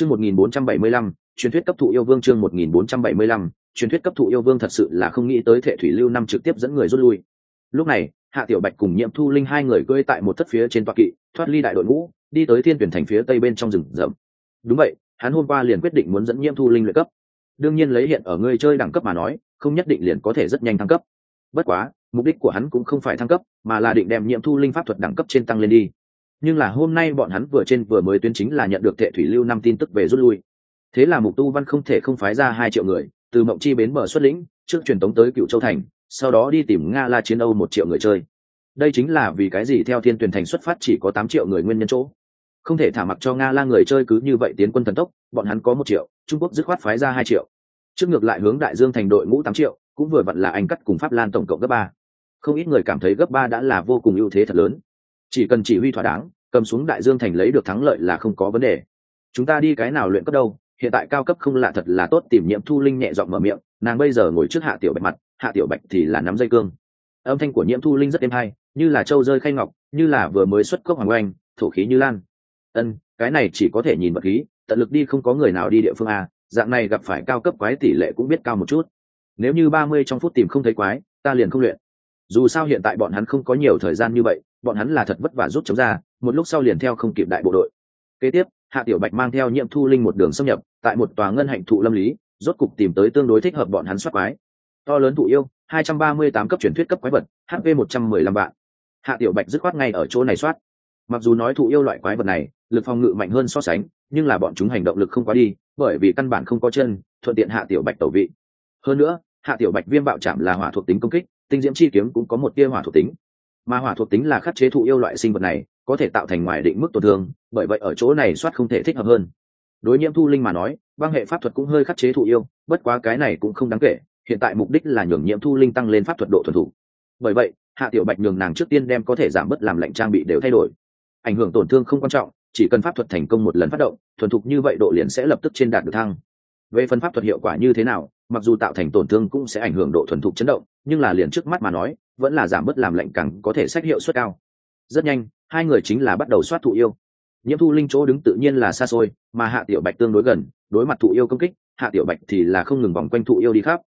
chương 1475, truyền thuyết cấp thụ yêu vương chương 1475, truyền thuyết cấp thụ yêu vương thật sự là không nghĩ tới thệ thủy lưu năm trực tiếp dẫn người rút lui. Lúc này hạ tiểu bạch cùng nhiệm thu linh hai người cưỡi tại một thất phía trên toa kỵ thoát ly đại đội ngũ đi tới thiên tuyển thành phía tây bên trong rừng rậm. Đúng vậy hắn hôm qua liền quyết định muốn dẫn nhiễm thu linh luyện cấp. Đương nhiên lấy hiện ở người chơi đẳng cấp mà nói không nhất định liền có thể rất nhanh thăng cấp. Bất quá mục đích của hắn cũng không phải thăng cấp mà là định đem nhiễm thu linh pháp thuật đẳng cấp trên tăng lên đi nhưng là hôm nay bọn hắn vừa trên vừa mới tuyến chính là nhận được tệ thủy lưu năm tin tức về rút lui. Thế là mục tu văn không thể không phái ra hai triệu người, từ mộng chi bến bờ xuất lĩnh, trước truyền tống tới cựu châu thành, sau đó đi tìm nga la chiến âu một triệu người chơi. Đây chính là vì cái gì theo thiên tuyển thành xuất phát chỉ có tám triệu người nguyên nhân chỗ. Không thể thả mặc cho nga la người chơi cứ như vậy tiến quân thần tốc, bọn hắn có một triệu, trung quốc dứt khoát phái ra hai triệu. Trước ngược lại hướng đại dương thành đội ngũ tám triệu, cũng vừa vặn là anh cắt cùng pháp lan tổng cộng gấp ba. Không ít người cảm thấy gấp ba đã là vô cùng ưu thế thật lớn chỉ cần chỉ huy thỏa đáng, cầm xuống đại dương thành lấy được thắng lợi là không có vấn đề. Chúng ta đi cái nào luyện cấp đâu, hiện tại cao cấp không lạ thật là tốt tìm nhiễm thu linh nhẹ giọng mở miệng, nàng bây giờ ngồi trước hạ tiểu bạch mặt, hạ tiểu bạch thì là nắm dây cương. Âm thanh của nhiễm thu linh rất êm hay, như là trâu rơi khay ngọc, như là vừa mới xuất cốc hoàng oanh, thổ khí như lan. Ân, cái này chỉ có thể nhìn vật khí, tận lực đi không có người nào đi địa phương a, dạng này gặp phải cao cấp quái tỷ lệ cũng biết cao một chút. Nếu như ba mươi trong phút tìm không thấy quái, ta liền không luyện dù sao hiện tại bọn hắn không có nhiều thời gian như vậy, bọn hắn là thật vất vả rút chống ra, một lúc sau liền theo không kịp đại bộ đội. Kế tiếp, hạ tiểu bạch mang theo nhiệm thu linh một đường xâm nhập, tại một tòa ngân hạnh thụ lâm lý, rốt cục tìm tới tương đối thích hợp bọn hắn soát quái. To lớn thụ yêu 238 cấp truyền thuyết cấp quái vật HV 115 vạn. Hạ tiểu bạch dứt khoát ngay ở chỗ này soát. Mặc dù nói thụ yêu loại quái vật này, lực phòng ngự mạnh hơn so sánh, nhưng là bọn chúng hành động lực không quá đi, bởi vì căn bản không có chân, thuận tiện hạ tiểu bạch tẩu vị. Hơn nữa, hạ tiểu bạch viêm bạo chạm là hỏa thuộc tính công kích tinh diễm chi kiếm cũng có một tia hỏa thuộc tính. Mà hỏa thuộc tính là khắc chế thụ yêu loại sinh vật này, có thể tạo thành ngoài định mức tổn thương, bởi vậy ở chỗ này soát không thể thích hợp hơn. Đối nhiễm thu linh mà nói, băng hệ pháp thuật cũng hơi khắc chế thụ yêu, bất quá cái này cũng không đáng kể, hiện tại mục đích là nhường nhiễm thu linh tăng lên pháp thuật độ thuần thủ. Bởi vậy, hạ tiểu bạch nhường nàng trước tiên đem có thể giảm bớt làm lệnh trang bị đều thay đổi. Ảnh hưởng tổn thương không quan trọng, chỉ cần pháp thuật thành công một lần phát động, thuần thục như vậy độ liền sẽ lập tức trên đạt được thăng về phần pháp thuật hiệu quả như thế nào, mặc dù tạo thành tổn thương cũng sẽ ảnh hưởng độ thuần thục chấn động, nhưng là liền trước mắt mà nói, vẫn là giảm bớt làm lạnh càng có thể sách hiệu suất cao. Rất nhanh, hai người chính là bắt đầu soát thụ yêu. Nhiễm thu linh chỗ đứng tự nhiên là xa xôi, mà hạ tiểu bạch tương đối gần, đối mặt thụ yêu công kích, hạ tiểu bạch thì là không ngừng vòng quanh thụ yêu đi khắp.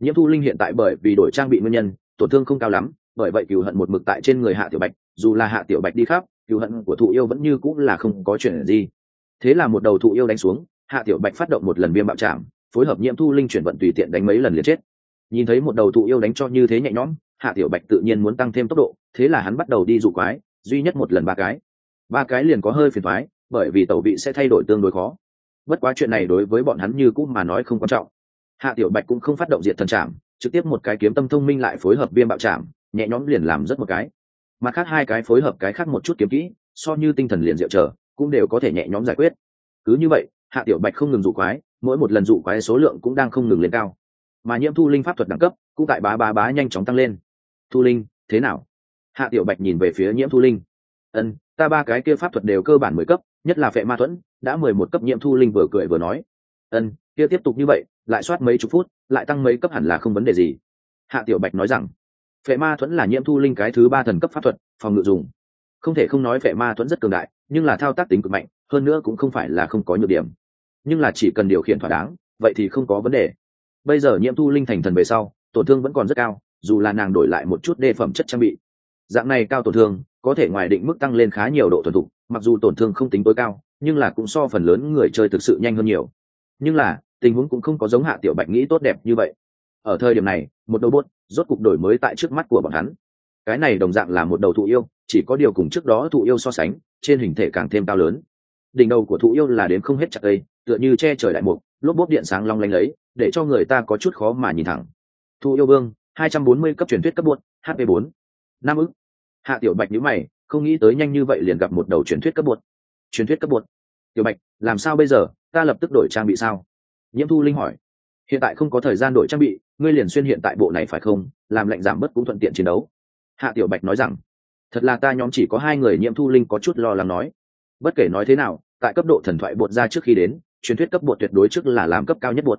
Nhiễm thu linh hiện tại bởi vì đổi trang bị nguyên nhân, tổn thương không cao lắm, bởi vậy cựu hận một mực tại trên người hạ tiểu bạch, dù là hạ tiểu bạch đi khắp cựu hận của thụ yêu vẫn như cũng là không có chuyện gì. Thế là một đầu thụ yêu đánh xuống hạ tiểu bạch phát động một lần viêm bạo chạm phối hợp nhiễm thu linh chuyển vận tùy tiện đánh mấy lần liền chết. Nhìn thấy một đầu thụ yêu đánh cho như thế nhẹ nhõm, hạ tiểu bạch tự nhiên muốn tăng thêm tốc độ, thế là hắn bắt đầu đi dụ quái, duy nhất một lần ba cái. Ba cái liền có hơi phiền thoái bởi vì tẩu vị sẽ thay đổi tương đối khó. Bất quá chuyện này đối với bọn hắn như cũng mà nói không quan trọng. Hạ tiểu bạch cũng không phát động diệt thần trảm, trực tiếp một cái kiếm tâm thông minh lại phối hợp viêm bạo trảm, nhẹ nhõm liền làm rất một cái. Mặt khác hai cái phối hợp cái khác một chút kiếm kỹ, so như tinh thần liền diệu trở, cũng đều có thể nhẹ nhõm giải quyết. Cứ như vậy hạ tiểu bạch không ngừng dụ quái, mỗi một lần dụ quái số lượng cũng đang không ngừng lên cao. Mà nhiễm thu linh pháp thuật đẳng cấp cũng tại bá bá bá nhanh chóng tăng lên. Thu linh, thế nào? Hạ tiểu bạch nhìn về phía nhiễm thu linh. Ân, ta ba cái kia pháp thuật đều cơ bản mười cấp, nhất là phệ ma thuẫn, đã mười một cấp nhiễm thu linh vừa cười vừa nói. Ân, kia tiếp tục như vậy, lại soát mấy chục phút, lại tăng mấy cấp hẳn là không vấn đề gì. Hạ tiểu bạch nói rằng, phệ ma thuẫn là nhiễm thu linh cái thứ ba thần cấp pháp thuật, phòng ngự dùng. Không thể không nói phệ ma thuẫn rất cường đại, nhưng là thao tác tính cực mạnh, hơn nữa cũng không phải là không có nhược điểm nhưng là chỉ cần điều khiển thỏa đáng, vậy thì không có vấn đề. Bây giờ nhiễm thu linh thành thần về sau, tổn thương vẫn còn rất cao, dù là nàng đổi lại một chút đề phẩm chất trang bị. Dạng này cao tổn thương, có thể ngoài định mức tăng lên khá nhiều độ thuần thục, mặc dù tổn thương không tính tối cao, nhưng là cũng so phần lớn người chơi thực sự nhanh hơn nhiều. Nhưng là, tình huống cũng không có giống hạ tiểu bạch nghĩ tốt đẹp như vậy. Ở thời điểm này, một đầu bốt, rốt cục đổi mới tại trước mắt của bọn hắn. Cái này đồng dạng là một đầu thụ yêu, chỉ có điều cùng trước đó thụ yêu so sánh, trên hình thể càng thêm cao lớn. Đỉnh đầu của thụ yêu là đến không hết chặt cây tựa như che trời đại mục, lốp bốp điện sáng long lanh lấy, để cho người ta có chút khó mà nhìn thẳng. Thụ yêu vương, hai trăm bốn mươi cấp truyền thuyết cấp buốt hp bốn. Năm ức. Hạ tiểu bạch nhíu mày, không nghĩ tới nhanh như vậy liền gặp một đầu truyền thuyết cấp buốt. Truyền thuyết cấp buốt. Tiểu bạch, làm sao bây giờ? Ta lập tức đổi trang bị sao? Nhiễm thu linh hỏi. Hiện tại không có thời gian đổi trang bị, ngươi liền xuyên hiện tại bộ này phải không? Làm lệnh giảm bớt cũng thuận tiện chiến đấu. Hạ tiểu bạch nói rằng. Thật là ta nhóm chỉ có hai người nhiễm thu linh có chút lo lắng nói. Bất kể nói thế nào, tại cấp độ thần thoại bột ra trước khi đến truyền thuyết cấp bột tuyệt đối trước là làm cấp cao nhất bột.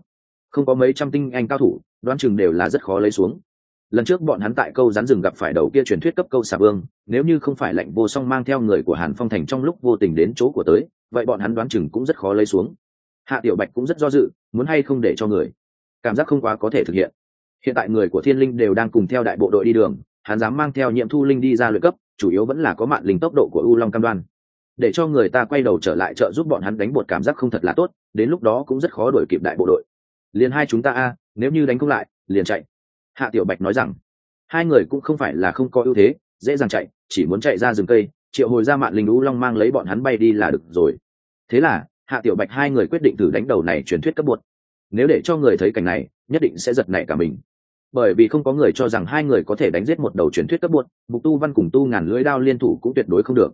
Không có mấy trăm tinh anh cao thủ, đoán chừng đều là rất khó lấy xuống. Lần trước bọn hắn tại câu rắn rừng gặp phải đầu kia truyền thuyết cấp câu xà vương, nếu như không phải lệnh vô song mang theo người của hàn phong thành trong lúc vô tình đến chỗ của tới, vậy bọn hắn đoán chừng cũng rất khó lấy xuống. Hạ tiểu bạch cũng rất do dự, muốn hay không để cho người. Cảm giác không quá có thể thực hiện. Hiện tại người của thiên linh đều đang cùng theo đại bộ đội đi đường, hắn dám mang theo nhiệm thu linh đi ra luyện cấp, chủ yếu vẫn là có mạng linh tốc độ của u long cam đoan để cho người ta quay đầu trở lại trợ giúp bọn hắn đánh bột cảm giác không thật là tốt, đến lúc đó cũng rất khó đuổi kịp đại bộ đội. Liền hai chúng ta a, nếu như đánh không lại, liền chạy. Hạ tiểu bạch nói rằng, hai người cũng không phải là không có ưu thế, dễ dàng chạy, chỉ muốn chạy ra rừng cây, triệu hồi ra mạng linh u long mang lấy bọn hắn bay đi là được rồi. Thế là, hạ tiểu bạch hai người quyết định thử đánh đầu này truyền thuyết cấp bột. Nếu để cho người thấy cảnh này, nhất định sẽ giật nảy cả mình. Bởi vì không có người cho rằng hai người có thể đánh giết một đầu truyền thuyết cấp bột, mục tu văn cùng tu ngàn lưỡi đao liên thủ cũng tuyệt đối không được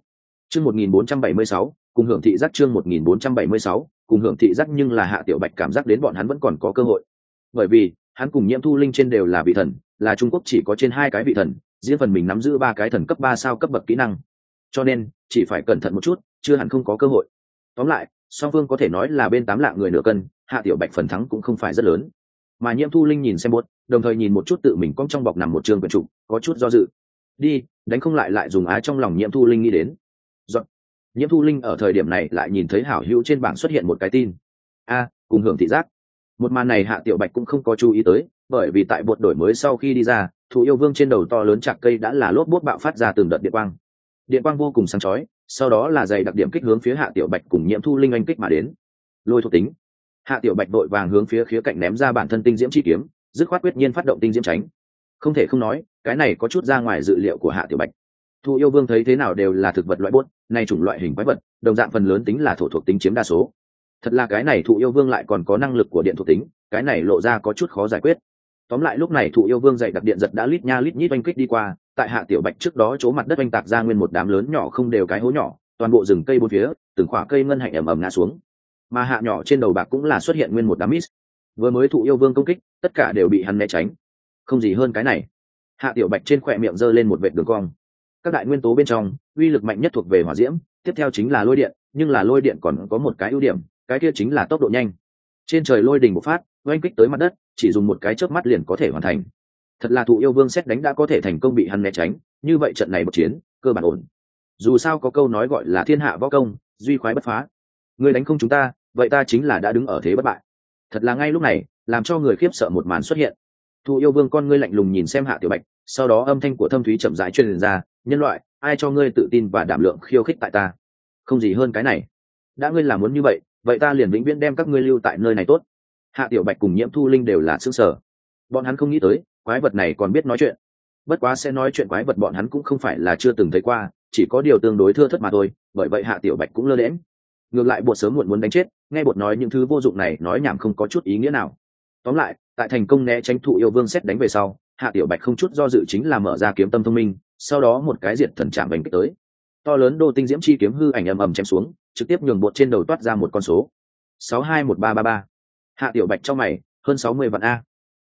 chương 1476, cùng hưởng thị giác chương 1476, cùng hưởng thị giác nhưng là hạ tiểu bạch cảm giác đến bọn hắn vẫn còn có cơ hội. Bởi vì hắn cùng nhiễm thu linh trên đều là vị thần là trung quốc chỉ có trên hai cái vị thần riêng phần mình nắm giữ ba cái thần cấp ba sao cấp bậc kỹ năng. Cho nên chỉ phải cẩn thận một chút chưa hẳn không có cơ hội. Tóm lại song phương có thể nói là bên tám lạng người nửa cân hạ tiểu bạch phần thắng cũng không phải rất lớn. Mà nhiễm thu linh nhìn xem buốt đồng thời nhìn một chút tự mình cong trong bọc nằm một trường quyển trục có chút do dự. Đi đánh không lại lại dùng á trong lòng nhiễm thu linh nghĩ đến. Giọt. nhiễm thu linh ở thời điểm này lại nhìn thấy hảo hữu trên bảng xuất hiện một cái tin. A, cùng hưởng thị giác. Một màn này hạ tiểu bạch cũng không có chú ý tới, bởi vì tại bột đổi mới sau khi đi ra thụ yêu vương trên đầu to lớn chạc cây đã là lốp bút bạo phát ra từng đợt điện quang. Điện quang vô cùng sáng chói, sau đó là dày đặc điểm kích hướng phía hạ tiểu bạch cùng nhiễm thu linh anh kích mà đến. Lôi thuộc tính. Hạ tiểu bạch đội vàng hướng phía khía cạnh ném ra bản thân tinh diễm chi kiếm, dứt khoát quyết nhiên phát động tinh diễm tránh. Không thể không nói, cái này có chút ra ngoài dự liệu của hạ tiểu bạch thụ yêu vương thấy thế nào đều là thực vật loại bốt nay chủng loại hình quái vật, đồng dạng phần lớn tính là thổ thuộc tính chiếm đa số. Thật là cái này thụ yêu vương lại còn có năng lực của điện thuộc tính, cái này lộ ra có chút khó giải quyết. Tóm lại lúc này thụ yêu vương dạy đặc điện giật đã lít nha lít nhít oanh kích đi qua, tại hạ tiểu bạch trước đó chỗ mặt đất oanh tạc ra nguyên một đám lớn nhỏ không đều cái hố nhỏ, toàn bộ rừng cây bốn phía, từng khỏa cây ngân hạnh ẩm ẩm ngã xuống. Mà hạ nhỏ trên đầu bạc cũng là xuất hiện nguyên một đám mít. Vừa mới thụ yêu vương công kích, tất cả đều bị hắn né tránh. Không gì hơn cái này. Hạ tiểu bạch trên khỏe miệng giơ lên một vệt đường cong các đại nguyên tố bên trong, uy lực mạnh nhất thuộc về hỏa diễm, tiếp theo chính là lôi điện, nhưng là lôi điện còn có một cái ưu điểm, cái kia chính là tốc độ nhanh. Trên trời lôi đình bộc phát, oanh kích tới mặt đất, chỉ dùng một cái chớp mắt liền có thể hoàn thành. Thật là thụ yêu vương xét đánh đã có thể thành công bị hắn né tránh, như vậy trận này một chiến, cơ bản ổn. Dù sao có câu nói gọi là thiên hạ võ công, duy khoái bất phá. Người đánh không chúng ta, vậy ta chính là đã đứng ở thế bất bại. Thật là ngay lúc này, làm cho người khiếp sợ một màn xuất hiện. Thụ yêu vương con ngươi lạnh lùng nhìn xem hạ tiểu bạch, sau đó âm thanh của thâm thúy chậm rãi truyền ra nhân loại, ai cho ngươi tự tin và đảm lượng khiêu khích tại ta? Không gì hơn cái này. Đã ngươi làm muốn như vậy vậy ta liền vĩnh viễn đem các ngươi lưu tại nơi này tốt. Hạ tiểu bạch cùng nhiễm thu linh đều là xương sở bọn hắn không nghĩ tới, quái vật này còn biết nói chuyện. Bất quá sẽ nói chuyện quái vật bọn hắn cũng không phải là chưa từng thấy qua, chỉ có điều tương đối thưa thất mà thôi, bởi vậy hạ tiểu bạch cũng lơ lẽm ngược lại bột sớm muộn muốn đánh chết, nghe bột nói những thứ vô dụng này nói nhảm không có chút ý nghĩa nào. Tóm lại, tại thành công né tránh thụ yêu vương xét đánh về sau, hạ tiểu bạch không chút do dự chính là mở ra kiếm tâm thông minh sau đó một cái diệt thần chạm bành kích tới. To lớn đô tinh diễm chi kiếm hư ảnh ầm ầm chém xuống, trực tiếp nhường bột trên đầu toát ra một con số. Sáu hai một ba ba ba. Hạ tiểu bạch cho mày, hơn sáu mươi vạn a.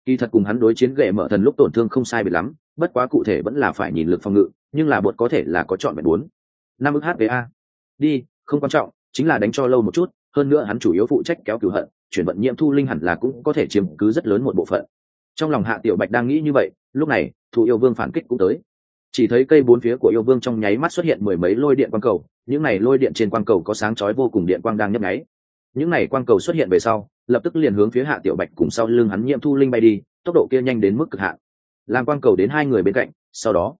Kỳ thật cùng hắn đối chiến gậy mở thần lúc tổn thương không sai biệt lắm, bất quá cụ thể vẫn là phải nhìn lực phòng ngự, nhưng là bột có thể là có chọn mệnh bốn. Năm ức hva đi, không quan trọng, chính là đánh cho lâu một chút, hơn nữa hắn chủ yếu phụ trách kéo cửu hận, chuyển vận nhiễm thu linh hẳn là cũng có thể chiếm cứ rất lớn một bộ phận. Trong lòng hạ tiểu bạch đang nghĩ như vậy, lúc này thụ yêu vương phản kích cũng tới chỉ thấy cây bốn phía của yêu vương trong nháy mắt xuất hiện mười mấy lôi điện quang cầu, những này lôi điện trên quang cầu có sáng chói vô cùng điện quang đang nhấp nháy. Những này quang cầu xuất hiện về sau, lập tức liền hướng phía hạ tiểu bạch cùng sau lưng hắn nhiễm thu linh bay đi, tốc độ kia nhanh đến mức cực hạn. Làm quang cầu đến hai người bên cạnh, sau đó,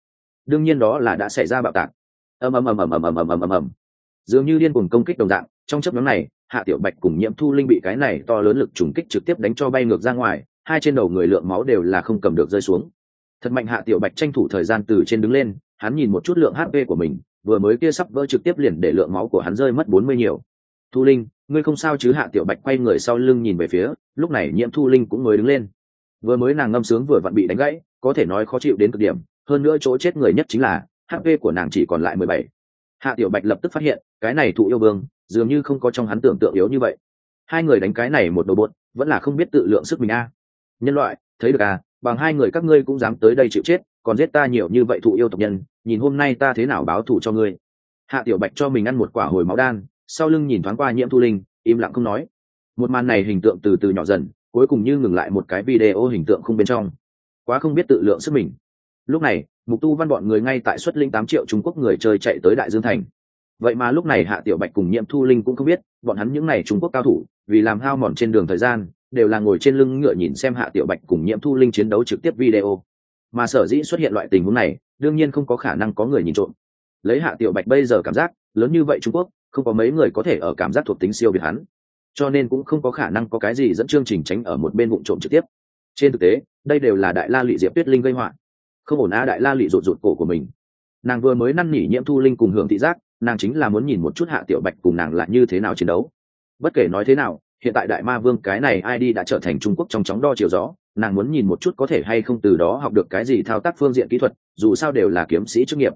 đương nhiên đó là đã xảy ra bạo tạc. Ầm ầm ầm ầm ầm ầm ầm ầm ầm. Ầm dường như điên cuồng công kích đồng dạng, trong chấp nhóm này, hạ tiểu bạch cùng nhiễm thu linh bị cái này to lớn lực trùng kích trực tiếp đánh cho bay ngược ra ngoài, hai trên đầu người lượng máu đều là không cầm được rơi xuống thật mạnh hạ tiểu bạch tranh thủ thời gian từ trên đứng lên, hắn nhìn một chút lượng hp của mình, vừa mới kia sắp vỡ trực tiếp liền để lượng máu của hắn rơi mất bốn mươi nhiều. Thu linh, ngươi không sao chứ? Hạ tiểu bạch quay người sau lưng nhìn về phía, lúc này nhiễm thu linh cũng mới đứng lên. Vừa mới nàng ngâm sướng vừa vặn bị đánh gãy, có thể nói khó chịu đến cực điểm, hơn nữa chỗ chết người nhất chính là hp của nàng chỉ còn lại mười bảy. Hạ tiểu bạch lập tức phát hiện, cái này thụ yêu vương, dường như không có trong hắn tưởng tượng yếu như vậy. Hai người đánh cái này một đồ bột, vẫn là không biết tự lượng sức mình a. Nhân loại, thấy được à bằng hai người các ngươi cũng dám tới đây chịu chết, còn giết ta nhiều như vậy thụ yêu tộc nhân, nhìn hôm nay ta thế nào báo thù cho ngươi. Hạ tiểu bạch cho mình ăn một quả hồi máu đan, sau lưng nhìn thoáng qua nhiễm thu linh, im lặng không nói. Một màn này hình tượng từ từ nhỏ dần, cuối cùng như ngừng lại một cái video hình tượng không bên trong. Quá không biết tự lượng sức mình. Lúc này, mục tu văn bọn người ngay tại xuất linh tám triệu trung quốc người chơi chạy tới đại dương thành. Vậy mà lúc này hạ tiểu bạch cùng nhiễm thu linh cũng không biết, bọn hắn những n à y trung quốc cao thủ, vì làm hao mòn trên đường thời gian đều là ngồi trên lưng ngựa nhìn xem hạ tiểu bạch cùng nhiễm thu linh chiến đấu trực tiếp video. Mà sở dĩ xuất hiện loại tình huống này, đương nhiên không có khả năng có người nhìn trộm. Lấy hạ tiểu bạch bây giờ cảm giác, lớn như vậy trung quốc, không có mấy người có thể ở cảm giác thuộc tính siêu việt hắn. Cho nên cũng không có khả năng có cái gì dẫn chương trình tránh ở một bên vụ trộm trực tiếp. Trên thực tế, đây đều là đại la Lệ diệp tuyết linh gây họa. Không ổn á đại la Lệ rụt rụt cổ của mình. Nàng vừa mới năn nỉ nhiễm thu linh cùng hưởng thị giác, nàng chính là muốn nhìn một chút hạ tiểu bạch cùng nàng là như thế nào chiến đấu. Bất kể nói thế nào hiện tại đại ma vương cái này ai đi đã trở thành trung quốc trong chóng đo chiều gió, nàng muốn nhìn một chút có thể hay không từ đó học được cái gì thao tác phương diện kỹ thuật, dù sao đều là kiếm sĩ chức nghiệp.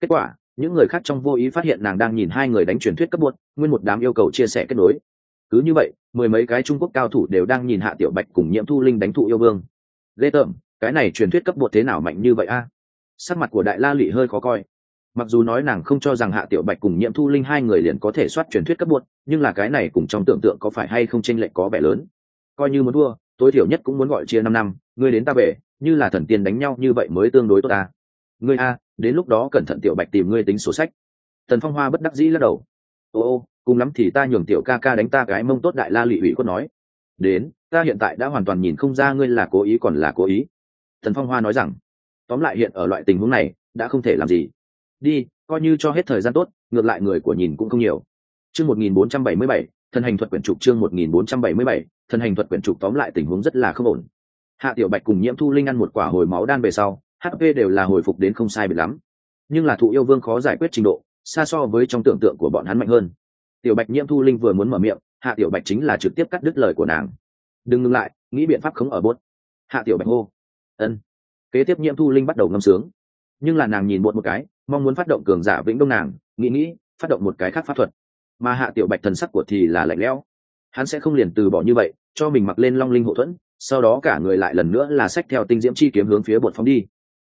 Kết quả, những người khác trong vô ý phát hiện nàng đang nhìn hai người đánh truyền thuyết cấp bột nguyên một đám yêu cầu chia sẻ kết nối. Cứ như vậy, mười mấy cái trung quốc cao thủ đều đang nhìn hạ tiểu bạch cùng nhiễm thu linh đánh thụ yêu vương. Lê tởm, cái này truyền thuyết cấp bột thế nào mạnh như vậy a? Sắc mặt của đại la lụy hơi khó coi mặc dù nói nàng không cho rằng hạ tiểu bạch cùng nhiễm thu linh hai người liền có thể soát truyền thuyết cấp bột nhưng là cái này cùng trong tưởng tượng có phải hay không tranh lệch có vẻ lớn. Coi như muốn thua, tối thiểu nhất cũng muốn gọi chia năm năm, ngươi đến ta về, như là thần tiên đánh nhau như vậy mới tương đối tốt ta. Ngươi a, đến lúc đó cẩn thận tiểu bạch tìm ngươi tính sổ sách. Tần phong hoa bất đắc dĩ lắc đầu. Ô ô, cùng lắm thì ta nhường tiểu ca ca đánh ta cái mông tốt đại la lụy ủy có nói. Đến, ta hiện tại đã hoàn toàn nhìn không ra ngươi là cố ý còn là cố ý. Tần phong hoa nói rằng, tóm lại hiện ở loại tình huống này, đã không thể làm gì đi, coi như cho hết thời gian tốt, ngược lại người của nhìn cũng không nhiều. Chương một nghìn bốn trăm bảy mươi bảy, thần hành thuật quyển trục chương một nghìn bốn trăm bảy mươi bảy, thần hành thuật quyển trục tóm lại tình huống rất là không ổn. Hạ tiểu bạch cùng nhiễm thu linh ăn một quả hồi máu đan về sau hp đều là hồi phục đến không sai bị lắm. Nhưng là thụ yêu vương khó giải quyết trình độ, xa so với trong tưởng tượng của bọn hắn mạnh hơn. Tiểu bạch nhiễm thu linh vừa muốn mở miệng, hạ tiểu bạch chính là trực tiếp cắt đứt lời của nàng. Đừng ngừng lại, nghĩ biện pháp khống ở bốt. Hạ tiểu bạch hô, ân. Kế tiếp nhiễm thu linh bắt đầu ngâm sướng nhưng là nàng nhìn bột một cái, mong muốn phát động cường giả vĩnh đông nàng, nghĩ nghĩ, phát động một cái khác pháp thuật. Mà hạ tiểu bạch thần sắc của thì là lạnh lẽo. Hắn sẽ không liền từ bỏ như vậy, cho mình mặc lên long linh hậu thuẫn, sau đó cả người lại lần nữa là sách theo tinh diễm chi kiếm hướng phía bột phóng đi.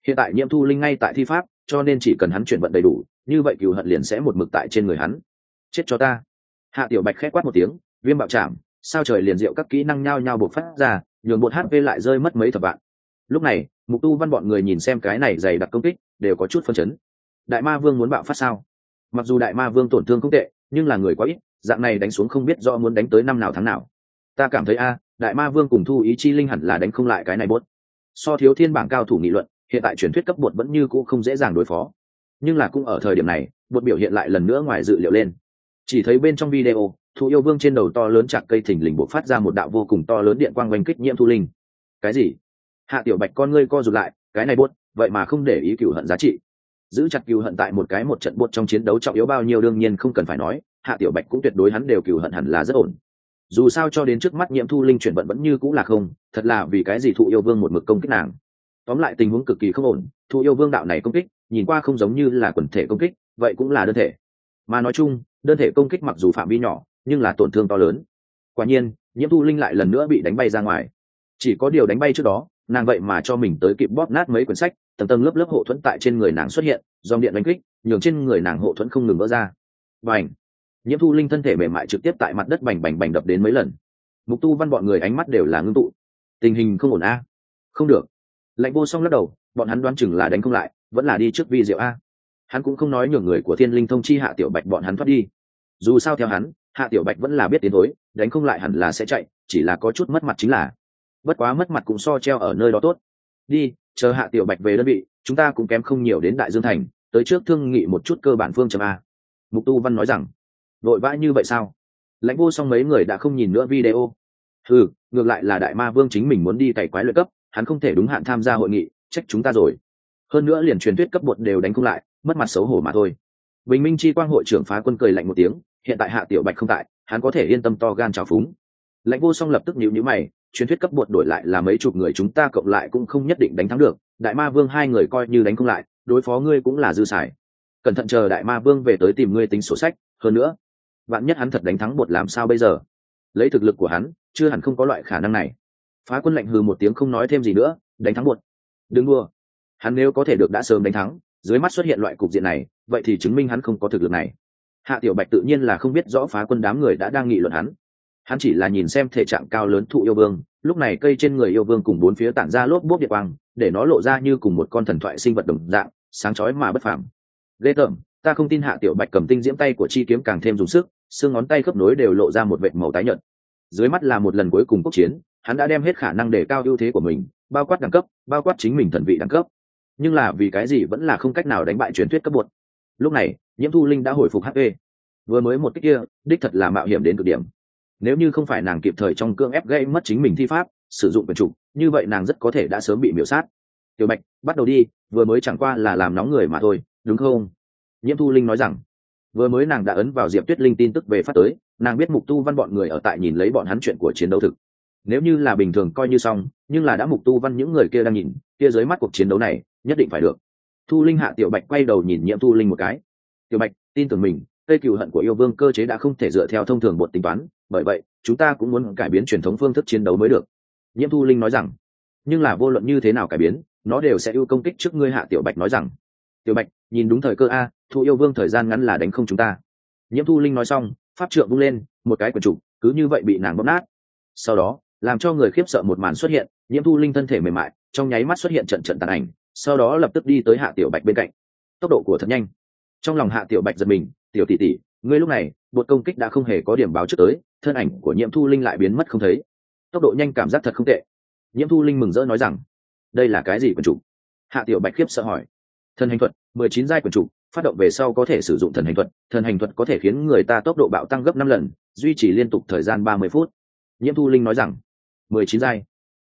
Hiện tại nhiễm thu linh ngay tại thi pháp, cho nên chỉ cần hắn chuyển vận đầy đủ, như vậy cựu hận liền sẽ một mực tại trên người hắn. Chết cho ta. Hạ tiểu bạch khẽ quát một tiếng, viêm bạo chạm, sao trời liền diệu các kỹ năng nhao nhao buộc phát ra, nhường bột hp lại rơi mất mấy thập vạn lúc này, mục tu văn bọn người nhìn xem cái này dày đặc công kích, đều có chút phân chấn. Đại ma vương muốn bạo phát sao? Mặc dù đại ma vương tổn thương không tệ, nhưng là người quá ít, dạng này đánh xuống không biết do muốn đánh tới năm nào tháng nào. Ta cảm thấy a, đại ma vương cùng thu ý chi linh hẳn là đánh không lại cái này bốt. So thiếu thiên bảng cao thủ nghị luận, hiện tại truyền thuyết cấp bột vẫn như cũ không dễ dàng đối phó. Nhưng là cũng ở thời điểm này, bột biểu hiện lại lần nữa ngoài dự liệu lên. Chỉ thấy bên trong video thụ yêu vương trên đầu to lớn chặt cây thình lình bột phát ra một đạo vô cùng to lớn điện quang oanh kích nhiễm thu linh. Cái gì? Hạ tiểu bạch con ngươi co rụt lại, cái này buốt, vậy mà không để ý cựu hận giá trị. Giữ chặt cựu hận tại một cái một trận buốt trong chiến đấu trọng yếu bao nhiêu đương nhiên không cần phải nói, hạ tiểu bạch cũng tuyệt đối hắn đều cựu hận hẳn là rất ổn. Dù sao cho đến trước mắt nhiễm thu linh chuyển vận vẫn như cũng là không, thật là vì cái gì thụ yêu vương một mực công kích nàng. Tóm lại tình huống cực kỳ không ổn, thụ yêu vương đạo này công kích, nhìn qua không giống như là quần thể công kích, vậy cũng là đơn thể. Mà nói chung, đơn thể công kích mặc dù phạm vi nhỏ, nhưng là tổn thương to lớn. Quả nhiên, nhiễm thu linh lại lần nữa bị đánh bay ra ngoài. Chỉ có điều đánh bay trước đó nàng vậy mà cho mình tới kịp bóp nát mấy quyển sách, tầng tầng lớp lớp hộ thuẫn tại trên người nàng xuất hiện, dòng điện đánh kích, nhường trên người nàng hộ thuẫn không ngừng vỡ ra. Bành! Nhiễm thu linh thân thể mềm mại trực tiếp tại mặt đất bành bành bành đập đến mấy lần. Mục tu văn bọn người ánh mắt đều là ngưng tụ. Tình hình không ổn a? Không được. Lạnh vô song lắc đầu, bọn hắn đoán chừng là đánh không lại, vẫn là đi trước vi diệu a. Hắn cũng không nói nhường người của thiên linh thông chi hạ tiểu bạch bọn hắn thoát đi. Dù sao theo hắn, hạ tiểu bạch vẫn là biết tiến thối, đánh không lại hẳn là sẽ chạy, chỉ là có chút mất mặt chính là bất quá mất mặt cũng so treo ở nơi đó tốt. Đi, chờ hạ tiểu bạch về đơn vị, chúng ta cũng kém không nhiều đến đại dương thành, tới trước thương nghị một chút cơ bản phương chấm a. Mục tu văn nói rằng, vội vã như vậy sao? Lãnh vô song mấy người đã không nhìn nữa video. Ừ ngược lại là đại ma vương chính mình muốn đi cày quái lợi cấp, hắn không thể đúng hạn tham gia hội nghị, trách chúng ta rồi. Hơn nữa liền truyền thuyết cấp bột đều đánh không lại, mất mặt xấu hổ mà thôi. Bình minh chi quang hội trưởng phá quân cười lạnh một tiếng, hiện tại hạ tiểu bạch không tại, hắn có thể yên tâm to gan trào phúng. Lãnh vô song lập tức nhịu nhữ mày truyền thuyết cấp bột đổi lại là mấy chục người chúng ta cộng lại cũng không nhất định đánh thắng được, đại ma vương hai người coi như đánh không lại, đối phó ngươi cũng là dư xài. Cẩn thận chờ đại ma vương về tới tìm ngươi tính sổ sách, hơn nữa bạn nhất hắn thật đánh thắng bột làm sao bây giờ? Lấy thực lực của hắn, chưa hẳn không có loại khả năng này. Phá quân lạnh hừ một tiếng không nói thêm gì nữa, đánh thắng bột. Đừng đua hắn nếu có thể được đã sớm đánh thắng, dưới mắt xuất hiện loại cục diện này, vậy thì chứng minh hắn không có thực lực này. Hạ tiểu bạch tự nhiên là không biết rõ phá quân đám người đã đang nghị luận hắn hắn chỉ là nhìn xem thể trạng cao lớn thụ yêu vương, lúc này cây trên người yêu vương cùng bốn phía tản ra lốp bốp điện quang, để nó lộ ra như cùng một con thần thoại sinh vật đồng dạng, sáng chói mà bất phàm. Ghê tởm, ta không tin hạ tiểu bạch cầm tinh diễm tay của chi kiếm càng thêm dùng sức, xương ngón tay khớp nối đều lộ ra một vệt màu tái nhợt. Dưới mắt là một lần cuối cùng quốc chiến, hắn đã đem hết khả năng để cao ưu thế của mình, bao quát đẳng cấp, bao quát chính mình thần vị đẳng cấp. Nhưng là vì cái gì vẫn là không cách nào đánh bại truyền thuyết cấp bột. Lúc này, nhiễm thu linh đã hồi phục hp vừa mới một cách kia, đích thật là mạo hiểm đến cực điểm nếu như không phải nàng kịp thời trong cương ép gây mất chính mình thi pháp, sử dụng quyền trục như vậy nàng rất có thể đã sớm bị miễu sát. Tiểu bạch, bắt đầu đi, vừa mới chẳng qua là làm nóng người mà thôi, đúng không? Nhiễm thu linh nói rằng, vừa mới nàng đã ấn vào diệp tuyết linh tin tức về phát tới, nàng biết mục tu văn bọn người ở tại nhìn lấy bọn hắn chuyện của chiến đấu thực. Nếu như là bình thường coi như xong, nhưng là đã mục tu văn những người kia đang nhìn, kia dưới mắt cuộc chiến đấu này, nhất định phải được. Thu linh hạ tiểu bạch quay đầu nhìn nhiễm thu linh một cái. Tiểu bạch, tin tưởng mình cây cựu hận của yêu vương cơ chế đã không thể dựa theo thông thường bột tính toán, bởi vậy, chúng ta cũng muốn cải biến truyền thống phương thức chiến đấu mới được. Nhiễm thu linh nói rằng. Nhưng là vô luận như thế nào cải biến, nó đều sẽ ưu công kích trước ngươi hạ tiểu bạch nói rằng. Tiểu bạch, nhìn đúng thời cơ a, thu yêu vương thời gian ngắn là đánh không chúng ta. Nhiễm thu linh nói xong, pháp trượng vung lên, một cái quần trục, cứ như vậy bị nàng bóp nát. Sau đó, làm cho người khiếp sợ một màn xuất hiện, nhiễm thu linh thân thể mềm mại, trong nháy mắt xuất hiện trận trận tàn ảnh, sau đó lập tức đi tới hạ tiểu bạch bên cạnh. Tốc độ của thật nhanh. Trong lòng hạ tiểu bạch giật mình tiểu tỷ tỷ, ngươi lúc này, bột công kích đã không hề có điểm báo trước tới, thân ảnh của nhiễm thu linh lại biến mất không thấy. Tốc độ nhanh cảm giác thật không tệ. Nhiễm thu linh mừng rỡ nói rằng, đây là cái gì quần chủ? Hạ tiểu bạch khiếp sợ hỏi. Thần hành thuật, mười chín giai quần chủ, phát động về sau có thể sử dụng thần hành thuật, thần hành thuật có thể khiến người ta tốc độ bạo tăng gấp năm lần, duy trì liên tục thời gian ba mươi phút. Nhiễm thu linh nói rằng, mười chín giai,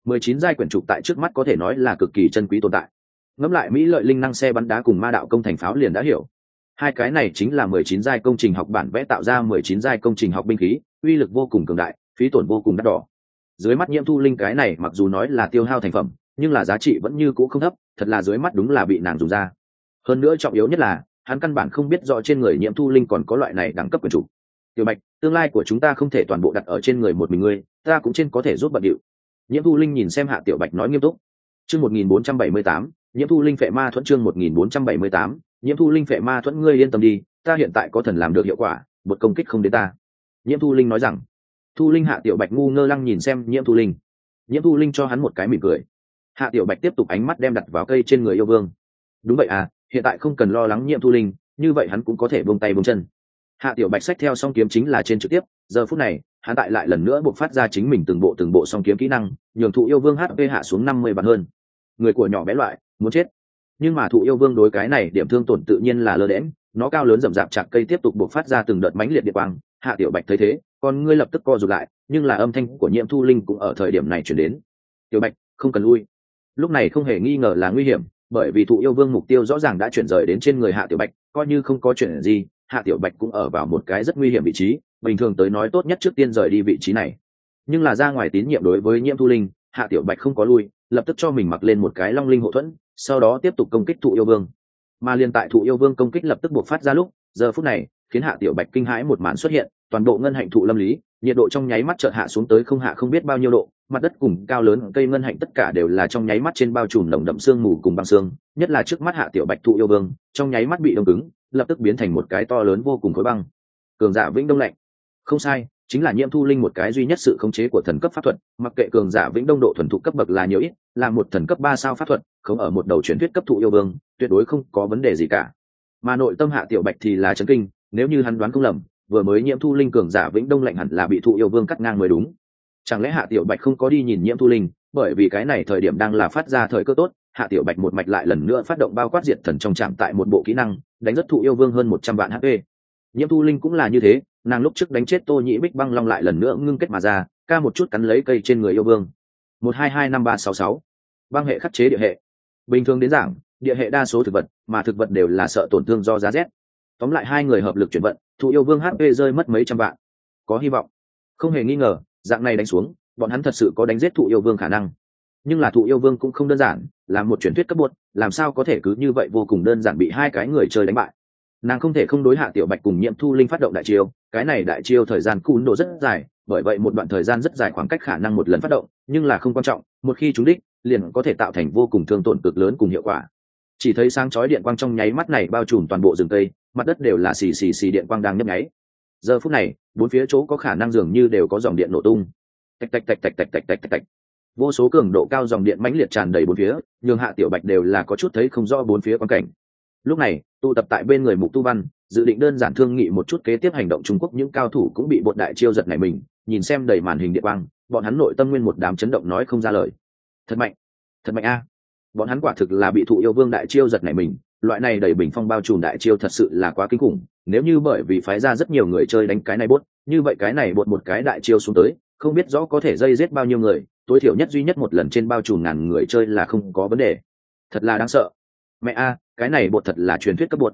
mười chín giai quyển trục tại trước mắt có thể nói là cực kỳ chân quý tồn tại. Ngẫm lại mỹ lợi linh năng xe bắn đá cùng ma đạo công thành pháo liền đã hiểu hai cái này chính là mười chín giai công trình học bản vẽ tạo ra mười chín giai công trình học binh khí, uy lực vô cùng cường đại, phí tổn vô cùng đắt đỏ. Dưới mắt nhiễm thu linh cái này mặc dù nói là tiêu hao thành phẩm, nhưng là giá trị vẫn như cũ không thấp, thật là dưới mắt đúng là bị nàng dùng ra. Hơn nữa trọng yếu nhất là, hắn căn bản không biết rõ trên người nhiễm thu linh còn có loại này đẳng cấp quyền chủ. Tiểu bạch, tương lai của chúng ta không thể toàn bộ đặt ở trên người một mình ngươi, ta cũng trên có thể giúp bận điệu. Nhiễm thu linh nhìn xem hạ tiểu bạch nói nghiêm túc. Chương một nghìn bốn trăm bảy mươi tám, nhiễm thu linh phệ ma thuẫn chương một nghìn bốn trăm bảy mươi tám nhiễm thu linh phệ ma thuẫn ngươi yên tâm đi, ta hiện tại có thần làm được hiệu quả, một công kích không đến ta. Nhiễm thu linh nói rằng. Thu linh hạ tiểu bạch ngu ngơ lăng nhìn xem nhiễm thu linh. Nhiễm thu linh cho hắn một cái mỉm cười. Hạ tiểu bạch tiếp tục ánh mắt đem đặt vào cây trên người yêu vương. Đúng vậy à hiện tại không cần lo lắng nhiễm thu linh, như vậy hắn cũng có thể buông tay buông chân. Hạ tiểu bạch sách theo song kiếm chính là trên trực tiếp, giờ phút này, hắn tại lại lần nữa buộc phát ra chính mình từng bộ từng bộ song kiếm kỹ năng, nhường thụ yêu vương hp hạ xuống năm mươi bạt hơn. Người của nhỏ bé loại, muốn chết nhưng mà thụ yêu vương đối cái này điểm thương tổn tự nhiên là lơ đễm nó cao lớn rậm rạp chặt cây tiếp tục buộc phát ra từng đợt mãnh liệt điện quang, hạ tiểu bạch thấy thế còn ngươi lập tức co rụt lại, nhưng là âm thanh của nhiễm thu linh cũng ở thời điểm này chuyển đến. Tiểu bạch, không cần lui. Lúc này không hề nghi ngờ là nguy hiểm, bởi vì thụ yêu vương mục tiêu rõ ràng đã chuyển rời đến trên người hạ tiểu bạch, coi như không có chuyện gì, hạ tiểu bạch cũng ở vào một cái rất nguy hiểm vị trí, bình thường tới nói tốt nhất trước tiên rời đi vị trí này. Nhưng là ra ngoài tín nhiệm đối với nhiễm thu linh, hạ tiểu bạch không có lui lập tức cho mình mặc lên một cái long linh hộ thuẫn, sau đó tiếp tục công kích thụ yêu vương. Mà liên tại thụ yêu vương công kích lập tức buộc phát ra lúc, giờ phút này, khiến hạ tiểu bạch kinh hãi một màn xuất hiện, toàn bộ ngân hạnh thụ lâm lý, nhiệt độ trong nháy mắt chợt hạ xuống tới không hạ không biết bao nhiêu độ, mặt đất cùng cao lớn cây ngân hạnh tất cả đều là trong nháy mắt trên bao trùm nồng đậm sương mù cùng băng xương, nhất là trước mắt hạ tiểu bạch thụ yêu vương, trong nháy mắt bị đông cứng, lập tức biến thành một cái to lớn vô cùng khối băng. Cường giả vĩnh đông lạnh. Không sai, chính là nhiễm thu linh một cái duy nhất sự khống chế của thần cấp pháp thuật, mặc kệ cường giả vĩnh đông độ thuần thụ cấp bậc là nhiều ít là một thần cấp ba sao pháp thuật, không ở một đầu truyền thuyết cấp thụ yêu vương, tuyệt đối không có vấn đề gì cả. Mà nội tâm hạ tiểu bạch thì là chấn kinh, nếu như hắn đoán không lầm, vừa mới nhiễm thu linh cường giả vĩnh đông lạnh hẳn là bị thụ yêu vương cắt ngang mới đúng. Chẳng lẽ hạ tiểu bạch không có đi nhìn nhiễm thu linh, bởi vì cái này thời điểm đang là phát ra thời cơ tốt, hạ tiểu bạch một mạch lại lần nữa phát động bao quát diệt thần trong trạm tại một bộ kỹ năng, đánh rất thụ yêu vương hơn một trăm vạn hp nhiễm thu linh cũng là như thế, nàng lúc trước đánh chết tô nhĩ bích băng long lại lần nữa ngưng kết mà ra, ca một chút cắn lấy cây trên người yêu vương một hai hai năm ba sáu sáu. Băng hệ khắc chế địa hệ. Bình thường đến giảng, địa hệ đa số thực vật, mà thực vật đều là sợ tổn thương do giá rét. Tóm lại hai người hợp lực chuyển vận, thụ yêu vương hp rơi mất mấy trăm vạn. Có hy vọng. Không hề nghi ngờ, dạng này đánh xuống, bọn hắn thật sự có đánh giết thụ yêu vương khả năng. Nhưng là thụ yêu vương cũng không đơn giản, là một truyền thuyết cấp bột làm sao có thể cứ như vậy vô cùng đơn giản bị hai cái người chơi đánh bại? Nàng không thể không đối hạ tiểu bạch cùng nhiễm thu linh phát động đại chiêu, cái này đại chiêu thời gian cún độ rất dài bởi vậy một đoạn thời gian rất dài khoảng cách khả năng một lần phát động, nhưng là không quan trọng, một khi chúng đích, liền có thể tạo thành vô cùng thương tổn cực lớn cùng hiệu quả. Chỉ thấy sáng chói điện quang trong nháy mắt này bao trùm toàn bộ rừng cây, mặt đất đều là xì xì xì điện quang đang nhấp nháy. Giờ phút này, bốn phía chỗ có khả năng dường như đều có dòng điện nổ tung. Tạch tạch tạch tạch tạch tạch tạch tạch. Vô số cường độ cao dòng điện mãnh liệt tràn đầy bốn phía, nhường hạ tiểu bạch đều là có chút thấy không rõ bốn phía quan cảnh. Lúc này, tụ tập tại bên người mục tu văn, dự định đơn giản thương nghị một chút kế tiếp hành động trung quốc những cao thủ cũng bị bột đại chiêu giật này mình nhìn xem đầy màn hình địa quang, bọn hắn nội tâm nguyên một đám chấn động nói không ra lời. Thật mạnh thật mạnh a. Bọn hắn quả thực là bị thụ yêu vương đại chiêu giật này mình, loại này đầy bình phong bao trùm đại chiêu thật sự là quá kinh khủng, nếu như bởi vì phái ra rất nhiều người chơi đánh cái này bốt, như vậy cái này bột một cái đại chiêu xuống tới, không biết rõ có thể dây giết bao nhiêu người, tối thiểu nhất duy nhất một lần trên bao trùm ngàn người chơi là không có vấn đề. Thật là đáng sợ. Mẹ a, cái này bột thật là truyền thuyết cấp bột.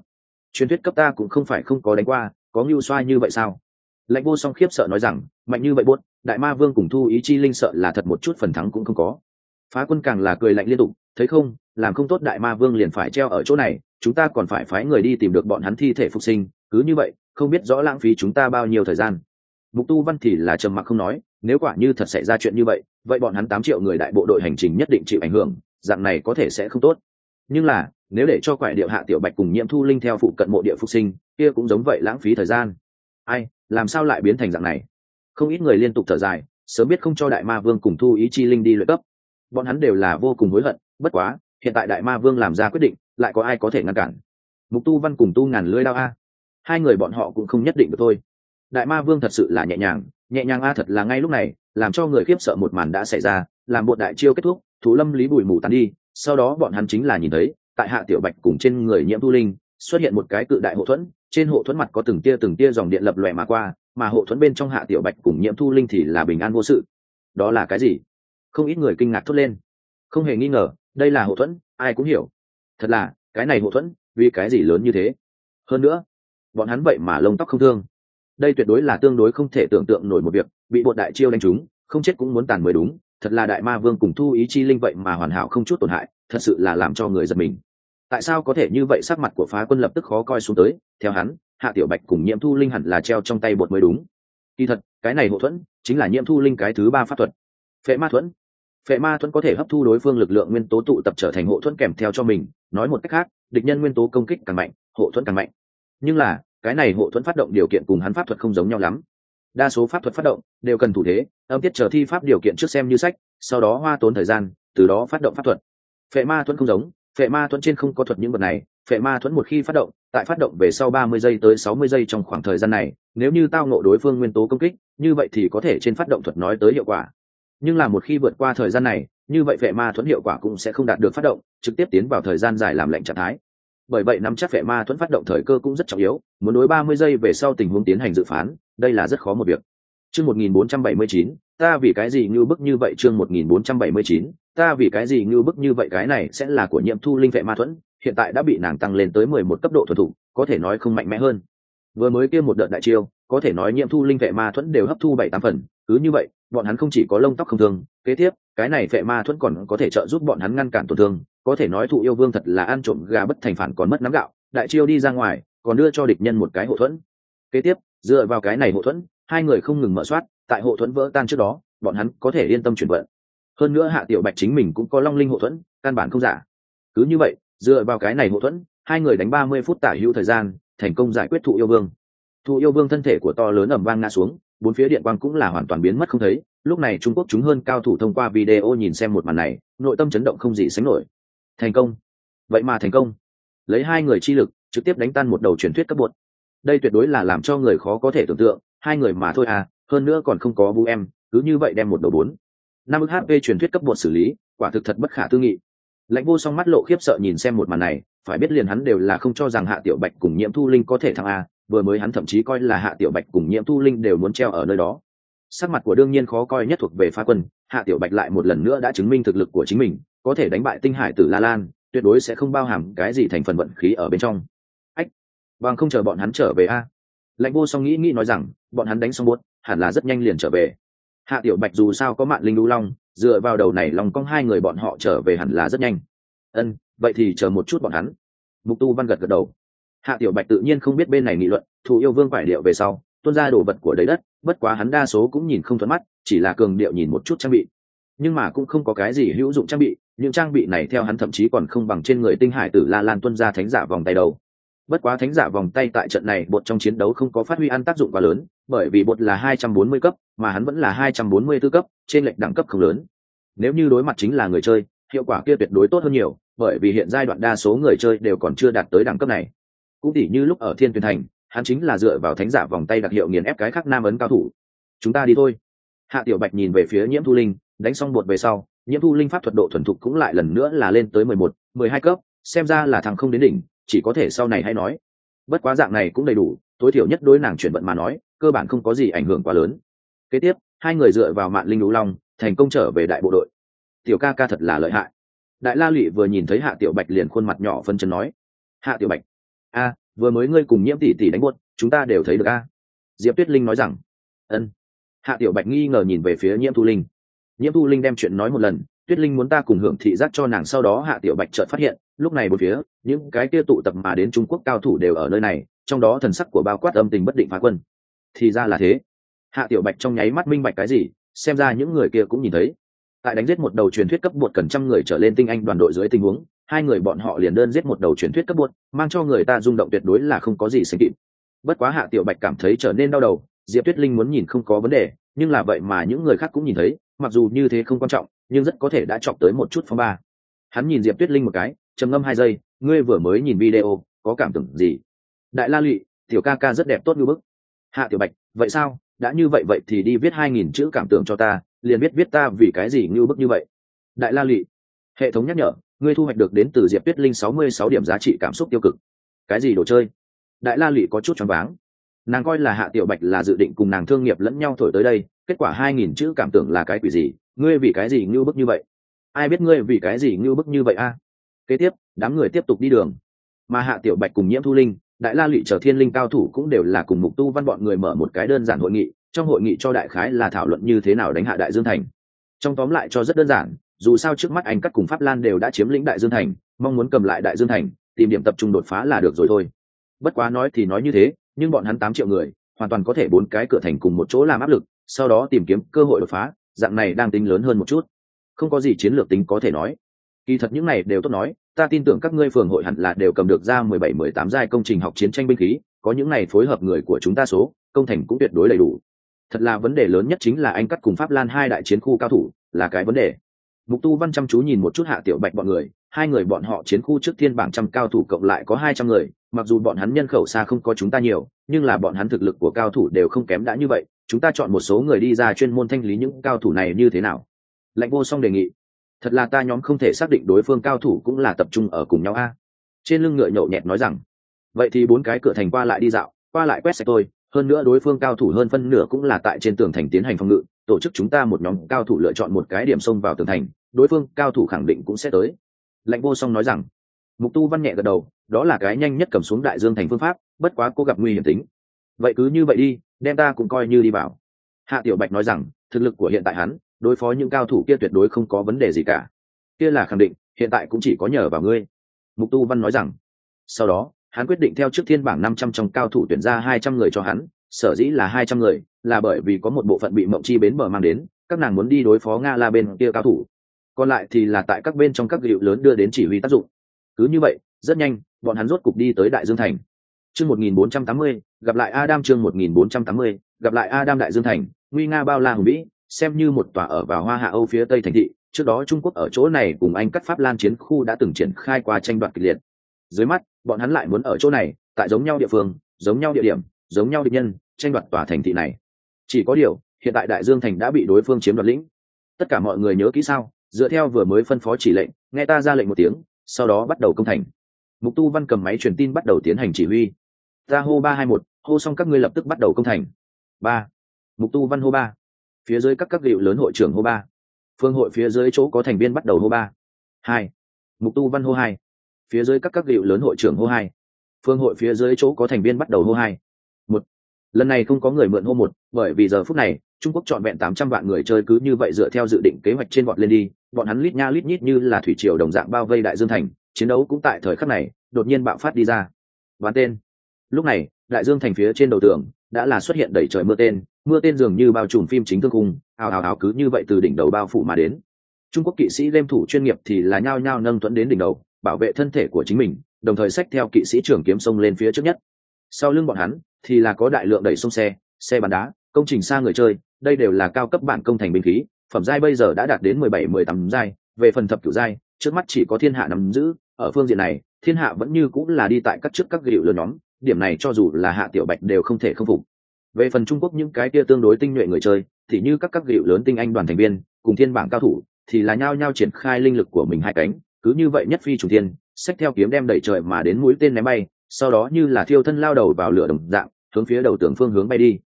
Truyền thuyết cấp ta cũng không phải không có đánh qua, có ngưu xoa như vậy sao? Lãnh vô song khiếp sợ nói rằng, mạnh như vậy bốt đại ma vương cùng thu ý chi linh sợ là thật một chút phần thắng cũng không có. Phá quân càng là cười lạnh liên tục, thấy không, làm không tốt đại ma vương liền phải treo ở chỗ này, chúng ta còn phải phái người đi tìm được bọn hắn thi thể phục sinh, cứ như vậy, không biết rõ lãng phí chúng ta bao nhiêu thời gian. Mục tu văn thì là trầm mặc không nói, nếu quả như thật xảy ra chuyện như vậy vậy bọn hắn tám triệu người đại bộ đội hành trình nhất định chịu ảnh hưởng, dạng này có thể sẽ không tốt. Nhưng là, nếu để cho quại điệu hạ tiểu bạch cùng nhiễm thu linh theo phụ cận mộ địa phục sinh, kia cũng giống vậy lãng phí thời gian ai, làm sao lại biến thành dạng này? Không ít người liên tục thở dài, sớm biết không cho đại ma vương cùng thu ý chi linh đi lợi cấp. Bọn hắn đều là vô cùng hối hận, bất quá, hiện tại đại ma vương làm ra quyết định, lại có ai có thể ngăn cản? Mục tu văn cùng tu ngàn lưới đao a. Hai người bọn họ cũng không nhất định được thôi. Đại ma vương thật sự là nhẹ nhàng nhẹ nhàng a thật là ngay lúc này, làm cho người khiếp sợ một màn đã xảy ra, làm bộ đại chiêu kết thúc, thủ lâm lý bùi mù tàn đi, sau đó bọn hắn chính là nhìn thấy, tại hạ tiểu bạch cùng trên người nhiễm thu linh xuất hiện một cái cự đại hộ thuẫn, trên hộ thuẫn mặt có từng tia từng tia dòng điện lập lòe mà qua, mà hộ thuẫn bên trong hạ tiểu bạch cùng nhiễm thu linh thì là bình an vô sự. Đó là cái gì? Không ít người kinh ngạc thốt lên. Không hề nghi ngờ, đây là hộ thuẫn, ai cũng hiểu. Thật là, cái này hộ thuẫn, vì cái gì lớn như thế? Hơn nữa, bọn hắn vậy mà lông tóc không thương. Đây tuyệt đối là tương đối không thể tưởng tượng nổi một việc, bị bột đại chiêu đánh trúng, không chết cũng muốn tàn mới đúng. Thật là đại ma vương cùng thu ý chi linh vậy mà hoàn hảo không chút tổn hại, thật sự là làm cho người giật mình tại sao có thể như vậy? Sắc mặt của phá quân lập tức khó coi xuống tới. Theo hắn, hạ tiểu bạch cùng nhiễm thu linh hẳn là treo trong tay bột mới đúng. Kỳ thật, cái này hậu thuẫn chính là nhiễm thu linh cái thứ ba pháp thuật. Phệ ma thuẫn. Phệ ma thuẫn có thể hấp thu đối phương lực lượng nguyên tố tụ tập trở thành hộ thuẫn kèm theo cho mình. Nói một cách khác, địch nhân nguyên tố công kích càng mạnh hộ thuẫn càng mạnh. Nhưng là, cái này hộ thuẫn phát động điều kiện cùng hắn pháp thuật không giống nhau lắm. Đa số pháp thuật phát động đều cần thủ thế, âm tiết chờ thi pháp điều kiện trước xem như sách, sau đó hoa tốn thời gian, từ đó phát động pháp thuật. Phệ ma thuẫn không giống phệ ma thuẫn trên không có thuật những vật này, phệ ma thuẫn một khi phát động, tại phát động về sau ba mươi giây tới sáu mươi giây trong khoảng thời gian này, nếu như tao nộ đối phương nguyên tố công kích, như vậy thì có thể trên phát động thuật nói tới hiệu quả. Nhưng là một khi vượt qua thời gian này, như vậy phệ ma thuẫn hiệu quả cũng sẽ không đạt được phát động, trực tiếp tiến vào thời gian dài làm lệnh trạng thái. Bởi vậy nắm chắc phệ ma thuẫn phát động thời cơ cũng rất trọng yếu, muốn đối ba mươi giây về sau tình huống tiến hành dự phán, đây là rất khó một việc. Chương một nghìn bốn trăm bảy mươi chín, ta vì cái gì như bức như vậy chương một nghìn bốn trăm bảy mươi chín ta vì cái gì như bức như vậy, cái này sẽ là của nhiệm thu linh vệ ma thuẫn, hiện tại đã bị nàng tăng lên tới mười một cấp độ thuần thủ, có thể nói không mạnh mẽ hơn. Vừa mới kia một đợt đại chiêu, có thể nói nhiệm thu linh vệ ma thuẫn đều hấp thu bảy tám phần, cứ như vậy, bọn hắn không chỉ có lông tóc không thương, kế tiếp, cái này vệ ma thuẫn còn có thể trợ giúp bọn hắn ngăn cản tổn thương, có thể nói thụ yêu vương thật là ăn trộm gà bất thành phản còn mất nắm gạo, đại chiêu đi ra ngoài, còn đưa cho địch nhân một cái hộ thuẫn. Kế tiếp, dựa vào cái này hộ thuẫn, hai người không ngừng mở soát, tại hộ thuẫn vỡ tan trước đó, bọn hắn có thể yên tâm chuyển vận hơn nữa hạ tiểu bạch chính mình cũng có long linh hộ thuẫn, căn bản không giả. Cứ như vậy, dựa vào cái này hộ thuẫn, hai người đánh ba mươi phút tả hữu thời gian, thành công giải quyết thụ yêu vương. Thụ yêu vương thân thể của to lớn ẩm vang ngã xuống, bốn phía điện quang cũng là hoàn toàn biến mất không thấy. Lúc này trung quốc chúng hơn cao thủ thông qua video nhìn xem một màn này, nội tâm chấn động không gì sánh nổi. Thành công. Vậy mà thành công. Lấy hai người chi lực, trực tiếp đánh tan một đầu truyền thuyết cấp bột. Đây tuyệt đối là làm cho người khó có thể tưởng tượng, hai người mà thôi à hơn nữa còn không có vũ em, cứ như vậy đem một đầu bốn năm ức hp truyền thuyết cấp bột xử lý, quả thực thật bất khả tư nghị. Lãnh vô song mắt lộ khiếp sợ nhìn xem một màn này, phải biết liền hắn đều là không cho rằng hạ tiểu bạch cùng nhiễm thu linh có thể thăng a, vừa mới hắn thậm chí coi là hạ tiểu bạch cùng nhiễm thu linh đều muốn treo ở nơi đó. Sắc mặt của đương nhiên khó coi nhất thuộc về pha quân, hạ tiểu bạch lại một lần nữa đã chứng minh thực lực của chính mình, có thể đánh bại tinh hải tử la lan, tuyệt đối sẽ không bao hàm cái gì thành phần vận khí ở bên trong. Ách, bằng không chờ bọn hắn trở về a. Lãnh vô song nghĩ nghĩ nói rằng, bọn hắn đánh xong buốt hẳn là rất nhanh liền trở về hạ tiểu bạch dù sao có mạng linh đu long, dựa vào đầu này lòng cong hai người bọn họ trở về hẳn là rất nhanh. Ân, vậy thì chờ một chút bọn hắn. Mục tu văn gật gật đầu. Hạ tiểu bạch tự nhiên không biết bên này nghị luận, thù yêu vương phải điệu về sau, tuôn ra đồ vật của đấy đất, bất quá hắn đa số cũng nhìn không thuận mắt, chỉ là cường điệu nhìn một chút trang bị. Nhưng mà cũng không có cái gì hữu dụng trang bị, những trang bị này theo hắn thậm chí còn không bằng trên người tinh hải tử la lan tuân ra thánh giả vòng tay đầu. Bất quá thánh giả vòng tay tại trận này bột trong chiến đấu không có phát huy ăn tác dụng quá lớn bởi vì bột là 240 cấp, mà hắn vẫn là 244 cấp, trên lệch đẳng cấp không lớn. Nếu như đối mặt chính là người chơi, hiệu quả kia tuyệt đối tốt hơn nhiều, bởi vì hiện giai đoạn đa số người chơi đều còn chưa đạt tới đẳng cấp này. Cũng tỉ như lúc ở thiên Tuyền thành, hắn chính là dựa vào thánh giả vòng tay đặc hiệu nghiền ép cái khác nam ấn cao thủ. Chúng ta đi thôi. Hạ tiểu bạch nhìn về phía nhiễm thu linh, đánh xong bột về sau, nhiễm thu linh pháp thuật độ thuần thục cũng lại lần nữa là lên tới mười một, mười hai cấp, xem ra là thằng không đến đỉnh, chỉ có thể sau này hay nói. Bất quá dạng này cũng đầy đủ, tối thiểu nhất đối nàng chuyển vận mà nói cơ bản không có gì ảnh hưởng quá lớn. Kế tiếp, hai người dựa vào mạng linh lũ long, thành công trở về đại bộ đội. Tiểu ca ca thật là lợi hại. Đại la lụy vừa nhìn thấy hạ tiểu bạch liền khuôn mặt nhỏ phân chân nói, hạ tiểu bạch, a, vừa mới ngươi cùng nhiễm tỷ tỷ đánh buốt, chúng ta đều thấy được a. Diệp tuyết linh nói rằng, ân. Hạ tiểu bạch nghi ngờ nhìn về phía nhiễm thu linh. Nhiễm thu linh đem chuyện nói một lần, tuyết linh muốn ta cùng hưởng thị giác cho nàng sau đó hạ tiểu bạch chợt phát hiện, lúc này một phía, những cái kia tụ tập mà đến trung quốc cao thủ đều ở nơi này, trong đó thần sắc của bao quát âm tình bất định phá quân thì ra là thế. Hạ tiểu bạch trong nháy mắt minh bạch cái gì, xem ra những người kia cũng nhìn thấy. Tại đánh giết một đầu truyền thuyết cấp bột cần trăm người trở lên tinh anh đoàn đội dưới tình huống, hai người bọn họ liền đơn giết một đầu truyền thuyết cấp bột, mang cho người ta rung động tuyệt đối là không có gì sánh kịp. Bất quá hạ tiểu bạch cảm thấy trở nên đau đầu, diệp tuyết linh muốn nhìn không có vấn đề, nhưng là vậy mà những người khác cũng nhìn thấy, mặc dù như thế không quan trọng, nhưng rất có thể đã chọc tới một chút phong ba. Hắn nhìn diệp tuyết linh một cái, trầm ngâm hai giây, ngươi vừa mới nhìn video, có cảm tưởng gì? Đại la lụy, tiểu ca ca rất đẹp tốt như bức hạ tiểu bạch, vậy sao? Đã như vậy vậy thì đi viết hai nghìn chữ cảm tưởng cho ta, liền biết viết ta vì cái gì như bức như vậy. Đại la lụy hệ thống nhắc nhở, ngươi thu hoạch được đến từ diệp tuyết linh sáu mươi sáu điểm giá trị cảm xúc tiêu cực. Cái gì đồ chơi? Đại la lụy có chút choáng váng. Nàng coi là hạ tiểu bạch là dự định cùng nàng thương nghiệp lẫn nhau thổi tới đây, kết quả hai nghìn chữ cảm tưởng là cái quỷ gì? Ngươi vì cái gì như bức như vậy? Ai biết ngươi vì cái gì như bức như vậy a? Kế tiếp, đám người tiếp tục đi đường. Mà hạ tiểu bạch cùng nhiễm thu linh đại la lụy chờ thiên linh cao thủ cũng đều là cùng mục tu văn bọn người mở một cái đơn giản hội nghị, trong hội nghị cho đại khái là thảo luận như thế nào đánh hạ đại dương thành. Trong tóm lại cho rất đơn giản, dù sao trước mắt anh cắt cùng pháp lan đều đã chiếm lĩnh đại dương thành, mong muốn cầm lại đại dương thành, tìm điểm tập trung đột phá là được rồi thôi. Bất quá nói thì nói như thế, nhưng bọn hắn tám triệu người, hoàn toàn có thể bốn cái cửa thành cùng một chỗ làm áp lực, sau đó tìm kiếm cơ hội đột phá, dạng này đang tính lớn hơn một chút. Không có gì chiến lược tính có thể nói. Kỳ thật những này đều tốt nói ta tin tưởng các ngươi phường hội hẳn là đều cầm được ra mười bảy, mười tám giai công trình học chiến tranh binh khí, có những này phối hợp người của chúng ta số, công thành cũng tuyệt đối đầy đủ. Thật là vấn đề lớn nhất chính là anh cắt cùng pháp lan hai đại chiến khu cao thủ, là cái vấn đề. Mục tu văn chăm chú nhìn một chút hạ tiểu bạch bọn người, hai người bọn họ chiến khu trước thiên bảng trăm cao thủ cộng lại có hai trăm người, mặc dù bọn hắn nhân khẩu xa không có chúng ta nhiều, nhưng là bọn hắn thực lực của cao thủ đều không kém đã như vậy, chúng ta chọn một số người đi ra chuyên môn thanh lý những cao thủ này như thế nào. Lạnh vô song đề nghị thật là ta nhóm không thể xác định đối phương cao thủ cũng là tập trung ở cùng nhau a. Trên lưng ngựa nhậu nhẹt nói rằng, vậy thì bốn cái cửa thành qua lại đi dạo, qua lại quét sạch tôi, hơn nữa đối phương cao thủ hơn phân nửa cũng là tại trên tường thành tiến hành phòng ngự, tổ chức chúng ta một nhóm cao thủ lựa chọn một cái điểm xông vào tường thành, đối phương cao thủ khẳng định cũng sẽ tới. Lạnh vô song nói rằng, mục tu văn nhẹ gật đầu, đó là cái nhanh nhất cầm xuống đại dương thành phương pháp, bất quá cô gặp nguy hiểm tính. Vậy cứ như vậy đi, đem ta cũng coi như đi vào. Hạ tiểu bạch nói rằng, thực lực của hiện tại hắn đối phó những cao thủ kia tuyệt đối không có vấn đề gì cả. Kia là khẳng định, hiện tại cũng chỉ có nhờ vào ngươi. Mục tu văn nói rằng. Sau đó, hắn quyết định theo trước thiên bảng năm trăm trong cao thủ tuyển ra hai trăm người cho hắn, sở dĩ là hai trăm người, là bởi vì có một bộ phận bị mộng chi bến bờ mang đến, các nàng muốn đi đối phó nga la bên kia cao thủ. Còn lại thì là tại các bên trong các hiệu lớn đưa đến chỉ huy tác dụng. Cứ như vậy, rất nhanh, bọn hắn rốt cục đi tới đại dương thành. Chương một nghìn bốn trăm tám mươi, gặp lại adam chương một nghìn bốn trăm tám mươi, gặp lại adam đại dương thành, nguy nga bao la hùng vĩ xem như một tòa ở vào hoa hạ âu phía tây thành thị, trước đó trung quốc ở chỗ này cùng anh cắt pháp lan chiến khu đã từng triển khai qua tranh đoạt kịch liệt. Dưới mắt, bọn hắn lại muốn ở chỗ này, tại giống nhau địa phương, giống nhau địa điểm, giống nhau địa nhân, tranh đoạt tòa thành thị này. Chỉ có điều, hiện tại đại dương thành đã bị đối phương chiếm đoạt lĩnh. Tất cả mọi người nhớ kỹ sao? Dựa theo vừa mới phân phó chỉ lệnh, nghe ta ra lệnh một tiếng, sau đó bắt đầu công thành. Mục tu văn cầm máy truyền tin bắt đầu tiến hành chỉ huy. Ta hô ba hai một, hô xong các ngươi lập tức bắt đầu công thành. Ba. Mục tu văn hô ba phía dưới các các liệu lớn hội trưởng hô ba. Phương hội phía dưới chỗ có thành viên bắt đầu hô ba. Hai. Mục tu văn hô hai. Phía dưới các các liệu lớn hội trưởng hô hai. Phương hội phía dưới chỗ có thành viên bắt đầu hô hai. Một. Lần này không có người mượn hô một, bởi vì giờ phút này, trung quốc chọn vẹn tám trăm vạn người chơi cứ như vậy dựa theo dự định kế hoạch trên bọn lên đi, bọn hắn lít nha lít nhít như là thủy triều đồng dạng bao vây đại dương thành, chiến đấu cũng tại thời khắc này, đột nhiên bạo phát đi ra. Bán tên. Lúc này, đại dương thành phía trên đầu tường đã là xuất hiện đẩy trời mưa tên mưa tên dường như bao trùm phim chính thương khung, ào ào ào cứ như vậy từ đỉnh đầu bao phủ mà đến. Trung quốc kỵ sĩ game thủ chuyên nghiệp thì là nhao nhao nâng thuẫn đến đỉnh đầu, bảo vệ thân thể của chính mình, đồng thời xách theo kỵ sĩ trưởng kiếm sông lên phía trước nhất. Sau lưng bọn hắn thì là có đại lượng đẩy sông xe xe bắn đá, công trình xa người chơi, đây đều là cao cấp bản công thành binh khí, phẩm giai bây giờ đã đạt đến mười bảy, mười tám giai, về phần thập cửu giai, trước mắt chỉ có thiên hạ nắm giữ, ở phương diện này, thiên hạ vẫn như cũng là đi tại các trước các gịu lớn nhóm, điểm này cho dù là hạ tiểu bạch đều không thể không phục về phần trung quốc những cái kia tương đối tinh nhuệ người chơi, thì như các các gịu lớn tinh anh đoàn thành viên, cùng thiên bảng cao thủ, thì là nhao nhao triển khai linh lực của mình hai cánh, cứ như vậy nhất phi chủ thiên, xách theo kiếm đem đẩy trời mà đến mũi tên ném bay, sau đó như là thiêu thân lao đầu vào lửa đồng dạng, hướng phía đầu tường phương hướng bay đi.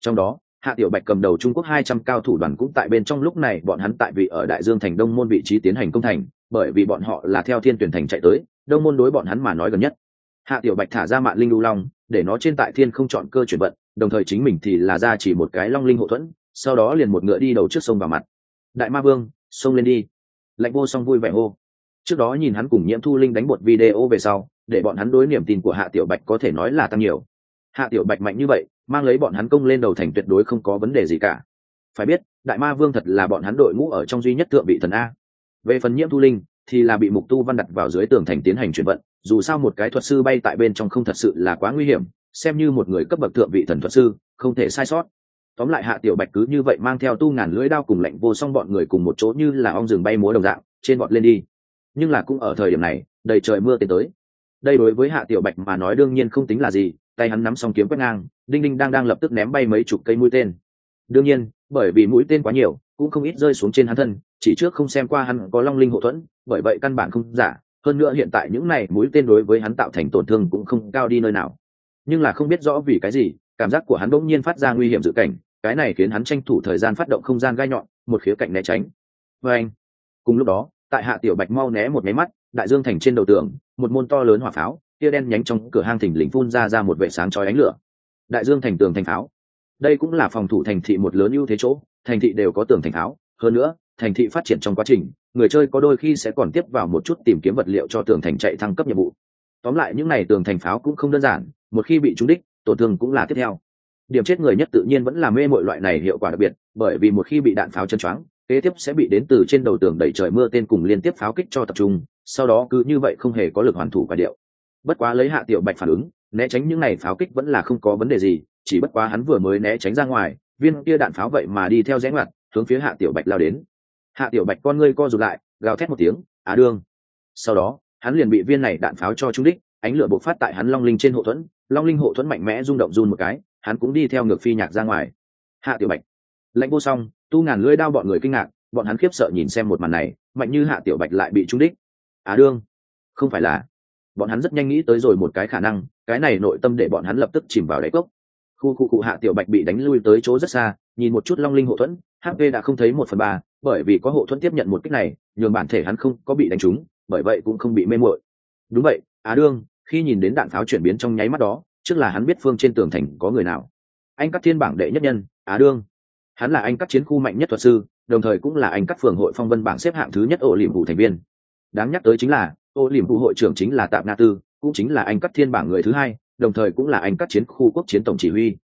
Trong đó, hạ tiểu bạch cầm đầu trung quốc hai trăm cao thủ đoàn cũng tại bên trong lúc này, bọn hắn tại vị ở đại dương thành đông môn vị trí tiến hành công thành, bởi vì bọn họ là theo thiên tuyển thành chạy tới, đông môn đối bọn hắn mà nói gần nhất. Hạ tiểu bạch thả ra mạng linh lưu long, để nó trên tại thiên không chọn cơ chuyển vận đồng thời chính mình thì là ra chỉ một cái long linh hộ thuẫn, sau đó liền một ngựa đi đầu trước sông vào mặt. Đại ma vương xông lên đi. Lạnh vô song vui vẻ hô. Trước đó nhìn hắn cùng nhiễm thu linh đánh một video về sau, để bọn hắn đối niềm tin của hạ tiểu bạch có thể nói là tăng nhiều. Hạ tiểu bạch mạnh như vậy, mang lấy bọn hắn công lên đầu thành tuyệt đối không có vấn đề gì cả. Phải biết, đại ma vương thật là bọn hắn đội ngũ ở trong duy nhất thượng vị thần a. Về phần nhiễm thu linh, thì là bị mục tu văn đặt vào dưới tường thành tiến hành chuyển vận, dù sao một cái thuật sư bay tại bên trong không thật sự là quá nguy hiểm xem như một người cấp bậc thượng vị thần thuật sư, không thể sai sót. Tóm lại hạ tiểu bạch cứ như vậy mang theo tu ngàn lưỡi đao cùng lệnh vô song bọn người cùng một chỗ như là ong rừng bay múa đồng dạng, trên bọn lên đi. Nhưng là cũng ở thời điểm này, đầy trời mưa tiến tới. Đây đối với hạ tiểu bạch mà nói đương nhiên không tính là gì, tay hắn nắm xong kiếm quét ngang, đinh đinh đang đang lập tức ném bay mấy chục cây mũi tên. Đương nhiên, bởi vì mũi tên quá nhiều, cũng không ít rơi xuống trên hắn thân, chỉ trước không xem qua hắn có long linh hộ thuẫn, bởi vậy căn bản không giả. Hơn nữa hiện tại những này mũi tên đối với hắn tạo thành tổn thương cũng không cao đi nơi nào nhưng là không biết rõ vì cái gì, cảm giác của hắn bỗng nhiên phát ra nguy hiểm dự cảnh, cái này khiến hắn tranh thủ thời gian phát động không gian gai nhọn, một khía cạnh né tránh. Vê anh, cùng lúc đó, tại hạ tiểu bạch mau né một máy mắt, đại dương thành trên đầu tường, một môn to lớn hỏa pháo, tia đen nhánh trong cửa hang thỉnh lình phun ra ra một vệ sáng chói ánh lửa. Đại dương thành tường thành pháo. Đây cũng là phòng thủ thành thị một lớn ưu thế chỗ, thành thị đều có tường thành pháo. Hơn nữa, thành thị phát triển trong quá trình, người chơi có đôi khi sẽ còn tiếp vào một chút tìm kiếm vật liệu cho tường thành chạy thăng cấp nhiệm vụ. Tóm lại, những n à y tường thành pháo cũng không đơn giản một khi bị trúng đích, tổn thương cũng là tiếp theo. Điểm chết người nhất tự nhiên vẫn là mê mọi loại này hiệu quả đặc biệt, bởi vì một khi bị đạn pháo chân choáng, kế tiếp sẽ bị đến từ trên đầu tường đẩy trời mưa tên cùng liên tiếp pháo kích cho tập trung, sau đó cứ như vậy không hề có lực hoàn thủ quả điệu. Bất quá lấy hạ tiểu bạch phản ứng, né tránh những này pháo kích vẫn là không có vấn đề gì, chỉ bất quá hắn vừa mới né tránh ra ngoài, viên kia đạn pháo vậy mà đi theo rẽ ngoặt, hướng phía hạ tiểu bạch lao đến. Hạ tiểu bạch con ngươi co rụt lại, gào thét một tiếng, á đương! Sau đó, hắn liền bị viên này đạn pháo cho trúng đích, ánh lửa bộc phát tại hắn long linh trên hộ thuẫn long linh hộ thuẫn mạnh mẽ rung động run một cái, hắn cũng đi theo ngược phi nhạc ra ngoài. Hạ tiểu bạch. Lãnh vô song, tu ngàn lưỡi đao bọn người kinh ngạc, bọn hắn khiếp sợ nhìn xem một màn này, mạnh như hạ tiểu bạch lại bị trúng đích. Á đương. Không phải là. Bọn hắn rất nhanh nghĩ tới rồi một cái khả năng, cái này nội tâm để bọn hắn lập tức chìm vào đáy cốc. Khu khu cụ hạ tiểu bạch bị đánh lui tới chỗ rất xa, nhìn một chút long linh hộ thuẫn hp đã không thấy một phần ba, bởi vì có hộ thuẫn tiếp nhận một cách này, nhường bản thể hắn không có bị đánh trúng, bởi vậy cũng không bị mê muội. Đúng vậy, á đương khi nhìn đến đạn pháo chuyển biến trong nháy mắt đó, trước là hắn biết phương trên tường thành có người nào. Anh cắt thiên bảng đệ nhất nhân, á đương. Hắn là anh cắt chiến khu mạnh nhất thuật sư, đồng thời cũng là anh cắt phường hội phong vân bảng xếp hạng thứ nhất ổ liềm vụ thành viên. Đáng nhắc tới chính là, ô liềm vụ hội trưởng chính là tạm na tư, cũng chính là anh cắt thiên bảng người thứ hai, đồng thời cũng là anh cắt chiến khu quốc chiến tổng chỉ huy.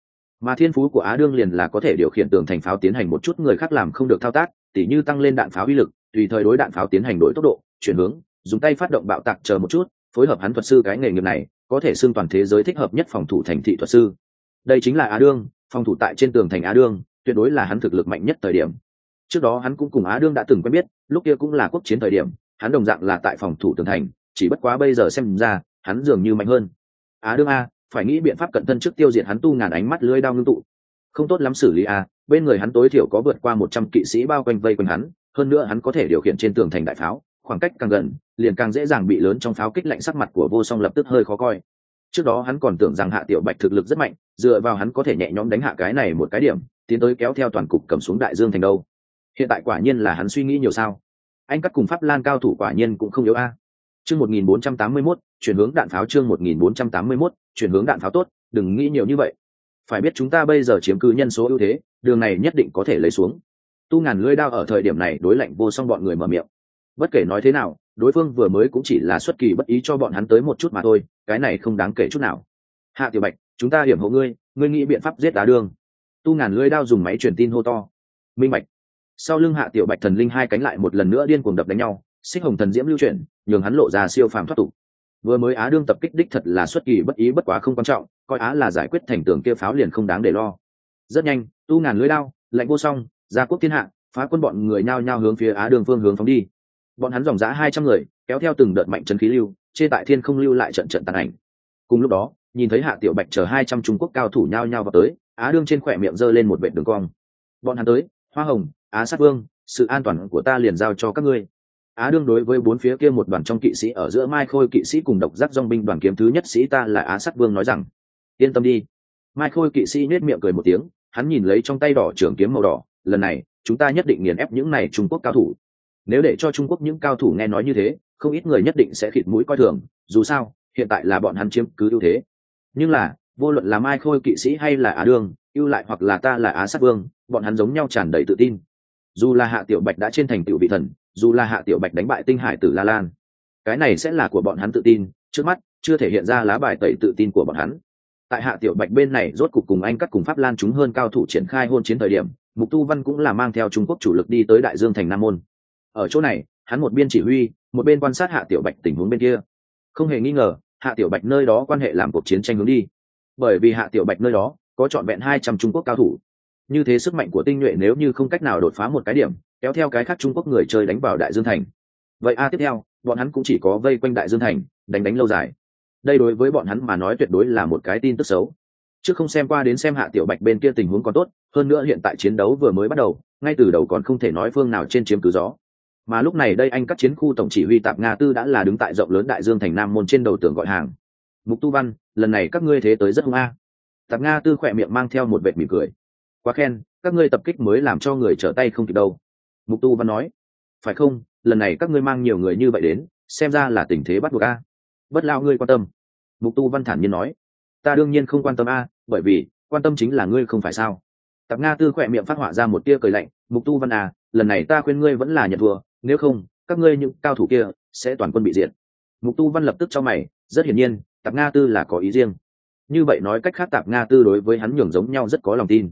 Mà thiên phú của á đương liền là có thể điều khiển tường thành pháo tiến hành một chút người khác làm không được thao tác, tỉ như tăng lên đạn pháo uy lực, tùy thời đối đạn pháo tiến hành đổi tốc độ, chuyển hướng, dùng tay phát động bạo tạc chờ một chút phối hợp hắn thuật sư cái nghề nghiệp này, có thể xưng toàn thế giới thích hợp nhất phòng thủ thành thị thuật sư. Đây chính là á đương, phòng thủ tại trên tường thành á đương, tuyệt đối là hắn thực lực mạnh nhất thời điểm. Trước đó hắn cũng cùng á đương đã từng quen biết, lúc kia cũng là quốc chiến thời điểm, hắn đồng dạng là tại phòng thủ tường thành, chỉ bất quá bây giờ xem ra, hắn dường như mạnh hơn. Á đương a, phải nghĩ biện pháp cận thân trước tiêu diệt hắn tu ngàn ánh mắt lưới đao ngưng tụ. Không tốt lắm xử lý a, bên người hắn tối thiểu có vượt qua một trăm kỵ sĩ bao quanh vây quanh hắn, hơn nữa hắn có thể điều khiển trên tường thành đại pháo khoảng cách càng gần, liền càng dễ dàng bị lớn trong pháo kích lạnh sắc mặt của vô song lập tức hơi khó coi. Trước đó hắn còn tưởng rằng hạ tiểu bạch thực lực rất mạnh, dựa vào hắn có thể nhẹ nhõm đánh hạ cái này một cái điểm, tiến tới kéo theo toàn cục cầm xuống đại dương thành đâu. Hiện tại quả nhiên là hắn suy nghĩ nhiều sao. Anh cắt cùng pháp lan cao thủ quả nhiên cũng không yếu a. Chương một nghìn bốn trăm tám mươi mốt, chuyển hướng đạn pháo chương một nghìn bốn trăm tám mươi mốt, chuyển hướng đạn pháo tốt, đừng nghĩ nhiều như vậy. Phải biết chúng ta bây giờ chiếm cứ nhân số ưu thế, đường này nhất định có thể lấy xuống. Tu ngàn lưỡi đao ở thời điểm này đối lạnh vô song bọn người mở miệng bất kể nói thế nào, đối phương vừa mới cũng chỉ là xuất kỳ bất ý cho bọn hắn tới một chút mà thôi, cái này không đáng kể chút nào. Hạ tiểu bạch, chúng ta hiểm hộ ngươi ngươi nghĩ biện pháp giết đá đường. Tu ngàn lưỡi đao dùng máy truyền tin hô to. Minh bạch. Sau lưng hạ tiểu bạch thần linh hai cánh lại một lần nữa điên cuồng đập đánh nhau, xích hồng thần diễm lưu chuyển, nhường hắn lộ ra siêu phàm thoát tục. Vừa mới á đương tập kích đích thật là xuất kỳ bất ý bất quá không quan trọng, coi á là giải quyết thành tường kia pháo liền không đáng để lo. Rất nhanh, tu ngàn lưỡi đao, lạnh vô song gia quốc thiên hạ, phá quân bọn người nhao nhao hướng phía á đường phương hướng phóng đi bọn hắn dòng giã hai trăm người, kéo theo từng đợt mạnh chân khí lưu, chê tại thiên không lưu lại trận trận tàn ảnh. Cùng lúc đó, nhìn thấy hạ tiểu bạch chờ hai trăm trung quốc cao thủ nhao nhao vào tới, á đương trên khỏe miệng giơ lên một vệ đường cong. Bọn hắn tới, hoa hồng, á sát vương, sự an toàn của ta liền giao cho các ngươi. Á đương đối với bốn phía kia một đoàn trong kỵ sĩ ở giữa mai khôi kỵ sĩ cùng độc giác dong binh đoàn kiếm thứ nhất sĩ ta là á sát vương nói rằng, yên tâm đi. Mai khôi kỵ sĩ nết miệng cười một tiếng, hắn nhìn lấy trong tay đỏ trường kiếm màu đỏ, lần này, chúng ta nhất định nghiền ép những này trung quốc cao thủ nếu để cho trung quốc những cao thủ nghe nói như thế, không ít người nhất định sẽ khịt mũi coi thường, dù sao, hiện tại là bọn hắn chiếm cứ ưu thế. Nhưng là, vô luận là mai khôi kỵ sĩ hay là á đương ưu lại hoặc là ta là á sát vương, bọn hắn giống nhau tràn đầy tự tin. Dù là hạ tiểu bạch đã trên thành tiểu vị thần, dù là hạ tiểu bạch đánh bại tinh hải tử la lan, cái này sẽ là của bọn hắn tự tin, trước mắt, chưa thể hiện ra lá bài tẩy tự tin của bọn hắn. Tại hạ tiểu bạch bên này, rốt cục cùng anh cắt cùng pháp lan chúng hơn cao thủ triển khai hôn chiến thời điểm, mục tu văn cũng là mang theo trung quốc chủ lực đi tới đại dương thành nam môn ở chỗ này, hắn một biên chỉ huy, một bên quan sát hạ tiểu bạch tình huống bên kia. Không hề nghi ngờ, hạ tiểu bạch nơi đó quan hệ làm cuộc chiến tranh hướng đi. Bởi vì hạ tiểu bạch nơi đó có trọn vẹn hai trăm trung quốc cao thủ. Như thế sức mạnh của tinh nhuệ nếu như không cách nào đột phá một cái điểm, kéo theo cái khác trung quốc người chơi đánh vào đại dương thành. Vậy a, tiếp theo, bọn hắn cũng chỉ có vây quanh đại dương thành, đánh đánh lâu dài. Đây đối với bọn hắn mà nói tuyệt đối là một cái tin tức xấu. Chứ không xem qua đến xem hạ tiểu bạch bên kia tình huống còn tốt, hơn nữa hiện tại chiến đấu vừa mới bắt đầu, ngay từ đầu còn không thể nói phương nào trên chiếm cứ gió mà lúc này đây anh các chiến khu tổng chỉ huy tạp nga tư đã là đứng tại rộng lớn đại dương thành nam môn trên đầu tường gọi hàng. Mục tu văn, lần này các ngươi thế tới rất hung a. Tạp nga tư khỏe miệng mang theo một vệt mỉm cười. Quá khen, các ngươi tập kích mới làm cho người trở tay không kịp đâu. Mục tu văn nói. Phải không, lần này các ngươi mang nhiều người như vậy đến, xem ra là tình thế bắt buộc a. Bất lao ngươi quan tâm. Mục tu văn thản nhiên nói. Ta đương nhiên không quan tâm a, bởi vì, quan tâm chính là ngươi không phải sao. Tạp nga tư khỏe miệng phát họa ra một tia cười lạnh. Mục tu văn à lần này ta khuyên ngươi vẫn là nhận thua nếu không, các ngươi những cao thủ kia sẽ toàn quân bị diệt. Mục tu văn lập tức cho mày, rất hiển nhiên, tạp nga tư là có ý riêng. Như vậy nói cách khác, tạp nga tư đối với hắn nhường giống nhau rất có lòng tin.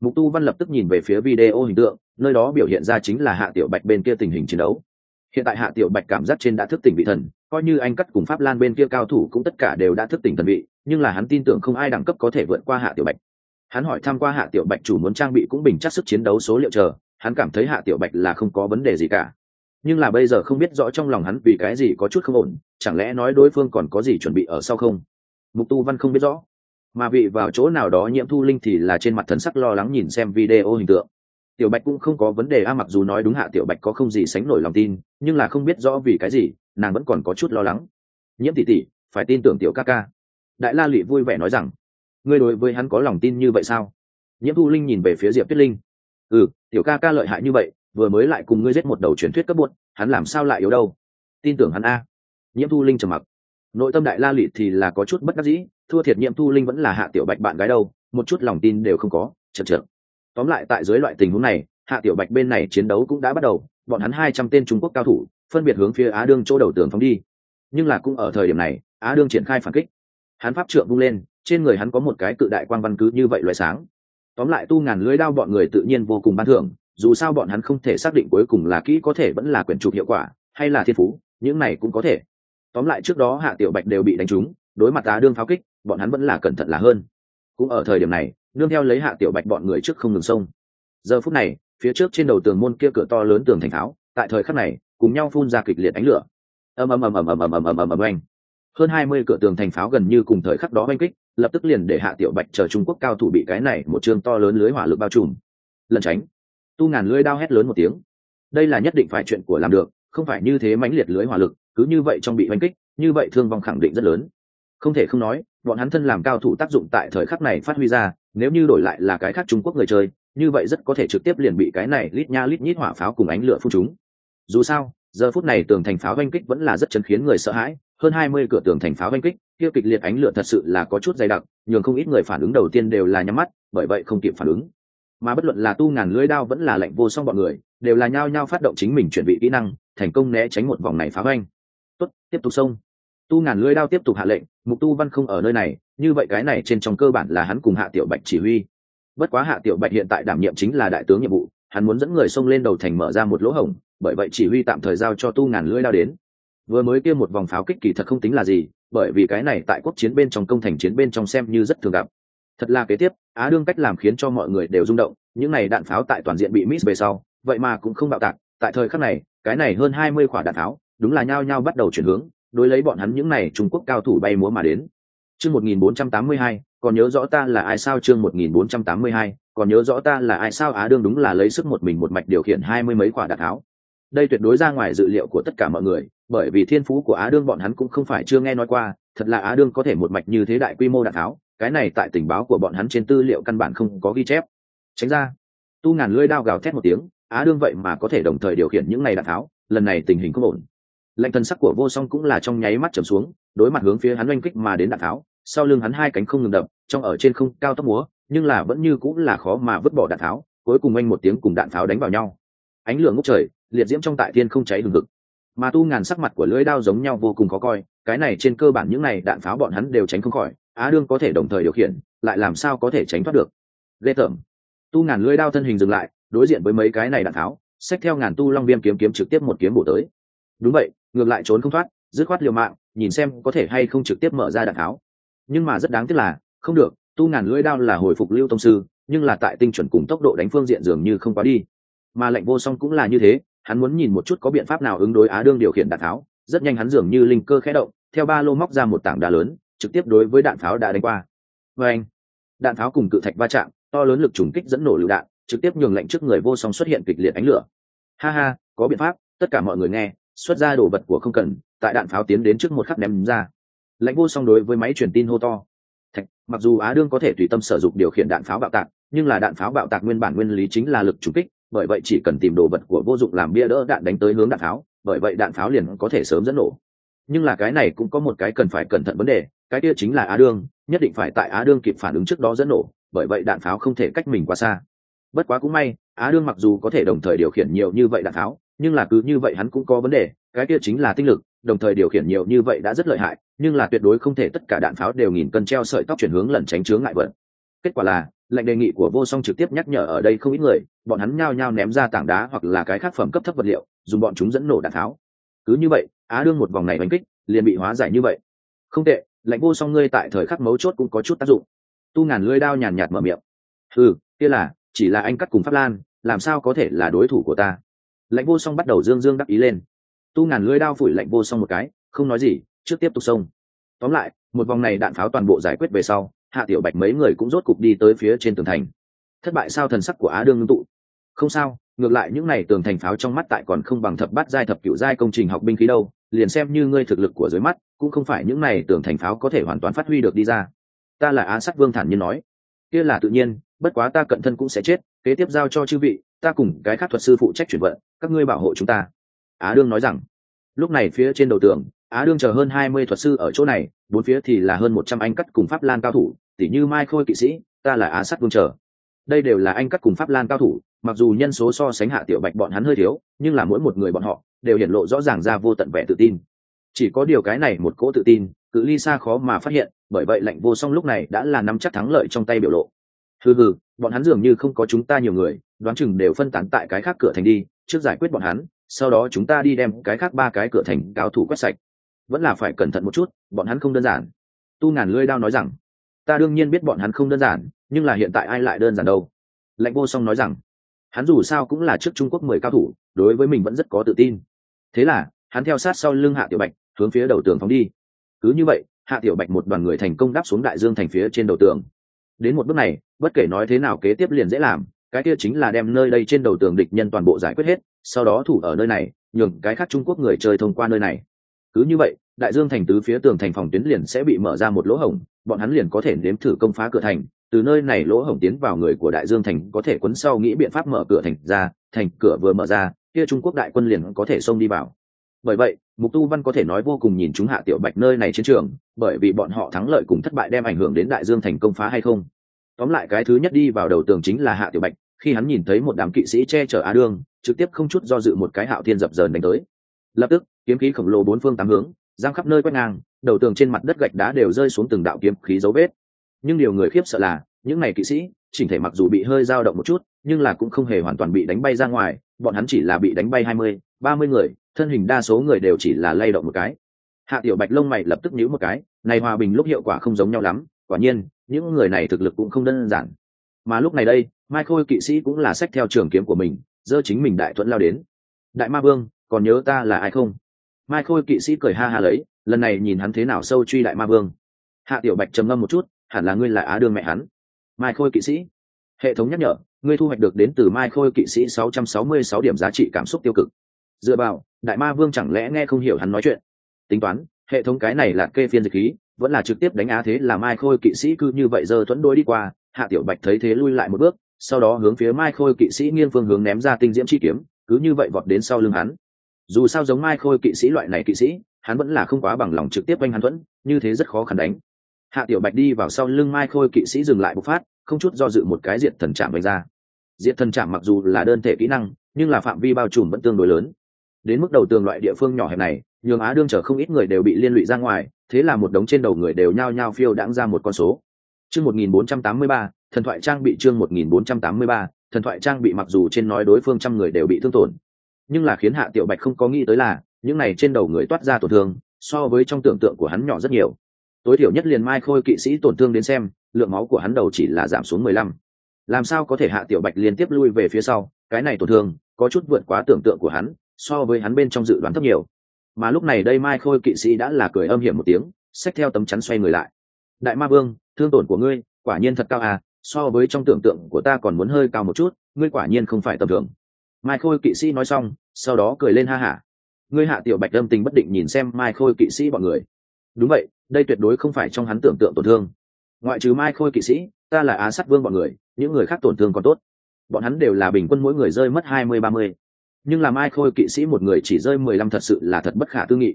Mục tu văn lập tức nhìn về phía video hình tượng, nơi đó biểu hiện ra chính là hạ tiểu bạch bên kia tình hình chiến đấu. Hiện tại hạ tiểu bạch cảm giác trên đã thức tỉnh vị thần, coi như anh cắt cùng pháp lan bên kia cao thủ cũng tất cả đều đã thức tỉnh thần vị, nhưng là hắn tin tưởng không ai đẳng cấp có thể vượt qua hạ tiểu bạch. Hắn hỏi tham q u a hạ tiểu bạch chủ muốn trang bị cũng bình chắc sức chiến đấu số liệu chờ, hắn cảm thấy hạ tiểu bạch là không có vấn đề gì cả nhưng là bây giờ không biết rõ trong lòng hắn vì cái gì có chút không ổn, chẳng lẽ nói đối phương còn có gì chuẩn bị ở sau không? Mục tu văn không biết rõ. Mà vị vào chỗ nào đó nhiễm thu linh thì là trên mặt thần sắc lo lắng nhìn xem video hình tượng. Tiểu bạch cũng không có vấn đề, a, mặc dù nói đúng hạ tiểu bạch có không gì sánh nổi lòng tin, nhưng là không biết rõ vì cái gì, nàng vẫn còn có chút lo lắng. Nhiễm tỷ tỷ, phải tin tưởng tiểu ca ca. Đại la lụy vui vẻ nói rằng, ngươi đối với hắn có lòng tin như vậy sao? Nhiễm thu linh nhìn về phía diệp tuyết linh. Ừ tiểu ca ca lợi hại như vậy vừa mới lại cùng ngươi giết một đầu truyền thuyết cấp bột hắn làm sao lại yếu đâu? Tin tưởng hắn a. Nhiễm thu linh trầm mặc. Nội tâm đại la lụy thì là có chút bất đắc dĩ, thua thiệt nhiễm thu linh vẫn là hạ tiểu bạch bạn gái đâu, một chút lòng tin đều không có chật chật tóm lại tại dưới loại tình huống này, hạ tiểu bạch bên này chiến đấu cũng đã bắt đầu, bọn hắn hai trăm tên trung quốc cao thủ, phân biệt hướng phía á đương chỗ đầu tường phóng đi. Nhưng là cũng ở thời điểm này, á đương triển khai phản kích. Hắn pháp trượng vung lên, trên người hắn có một cái cự đại quan văn cứ như vậy loại sáng. Tóm lại tu ngàn lưới đao bọn người tự nhiên vô cùng ban thưởng dù sao bọn hắn không thể xác định cuối cùng là kỹ có thể vẫn là quyển chụp hiệu quả, hay là thiên phú, những này cũng có thể. Tóm lại trước đó hạ tiểu bạch đều bị đánh trúng, đối mặt tá đương pháo kích, bọn hắn vẫn là cẩn thận là hơn. Cũng ở thời điểm này, nương theo lấy hạ tiểu bạch bọn người trước không ngừng sông giờ phút này, phía trước trên đầu tường môn kia cửa to lớn tường thành tháo, tại thời khắc này, cùng nhau phun ra kịch liệt ánh lửa. Ầm ầm ầm ầm ầm ầm ầm ầm ầm ầm oanh. Hơn hai mươi cửa tường thành pháo gần như cùng thời khắc đó oanh kích, lập tức liền để hạ tiểu bạch chờ trung quốc cao thủ bị cái này một chương to lớn lưới hỏa lực bao trùm. Lần tránh tu ngàn lưỡi đao hét lớn một tiếng. Đây là nhất định phải chuyện của làm được, không phải như thế mãnh liệt lưới hỏa lực, cứ như vậy trong bị oanh kích, như vậy thương vong khẳng định rất lớn. Không thể không nói, bọn hắn thân làm cao thủ tác dụng tại thời khắc này phát huy ra, nếu như đổi lại là cái khác trung quốc người chơi, như vậy rất có thể trực tiếp liền bị cái này lít nha lít nhít hỏa pháo cùng ánh lửa phun chúng dù sao, giờ phút này tường thành pháo oanh kích vẫn là rất chấn khiến người sợ hãi, hơn hai mươi cửa tường thành pháo oanh kích, kia kịch liệt ánh lửa thật sự là có chút dày đặc, nhường không ít người phản ứng đầu tiên đều là nhắm mắt, bởi vậy không kịp phản ứng mà bất luận là tu ngàn lưỡi đao vẫn là lệnh vô song bọn người, đều là nhao nhao phát động chính mình chuẩn bị kỹ năng, thành công né tránh một vòng này phá hoanh tốt, tiếp tục xông. Tu ngàn lưỡi đao tiếp tục hạ lệnh, mục tu văn không ở nơi này, như vậy cái này trên trong cơ bản là hắn cùng hạ tiểu bạch chỉ huy. Bất quá hạ tiểu bạch hiện tại đảm nhiệm chính là đại tướng nhiệm vụ, hắn muốn dẫn người xông lên đầu thành mở ra một lỗ hổng, bởi vậy chỉ huy tạm thời giao cho tu ngàn lưỡi đao đến. Vừa mới kia một vòng pháo kích kỳ thật không tính là gì, bởi vì cái này tại quốc chiến bên trong công thành chiến bên trong xem như rất thường gặp. Thật là kế tiếp á đương cách làm khiến cho mọi người đều rung động, những này đạn pháo tại toàn diện bị miss về sau, vậy mà cũng không bạo tạc, tại thời khắc này, cái này hơn hai mươi quả đạn pháo, đúng là nhao nhao bắt đầu chuyển hướng, đối lấy bọn hắn những này trung quốc cao thủ bay múa mà đến. Chương một nghìn bốn trăm tám mươi hai, còn nhớ rõ ta là ai sao? Chương một nghìn bốn trăm tám mươi hai, còn nhớ rõ ta là ai sao? Á đương đúng là lấy sức một mình một mạch điều khiển hai mươi mấy quả đạn tháo đây tuyệt đối ra ngoài dự liệu của tất cả mọi người, bởi vì thiên phú của á đương bọn hắn cũng không phải chưa nghe nói qua, thật là á đương có thể một mạch như thế đại quy mô đạn tháo cái này tại tình báo của bọn hắn trên tư liệu căn bản không có ghi chép. Tránh ra. Tu ngàn lưỡi đao gào thét một tiếng, á đương vậy mà có thể đồng thời điều khiển những này đạn tháo, lần này tình hình không ổn. Lệnh thần sắc của vô song cũng là trong nháy mắt trầm xuống, đối mặt hướng phía hắn oanh kích mà đến đạn tháo, sau lưng hắn hai cánh không ngừng đập, trong ở trên không cao tốc múa, nhưng là vẫn như cũng là khó mà vứt bỏ đạn tháo, cuối cùng anh một tiếng cùng đạn tháo đánh vào nhau. Ánh lửa ngốc trời, liệt diễm trong tại thiên không cháy hừng hực. Mà tu ngàn sắc mặt của lưỡi đao giống nhau vô cùng khó coi, cái này trên cơ bản những này đạn pháo bọn hắn đều tránh không khỏi á đương có thể đồng thời điều khiển, lại làm sao có thể tránh thoát được? Ghê tởm. Tu ngàn lưỡi đao thân hình dừng lại, đối diện với mấy cái này đạn tháo, xách theo ngàn tu long viêm kiếm kiếm trực tiếp một kiếm bổ tới. Đúng vậy, ngược lại trốn không thoát, dứt khoát liều mạng, nhìn xem có thể hay không trực tiếp mở ra đạn tháo. Nhưng mà rất đáng tiếc là, không được, tu ngàn lưỡi đao là hồi phục lưu tông sư, nhưng là tại tinh chuẩn cùng tốc độ đánh phương diện dường như không quá đi. Mà lệnh vô song cũng là như thế, hắn muốn nhìn một chút có biện pháp nào ứng đối á đương điều khiển đạn tháo, rất nhanh hắn dường như linh cơ khẽ động, theo ba lô móc ra một tảng đá lớn trực tiếp đối với đạn pháo đã đánh qua. Và anh, đạn pháo cùng cự thạch va chạm, to lớn lực trùng kích dẫn nổ lựu đạn, trực tiếp nhường lệnh trước người vô song xuất hiện kịch liệt ánh lửa. Ha ha, có biện pháp, tất cả mọi người nghe, xuất ra đồ vật của không cần, tại đạn pháo tiến đến trước một khắc ném ra. Lãnh vô song đối với máy truyền tin hô to. Thạch, mặc dù á đương có thể tùy tâm sử dụng điều khiển đạn pháo bạo tạc, nhưng là đạn pháo bạo tạc nguyên bản nguyên lý chính là lực trùng kích, bởi vậy chỉ cần tìm đồ vật của vô dụng làm bia đỡ đạn đánh tới hướng đạn pháo, bởi vậy đạn pháo liền có thể sớm dẫn nổ. Nhưng là cái này cũng có một cái cần phải cẩn thận vấn đề cái kia chính là á đương, nhất định phải tại á đương kịp phản ứng trước đó dẫn nổ, bởi vậy đạn pháo không thể cách mình quá xa. Bất quá cũng may, á đương mặc dù có thể đồng thời điều khiển nhiều như vậy đạn pháo, nhưng là cứ như vậy hắn cũng có vấn đề, cái kia chính là tinh lực, đồng thời điều khiển nhiều như vậy đã rất lợi hại, nhưng là tuyệt đối không thể tất cả đạn pháo đều nghìn cân treo sợi tóc chuyển hướng lẩn tránh chướng ngại vật. Kết quả là, lệnh đề nghị của vô song trực tiếp nhắc nhở ở đây không ít người, bọn hắn nhao nhao ném ra tảng đá hoặc là cái khác phẩm cấp thấp vật liệu, dùng bọn chúng dẫn nổ đạn tháo cứ như vậy, á đương một vòng này đánh kích, liền bị hóa giải như vậy. Không tệ lệnh vô song ngươi tại thời khắc mấu chốt cũng có chút tác dụng. Tu ngàn lưỡi đao nhàn nhạt mở miệng. Ừ kia là, chỉ là anh cắt cùng pháp lan, làm sao có thể là đối thủ của ta? Lệnh vô song bắt đầu dương dương đắc ý lên. Tu ngàn lưỡi đao phủi lệnh vô song một cái, không nói gì, trước tiếp tục xông. Tóm lại, một vòng này đạn pháo toàn bộ giải quyết về sau, hạ tiểu bạch mấy người cũng rốt cục đi tới phía trên tường thành. Thất bại sao thần sắc của á đương ngưng tụ. Không sao, ngược lại những n à y tường thành pháo trong mắt tại còn không bằng thập bát giai thập cựu giai công trình học binh khí đâu liền xem như ngươi thực lực của dưới mắt cũng không phải những này tưởng thành pháo có thể hoàn toàn phát huy được đi ra. Ta là á sắc vương thản nhiên nói. Kia là tự nhiên bất quá ta cận thân cũng sẽ chết kế tiếp giao cho chư vị ta cùng cái khác thuật sư phụ trách chuyển vận các ngươi bảo hộ chúng ta. Á đương nói rằng. Lúc này phía trên đầu tường á đương chờ hơn hai mươi thuật sư ở chỗ này bốn phía thì là hơn một trăm anh cắt cùng pháp lan cao thủ tỉ như mai khôi kỵ sĩ ta là á sát vương chờ, đây đều là anh cắt cùng pháp lan cao thủ mặc dù nhân số so sánh hạ tiểu bạch bọn hắn hơi thiếu, nhưng là mỗi một người bọn họ đều hiển lộ rõ ràng ra vô tận vẻ tự tin. Chỉ có điều cái này một cỗ tự tin, cự ly xa khó mà phát hiện, bởi vậy lệnh vô song lúc này đã là nắm chắc thắng lợi trong tay biểu lộ. Hừ hừ, bọn hắn dường như không có chúng ta nhiều người, đoán chừng đều phân tán tại cái khác cửa thành đi, trước giải quyết bọn hắn, sau đó chúng ta đi đem cái khác ba cái cửa thành cao thủ quét sạch. Vẫn là phải cẩn thận một chút, bọn hắn không đơn giản. Tu ngàn lưỡi đao nói rằng, ta đương nhiên biết bọn hắn không đơn giản, nhưng là hiện tại ai lại đơn giản đâu? Lệnh vô song nói rằng hắn dù sao cũng là trước trung quốc mười cao thủ, đối với mình vẫn rất có tự tin. Thế là, hắn theo sát sau lưng hạ tiểu bạch, hướng phía đầu tường phóng đi. Cứ như vậy, hạ tiểu bạch một đoàn người thành công đáp xuống đại dương thành phía trên đầu tường. Đến một bước này, bất kể nói thế nào kế tiếp liền dễ làm, cái kia chính là đem nơi đây trên đầu tường địch nhân toàn bộ giải quyết hết, sau đó thủ ở nơi này, nhường cái khác trung quốc người chơi thông qua nơi này. Cứ như vậy, đại dương thành tứ phía tường thành phòng tuyến liền sẽ bị mở ra một lỗ hổng, bọn hắn liền có thể nếm thử công phá cửa thành từ nơi này lỗ hổng tiến vào người của đại dương thành có thể quấn sau nghĩ biện pháp mở cửa thành ra, thành cửa vừa mở ra, kia trung quốc đại quân liền có thể xông đi vào. Bởi vậy, mục tu văn có thể nói vô cùng nhìn chúng hạ tiểu bạch nơi này chiến trường, bởi vì bọn họ thắng lợi cùng thất bại đem ảnh hưởng đến đại dương thành công phá hay không. Tóm lại cái thứ nhất đi vào đầu tường chính là hạ tiểu bạch, khi hắn nhìn thấy một đám kỵ sĩ che chở á đương, trực tiếp không chút do dự một cái hạo thiên dập dờn đánh tới. Lập tức, kiếm khí khổng lồ bốn phương tám hướng, giang khắp nơi quét ngang, đầu tường trên mặt đất gạch đá đều rơi xuống từng đạo kiếm khí dấu vết nhưng điều người khiếp sợ là, những này kỵ sĩ, chỉnh thể mặc dù bị hơi dao động một chút, nhưng là cũng không hề hoàn toàn bị đánh bay ra ngoài, bọn hắn chỉ là bị đánh bay hai mươi, ba mươi người, thân hình đa số người đều chỉ là lay động một cái. Hạ tiểu bạch lông mày lập tức nhíu một cái, này hòa bình lúc hiệu quả không giống nhau lắm, quả nhiên, những người này thực lực cũng không đơn giản. Mà lúc này đây, mai khôi kỵ sĩ cũng là sách theo trường kiếm của mình, giơ chính mình đại thuận lao đến. Đại ma vương, còn nhớ ta là ai không? Mai khôi kỵ sĩ cười ha ha lấy, lần này nhìn hắn thế nào sâu truy đại ma vương. Hạ tiểu bạch trầm ngâm một chút hẳn là ngươi là á đương mẹ hắn. Mai khôi kỵ sĩ. Hệ thống nhắc nhở, ngươi thu hoạch được đến từ mai khôi kỵ sĩ 666 điểm giá trị cảm xúc tiêu cực. Dựa vào, đại ma vương chẳng lẽ nghe không hiểu hắn nói chuyện? Tính toán, hệ thống cái này là kê phiên dịch khí, vẫn là trực tiếp đánh á thế là mai khôi kỵ sĩ cứ như vậy giờ thuẫn đôi đi qua, hạ tiểu bạch thấy thế lui lại một bước, sau đó hướng phía mai khôi kỵ sĩ nghiêng phương hướng ném ra tinh diễm chi kiếm, cứ như vậy vọt đến sau lưng hắn. Dù sao giống mai khôi kỵ sĩ loại này kỵ sĩ, hắn vẫn là không quá bằng lòng trực tiếp quanh hắn thuẫn, như thế rất khó khăn đánh hạ tiểu bạch đi vào sau lưng mai khôi kỵ sĩ dừng lại bộc phát, không chút do dự một cái diệt thần chạm đánh ra. Diệt thần chạm mặc dù là đơn thể kỹ năng, nhưng là phạm vi bao trùm vẫn tương đối lớn. Đến mức đầu tường loại địa phương nhỏ hẹp này, nhường á đương chở không ít người đều bị liên lụy ra ngoài, thế là một đống trên đầu người đều nhao nhao phiêu đãng ra một con số. Chương một nghìn bốn trăm tám mươi ba, thần thoại trang bị chương một nghìn bốn trăm tám mươi ba, thần thoại trang bị mặc dù trên nói đối phương trăm người đều bị thương tổn, nhưng là khiến hạ tiểu bạch không có nghĩ tới là, những này trên đầu người toát ra tổn thương, so với trong tưởng tượng của hắn nhỏ rất nhiều tối thiểu nhất liền mai khôi kỵ sĩ tổn thương đến xem, lượng máu của hắn đầu chỉ là giảm xuống mười lăm. Làm sao có thể hạ tiểu bạch liên tiếp lui về phía sau, cái này tổn thương, có chút vượt quá tưởng tượng của hắn, so với hắn bên trong dự đoán thấp nhiều. Mà lúc này đây mai khôi kỵ sĩ đã là cười âm hiểm một tiếng, xách theo tấm chắn xoay người lại. Đại ma vương, thương tổn của ngươi, quả nhiên thật cao à so với trong tưởng tượng của ta còn muốn hơi cao một chút, ngươi quả nhiên không phải tầm thường. Mai khôi kỵ sĩ nói xong, sau đó cười lên ha hả. Ngươi hạ tiểu bạch âm tình bất định nhìn xem mai khôi kỵ sĩ bọn người đúng vậy, đây tuyệt đối không phải trong hắn tưởng tượng tổn thương. Ngoại trừ mai khôi kỵ sĩ, ta là á sát vương bọn người, những người khác tổn thương còn tốt. Bọn hắn đều là bình quân mỗi người rơi mất hai mươi, ba mươi. Nhưng làm ai khôi kỵ sĩ một người chỉ rơi mười lăm thật sự là thật bất khả tư nghị.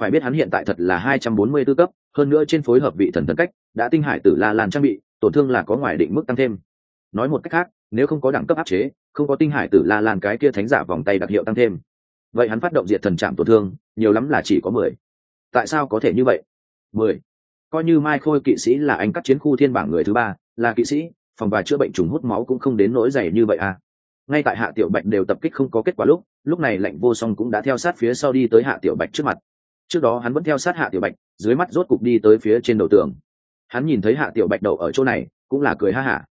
Phải biết hắn hiện tại thật là hai trăm bốn mươi tư cấp, hơn nữa trên phối hợp vị thần thần cách, đã tinh hải tử la lan trang bị, tổn thương là có ngoài định mức tăng thêm. Nói một cách khác, nếu không có đẳng cấp áp chế, không có tinh hải tử la lan cái kia thánh giả vòng tay đặc hiệu tăng thêm. Vậy hắn phát động diệt thần trạm tổn thương, nhiều lắm là chỉ có mười tại sao có thể như vậy? Mười. Coi như mai khôi kỵ sĩ là anh cắt chiến khu thiên bảng người thứ ba, là kỵ sĩ, phòng và chữa bệnh trùng hút máu cũng không đến nỗi dày như vậy à. Ngay tại hạ tiểu bạch đều tập kích không có kết quả lúc lúc này lệnh vô song cũng đã theo sát phía sau đi tới hạ tiểu bạch trước mặt. Trước đó hắn vẫn theo sát hạ tiểu bạch, dưới mắt rốt cục đi tới phía trên đầu tường. Hắn nhìn thấy hạ tiểu bạch đậu ở chỗ này, cũng là cười ha hả.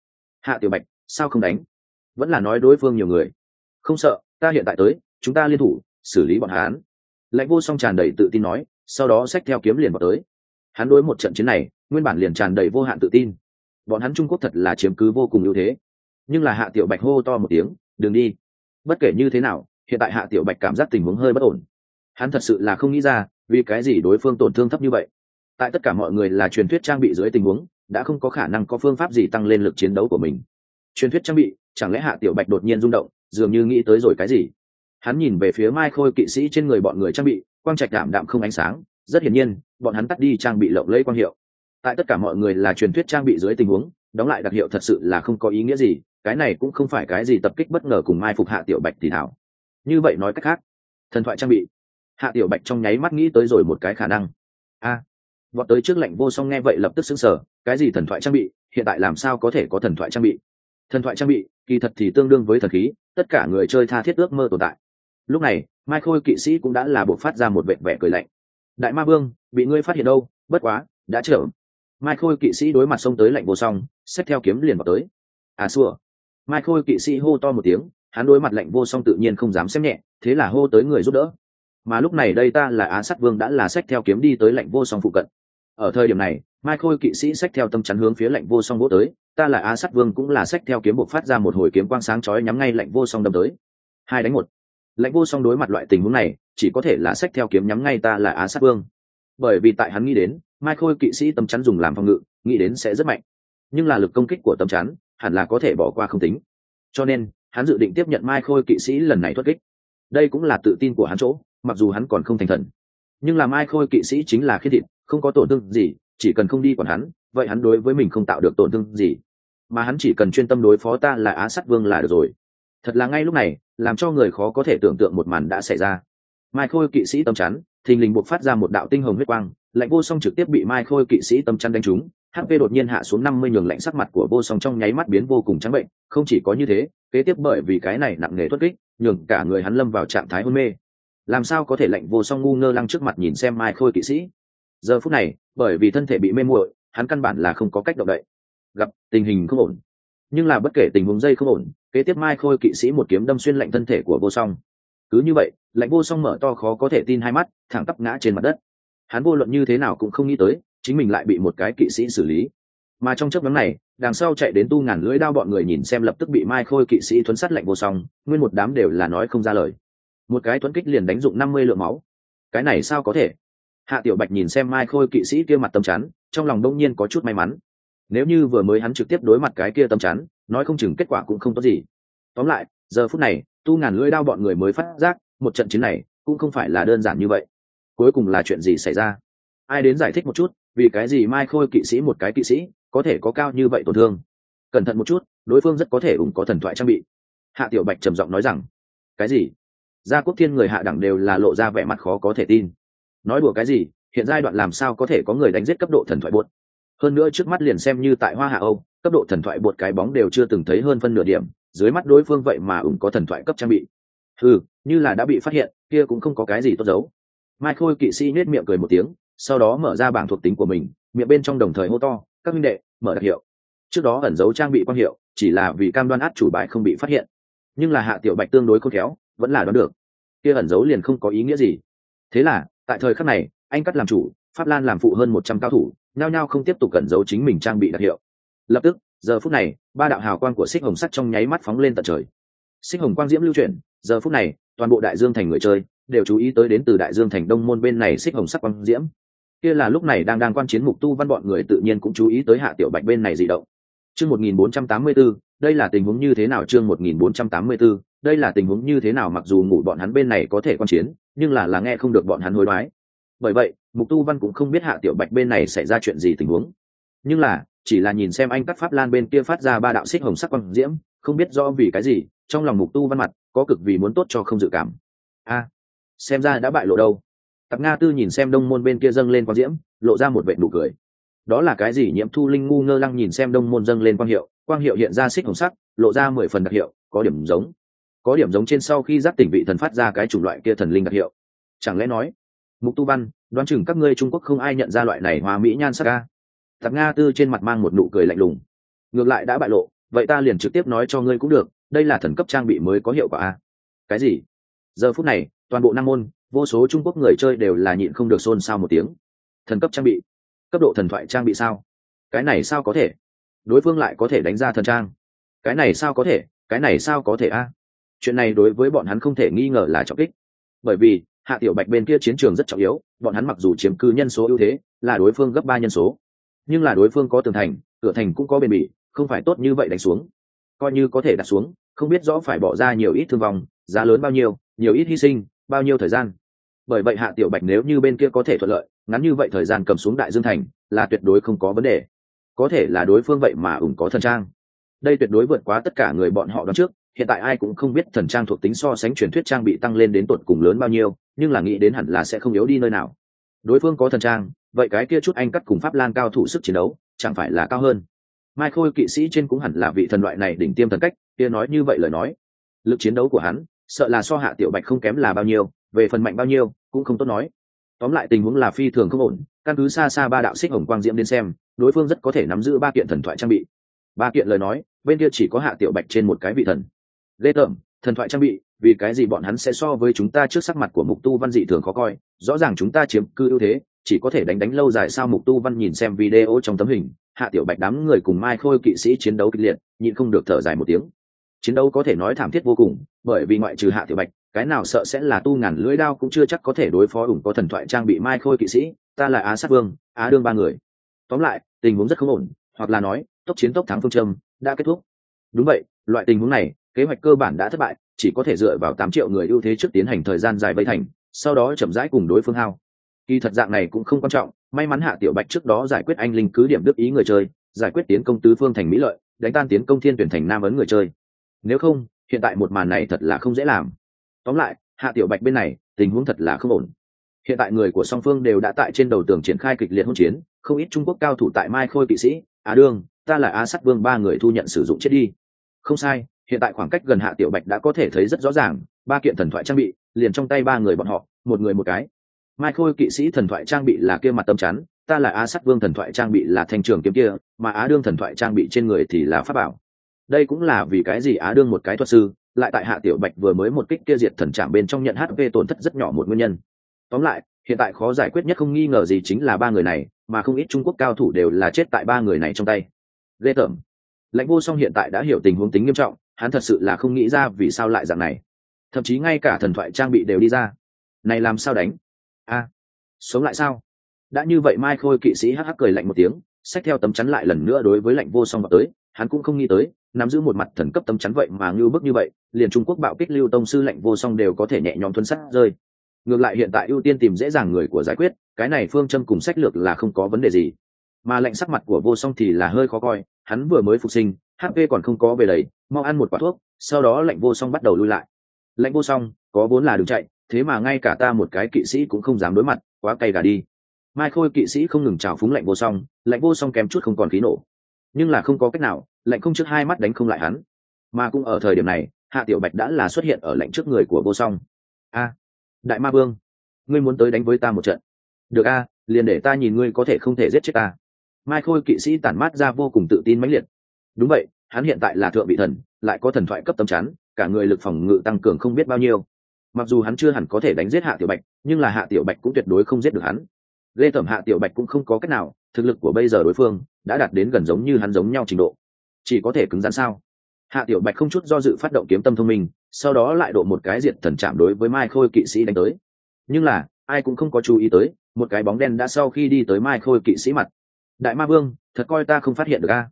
Hạ tiểu bạch, sao không đánh? Vẫn là nói đối phương nhiều người. Không sợ, ta hiện tại tới, chúng ta liên thủ, xử lý bọn hắn. Lãnh vô song tràn đầy tự tin nói sau đó xách theo kiếm liền vào tới. Hắn đối một trận chiến này, nguyên bản liền tràn đầy vô hạn tự tin. Bọn hắn trung quốc thật là chiếm cứ vô cùng ưu thế. Nhưng là hạ tiểu bạch hô to một tiếng, đừng đi. Bất kể như thế nào, hiện tại hạ tiểu bạch cảm giác tình huống hơi bất ổn. Hắn thật sự là không nghĩ ra, vì cái gì đối phương tổn thương thấp như vậy. Tại tất cả mọi người là truyền thuyết trang bị dưới tình huống, đã không có khả năng có phương pháp gì tăng lên lực chiến đấu của mình. Truyền thuyết trang bị, chẳng lẽ hạ tiểu bạch đột nhiên rung động, dường như nghĩ tới rồi cái gì? Hắn nhìn về phía mai khôi kỵ sĩ trên người bọn người trang bị quang trạch đảm đạm không ánh sáng rất hiển nhiên bọn hắn tắt đi trang bị lộng lẫy quang hiệu. Tại tất cả mọi người là truyền thuyết trang bị dưới tình huống đóng lại đặc hiệu thật sự là không có ý nghĩa gì cái này cũng không phải cái gì tập kích bất ngờ cùng mai phục hạ tiểu bạch thì thảo. Như vậy nói cách khác thần thoại trang bị. Hạ tiểu bạch trong nháy mắt nghĩ tới rồi một cái khả năng. A à, tới trước lệnh vô song nghe vậy lập tức xứng sở cái gì thần thoại trang bị hiện tại làm sao có thể có thần thoại trang bị? Thần thoại trang bị kỳ thật thì tương đương với thần khí tất cả người chơi tha thiết ước mơ tồn tại lúc này, mai khôi kỵ sĩ cũng đã là buộc phát ra một vệ vẻ cười lạnh. Đại ma vương, bị ngươi phát hiện đâu? Bất quá, đã chở mai khôi kỵ sĩ đối mặt xông tới lạnh vô song xét theo kiếm liền vào tới. À xua. Mai khôi kỵ sĩ hô to một tiếng, hắn đối mặt lạnh vô song tự nhiên không dám xem nhẹ, thế là hô tới người giúp đỡ. Mà lúc này đây ta là á sát vương đã là xách theo kiếm đi tới lạnh vô song phụ cận. Ở thời điểm này, mai khôi kỵ sĩ xách theo tâm chắn hướng phía lạnh vô song vỗ tới, ta là á sát vương cũng là xách theo kiếm buộc phát ra một hồi kiếm quang sáng chói nhắm ngay lạnh vô song đâm tới. Hai đánh một. Lãnh vô song đối mặt loại tình huống này, chỉ có thể là sách theo kiếm nhắm ngay ta là á sát vương. Bởi vì tại hắn nghĩ đến, mai khôi kỵ sĩ tâm chắn dùng làm phòng ngự, nghĩ đến sẽ rất mạnh. Nhưng là lực công kích của tâm chắn, hẳn là có thể bỏ qua không tính. Cho nên, hắn dự định tiếp nhận mai khôi kỵ sĩ lần này thoát kích. Đây cũng là tự tin của hắn chỗ, mặc dù hắn còn không thành thần. Nhưng là mai khôi kỵ sĩ chính là khiết thịt, không có tổn thương gì, chỉ cần không đi còn hắn, vậy hắn đối với mình không tạo được tổn thương gì. Mà hắn chỉ cần chuyên tâm đối phó ta là á sát vương là được rồi thật là ngay lúc này, làm cho người khó có thể tưởng tượng một màn đã xảy ra. Mai khôi kỵ sĩ tâm chắn, thình lình buộc phát ra một đạo tinh hồng huyết quang, lạnh vô song trực tiếp bị mai khôi kỵ sĩ tâm chắn đánh trúng. Hp đột nhiên hạ xuống năm mươi nhường lạnh sắc mặt của vô song trong nháy mắt biến vô cùng trắng bệnh, không chỉ có như thế, kế tiếp bởi vì cái này nặng nề tuất kích, nhường cả người hắn lâm vào trạng thái hôn mê. Làm sao có thể lạnh vô song ngu ngơ lăng trước mặt nhìn xem mai khôi kỵ sĩ? Giờ phút này, bởi vì thân thể bị mê muội, hắn căn bản là không có cách động đậy. Gặp tình hình không ổn. Nhưng là bất kể tình huống dây không ổn kế tiếp mai khôi kỵ sĩ một kiếm đâm xuyên lạnh thân thể của vô song. Cứ như vậy, lạnh vô song mở to khó có thể tin hai mắt, thẳng tắp ngã trên mặt đất. Hắn vô luận như thế nào cũng không nghĩ tới, chính mình lại bị một cái kỵ sĩ xử lý. Mà trong chấp nhóm này, đằng sau chạy đến tu ngàn lưỡi đao bọn người nhìn xem lập tức bị mai khôi kỵ sĩ thuấn sát lạnh vô song, nguyên một đám đều là nói không ra lời. Một cái thuấn kích liền đánh dụng năm mươi lượng máu. Cái này sao có thể? Hạ tiểu bạch nhìn xem mai khôi kỵ sĩ kia mặt tâm chắn trong lòng đông nhiên có chút may mắn. Nếu như vừa mới hắn trực tiếp đối mặt cái kia tâm chắn nói không chừng kết quả cũng không tốt gì. Tóm lại, giờ phút này, tu ngàn lưỡi đao bọn người mới phát giác, một trận chiến này cũng không phải là đơn giản như vậy. Cuối cùng là chuyện gì xảy ra? Ai đến giải thích một chút, vì cái gì mai khôi kỵ sĩ một cái kỵ sĩ có thể có cao như vậy tổn thương? Cẩn thận một chút, đối phương rất có thể ủng có thần thoại trang bị. Hạ tiểu bạch trầm giọng nói rằng, cái gì? Gia quốc thiên người hạ đẳng đều là lộ ra vẻ mặt khó có thể tin. Nói đùa cái gì, hiện giai đoạn làm sao có thể có người đánh giết cấp độ thần thoại bột hơn nữa trước mắt liền xem như tại hoa hạ âu, cấp độ thần thoại bột cái bóng đều chưa từng thấy hơn phân nửa điểm, dưới mắt đối phương vậy mà ủng có thần thoại cấp trang bị. Ừ như là đã bị phát hiện, kia cũng không có cái gì tốt giấu. Mai khôi kỵ sĩ nết miệng cười một tiếng, sau đó mở ra bảng thuộc tính của mình, miệng bên trong đồng thời hô to, các minh đệ, mở đặc hiệu. Trước đó ẩn giấu trang bị quan hiệu, chỉ là vì cam đoan át chủ bài không bị phát hiện. Nhưng là hạ tiểu bạch tương đối khôn khéo, vẫn là đoán được. Kia ẩn giấu liền không có ý nghĩa gì. Thế là, tại thời khắc này, anh cắt làm chủ, pháp lan làm phụ hơn một trăm cao thủ nhao nhao không tiếp tục cẩn giấu chính mình trang bị đặc hiệu. Lập tức giờ phút này ba đạo hào quang của xích hồng sắt trong nháy mắt phóng lên tận trời. Xích hồng quang diễm lưu chuyển giờ phút này toàn bộ đại dương thành người chơi đều chú ý tới đến từ đại dương thành đông môn bên này xích hồng sắc quang diễm. Kia là lúc này đang đang quan chiến mục tu văn bọn người tự nhiên cũng chú ý tới hạ tiểu bạch bên này dị động. Chương 1484, đây là tình huống như thế nào? Chương 1484, đây là tình huống như thế nào? Mặc dù ngủ bọn hắn bên này có thể quan chiến nhưng là là nghe không được bọn hắn hối đoái bởi vậy, mục tu văn cũng không biết hạ tiểu bạch bên này xảy ra chuyện gì tình huống. Nhưng là, chỉ là nhìn xem anh cắt pháp lan bên kia phát ra ba đạo xích hồng sắc quang diễm, không biết rõ vì cái gì, trong lòng mục tu văn mặt có cực vì muốn tốt cho không dự cảm. A, xem ra đã bại lộ đâu. Tặc nga tư nhìn xem đông môn bên kia dâng lên quang diễm, lộ ra một vệ nụ cười. Đó là cái gì? Nhiễm thu linh ngu ngơ lăng nhìn xem đông môn dâng lên quang hiệu quang hiệu hiện ra xích hồng sắc, lộ ra mười phần đặc hiệu, có điểm giống. Có điểm giống trên sau khi giác tỉnh vị thần phát ra cái chủng loại kia thần linh đặc hiệu. Chẳng lẽ nói mục tu văn, đoán chừng các ngươi trung quốc không ai nhận ra loại này hoa mỹ nhan sắc ca tạp nga tư trên mặt mang một nụ cười lạnh lùng. Ngược lại đã bại lộ, vậy ta liền trực tiếp nói cho ngươi cũng được, đây là thần cấp trang bị mới có hiệu quả a. Cái gì? Giờ phút này, toàn bộ năng môn, vô số trung quốc người chơi đều là nhịn không được xôn xao một tiếng. Thần cấp trang bị? Cấp độ thần thoại trang bị sao? Cái này sao có thể? Đối phương lại có thể đánh ra thần trang. Cái này sao có thể? Cái này sao có thể a? Chuyện này đối với bọn hắn không thể nghi ngờ là trọng kích. Bởi vì hạ tiểu bạch bên kia chiến trường rất trọng yếu, bọn hắn mặc dù chiếm cư nhân số ưu thế, là đối phương gấp ba nhân số. Nhưng là đối phương có tường thành, cửa thành cũng có bền bỉ, không phải tốt như vậy đánh xuống. Coi như có thể đặt xuống, không biết rõ phải bỏ ra nhiều ít thương vong, giá lớn bao nhiêu, nhiều ít hy sinh, bao nhiêu thời gian. Bởi vậy hạ tiểu bạch nếu như bên kia có thể thuận lợi, ngắn như vậy thời gian cầm xuống đại dương thành, là tuyệt đối không có vấn đề. Có thể là đối phương vậy mà ủng có thần trang đây tuyệt đối vượt quá tất cả người bọn họ đón trước, hiện tại ai cũng không biết thần trang thuộc tính so sánh truyền thuyết trang bị tăng lên đến tột cùng lớn bao nhiêu, nhưng là nghĩ đến hẳn là sẽ không yếu đi nơi nào. Đối phương có thần trang, vậy cái kia chút anh cắt cùng pháp lan cao thủ sức chiến đấu, chẳng phải là cao hơn. Mai khôi kỵ sĩ trên cũng hẳn là vị thần loại này đỉnh tiêm thần cách, kia nói như vậy lời nói. Lực chiến đấu của hắn, sợ là so hạ tiểu bạch không kém là bao nhiêu, về phần mạnh bao nhiêu, cũng không tốt nói. Tóm lại tình huống là phi thường không ổn, căn cứ xa xa ba đạo xích hồng quang diễm đến xem, đối phương rất có thể nắm giữ ba kiện thần thoại trang bị ba kiện lời nói, bên kia chỉ có hạ tiểu bạch trên một cái vị thần. Lê tởm thần thoại trang bị, vì cái gì bọn hắn sẽ so với chúng ta trước sắc mặt của mục tu văn dị thường khó coi, rõ ràng chúng ta chiếm cư ưu thế, chỉ có thể đánh đánh lâu dài sao mục tu văn nhìn xem video trong tấm hình, hạ tiểu bạch đám người cùng mai khôi kỵ sĩ chiến đấu kịch liệt, nhịn không được thở dài một tiếng. Chiến đấu có thể nói thảm thiết vô cùng, bởi vì ngoại trừ hạ tiểu bạch, cái nào sợ sẽ là tu ngàn lưỡi đao cũng chưa chắc có thể đối phó ủng có thần thoại trang bị mai khôi kỵ sĩ, ta là á sát vương, á đương ba người. Tóm lại, tình huống rất không ổn hoặc là nói, tốc chiến tốc thắng phương châm, đã kết thúc. Đúng vậy, loại tình huống này, kế hoạch cơ bản đã thất bại, chỉ có thể dựa vào tám triệu người ưu thế trước tiến hành thời gian dài vây thành, sau đó chậm rãi cùng đối phương hao. Kỳ thật dạng này cũng không quan trọng, may mắn hạ tiểu bạch trước đó giải quyết anh linh cứ điểm đức ý người chơi, giải quyết tiến công tứ phương thành mỹ lợi, đánh tan tiến công thiên tuyển thành nam ấn người chơi. Nếu không, hiện tại một màn này thật là không dễ làm. Tóm lại, hạ tiểu bạch bên này, tình huống thật là không ổn. Hiện tại người của song phương đều đã tại trên đầu tường triển khai kịch liệt hỗn chiến, không ít trung quốc cao thủ tại mai khôi kỵ sĩ á đương, ta là á sắt vương, ba người thu nhận sử dụng chết đi. Không sai, hiện tại khoảng cách gần hạ tiểu bạch đã có thể thấy rất rõ ràng, ba kiện thần thoại trang bị, liền trong tay ba người bọn họ, một người một cái. Mai khôi kỵ sĩ thần thoại trang bị là kia mặt tâm chắn, ta là á sắt vương thần thoại trang bị là thanh trường kiếm kia, mà á đương thần thoại trang bị trên người thì là pháp bảo. Đây cũng là vì cái gì á đương một cái thuật sư, lại tại hạ tiểu bạch vừa mới một kích kia diệt thần trạm bên trong nhận hp tổn thất rất nhỏ một nguyên nhân. Tóm lại, hiện tại khó giải quyết nhất không nghi ngờ gì chính là ba người này mà không ít trung quốc cao thủ đều là chết tại ba người này trong tay. Ghê tởm. Lãnh vô song hiện tại đã hiểu tình huống tính nghiêm trọng, hắn thật sự là không nghĩ ra vì sao lại dạng này. Thậm chí ngay cả thần thoại trang bị đều đi ra. Này làm sao đánh? A. Sống lại sao? Đã như vậy mai khôi kỵ sĩ hắc hắc cười lạnh một tiếng, xách theo tấm chắn lại lần nữa đối với lạnh vô song vào tới, hắn cũng không nghĩ tới, nắm giữ một mặt thần cấp tấm chắn vậy mà ngưu bức như vậy, liền trung quốc bạo kích lưu tông sư lạnh vô song đều có thể nhẹ nhõm thuấn sắt rơi ngược lại hiện tại ưu tiên tìm dễ dàng người của giải quyết, cái này phương châm cùng sách lược là không có vấn đề gì. Mà lệnh sắc mặt của vô song thì là hơi khó coi, hắn vừa mới phục sinh hp còn không có về đầy, mau ăn một quả thuốc, sau đó lệnh vô song bắt đầu lui lại. Lệnh vô song, có vốn là đừng chạy, thế mà ngay cả ta một cái kỵ sĩ cũng không dám đối mặt, quá cay gà đi. Mai khôi kỵ sĩ không ngừng trào phúng lệnh vô song, lệnh vô song kém chút không còn khí nổ. Nhưng là không có cách nào, lệnh không trước hai mắt đánh không lại hắn. Mà cũng ở thời điểm này, hạ tiểu bạch đã là xuất hiện ở lệnh trước người của vô song. A đại ma vương, ngươi muốn tới đánh với ta một trận. Được a, liền để ta nhìn ngươi có thể không thể giết chết ta. Mai khôi kỵ sĩ tản mát ra vô cùng tự tin mãnh liệt. Đúng vậy, hắn hiện tại là thượng vị thần, lại có thần thoại cấp tâm chắn, cả người lực phòng ngự tăng cường không biết bao nhiêu. Mặc dù hắn chưa hẳn có thể đánh giết hạ tiểu bạch, nhưng là hạ tiểu bạch cũng tuyệt đối không giết được hắn. Lê tẩm hạ tiểu bạch cũng không có cách nào, thực lực của bây giờ đối phương đã đạt đến gần giống như hắn giống nhau trình độ. Chỉ có thể cứng rắn sao? Hạ tiểu bạch không chút do dự phát động kiếm tâm thông minh, sau đó lại độ một cái diện thần chạm đối với mai khôi kỵ sĩ đánh tới. Nhưng là, ai cũng không có chú ý tới, một cái bóng đen đã sau khi đi tới mai khôi kỵ sĩ mặt. Đại ma vương, thật coi ta không phát hiện được a.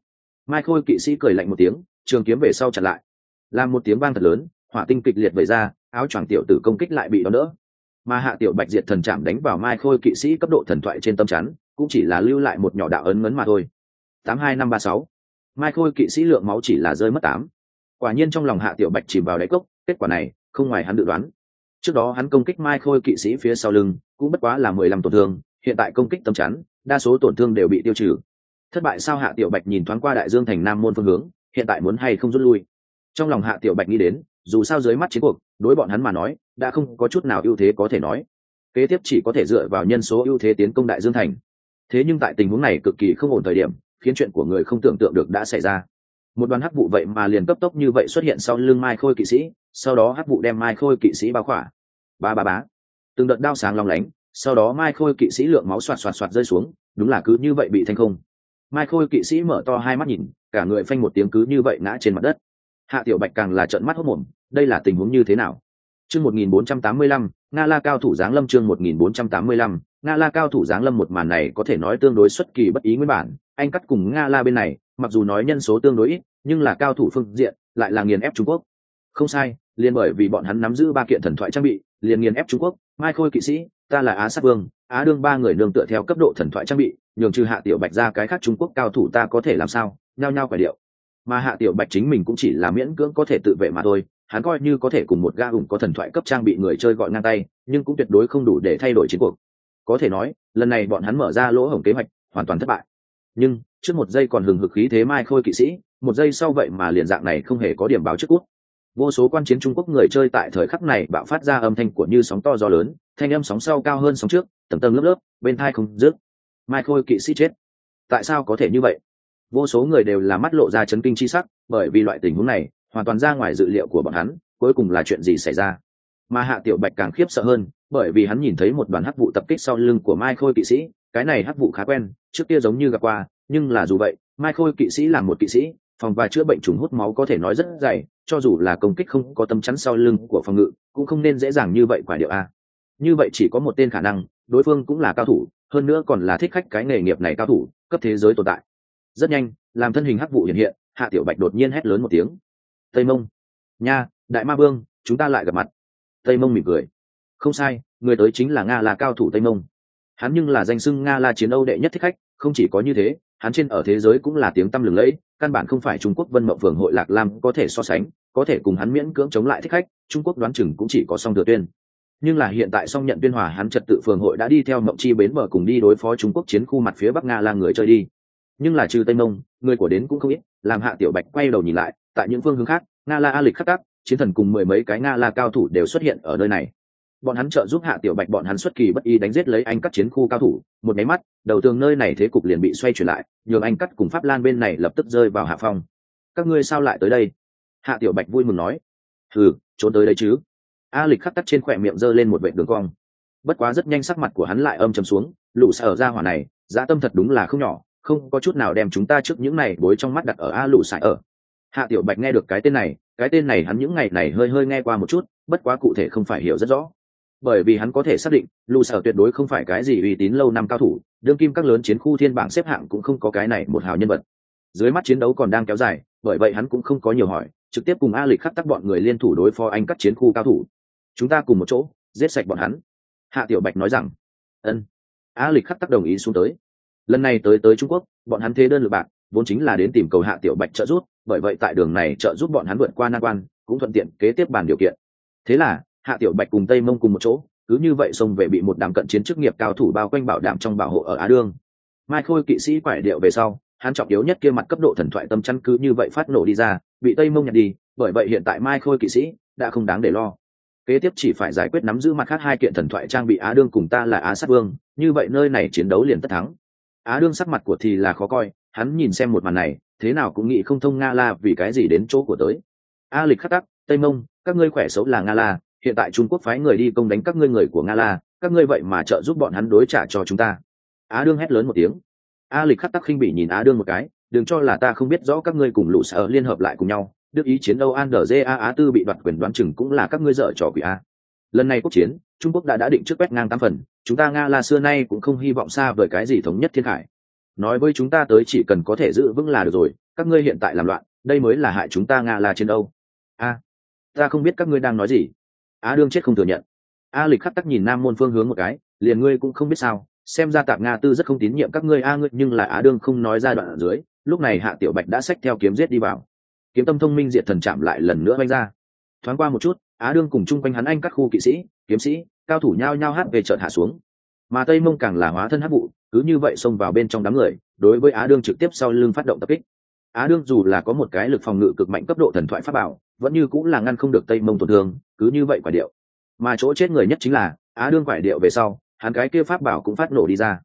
Mai khôi kỵ sĩ cười lạnh một tiếng, trường kiếm về sau chặn lại. Làm một tiếng vang thật lớn, hỏa tinh kịch liệt vẩy ra, áo choàng tiểu tử công kích lại bị đón đỡ. Mà hạ tiểu bạch diệt thần chạm đánh vào mai khôi kỵ sĩ cấp độ thần thoại trên tâm chắn, cũng chỉ là lưu lại một nhỏ đạo ấn ngấn mà thôi. Tám hai năm ba sáu mai khôi kỵ sĩ lượng máu chỉ là rơi mất tám. Quả nhiên trong lòng hạ tiểu bạch chìm vào đáy cốc, kết quả này, không ngoài hắn dự đoán. Trước đó hắn công kích mai khôi kỵ sĩ phía sau lưng, cũng bất quá là mười lăm tổn thương, hiện tại công kích tâm chắn, đa số tổn thương đều bị tiêu trừ. Thất bại sao hạ tiểu bạch nhìn thoáng qua đại dương thành nam môn phương hướng, hiện tại muốn hay không rút lui? Trong lòng hạ tiểu bạch nghĩ đến, dù sao dưới mắt chiến cuộc, đối bọn hắn mà nói, đã không có chút nào ưu thế có thể nói. Kế tiếp chỉ có thể dựa vào nhân số ưu thế tiến công đại dương thành. Thế nhưng tại tình huống này cực kỳ không ổn thời điểm khiến chuyện của người không tưởng tượng được đã xảy ra. Một đoàn hắc vụ vậy mà liền cấp tốc như vậy xuất hiện sau lưng mai khôi kỵ sĩ, sau đó hắc vụ đem mai khôi kỵ sĩ bao khỏa. Ba ba bá từng đợt đao sáng long lánh, sau đó mai khôi kỵ sĩ lượng máu xoạt xoạt xoạt rơi xuống, đúng là cứ như vậy bị thanh không. Mai khôi kỵ sĩ mở to hai mắt nhìn, cả người phanh một tiếng cứ như vậy ngã trên mặt đất. Hạ tiểu bạch càng là trận mắt hốt mồm đây là tình huống như thế nào? Chương một nghìn bốn trăm tám mươi lăm, nga la cao thủ giáng lâm chương một nghìn bốn trăm tám mươi lăm nga la cao thủ giáng lâm một màn này có thể nói tương đối xuất kỳ bất ý nguyên bản. Anh cắt cùng nga la bên này, mặc dù nói nhân số tương đối ít, nhưng là cao thủ phương diện, lại là nghiền ép trung quốc. Không sai, liền bởi vì bọn hắn nắm giữ ba kiện thần thoại trang bị, liền nghiền ép trung quốc. Mai khôi kỵ sĩ, ta là á sát vương, á đương ba người nương tựa theo cấp độ thần thoại trang bị, nhường trừ hạ tiểu bạch ra cái khác trung quốc cao thủ ta có thể làm sao? Nhao nhao quả điệu. Mà hạ tiểu bạch chính mình cũng chỉ là miễn cưỡng có thể tự vệ mà thôi, hắn coi như có thể cùng một ga hùng có thần thoại cấp trang bị người chơi gọi ngang tay, nhưng cũng tuyệt đối không đủ để thay đổi chiến cuộc có thể nói, lần này bọn hắn mở ra lỗ hổng kế hoạch, hoàn toàn thất bại. Nhưng, trước một giây còn hừng hực khí thế mai khôi kỵ sĩ, một giây sau vậy mà liền dạng này không hề có điểm báo trước cút. Vô số quan chiến trung quốc người chơi tại thời khắc này bạo phát ra âm thanh của như sóng to gió lớn, thanh âm sóng sau cao hơn sóng trước, tầng tầng lớp lớp, bên thai không dứt. Mai khôi kỵ sĩ chết. Tại sao có thể như vậy? Vô số người đều là mắt lộ ra chấn kinh chi sắc, bởi vì loại tình huống này, hoàn toàn ra ngoài dự liệu của bọn hắn, cuối cùng là chuyện gì xảy ra? Mà hạ tiểu bạch càng khiếp sợ hơn bởi vì hắn nhìn thấy một đoàn hắc vụ tập kích sau lưng của mai khôi kỵ sĩ, cái này hắc vụ khá quen, trước kia giống như gặp qua, nhưng là dù vậy, mai khôi kỵ sĩ là một kỵ sĩ, phòng và chữa bệnh trùng hút máu có thể nói rất dày, cho dù là công kích không có tâm chắn sau lưng của phòng ngự, cũng không nên dễ dàng như vậy quả điệu a. Như vậy chỉ có một tên khả năng, đối phương cũng là cao thủ, hơn nữa còn là thích khách cái nghề nghiệp này cao thủ, cấp thế giới tồn tại. Rất nhanh, làm thân hình hắc vụ hiện hiện, hạ tiểu bạch đột nhiên hét lớn một tiếng. Tây mông! Nha, đại ma vương, chúng ta lại gặp mặt. Tây mông mỉm cười không sai, người tới chính là nga là cao thủ tây mông. Hắn nhưng là danh sưng nga là chiến âu đệ nhất thích khách, không chỉ có như thế, hắn trên ở thế giới cũng là tiếng tăm lừng lẫy, căn bản không phải trung quốc vân mậu phường hội lạc lam có thể so sánh, có thể cùng hắn miễn cưỡng chống lại thích khách, trung quốc đoán chừng cũng chỉ có song thừa tuyên. Nhưng là hiện tại song nhận tuyên hòa hắn trật tự phường hội đã đi theo mộng chi bến bờ cùng đi đối phó trung quốc chiến khu mặt phía bắc nga là người chơi đi. Nhưng là trừ tây mông, người của đến cũng không ít, làm hạ tiểu bạch quay đầu nhìn lại, tại những phương hướng khác, nga la a lịch khắc tắc chiến thần cùng mười mấy cái nga la cao thủ đều xuất hiện ở nơi này bọn hắn trợ giúp hạ tiểu bạch bọn hắn xuất kỳ bất y đánh giết lấy anh cắt chiến khu cao thủ, một máy mắt, đầu tường nơi này thế cục liền bị xoay chuyển lại, nhường anh cắt cùng pháp lan bên này lập tức rơi vào hạ phong. Các ngươi sao lại tới đây? Hạ tiểu bạch vui mừng nói. Hừ, trốn tới đây chứ. A lịch khắc tắt trên khỏe miệng giơ lên một vệ đường cong. Bất quá rất nhanh sắc mặt của hắn lại âm chầm xuống, lũ sở ra hỏa này dã tâm thật đúng là không nhỏ, không có chút nào đem chúng ta trước những này bối trong mắt đặt ở a lũ sải ở. Hạ tiểu bạch nghe được cái tên này, cái tên này hắn những ngày này hơi hơi nghe qua một chút, bất quá cụ thể không phải hiểu rất rõ bởi vì hắn có thể xác định, lù sở tuyệt đối không phải cái gì uy tín lâu năm cao thủ, đương kim các lớn chiến khu thiên bảng xếp hạng cũng không có cái này một hào nhân vật. Dưới mắt chiến đấu còn đang kéo dài, bởi vậy hắn cũng không có nhiều hỏi, trực tiếp cùng a lịch khắc tắc bọn người liên thủ đối phó anh các chiến khu cao thủ. Chúng ta cùng một chỗ, giết sạch bọn hắn. Hạ tiểu bạch nói rằng, ân. A lịch khắc tắc đồng ý xuống tới. Lần này tới tới trung quốc, bọn hắn thế đơn lượt bạc, vốn chính là đến tìm cầu hạ tiểu bạch trợ giúp, bởi vậy tại đường này trợ giúp bọn hắn vượt qua nan quan, cũng thuận tiện kế tiếp bàn điều kiện. Thế là hạ tiểu bạch cùng tây mông cùng một chỗ, cứ như vậy xông về bị một đám cận chiến chức nghiệp cao thủ bao quanh bảo đảm trong bảo hộ ở á đương mai khôi kỵ sĩ quải điệu về sau, hắn trọng yếu nhất kia mặt cấp độ thần thoại tâm chăn cứ như vậy phát nổ đi ra, bị tây mông nhặt đi, bởi vậy hiện tại mai khôi kỵ sĩ đã không đáng để lo. Kế tiếp chỉ phải giải quyết nắm giữ mặt khác hai kiện thần thoại trang bị á đương cùng ta là á sát vương, như vậy nơi này chiến đấu liền tất thắng. Á đương sắc mặt của thì là khó coi, hắn nhìn xem một màn này, thế nào cũng nghĩ không thông nga la vì cái gì đến chỗ của tới. A lịch khắc tắc tây mông, các ngươi khỏe xấu là nga la hiện tại trung quốc phái người đi công đánh các ngươi người của nga la, các ngươi vậy mà trợ giúp bọn hắn đối trả cho chúng ta. Á đương hét lớn một tiếng. A lịch khắc tắc khinh bị nhìn á đương một cái, đừng cho là ta không biết rõ các ngươi cùng lũ sở liên hợp lại cùng nhau, đức ý chiến âu an đờ a á tư bị đoạt quyền đoán chừng cũng là các ngươi dở trò quỷ a. Lần này quốc chiến, trung quốc đã đã định trước quét ngang tám phần, chúng ta nga là xưa nay cũng không hy vọng xa vời cái gì thống nhất thiên hải. Nói với chúng ta tới chỉ cần có thể giữ vững là được rồi, các ngươi hiện tại làm loạn, đây mới là hại chúng ta nga là chiến âu. A, ta không biết các ngươi đang nói gì á đương chết không thừa nhận. A lịch khắc tắc nhìn nam môn phương hướng một cái, liền ngươi cũng không biết sao, xem ra tạp nga tư rất không tín nhiệm các ngươi, a ngươi, nhưng là á đương không nói ra đoạn ở dưới, lúc này hạ tiểu bạch đã xách theo kiếm giết đi vào. Kiếm tâm thông minh diệt thần chạm lại lần nữa oanh ra. Thoáng qua một chút, á đương cùng chung quanh hắn anh các khu kỵ sĩ, kiếm sĩ, cao thủ nhao nhao hát về trận hạ xuống. Mà tây mông càng là hóa thân hát vụ, cứ như vậy xông vào bên trong đám người, đối với á đương trực tiếp sau lưng phát động tập kích. Á đương dù là có một cái lực phòng ngự cực mạnh cấp độ thần thoại pháp bảo, vẫn như cũng là ngăn không được tây mông tổn thương cứ như vậy quả điệu. Mà chỗ chết người nhất chính là, á đương quả điệu về sau, hắn cái kia pháp bảo cũng phát nổ đi ra.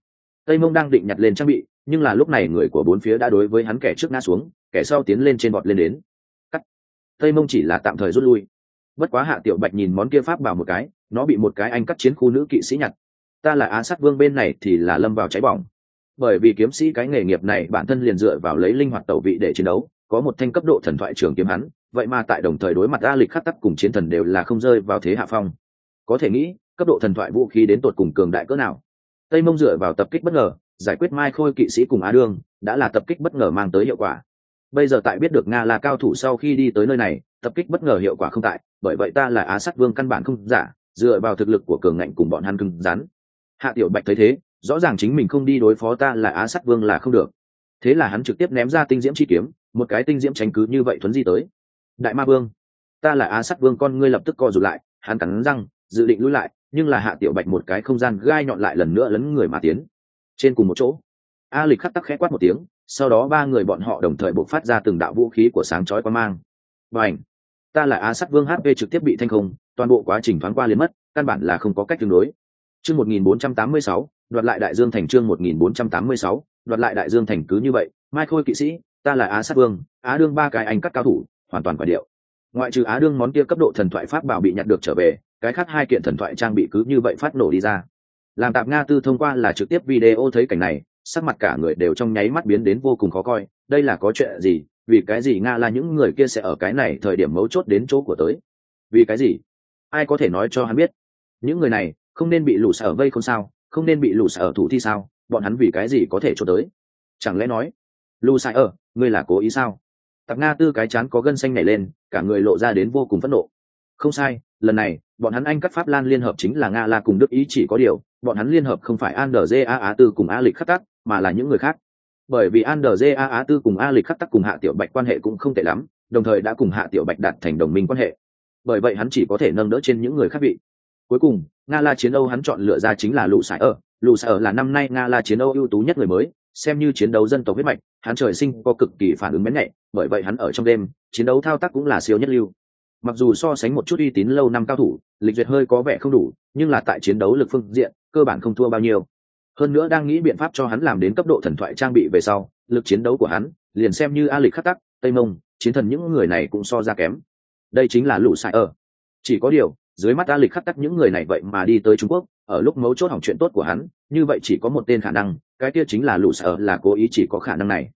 Tây mông đang định nhặt lên trang bị, nhưng là lúc này người của bốn phía đã đối với hắn kẻ trước ngã xuống, kẻ sau tiến lên trên bọt lên đến. Cắt. Tây mông chỉ là tạm thời rút lui. Bất quá hạ tiểu bạch nhìn món kia pháp bảo một cái, nó bị một cái anh cắt chiến khu nữ kỵ sĩ nhặt. Ta là á sát vương bên này thì là lâm vào cháy bỏng. Bởi vì kiếm sĩ cái nghề nghiệp này bản thân liền dựa vào lấy linh hoạt tẩu vị để chiến đấu có một thanh cấp độ thần thoại trường kiếm hắn, vậy mà tại đồng thời đối mặt a lịch khắc tắc cùng chiến thần đều là không rơi vào thế hạ phong. Có thể nghĩ, cấp độ thần thoại vũ khí đến tột cùng cường đại cỡ nào. Tây mông dựa vào tập kích bất ngờ, giải quyết mai khôi kỵ sĩ cùng á đương, đã là tập kích bất ngờ mang tới hiệu quả. Bây giờ tại biết được nga là cao thủ sau khi đi tới nơi này, tập kích bất ngờ hiệu quả không tại, bởi vậy ta là á sát vương căn bản không giả, dựa vào thực lực của cường ngạnh cùng bọn hắn cứng rắn. Hạ tiểu bạch thấy thế, rõ ràng chính mình không đi đối phó ta là á sát vương là không được. Thế là hắn trực tiếp ném ra tinh diễm chi kiếm một cái tinh diễm tránh cứ như vậy thuấn di tới. Đại ma vương ta là á sát vương con ngươi lập tức co rụt lại hắn cắn răng dự định lui lại nhưng là hạ tiểu bạch một cái không gian gai nhọn lại lần nữa lấn người mà tiến. Trên cùng một chỗ a lịch khắc tắc khẽ quát một tiếng sau đó ba người bọn họ đồng thời bộc phát ra từng đạo vũ khí của sáng chói qua mang. Và ảnh ta là a sát vương hp trực tiếp bị thanh không toàn bộ quá trình thoáng qua liền mất căn bản là không có cách tương đối. Chương 1486, đoạt lại đại dương thành chương 1486, đoạt lại đại dương thành cứ như vậy mai khôi kỵ sĩ ta là á sát vương, á đương ba cái anh cắt cao thủ, hoàn toàn quả điệu. Ngoại trừ á đương món kia cấp độ thần thoại pháp bảo bị nhặt được trở về, cái khác hai kiện thần thoại trang bị cứ như vậy phát nổ đi ra. Làm tạp nga tư thông qua là trực tiếp video thấy cảnh này, sắc mặt cả người đều trong nháy mắt biến đến vô cùng khó coi, đây là có chuyện gì, vì cái gì nga là những người kia sẽ ở cái này thời điểm mấu chốt đến chỗ của tới? Vì cái gì? Ai có thể nói cho hắn biết? Những người này, không nên bị lũ sở vây không sao, không nên bị lũ sở thủ thi sao, bọn hắn vì cái gì có thể trốn tới? Chẳng lẽ nói lù sai ở ngươi là cố ý sao? Tạp nga tư cái chán có gân xanh nảy lên, cả người lộ ra đến vô cùng phẫn nộ. Không sai, lần này, bọn hắn anh cắt pháp lan liên hợp chính là nga la cùng đức ý chỉ có điều, bọn hắn liên hợp không phải an đờ a á tư cùng a lịch khắc tắc, mà là những người khác. Bởi vì an đờ a á tư cùng a lịch khắc tắc cùng hạ tiểu bạch quan hệ cũng không tệ lắm, đồng thời đã cùng hạ tiểu bạch đạt thành đồng minh quan hệ. Bởi vậy hắn chỉ có thể nâng đỡ trên những người khác vị. Cuối cùng, nga la chiến âu hắn chọn lựa ra chính là lụ sải ở. Lụ sải ở là năm nay nga la chiến âu ưu tú nhất người mới xem như chiến đấu dân tộc huyết mạch, hắn trời sinh có cực kỳ phản ứng bén nhạy, bởi vậy hắn ở trong đêm, chiến đấu thao tác cũng là siêu nhất lưu. Mặc dù so sánh một chút uy tín lâu năm cao thủ, lịch duyệt hơi có vẻ không đủ, nhưng là tại chiến đấu lực phương diện, cơ bản không thua bao nhiêu. Hơn nữa đang nghĩ biện pháp cho hắn làm đến cấp độ thần thoại trang bị về sau, lực chiến đấu của hắn, liền xem như a lịch khắc tắc, tây mông, chiến thần những người này cũng so ra kém. Đây chính là lũ sai ở. Chỉ có điều, dưới mắt a lịch khắc tắc những người này vậy mà đi tới trung quốc, ở lúc mấu chốt hỏng chuyện tốt của hắn như vậy chỉ có một tên khả năng, cái kia chính là lũ sở, là cố ý chỉ có khả năng này.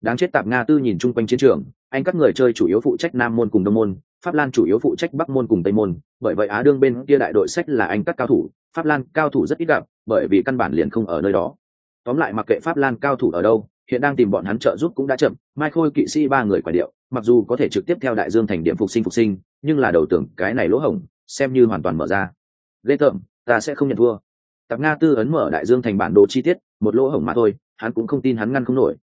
Đáng chết tạp nga tư nhìn chung quanh chiến trường, anh các người chơi chủ yếu phụ trách nam môn cùng đông môn, pháp lan chủ yếu phụ trách bắc môn cùng tây môn, bởi vậy á đương bên kia đại đội sách là anh các cao thủ, pháp lan cao thủ rất ít gặp, bởi vì căn bản liền không ở nơi đó. Tóm lại mặc kệ pháp lan cao thủ ở đâu, hiện đang tìm bọn hắn trợ giúp cũng đã chậm, mai khôi, kỵ sĩ ba người quả điệu, mặc dù có thể trực tiếp theo đại dương thành điểm phục sinh phục sinh, nhưng là đầu tưởng cái này lỗ hổng, xem như hoàn toàn mở ra. Ghê tởm, ta sẽ không nhận thua tạp nga tư ấn mở đại dương thành bản đồ chi tiết, một lỗ hổng mà thôi, hắn cũng không tin hắn ngăn không nổi.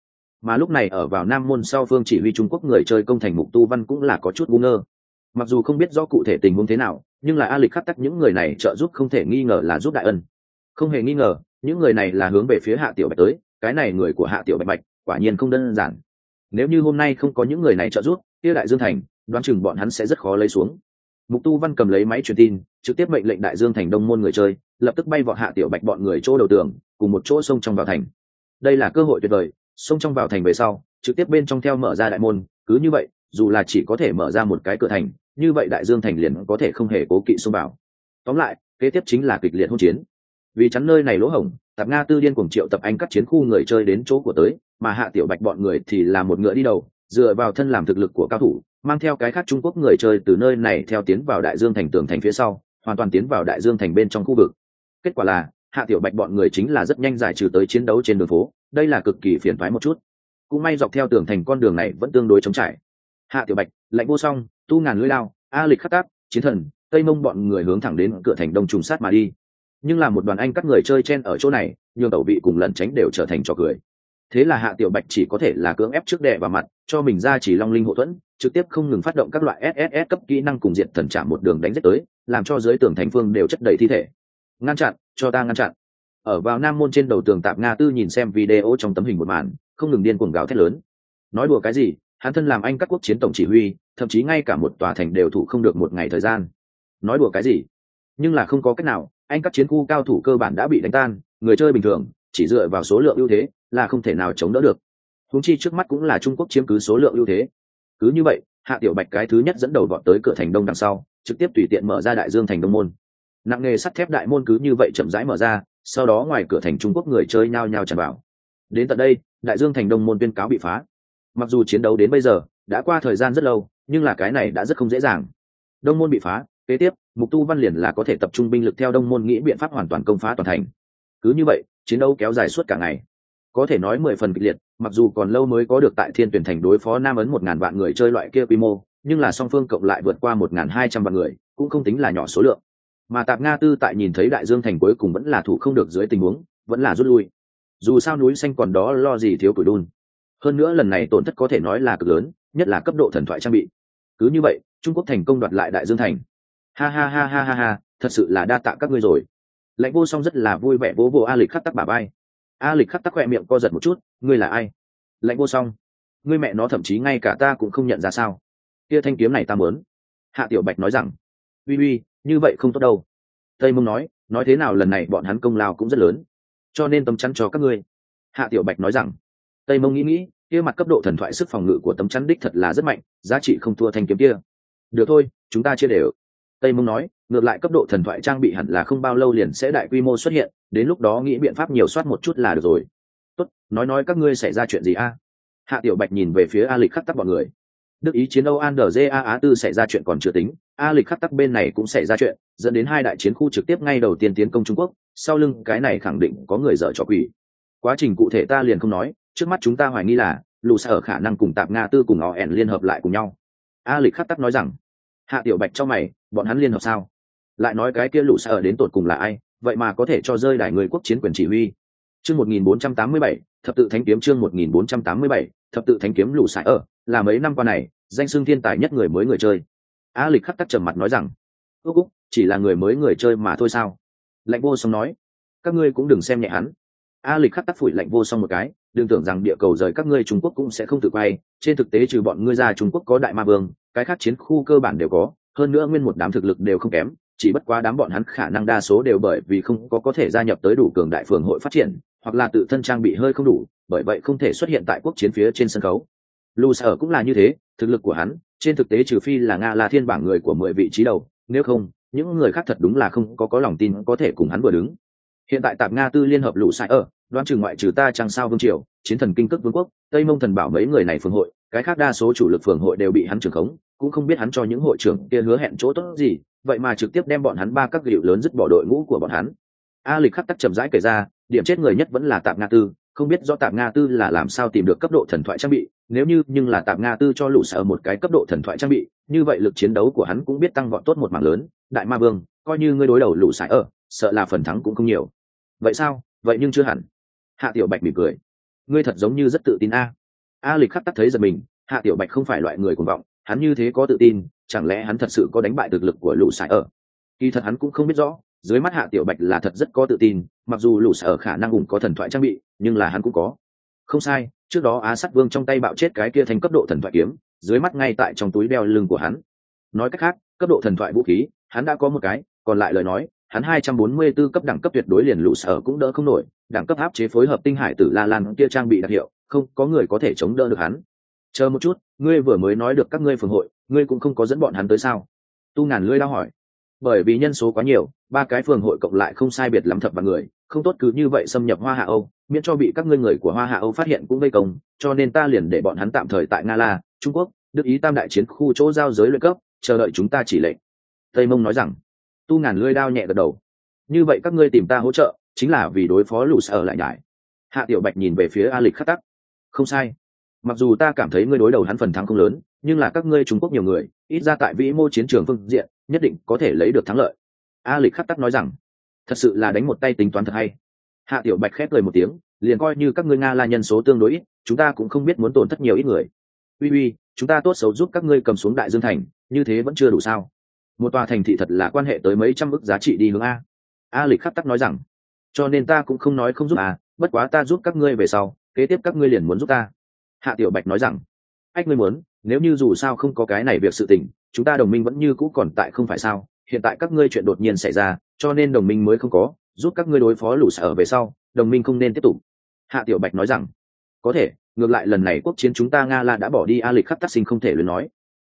Mà lúc này ở vào nam môn sau phương chỉ huy trung quốc người chơi công thành mục tu văn cũng là có chút ngu ngơ. Mặc dù không biết rõ cụ thể tình huống thế nào, nhưng là a lịch khắc tắc những người này trợ giúp không thể nghi ngờ là giúp đại ân. Không hề nghi ngờ, những người này là hướng về phía hạ tiểu bạch tới, cái này người của hạ tiểu bạch bạch, quả nhiên không đơn giản. Nếu như hôm nay không có những người này trợ giúp, kia đại dương thành, đoán chừng bọn hắn sẽ rất khó lấy xuống mục tu văn cầm lấy máy truyền tin, trực tiếp mệnh lệnh đại dương thành đông môn người chơi, lập tức bay vọt hạ tiểu bạch bọn người chỗ đầu tường, cùng một chỗ sông trong vào thành. Đây là cơ hội tuyệt vời, sông trong vào thành về sau, trực tiếp bên trong theo mở ra đại môn, cứ như vậy, dù là chỉ có thể mở ra một cái cửa thành, như vậy đại dương thành liền có thể không hề cố kỵ xông vào. Tóm lại, kế tiếp chính là kịch liệt hỗn chiến. Vì chắn nơi này lỗ hổng, tạp nga tư điên cùng triệu tập anh các chiến khu người chơi đến chỗ của tới, mà hạ tiểu bạch bọn người thì là một ngựa đi đầu, dựa vào thân làm thực lực của cao thủ mang theo cái khác trung quốc người chơi từ nơi này theo tiến vào đại dương thành tường thành phía sau, hoàn toàn tiến vào đại dương thành bên trong khu vực. Kết quả là, hạ tiểu bạch bọn người chính là rất nhanh giải trừ tới chiến đấu trên đường phố, đây là cực kỳ phiền thoái một chút. Cũng may dọc theo tường thành con đường này vẫn tương đối chống trải. Hạ tiểu bạch, lạnh vô song, tu ngàn lưỡi lao, a lịch khắc tác, chiến thần, tây mông bọn người hướng thẳng đến cửa thành đông trùng sát mà đi. Nhưng là một đoàn anh các người chơi chen ở chỗ này, nhường tẩu vị cùng lẩn tránh đều trở thành trò cười thế là hạ tiểu bạch chỉ có thể là cưỡng ép trước đệ vào mặt, cho mình ra chỉ long linh hộ thuẫn, trực tiếp không ngừng phát động các loại sss cấp kỹ năng cùng diện thần trả một đường đánh giết tới, làm cho dưới tường thành phương đều chất đầy thi thể. Ngăn chặn, cho ta ngăn chặn. Ở vào nam môn trên đầu tường tạp nga tư nhìn xem video trong tấm hình một màn, không ngừng điên cuồng gào thét lớn. Nói đùa cái gì, hắn thân làm anh các quốc chiến tổng chỉ huy, thậm chí ngay cả một tòa thành đều thủ không được một ngày thời gian. Nói đùa cái gì? Nhưng là không có cách nào, anh các chiến khu cao thủ cơ bản đã bị đánh tan, người chơi bình thường, chỉ dựa vào số lượng ưu thế là không thể nào chống đỡ được. Húng chi trước mắt cũng là trung quốc chiếm cứ số lượng ưu thế. Cứ như vậy, hạ tiểu bạch cái thứ nhất dẫn đầu vọt tới cửa thành đông đằng sau, trực tiếp tùy tiện mở ra đại dương thành đông môn. Nặng nghề sắt thép đại môn cứ như vậy chậm rãi mở ra, sau đó ngoài cửa thành trung quốc người chơi nhao nhao tràn vào. Đến tận đây, đại dương thành đông môn tuyên cáo bị phá. Mặc dù chiến đấu đến bây giờ đã qua thời gian rất lâu, nhưng là cái này đã rất không dễ dàng. Đông môn bị phá, kế tiếp, mục tu văn liền là có thể tập trung binh lực theo đông môn nghĩ biện pháp hoàn toàn công phá toàn thành. Cứ như vậy, chiến đấu kéo dài suốt cả ngày có thể nói mười phần kịch liệt, mặc dù còn lâu mới có được tại thiên tuyển thành đối phó nam ấn một ngàn vạn người chơi loại kia quy mô, nhưng là song phương cộng lại vượt qua một ngàn hai trăm vạn người, cũng không tính là nhỏ số lượng. Mà tạp nga tư tại nhìn thấy đại dương thành cuối cùng vẫn là thủ không được dưới tình huống, vẫn là rút lui. Dù sao núi xanh còn đó lo gì thiếu củi đun. Hơn nữa lần này tổn thất có thể nói là cực lớn, nhất là cấp độ thần thoại trang bị. Cứ như vậy, trung quốc thành công đoạt lại đại dương thành. Ha ha ha ha ha ha, thật sự là đa tạ các ngươi rồi. Lãnh vô song rất là vui vẻ vỗ vỗ a lịch khắc tắc bà bay a lịch khắc tắc khoe miệng co giật một chút, ngươi là ai? Lạnh vô song. Ngươi mẹ nó thậm chí ngay cả ta cũng không nhận ra sao? Kia thanh kiếm này ta muốn. Hạ tiểu bạch nói rằng, uy uy, như vậy không tốt đâu. Tây mông nói nói thế nào lần này bọn hắn công lao cũng rất lớn, cho nên tấm chắn cho các ngươi. Hạ tiểu bạch nói rằng, tây mông nghĩ nghĩ, kia mặt cấp độ thần thoại sức phòng ngự của tấm chắn đích thật là rất mạnh, giá trị không thua thanh kiếm kia. Được thôi, chúng ta chia đều. Tây mông nói ngược lại cấp độ thần thoại trang bị hẳn là không bao lâu liền sẽ đại quy mô xuất hiện, đến lúc đó nghĩ biện pháp nhiều soát một chút là được rồi. Tốt, nói nói các ngươi xảy ra chuyện gì a? Hạ tiểu bạch nhìn về phía a lịch khắc tắc bọn người. Đức ý chiến âu an đg a á tư xảy ra chuyện còn chưa tính, a lịch khắc tắc bên này cũng xảy ra chuyện, dẫn đến hai đại chiến khu trực tiếp ngay đầu tiên tiến công trung quốc, sau lưng cái này khẳng định có người dở trò quỷ. Quá trình cụ thể ta liền không nói, trước mắt chúng ta hoài nghi là lù xa ở khả năng cùng tạp nga tư cùng họ ẻn liên hợp lại cùng nhau. A lịch khắc tắc nói rằng, hạ tiểu bạch cho mày, bọn hắn liên hợp sao? Lại nói cái kia lũ sở ở đến tột cùng là ai, vậy mà có thể cho rơi đài người quốc chiến quyền chỉ huy. Chương một nghìn bốn trăm tám mươi bảy, thập tự thánh kiếm chương một nghìn bốn trăm tám mươi bảy, thập tự thánh kiếm lũ sải ở ờ, là mấy năm qua này, danh xưng thiên tài nhất người mới người chơi. A lịch khắc tắc trầm mặt nói rằng, ước úc chỉ là người mới người chơi mà thôi sao? Lạnh vô song nói, các ngươi cũng đừng xem nhẹ hắn. A lịch khắc tắc phủi lạnh vô song một cái, đừng tưởng rằng địa cầu rời các ngươi trung quốc cũng sẽ không tự quay, trên thực tế trừ bọn ngươi ra trung quốc có đại ma vương, cái khác chiến khu cơ bản đều có, hơn nữa nguyên một đám thực lực đều không kém chỉ bất quá đám bọn hắn khả năng đa số đều bởi vì không có có thể gia nhập tới đủ cường đại phường hội phát triển, hoặc là tự thân trang bị hơi không đủ, bởi vậy không thể xuất hiện tại quốc chiến phía trên sân khấu. Lù sở cũng là như thế, thực lực của hắn, trên thực tế trừ phi là nga là thiên bảng người của mười vị trí đầu, nếu không, những người khác thật đúng là không có có lòng tin có thể cùng hắn vừa đứng. Hiện tại tạp nga tư liên hợp lũ sai ở đoan trừ ngoại trừ ta chẳng sao vương triều, chiến thần kinh cước vương quốc, tây mông thần bảo mấy người này phường hội, cái khác đa số chủ lực phường hội đều bị hắn trưởng khống, cũng không biết hắn cho những hội trưởng kia hứa hẹn chỗ tốt gì vậy mà trực tiếp đem bọn hắn ba các gịu lớn dứt bỏ đội ngũ của bọn hắn. A lịch khắc tắc chậm rãi kể ra, điểm chết người nhất vẫn là tạp nga tư, không biết do tạp nga tư là làm sao tìm được cấp độ thần thoại trang bị, nếu như, nhưng là tạp nga tư cho lũ sở một cái cấp độ thần thoại trang bị, như vậy lực chiến đấu của hắn cũng biết tăng vọt tốt một mảng lớn. Đại ma vương, coi như ngươi đối đầu lũ sải ở ờ, sợ là phần thắng cũng không nhiều. Vậy sao? Vậy nhưng chưa hẳn. Hạ tiểu bạch mỉm cười. Ngươi thật giống như rất tự tin a. A lịch khắc tắc thấy giật mình, hạ tiểu bạch không phải loại người cuồng vọng hắn như thế có tự tin, chẳng lẽ hắn thật sự có đánh bại thực lực của lũ sải ở? Kỳ thật hắn cũng không biết rõ, dưới mắt hạ tiểu bạch là thật rất có tự tin, mặc dù lũ sải ở khả năng cũng có thần thoại trang bị, nhưng là hắn cũng có. Không sai, trước đó á sắt vương trong tay bạo chết cái kia thành cấp độ thần thoại kiếm, dưới mắt ngay tại trong túi đeo lưng của hắn. Nói cách khác, cấp độ thần thoại vũ khí, hắn đã có một cái, còn lại lời nói, hắn 244 cấp đẳng cấp tuyệt đối liền lũ sở cũng đỡ không nổi, đẳng cấp áp chế phối hợp tinh hải tử la lan kia trang bị đặc hiệu, không có người có thể chống đỡ được hắn chờ một chút, ngươi vừa mới nói được các ngươi phường hội, ngươi cũng không có dẫn bọn hắn tới sao? Tu ngàn lưỡi đau hỏi. Bởi vì nhân số quá nhiều, ba cái phường hội cộng lại không sai biệt lắm thập và người, không tốt cứ như vậy xâm nhập hoa hạ âu, miễn cho bị các ngươi người của hoa hạ âu phát hiện cũng gây công, cho nên ta liền để bọn hắn tạm thời tại nga la, trung quốc, đức ý tam đại chiến khu chỗ giao giới lợi cấp, chờ đợi chúng ta chỉ lệnh. Tây mông nói rằng. Tu ngàn lưỡi đao nhẹ gật đầu. Như vậy các ngươi tìm ta hỗ trợ, chính là vì đối phó lù sở lại nhải. Hạ tiểu bạch nhìn về phía a lịch khắc tắc. Không sai mặc dù ta cảm thấy ngươi đối đầu hắn phần thắng không lớn, nhưng là các ngươi trung quốc nhiều người, ít ra tại vĩ mô chiến trường phương diện, nhất định có thể lấy được thắng lợi. A lịch khắc tắc nói rằng, thật sự là đánh một tay tính toán thật hay. Hạ tiểu bạch khép cười một tiếng, liền coi như các ngươi nga là nhân số tương đối ít, chúng ta cũng không biết muốn tổn thất nhiều ít người. Uy uy, chúng ta tốt xấu giúp các ngươi cầm xuống đại dương thành, như thế vẫn chưa đủ sao. Một tòa thành thị thật là quan hệ tới mấy trăm ức giá trị đi hướng a. A lịch khắc tắc nói rằng, cho nên ta cũng không nói không giúp à bất quá ta giúp các ngươi về sau, kế tiếp các ngươi liền muốn giúp ta hạ tiểu bạch nói rằng, ách, ngươi muốn, nếu như dù sao không có cái này việc sự tình, chúng ta đồng minh vẫn như cũ còn tại không phải sao? Hiện tại các ngươi chuyện đột nhiên xảy ra, cho nên đồng minh mới không có, giúp các ngươi đối phó lũ sở về sau, đồng minh không nên tiếp tục. Hạ tiểu bạch nói rằng, có thể, ngược lại lần này quốc chiến chúng ta nga la đã bỏ đi a lịch khắp tác sinh không thể luyện nói.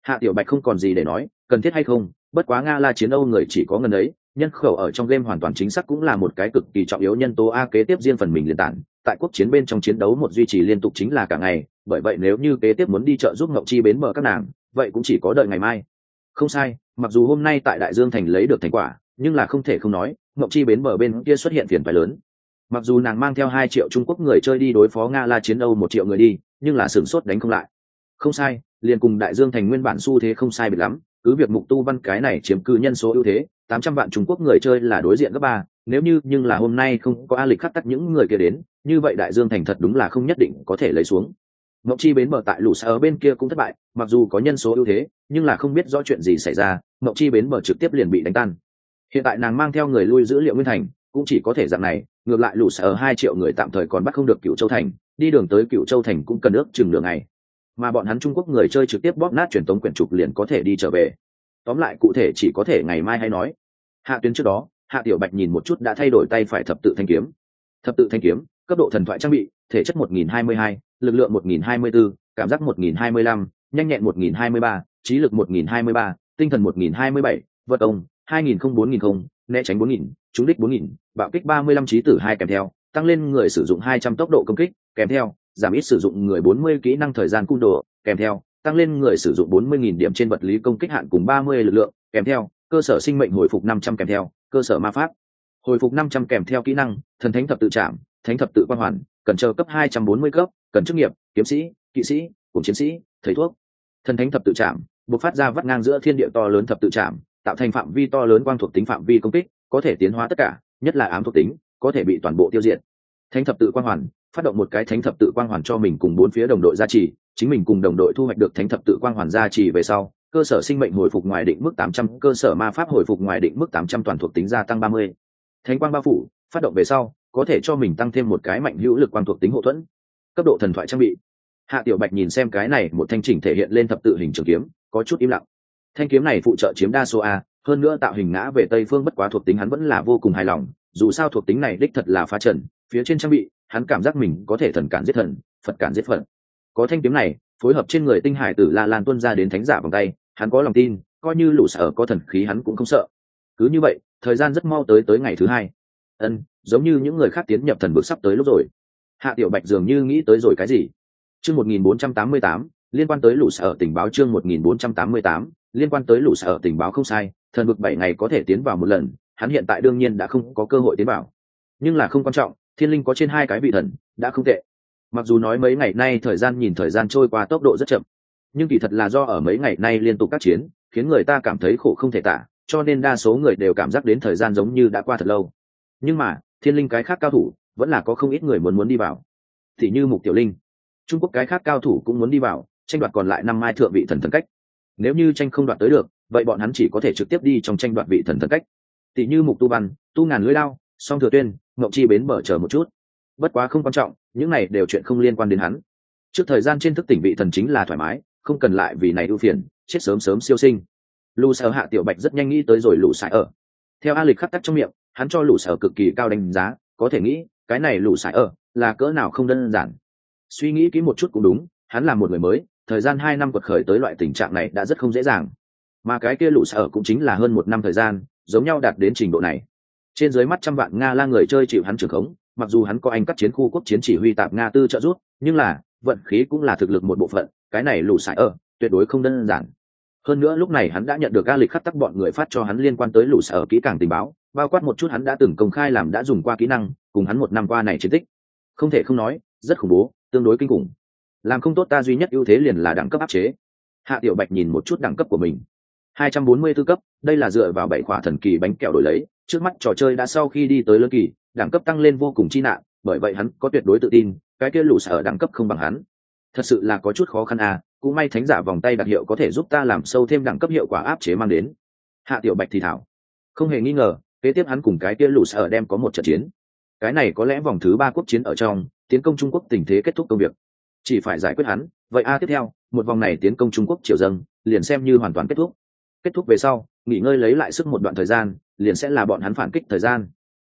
Hạ tiểu bạch không còn gì để nói, cần thiết hay không, bất quá nga la chiến âu người chỉ có ngần ấy, nhân khẩu ở trong game hoàn toàn chính xác cũng là một cái cực kỳ trọng yếu nhân tố a kế tiếp riêng phần mình liên tản, tại quốc chiến bên trong chiến đấu một duy trì liên tục chính là cả ngày bởi vậy nếu như kế tiếp muốn đi chợ giúp ngậu chi bến bờ các nàng, vậy cũng chỉ có đợi ngày mai. Không sai, mặc dù hôm nay tại đại dương thành lấy được thành quả, nhưng là không thể không nói ngậu chi bến bờ bên kia xuất hiện phiền phái lớn. Mặc dù nàng mang theo hai triệu trung quốc người chơi đi đối phó nga la chiến âu một triệu người đi, nhưng là sửng sốt đánh không lại. Không sai, liền cùng đại dương thành nguyên bản xu thế không sai biệt lắm, cứ việc mục tu văn cái này chiếm cư nhân số ưu thế, tám trăm vạn trung quốc người chơi là đối diện gấp ba, nếu như, nhưng là hôm nay không có a lịch khắc tắt những người kia đến, như vậy đại dương thành thật đúng là không nhất định có thể lấy xuống mộng chi bến bờ tại lũ xa ở bên kia cũng thất bại mặc dù có nhân số ưu thế nhưng là không biết rõ chuyện gì xảy ra mộng chi bến bờ trực tiếp liền bị đánh tan. Hiện tại nàng mang theo người lui dữ liệu nguyên thành cũng chỉ có thể dạng này ngược lại lũ xa ở hai triệu người tạm thời còn bắt không được cựu châu thành đi đường tới cựu châu thành cũng cần ước chừng đường này mà bọn hắn trung quốc người chơi trực tiếp bóp nát truyền tống quyển trục liền có thể đi trở về. Tóm lại cụ thể chỉ có thể ngày mai hay nói. Hạ tuyến trước đó hạ tiểu bạch nhìn một chút đã thay đổi tay phải thập tự thanh kiếm. Thập tự thanh kiếm cấp độ thần thoại trang bị thể chất 1022, lực lượng 1024, cảm giác 1025, nhanh nhẹn 1023, trí lực 1023, tinh thần 1027, vật ông 2000 né tránh 4000, trúng đích 4000, bạo kích 35 trí tử hai kèm theo, tăng lên người sử dụng 200 tốc độ công kích, kèm theo, giảm ít sử dụng người 40 kỹ năng thời gian cung độ, kèm theo, tăng lên người sử dụng 40.000 điểm trên vật lý công kích hạn cùng 30 lực lượng, kèm theo, cơ sở sinh mệnh hồi phục 500 kèm theo, cơ sở ma pháp. Hồi phục 500 kèm theo kỹ năng, thần thánh thập tự trảm, thánh thập tự quan hoàn, cần chờ cấp 240 cấp, cần chức nghiệp, kiếm sĩ, kỵ sĩ, cùng chiến sĩ, thầy thuốc. Thần thánh thập tự trạm, bộc phát ra vắt ngang giữa thiên địa to lớn thập tự trạm, tạo thành phạm vi to lớn quang thuộc tính phạm vi công kích, có thể tiến hóa tất cả, nhất là ám thuộc tính, có thể bị toàn bộ tiêu diệt. Thánh thập tự quang hoàn, phát động một cái thánh thập tự quang hoàn cho mình cùng bốn phía đồng đội gia trì chính mình cùng đồng đội thu hoạch được thánh thập tự quang hoàn gia trì về sau cơ sở sinh mệnh hồi phục ngoài định mức 800, cơ sở ma pháp hồi phục ngoài định mức 800 toàn thuộc tính gia tăng 30. Thánh quang bao phủ, phát động về sau, có thể cho mình tăng thêm một cái mạnh hữu lực quan thuộc tính hộ thuẫn. Cấp độ thần thoại trang bị. Hạ Tiểu Bạch nhìn xem cái này một thanh chỉnh thể hiện lên thập tự hình trường kiếm, có chút im lặng. Thanh kiếm này phụ trợ chiếm đa số a, hơn nữa tạo hình ngã về tây phương bất quá thuộc tính hắn vẫn là vô cùng hài lòng, dù sao thuộc tính này đích thật là phá trần, phía trên trang bị, hắn cảm giác mình có thể thần cản giết thần phật cản giết phật có thanh kiếm này phối hợp trên người tinh hải tử la lan tuân ra đến thánh giả vòng tay hắn có lòng tin coi như lũ sở có thần khí hắn cũng không sợ cứ như vậy thời gian rất mau tới tới ngày thứ hai ân, giống như những người khác tiến nhập thần vực sắp tới lúc rồi. Hạ tiểu bạch dường như nghĩ tới rồi cái gì? Chương một nghìn bốn trăm tám mươi tám, liên quan tới lũ sở tình báo chương một nghìn bốn trăm tám mươi tám, liên quan tới lũ sở tình báo không sai, thần vực bảy ngày có thể tiến vào một lần, hắn hiện tại đương nhiên đã không có cơ hội tiến vào. Nhưng là không quan trọng, thiên linh có trên hai cái vị thần, đã không tệ. Mặc dù nói mấy ngày nay thời gian nhìn thời gian trôi qua tốc độ rất chậm, nhưng kỳ thật là do ở mấy ngày nay liên tục các chiến, khiến người ta cảm thấy khổ không thể tả, cho nên đa số người đều cảm giác đến thời gian giống như đã qua thật lâu nhưng mà, thiên linh cái khác cao thủ, vẫn là có không ít người muốn muốn đi vào. Thì như mục tiểu linh, trung quốc cái khác cao thủ cũng muốn đi vào, tranh đoạt còn lại năm mai thượng vị thần thần cách. Nếu như tranh không đoạt tới được, vậy bọn hắn chỉ có thể trực tiếp đi trong tranh đoạt vị thần thần cách. Tỷ như mục tu văn, tu ngàn lưỡi lao song thừa tuyên ngậu chi bến mở chờ một chút. Bất quá không quan trọng, những này đều chuyện không liên quan đến hắn. Trước thời gian trên thức tỉnh vị thần chính là thoải mái, không cần lại vì này ưu phiền, chết sớm sớm siêu sinh. Lù sợ hạ tiểu bạch rất nhanh nghĩ tới rồi lù sải ở. Theo a lịch khắc tắc trong miệng hắn cho lũ sở cực kỳ cao đánh giá, có thể nghĩ, cái này lũ sải ở, là cỡ nào không đơn giản. Suy nghĩ kỹ một chút cũng đúng, hắn là một người mới, thời gian hai năm quật khởi tới loại tình trạng này đã rất không dễ dàng. Mà cái kia lũ sở cũng chính là hơn một năm thời gian, giống nhau đạt đến trình độ này. Trên dưới mắt trăm vạn nga la người chơi chịu hắn trưởng khống, mặc dù hắn có anh cắt chiến khu quốc chiến chỉ huy tạp nga tư trợ giúp, nhưng là, vận khí cũng là thực lực một bộ phận, cái này lũ sải ở, tuyệt đối không đơn giản. Hơn nữa lúc này hắn đã nhận được ga lịch khắc tắc bọn người phát cho hắn liên quan tới lũ sở kỹ càng tình báo bao quát một chút hắn đã từng công khai làm đã dùng qua kỹ năng, cùng hắn một năm qua này chiến tích. Không thể không nói, rất khủng bố, tương đối kinh khủng. Làm không tốt ta duy nhất ưu thế liền là đẳng cấp áp chế. Hạ tiểu bạch nhìn một chút đẳng cấp của mình. Hai trăm bốn mươi 244 cấp, đây là dựa vào bảy khỏa thần kỳ bánh kẹo đổi lấy, trước mắt trò chơi đã sau khi đi tới lớn kỳ, đẳng cấp tăng lên vô cùng chi nạn, bởi vậy hắn có tuyệt đối tự tin, cái kia lũ sở đẳng cấp không bằng hắn. Thật sự là có chút khó khăn à cũng may thánh giả vòng tay đặc hiệu có thể giúp ta làm sâu thêm đẳng cấp hiệu quả áp chế mang đến. Hạ tiểu bạch thì thảo. Không hề nghi ngờ kế tiếp hắn cùng cái kia lũ sở đem có một trận chiến. Cái này có lẽ vòng thứ ba quốc chiến ở trong, tiến công trung quốc tình thế kết thúc công việc. Chỉ phải giải quyết hắn, vậy a tiếp theo, một vòng này tiến công trung quốc triều dâng, liền xem như hoàn toàn kết thúc. Kết thúc về sau, nghỉ ngơi lấy lại sức một đoạn thời gian, liền sẽ là bọn hắn phản kích thời gian.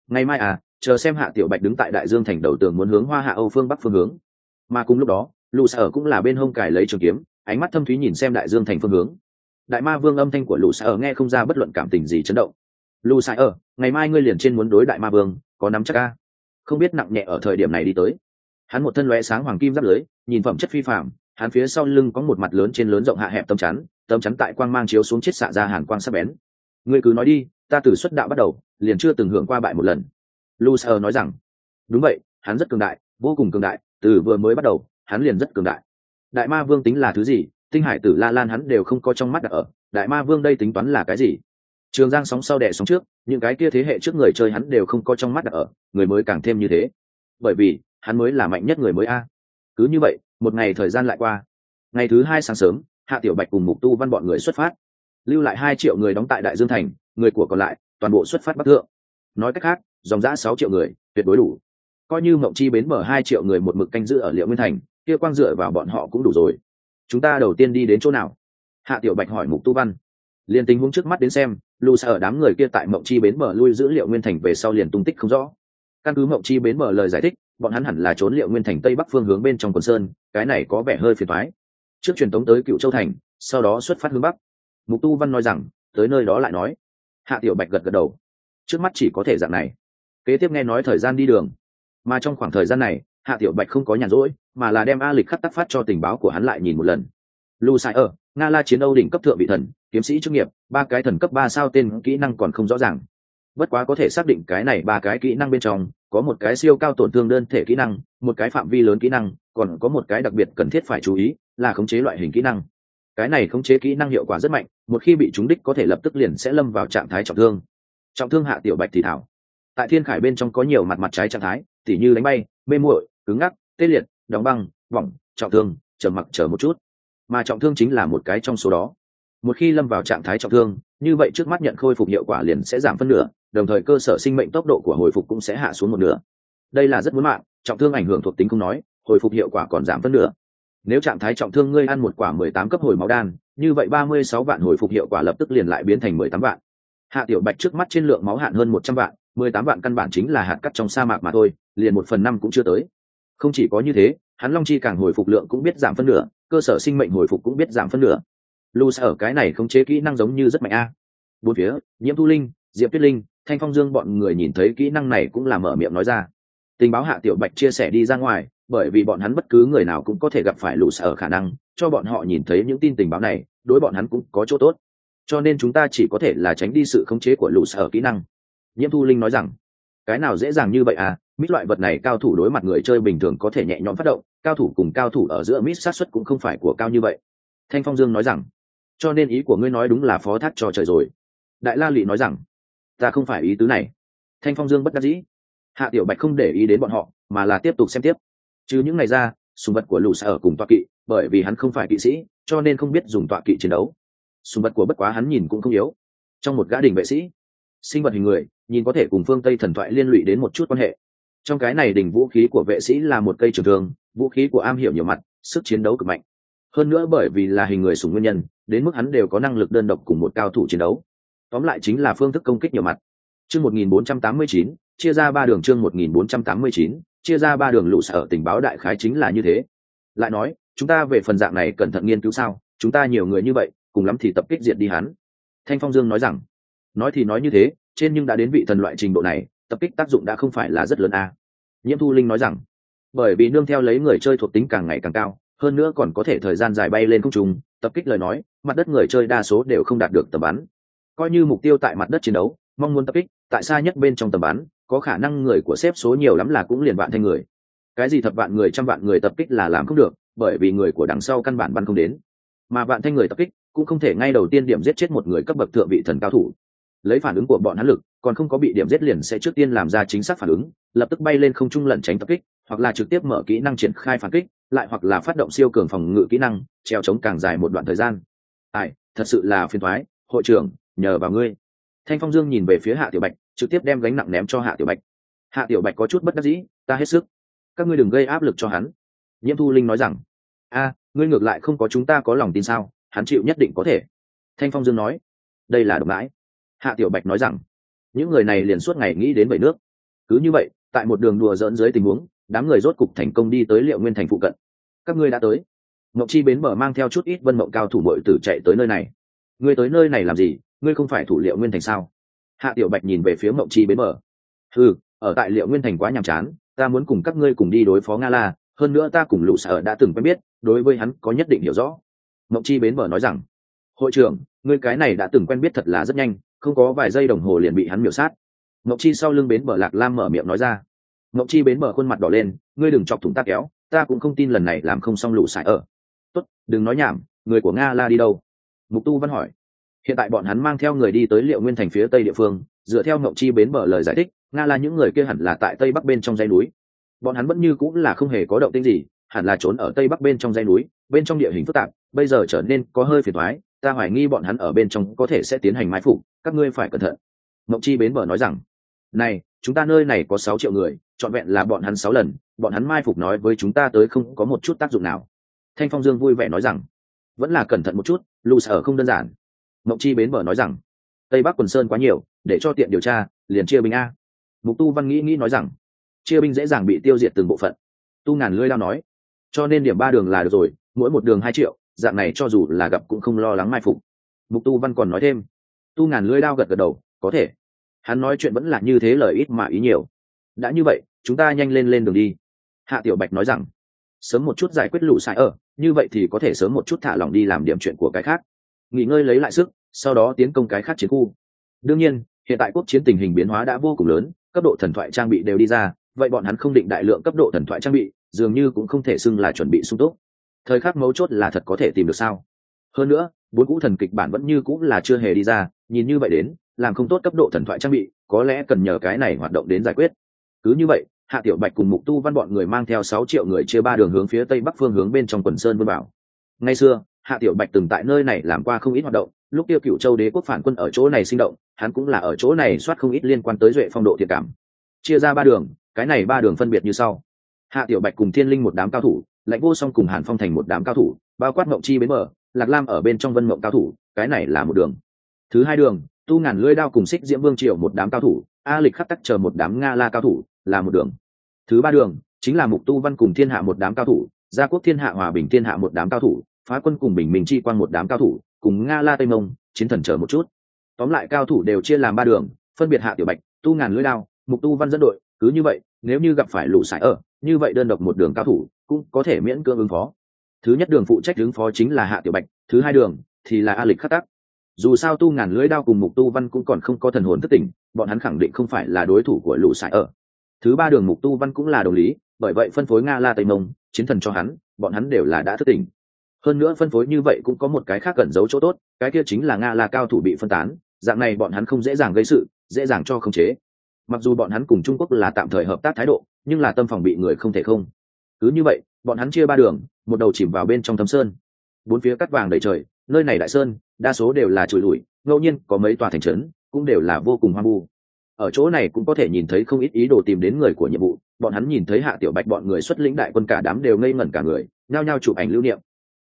Ngày mai à chờ xem hạ tiểu bạch đứng tại đại dương thành đầu tường muốn hướng hoa hạ âu phương bắc phương hướng. Mà cùng lúc đó, lũ sở cũng là bên hông cài lấy trường kiếm, ánh mắt thâm thúy nhìn xem đại dương thành phương hướng. Đại ma vương âm thanh của lũ sở nghe không ra bất luận cảm tình gì chấn động lù sở ngày mai ngươi liền trên muốn đối đại ma vương, có nắm chắc a? Không biết nặng nhẹ ở thời điểm này đi tới. Hắn một thân lóe sáng hoàng kim giáp lưới, nhìn phẩm chất phi phạm hắn phía sau lưng có một mặt lớn trên lớn rộng hạ hẹp tấm chắn tấm chắn tại quang mang chiếu xuống chết xạ ra hàn quang sắc bén. Ngươi cứ nói đi, ta từ xuất đạo bắt đầu, liền chưa từng hưởng qua bại một lần. Lucer nói rằng, đúng vậy, hắn rất cường đại, vô cùng cường đại, từ vừa mới bắt đầu, hắn liền rất cường đại. Đại ma vương tính là thứ gì? Tinh hải tử la lan hắn đều không có trong mắt đặt ở, đại ma vương đây tính toán là cái gì? Trường giang sóng sau đẻ sóng trước, những cái kia thế hệ trước người chơi hắn đều không có trong mắt đặt ở, người mới càng thêm như thế. Bởi vì, hắn mới là mạnh nhất người mới a. Cứ như vậy, một ngày thời gian lại qua. Ngày thứ hai sáng sớm, hạ tiểu bạch cùng mục tu văn bọn người xuất phát. Lưu lại hai triệu người đóng tại đại dương thành, người của còn lại, toàn bộ xuất phát bắc thượng. Nói cách khác, dòng giã sáu triệu người, tuyệt đối đủ. Coi như mộng chi bến mở hai triệu người một mực canh giữ ở liệu nguyên thành, kia quang dựa vào bọn họ cũng đủ rồi. Chúng ta đầu tiên đi đến chỗ nào? Hạ tiểu bạch hỏi mục tu văn liền tình huống trước mắt đến xem lù xa ở đám người kia tại mộng chi bến mở lui giữ liệu nguyên thành về sau liền tung tích không rõ. Căn cứ mộng chi bến mở lời giải thích, bọn hắn hẳn là trốn liệu nguyên thành tây bắc phương hướng bên trong quần sơn, cái này có vẻ hơi phiền thoái trước truyền tống tới cựu châu thành, sau đó xuất phát hướng bắc. Mục tu văn nói rằng, tới nơi đó lại nói. Hạ tiểu bạch gật gật đầu. Trước mắt chỉ có thể dạng này. Kế tiếp nghe nói thời gian đi đường. Mà trong khoảng thời gian này, hạ tiểu bạch không có nhàn rỗi, mà là đem a lịch khắc tác phát cho tình báo của hắn lại nhìn một lần. Lu sai ở nga la chiến âu đỉnh cấp thượng vị thần, kiếm sĩ chức nghiệp, ba cái thần cấp ba sao tên kỹ năng còn không rõ ràng. Bất quá có thể xác định cái này ba cái kỹ năng bên trong, có một cái siêu cao tổn thương đơn thể kỹ năng, một cái phạm vi lớn kỹ năng, còn có một cái đặc biệt cần thiết phải chú ý, là khống chế loại hình kỹ năng. Cái này khống chế kỹ năng hiệu quả rất mạnh, một khi bị trúng đích có thể lập tức liền sẽ lâm vào trạng thái trọng thương. Trọng thương hạ tiểu bạch thì thảo. Tại thiên khải bên trong có nhiều mặt mặt trái trạng thái, tỉ như đánh bay, mê muội, cứng ngắc, tê liệt, đóng băng bỏng trọng thương, chờ mặc chờ một chút mà trọng thương chính là một cái trong số đó. Một khi lâm vào trạng thái trọng thương, như vậy trước mắt nhận khôi phục hiệu quả liền sẽ giảm phân nửa, đồng thời cơ sở sinh mệnh tốc độ của hồi phục cũng sẽ hạ xuống một nửa. Đây là rất muốn mạng, trọng thương ảnh hưởng thuộc tính không nói, hồi phục hiệu quả còn giảm phân nửa. Nếu trạng thái trọng thương ngươi ăn một quả mười tám cấp hồi máu đan, như vậy ba mươi sáu vạn hồi phục hiệu quả lập tức liền lại biến thành mười tám vạn. Hạ tiểu bạch trước mắt trên lượng máu hạn hơn một trăm vạn, mười tám vạn căn bản chính là hạt cắt trong sa mạc mà thôi, liền một phần năm cũng chưa tới không chỉ có như thế, hắn long chi càng hồi phục lượng cũng biết giảm phân nửa, cơ sở sinh mệnh hồi phục cũng biết giảm phân nửa. Lu ở cái này không chế kỹ năng giống như rất mạnh a. Bốn phía, nhiễm thu linh, diệp tuyết linh, thanh phong dương bọn người nhìn thấy kỹ năng này cũng là mở miệng nói ra. Tình báo hạ tiểu bạch chia sẻ đi ra ngoài, bởi vì bọn hắn bất cứ người nào cũng có thể gặp phải lũ sở khả năng, cho bọn họ nhìn thấy những tin tình báo này, đối bọn hắn cũng có chỗ tốt. Cho nên chúng ta chỉ có thể là tránh đi sự khống chế của lũ sở kỹ năng. Nhiễm thu linh nói rằng, cái nào dễ dàng như vậy à? Mít loại vật này cao thủ đối mặt người chơi bình thường có thể nhẹ nhõm phát động, cao thủ cùng cao thủ ở giữa mít sát xuất cũng không phải của cao như vậy. Thanh phong dương nói rằng, cho nên ý của ngươi nói đúng là phó thác cho trời rồi. Đại la lị nói rằng, ta không phải ý tứ này. Thanh phong dương bất đắc dĩ, hạ tiểu bạch không để ý đến bọn họ, mà là tiếp tục xem tiếp. Chứ những ngày ra, sùng vật của lũ sở cùng tọa kỵ, bởi vì hắn không phải kỵ sĩ, cho nên không biết dùng tọa kỵ chiến đấu. Sùng vật của bất quá hắn nhìn cũng không yếu. Trong một gã đình vệ sĩ, sinh vật hình người, nhìn có thể cùng phương tây thần thoại liên lụy đến một chút quan hệ trong cái này đỉnh vũ khí của vệ sĩ là một cây trường thương vũ khí của am hiểu nhiều mặt sức chiến đấu cực mạnh. Hơn nữa bởi vì là hình người sùng nguyên nhân đến mức hắn đều có năng lực đơn độc cùng một cao thủ chiến đấu. Tóm lại chính là phương thức công kích nhiều mặt. Chương 1489, chia ra ba đường chương 1489, chia ra ba đường lũ sở tình báo đại khái chính là như thế. Lại nói chúng ta về phần dạng này cẩn thận nghiên cứu sao? Chúng ta nhiều người như vậy cùng lắm thì tập kích diệt đi hắn. Thanh phong dương nói rằng nói thì nói như thế trên nhưng đã đến vị thần loại trình độ này tập kích tác dụng đã không phải là rất lớn a. À. nhiễm thu linh nói rằng, bởi vì nương theo lấy người chơi thuộc tính càng ngày càng cao, hơn nữa còn có thể thời gian dài bay lên không trung, tập kích lời nói, mặt đất người chơi đa số đều không đạt được tầm bắn. Coi như mục tiêu tại mặt đất chiến đấu, mong muốn tập kích, tại xa nhất bên trong tầm bắn, có khả năng người của xếp số nhiều lắm là cũng liền vạn thanh người. Cái gì thập vạn người, trăm vạn người tập kích là làm không được, bởi vì người của đằng sau căn bản bắn không đến. Mà vạn thanh người tập kích cũng không thể ngay đầu tiên điểm giết chết một người cấp bậc thượng vị thần cao thủ. Lấy phản ứng của bọn hắn lực còn không có bị điểm giết liền sẽ trước tiên làm ra chính xác phản ứng, lập tức bay lên không trung lẩn tránh tập kích, hoặc là trực tiếp mở kỹ năng triển khai phản kích, lại hoặc là phát động siêu cường phòng ngự kỹ năng, treo chống càng dài một đoạn thời gian. Ai, thật sự là phiền thoái hội trưởng, nhờ vào ngươi. Thanh phong dương nhìn về phía hạ tiểu bạch, trực tiếp đem gánh nặng ném cho hạ tiểu bạch. Hạ tiểu bạch có chút bất đắc dĩ, ta hết sức. Các ngươi đừng gây áp lực cho hắn. Nhiễm thu linh nói rằng, a, ngươi ngược lại không có chúng ta có lòng tin sao? Hắn chịu nhất định có thể. Thanh phong dương nói, đây là độc lãi hạ tiểu bạch nói rằng những người này liền suốt ngày nghĩ đến bảy nước. Cứ như vậy, tại một đường đùa dỡn dưới tình huống, đám người rốt cục thành công đi tới liệu nguyên thành phụ cận. Các ngươi đã tới. Mộng chi bến mở mang theo chút ít vân mộng cao thủ bội tử chạy tới nơi này. Ngươi tới nơi này làm gì? Ngươi không phải thủ liệu nguyên thành sao? Hạ tiểu bạch nhìn về phía mộng chi bến mở ừ ở tại liệu nguyên thành quá nhàm chán, ta muốn cùng các ngươi cùng đi đối phó nga la, hơn nữa ta cùng lũ sở đã từng quen biết, đối với hắn có nhất định hiểu rõ. Mộng chi bến mở nói rằng, hội trưởng, ngươi cái này đã từng quen biết thật là rất nhanh không có vài giây đồng hồ liền bị hắn miểu sát. Ngọc chi sau lưng bến bờ lạc lam mở miệng nói ra. Ngọc chi bến bờ khuôn mặt đỏ lên, ngươi đừng chọc thủng ta kéo, ta cũng không tin lần này làm không xong lũ sải ở. Tốt, đừng nói nhảm, người của nga la đi đâu? Mục tu văn hỏi. Hiện tại bọn hắn mang theo người đi tới liệu nguyên thành phía tây địa phương, dựa theo ngậu chi bến bờ lời giải thích, nga la những người kia hẳn là tại tây bắc bên trong dãy núi. Bọn hắn vẫn như cũng là không hề có động tĩnh gì, hẳn là trốn ở tây bắc bên trong dãy núi, bên trong địa hình phức tạp, bây giờ trở nên có hơi phiền thoái ta hoài nghi bọn hắn ở bên trong có thể sẽ tiến hành mai phục, các ngươi phải cẩn thận. Mộng chi bến bờ nói rằng, này, chúng ta nơi này có sáu triệu người, trọn vẹn là bọn hắn sáu lần, bọn hắn mai phục nói với chúng ta tới không có một chút tác dụng nào. Thanh phong dương vui vẻ nói rằng, vẫn là cẩn thận một chút, lù sở không đơn giản. Mộng chi bến bờ nói rằng, tây bắc quần sơn quá nhiều, để cho tiện điều tra, liền chia binh a. Mục tu văn nghĩ nghĩ nói rằng, chia binh dễ dàng bị tiêu diệt từng bộ phận. Tu ngàn lưới lao nói, cho nên điểm ba đường là được rồi, mỗi một đường hai triệu dạng này cho dù là gặp cũng không lo lắng mai phục. Mục tu văn còn nói thêm. Tu ngàn lưỡi đao gật gật đầu, có thể. Hắn nói chuyện vẫn là như thế lời ít mà ý nhiều. Đã như vậy, chúng ta nhanh lên lên đường đi. Hạ tiểu bạch nói rằng. Sớm một chút giải quyết lũ sai ở, như vậy thì có thể sớm một chút thả lòng đi làm điểm chuyện của cái khác. Nghỉ ngơi lấy lại sức, sau đó tiến công cái khác chiến khu. Đương nhiên, hiện tại quốc chiến tình hình biến hóa đã vô cùng lớn, cấp độ thần thoại trang bị đều đi ra, vậy bọn hắn không định đại lượng cấp độ thần thoại trang bị, dường như cũng không thể xưng là chuẩn bị sung túc thời khắc mấu chốt là thật có thể tìm được sao? Hơn nữa, bốn cũ thần kịch bản vẫn như cũng là chưa hề đi ra, nhìn như vậy đến, làm không tốt cấp độ thần thoại trang bị, có lẽ cần nhờ cái này hoạt động đến giải quyết. Cứ như vậy, hạ tiểu bạch cùng mục tu văn bọn người mang theo sáu triệu người chia ba đường hướng phía tây bắc phương hướng bên trong quần sơn vân bảo. Ngay xưa, hạ tiểu bạch từng tại nơi này làm qua không ít hoạt động, lúc tiêu cựu châu đế quốc phản quân ở chỗ này sinh động, hắn cũng là ở chỗ này soát không ít liên quan tới duệ phong độ thiệt cảm. Chia ra ba đường, cái này ba đường phân biệt như sau. Hạ tiểu bạch cùng thiên linh một đám cao thủ lạnh vô song cùng hàn phong thành một đám cao thủ, bao quát mộng chi bến mở lạc lam ở bên trong vân mộng cao thủ, cái này là một đường. Thứ hai đường, tu ngàn lưỡi đao cùng xích diễm vương triệu một đám cao thủ, a lịch khắc tắc chờ một đám nga la cao thủ, là một đường. Thứ ba đường, chính là mục tu văn cùng thiên hạ một đám cao thủ, gia quốc thiên hạ hòa bình thiên hạ một đám cao thủ, phá quân cùng bình minh chi quan một đám cao thủ, cùng nga la tây mông, chiến thần chờ một chút. Tóm lại cao thủ đều chia làm ba đường, phân biệt hạ tiểu bạch, tu ngàn lưỡi đao, mục tu văn dẫn đội, cứ như vậy nếu như gặp phải lũ sải ở, như vậy đơn độc một đường cao thủ cũng có thể miễn cưỡng ứng phó. Thứ nhất đường phụ trách ứng phó chính là hạ tiểu bạch, thứ hai đường thì là a lịch khắc tắc. Dù sao tu ngàn lưỡi đao cùng mục tu văn cũng còn không có thần hồn thất tỉnh, bọn hắn khẳng định không phải là đối thủ của lũ sải ở. Thứ ba đường mục tu văn cũng là đồng lý, bởi vậy phân phối nga la tây mông, chiến thần cho hắn, bọn hắn đều là đã thất tỉnh. Hơn nữa phân phối như vậy cũng có một cái khác cần giấu chỗ tốt, cái kia chính là nga la cao thủ bị phân tán, dạng này bọn hắn không dễ dàng gây sự, dễ dàng cho khống chế mặc dù bọn hắn cùng trung quốc là tạm thời hợp tác thái độ, nhưng là tâm phòng bị người không thể không. Cứ như vậy, bọn hắn chia ba đường, một đầu chìm vào bên trong thâm sơn. Bốn phía cắt vàng đầy trời, nơi này đại sơn, đa số đều là trụi lùi ngẫu nhiên có mấy tòa thành trấn, cũng đều là vô cùng hoang vu. Ở chỗ này cũng có thể nhìn thấy không ít ý đồ tìm đến người của nhiệm vụ, bọn hắn nhìn thấy hạ tiểu bạch bọn người xuất lĩnh đại quân cả đám đều ngây ngẩn cả người, nhao nhao chụp ảnh lưu niệm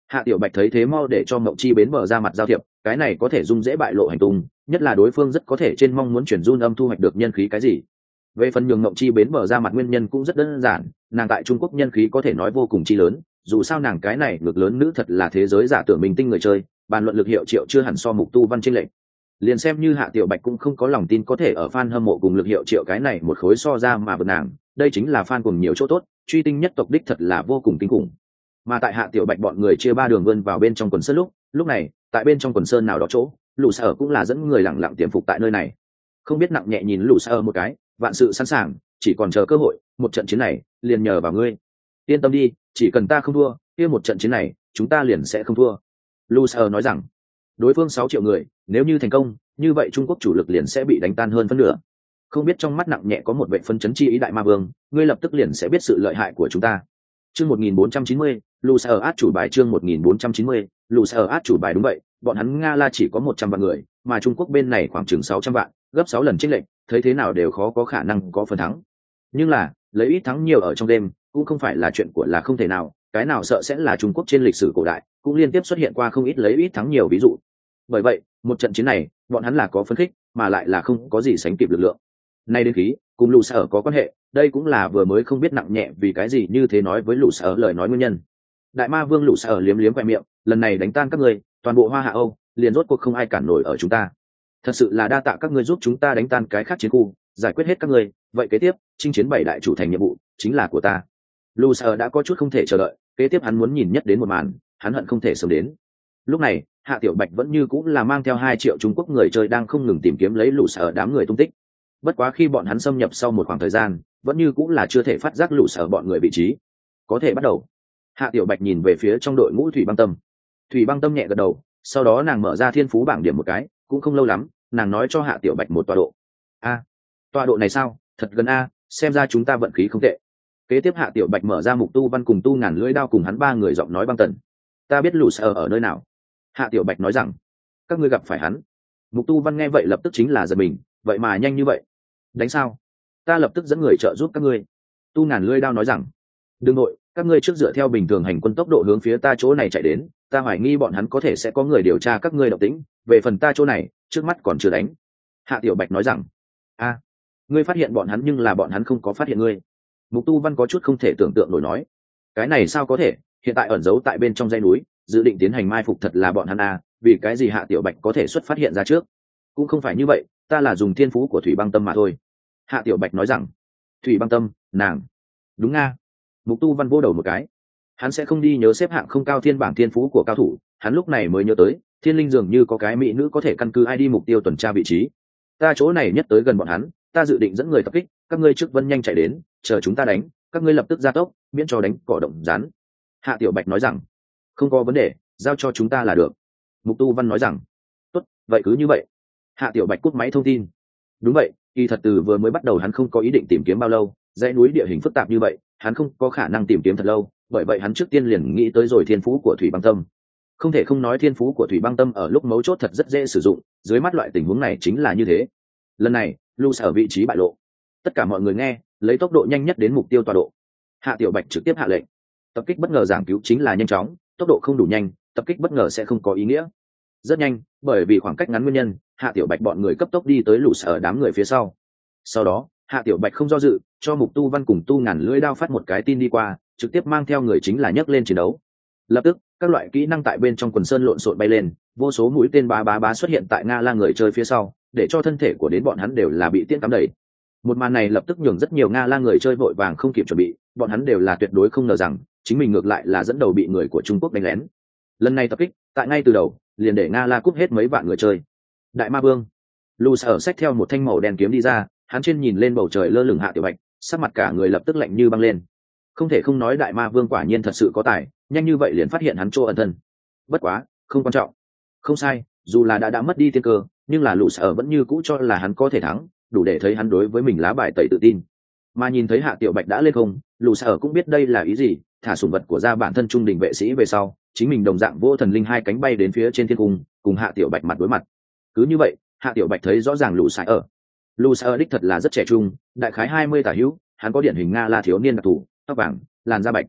hạ tiểu bạch thấy thế mau để cho mộng chi bến bờ ra mặt giao thiệp, cái này có thể dung dễ bại lộ hành tung, nhất là đối phương rất có thể trên mong muốn chuyển run âm thu hoạch được nhân khí cái gì. Về phần nhường mộng chi bến bờ ra mặt nguyên nhân cũng rất đơn giản, nàng tại trung quốc nhân khí có thể nói vô cùng chi lớn, dù sao nàng cái này ngược lớn nữ thật là thế giới giả tưởng minh tinh người chơi, bàn luận lực hiệu triệu chưa hẳn so mục tu văn trinh lệnh liền xem như hạ tiểu bạch cũng không có lòng tin có thể ở fan hâm mộ cùng lực hiệu triệu cái này một khối so ra mà vượt nàng, đây chính là fan cùng nhiều chỗ tốt, truy tinh nhất tộc đích thật là vô cùng kinh khủng mà tại hạ tiểu bạch bọn người chia ba đường vươn vào bên trong quần sơn lúc lúc này, tại bên trong quần sơn nào đó chỗ, lũ sở cũng là dẫn người lẳng lặng tiềm phục tại nơi này. Không biết nặng nhẹ nhìn lũ sở một cái, vạn sự sẵn sàng, chỉ còn chờ cơ hội, một trận chiến này, liền nhờ vào ngươi. Yên tâm đi, chỉ cần ta không thua, kia một trận chiến này, chúng ta liền sẽ không thua. Lũ sở nói rằng, đối phương sáu triệu người, nếu như thành công, như vậy trung quốc chủ lực liền sẽ bị đánh tan hơn phân nửa. Không biết trong mắt nặng nhẹ có một vệ phân chấn chi ý đại ma vương, ngươi lập tức liền sẽ biết sự lợi hại của chúng ta chương 1490, Lusa ở át chủ bài chương 1490, Lusa ở át chủ bài đúng vậy bọn hắn nga la chỉ có một trăm vạn người mà trung quốc bên này khoảng chừng sáu trăm vạn gấp sáu lần chênh lệnh thấy thế nào đều khó có khả năng có phần thắng. Nhưng là lấy ít thắng nhiều ở trong đêm cũng không phải là chuyện của là không thể nào cái nào sợ sẽ là trung quốc trên lịch sử cổ đại cũng liên tiếp xuất hiện qua không ít lấy ít thắng nhiều ví dụ. Bởi vậy một trận chiến này bọn hắn là có phấn khích mà lại là không có gì sánh kịp lực lượng. Nay đến khí cùng Lusa ở có quan hệ đây cũng là vừa mới không biết nặng nhẹ vì cái gì như thế nói với lũ sở lời nói nguyên nhân. Đại ma vương lũ sở liếm liếm khoe miệng, lần này đánh tan các người toàn bộ hoa hạ âu, liền rốt cuộc không ai cản nổi ở chúng ta. Thật sự là đa tạ các ngươi giúp chúng ta đánh tan cái khác chiến khu, giải quyết hết các ngươi. Vậy kế tiếp, chinh chiến bảy đại chủ thành nhiệm vụ, chính là của ta. Lũ sở đã có chút không thể chờ đợi, kế tiếp hắn muốn nhìn nhất đến một màn, hắn hận không thể sớm đến. Lúc này, hạ tiểu bạch vẫn như cũng là mang theo hai triệu trung quốc người chơi đang không ngừng tìm kiếm lấy lũ sở đám người tung tích. Bất quá khi bọn hắn xâm nhập sau một khoảng thời gian vẫn như cũng là chưa thể phát giác lũ sở bọn người vị trí. Có thể bắt đầu. Hạ tiểu bạch nhìn về phía trong đội ngũ thủy băng tâm. Thủy băng tâm nhẹ gật đầu, sau đó nàng mở ra thiên phú bảng điểm một cái, cũng không lâu lắm, nàng nói cho hạ tiểu bạch một tọa độ. A, tọa độ này sao? Thật gần a, xem ra chúng ta vận khí không tệ. Kế tiếp hạ tiểu bạch mở ra mục tu văn cùng tu ngàn lưỡi đao cùng hắn ba người giọng nói băng tần. Ta biết lũ sở ở nơi nào. Hạ tiểu bạch nói rằng, các ngươi gặp phải hắn. Mục tu văn nghe vậy lập tức chính là giật mình, vậy mà nhanh như vậy. Đánh sao? Ta lập tức dẫn người trợ giúp các ngươi. Tu ngàn lưỡi đao nói rằng đương nội, các ngươi trước dựa theo bình thường hành quân tốc độ hướng phía ta chỗ này chạy đến, ta hoài nghi bọn hắn có thể sẽ có người điều tra các ngươi động tĩnh, về phần ta chỗ này, trước mắt còn chưa đánh. Hạ tiểu bạch nói rằng, a, ngươi phát hiện bọn hắn nhưng là bọn hắn không có phát hiện ngươi. Mục tu văn có chút không thể tưởng tượng nổi nói, cái này sao có thể, hiện tại ẩn giấu tại bên trong dãy núi, dự định tiến hành mai phục thật là bọn hắn a, vì cái gì hạ tiểu bạch có thể xuất phát hiện ra trước? Cũng không phải như vậy, ta là dùng thiên phú của thủy băng tâm mà thôi hạ tiểu bạch nói rằng, thủy băng tâm, nàng. Đúng nga. Mục tu văn vô đầu một cái. Hắn sẽ không đi nhớ xếp hạng không cao thiên bảng thiên phú của cao thủ, hắn lúc này mới nhớ tới, thiên linh dường như có cái mỹ nữ có thể căn cứ ai đi mục tiêu tuần tra vị trí. Ta chỗ này nhất tới gần bọn hắn, ta dự định dẫn người tập kích, các ngươi trước vân nhanh chạy đến, chờ chúng ta đánh, các ngươi lập tức ra tốc, miễn cho đánh cỏ động rán. hạ tiểu bạch nói rằng, không có vấn đề, giao cho chúng ta là được. Mục tu văn nói rằng, tốt, vậy cứ như vậy. Hạ tiểu bạch cút máy thông tin. Đúng vậy kỳ thật từ vừa mới bắt đầu hắn không có ý định tìm kiếm bao lâu, dãy núi địa hình phức tạp như vậy, hắn không có khả năng tìm kiếm thật lâu, bởi vậy hắn trước tiên liền nghĩ tới rồi thiên phú của thủy băng tâm. Không thể không nói thiên phú của thủy băng tâm ở lúc mấu chốt thật rất dễ sử dụng, dưới mắt loại tình huống này chính là như thế. Lần này, lu ở vị trí bại lộ. Tất cả mọi người nghe, lấy tốc độ nhanh nhất đến mục tiêu tọa độ. Hạ tiểu bạch trực tiếp hạ lệnh. Tập kích bất ngờ giảng cứu chính là nhanh chóng, tốc độ không đủ nhanh, tập kích bất ngờ sẽ không có ý nghĩa rất nhanh, bởi vì khoảng cách ngắn nguyên nhân, hạ tiểu bạch bọn người cấp tốc đi tới lũ sở đám người phía sau. Sau đó, hạ tiểu bạch không do dự, cho mục tu văn cùng tu ngàn lưỡi đao phát một cái tin đi qua, trực tiếp mang theo người chính là nhấc lên chiến đấu. Lập tức, các loại kỹ năng tại bên trong quần sơn lộn xộn bay lên, vô số mũi tên ba ba bá xuất hiện tại nga la người chơi phía sau, để cho thân thể của đến bọn hắn đều là bị tiên cắm đầy. Một màn này lập tức nhường rất nhiều nga la người chơi vội vàng không kịp chuẩn bị, bọn hắn đều là tuyệt đối không ngờ rằng, chính mình ngược lại là dẫn đầu bị người của trung quốc đánh lén. Lần này tập kích, tại ngay từ đầu liền để nga la cúp hết mấy vạn người chơi. Đại ma vương. Lu sở xách theo một thanh màu đen kiếm đi ra, hắn trên nhìn lên bầu trời lơ lửng hạ tiểu bạch, sắc mặt cả người lập tức lạnh như băng lên. Không thể không nói đại ma vương quả nhiên thật sự có tài, nhanh như vậy liền phát hiện hắn chỗ ẩn thân. Bất quá, không quan trọng. Không sai, dù là đã đã mất đi tiên cơ, nhưng là lũ sở vẫn như cũ cho là hắn có thể thắng, đủ để thấy hắn đối với mình lá bài tẩy tự tin. Mà nhìn thấy hạ tiểu bạch đã lên không lũ sở cũng biết đây là ý gì thả sủng vật của ra bản thân trung đình vệ sĩ về sau, chính mình đồng dạng vô thần linh hai cánh bay đến phía trên thiên cung, cùng hạ tiểu bạch mặt đối mặt. Cứ như vậy, hạ tiểu bạch thấy rõ ràng lù sai ở. Lù sai ở đích thật là rất trẻ trung, đại khái hai mươi tả hữu, hắn có điển hình nga la thiếu niên đặc thù, tóc vàng, làn da bạch.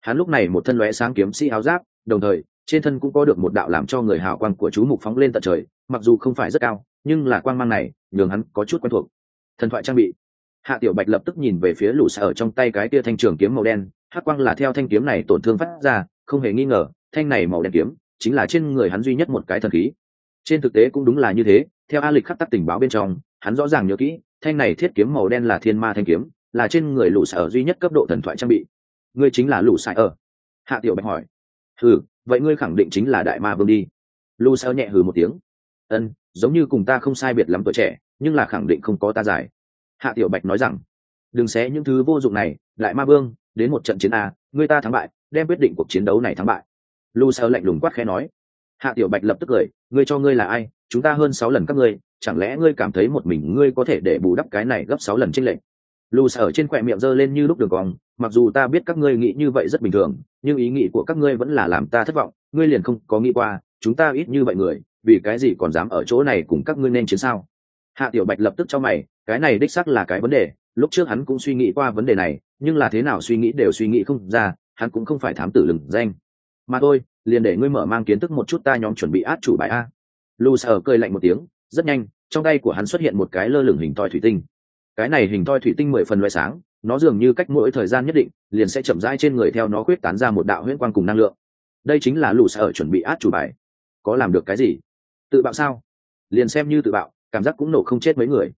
Hắn lúc này một thân lóe sáng kiếm sĩ áo giáp, đồng thời, trên thân cũng có được một đạo làm cho người hào quang của chú mục phóng lên tận trời, mặc dù không phải rất cao, nhưng là quang mang này, nhường hắn có chút quen thuộc. Thần thoại trang bị hạ tiểu bạch lập tức nhìn về phía lũ sở trong tay cái tia thanh trường kiếm màu đen, hắc quang là theo thanh kiếm này tổn thương phát ra, không hề nghi ngờ, thanh này màu đen kiếm chính là trên người hắn duy nhất một cái thần khí. Trên thực tế cũng đúng là như thế, theo a lịch khắc tắc tình báo bên trong, hắn rõ ràng nhớ kỹ, thanh này thiết kiếm màu đen là thiên ma thanh kiếm, là trên người lũ sở duy nhất cấp độ thần thoại trang bị. Ngươi chính là lũ sở hạ tiểu bạch hỏi. Ừ vậy ngươi khẳng định chính là đại ma vương đi. Lũ sao nhẹ hừ một tiếng. Ân, giống như cùng ta không sai biệt lắm tuổi trẻ, nhưng là khẳng định không có ta giải hạ tiểu bạch nói rằng, đừng xé những thứ vô dụng này, lại ma vương, đến một trận chiến a ngươi ta thắng bại, đem quyết định cuộc chiến đấu này thắng bại. Lu Sơ lạnh lùng quát khẽ nói. Hạ tiểu bạch lập tức cười, ngươi cho ngươi là ai? Chúng ta hơn sáu lần các ngươi, chẳng lẽ ngươi cảm thấy một mình ngươi có thể để bù đắp cái này gấp sáu lần tranh lệch? Lù ở trên khỏe miệng giơ lên như lúc đường cong, mặc dù ta biết các ngươi nghĩ như vậy rất bình thường, nhưng ý nghĩ của các ngươi vẫn là làm ta thất vọng, ngươi liền không có nghĩ qua, chúng ta ít như vậy người, vì cái gì còn dám ở chỗ này cùng các ngươi nên chiến sao? Hạ tiểu bạch lập tức cho mày, cái này đích xác là cái vấn đề, lúc trước hắn cũng suy nghĩ qua vấn đề này, nhưng là thế nào suy nghĩ đều suy nghĩ không ra, hắn cũng không phải thám tử lừng danh. Mà thôi, liền để ngươi mở mang kiến thức một chút ta nhóm chuẩn bị át chủ bài a. Lu sở cười lạnh một tiếng, rất nhanh, trong tay của hắn xuất hiện một cái lơ lửng hình thoi thủy tinh. Cái này hình thoi thủy tinh mười phần loại sáng, nó dường như cách mỗi thời gian nhất định, liền sẽ chậm rãi trên người theo nó quyết tán ra một đạo huyễn quang cùng năng lượng. Đây chính là lũ sở chuẩn bị át chủ bài. Có làm được cái gì? Tự bạo sao? Liền xem như tự bạo cảm giác cũng nổ không chết mấy người.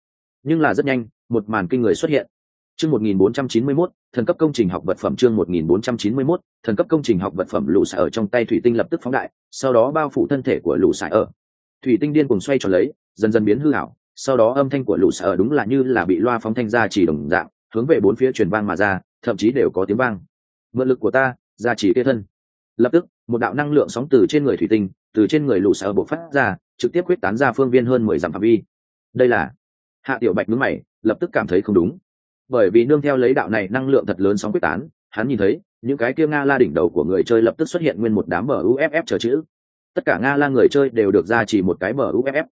Nhưng là rất nhanh một màn kinh người xuất hiện. Chương 1491, thần cấp công trình học vật phẩm chương 1491, thần cấp công trình học vật phẩm lũ xài ở trong tay thủy tinh lập tức phóng đại sau đó bao phủ thân thể của lũ xài ở. Thủy tinh điên cùng xoay tròn lấy dần dần biến hư hảo sau đó âm thanh của lũ xài ở đúng là như là bị loa phóng thanh ra chỉ đồng dạng hướng về bốn phía truyền vang mà ra thậm chí đều có tiếng vang. Mượn lực của ta ra chỉ kê thân. Lập tức một đạo năng lượng sóng từ trên người thủy tinh từ trên người lũ sở bộ phát ra, trực tiếp quyết tán ra phương viên hơn mười dặm phạm vi. Đây là, hạ tiểu bạch mướn mày, lập tức cảm thấy không đúng. Bởi vì nương theo lấy đạo này năng lượng thật lớn sóng quyết tán, hắn nhìn thấy, những cái kia nga la đỉnh đầu của người chơi lập tức xuất hiện nguyên một đám bờ uff chờ chữ. Tất cả nga la người chơi đều được ra chỉ một cái bờ uff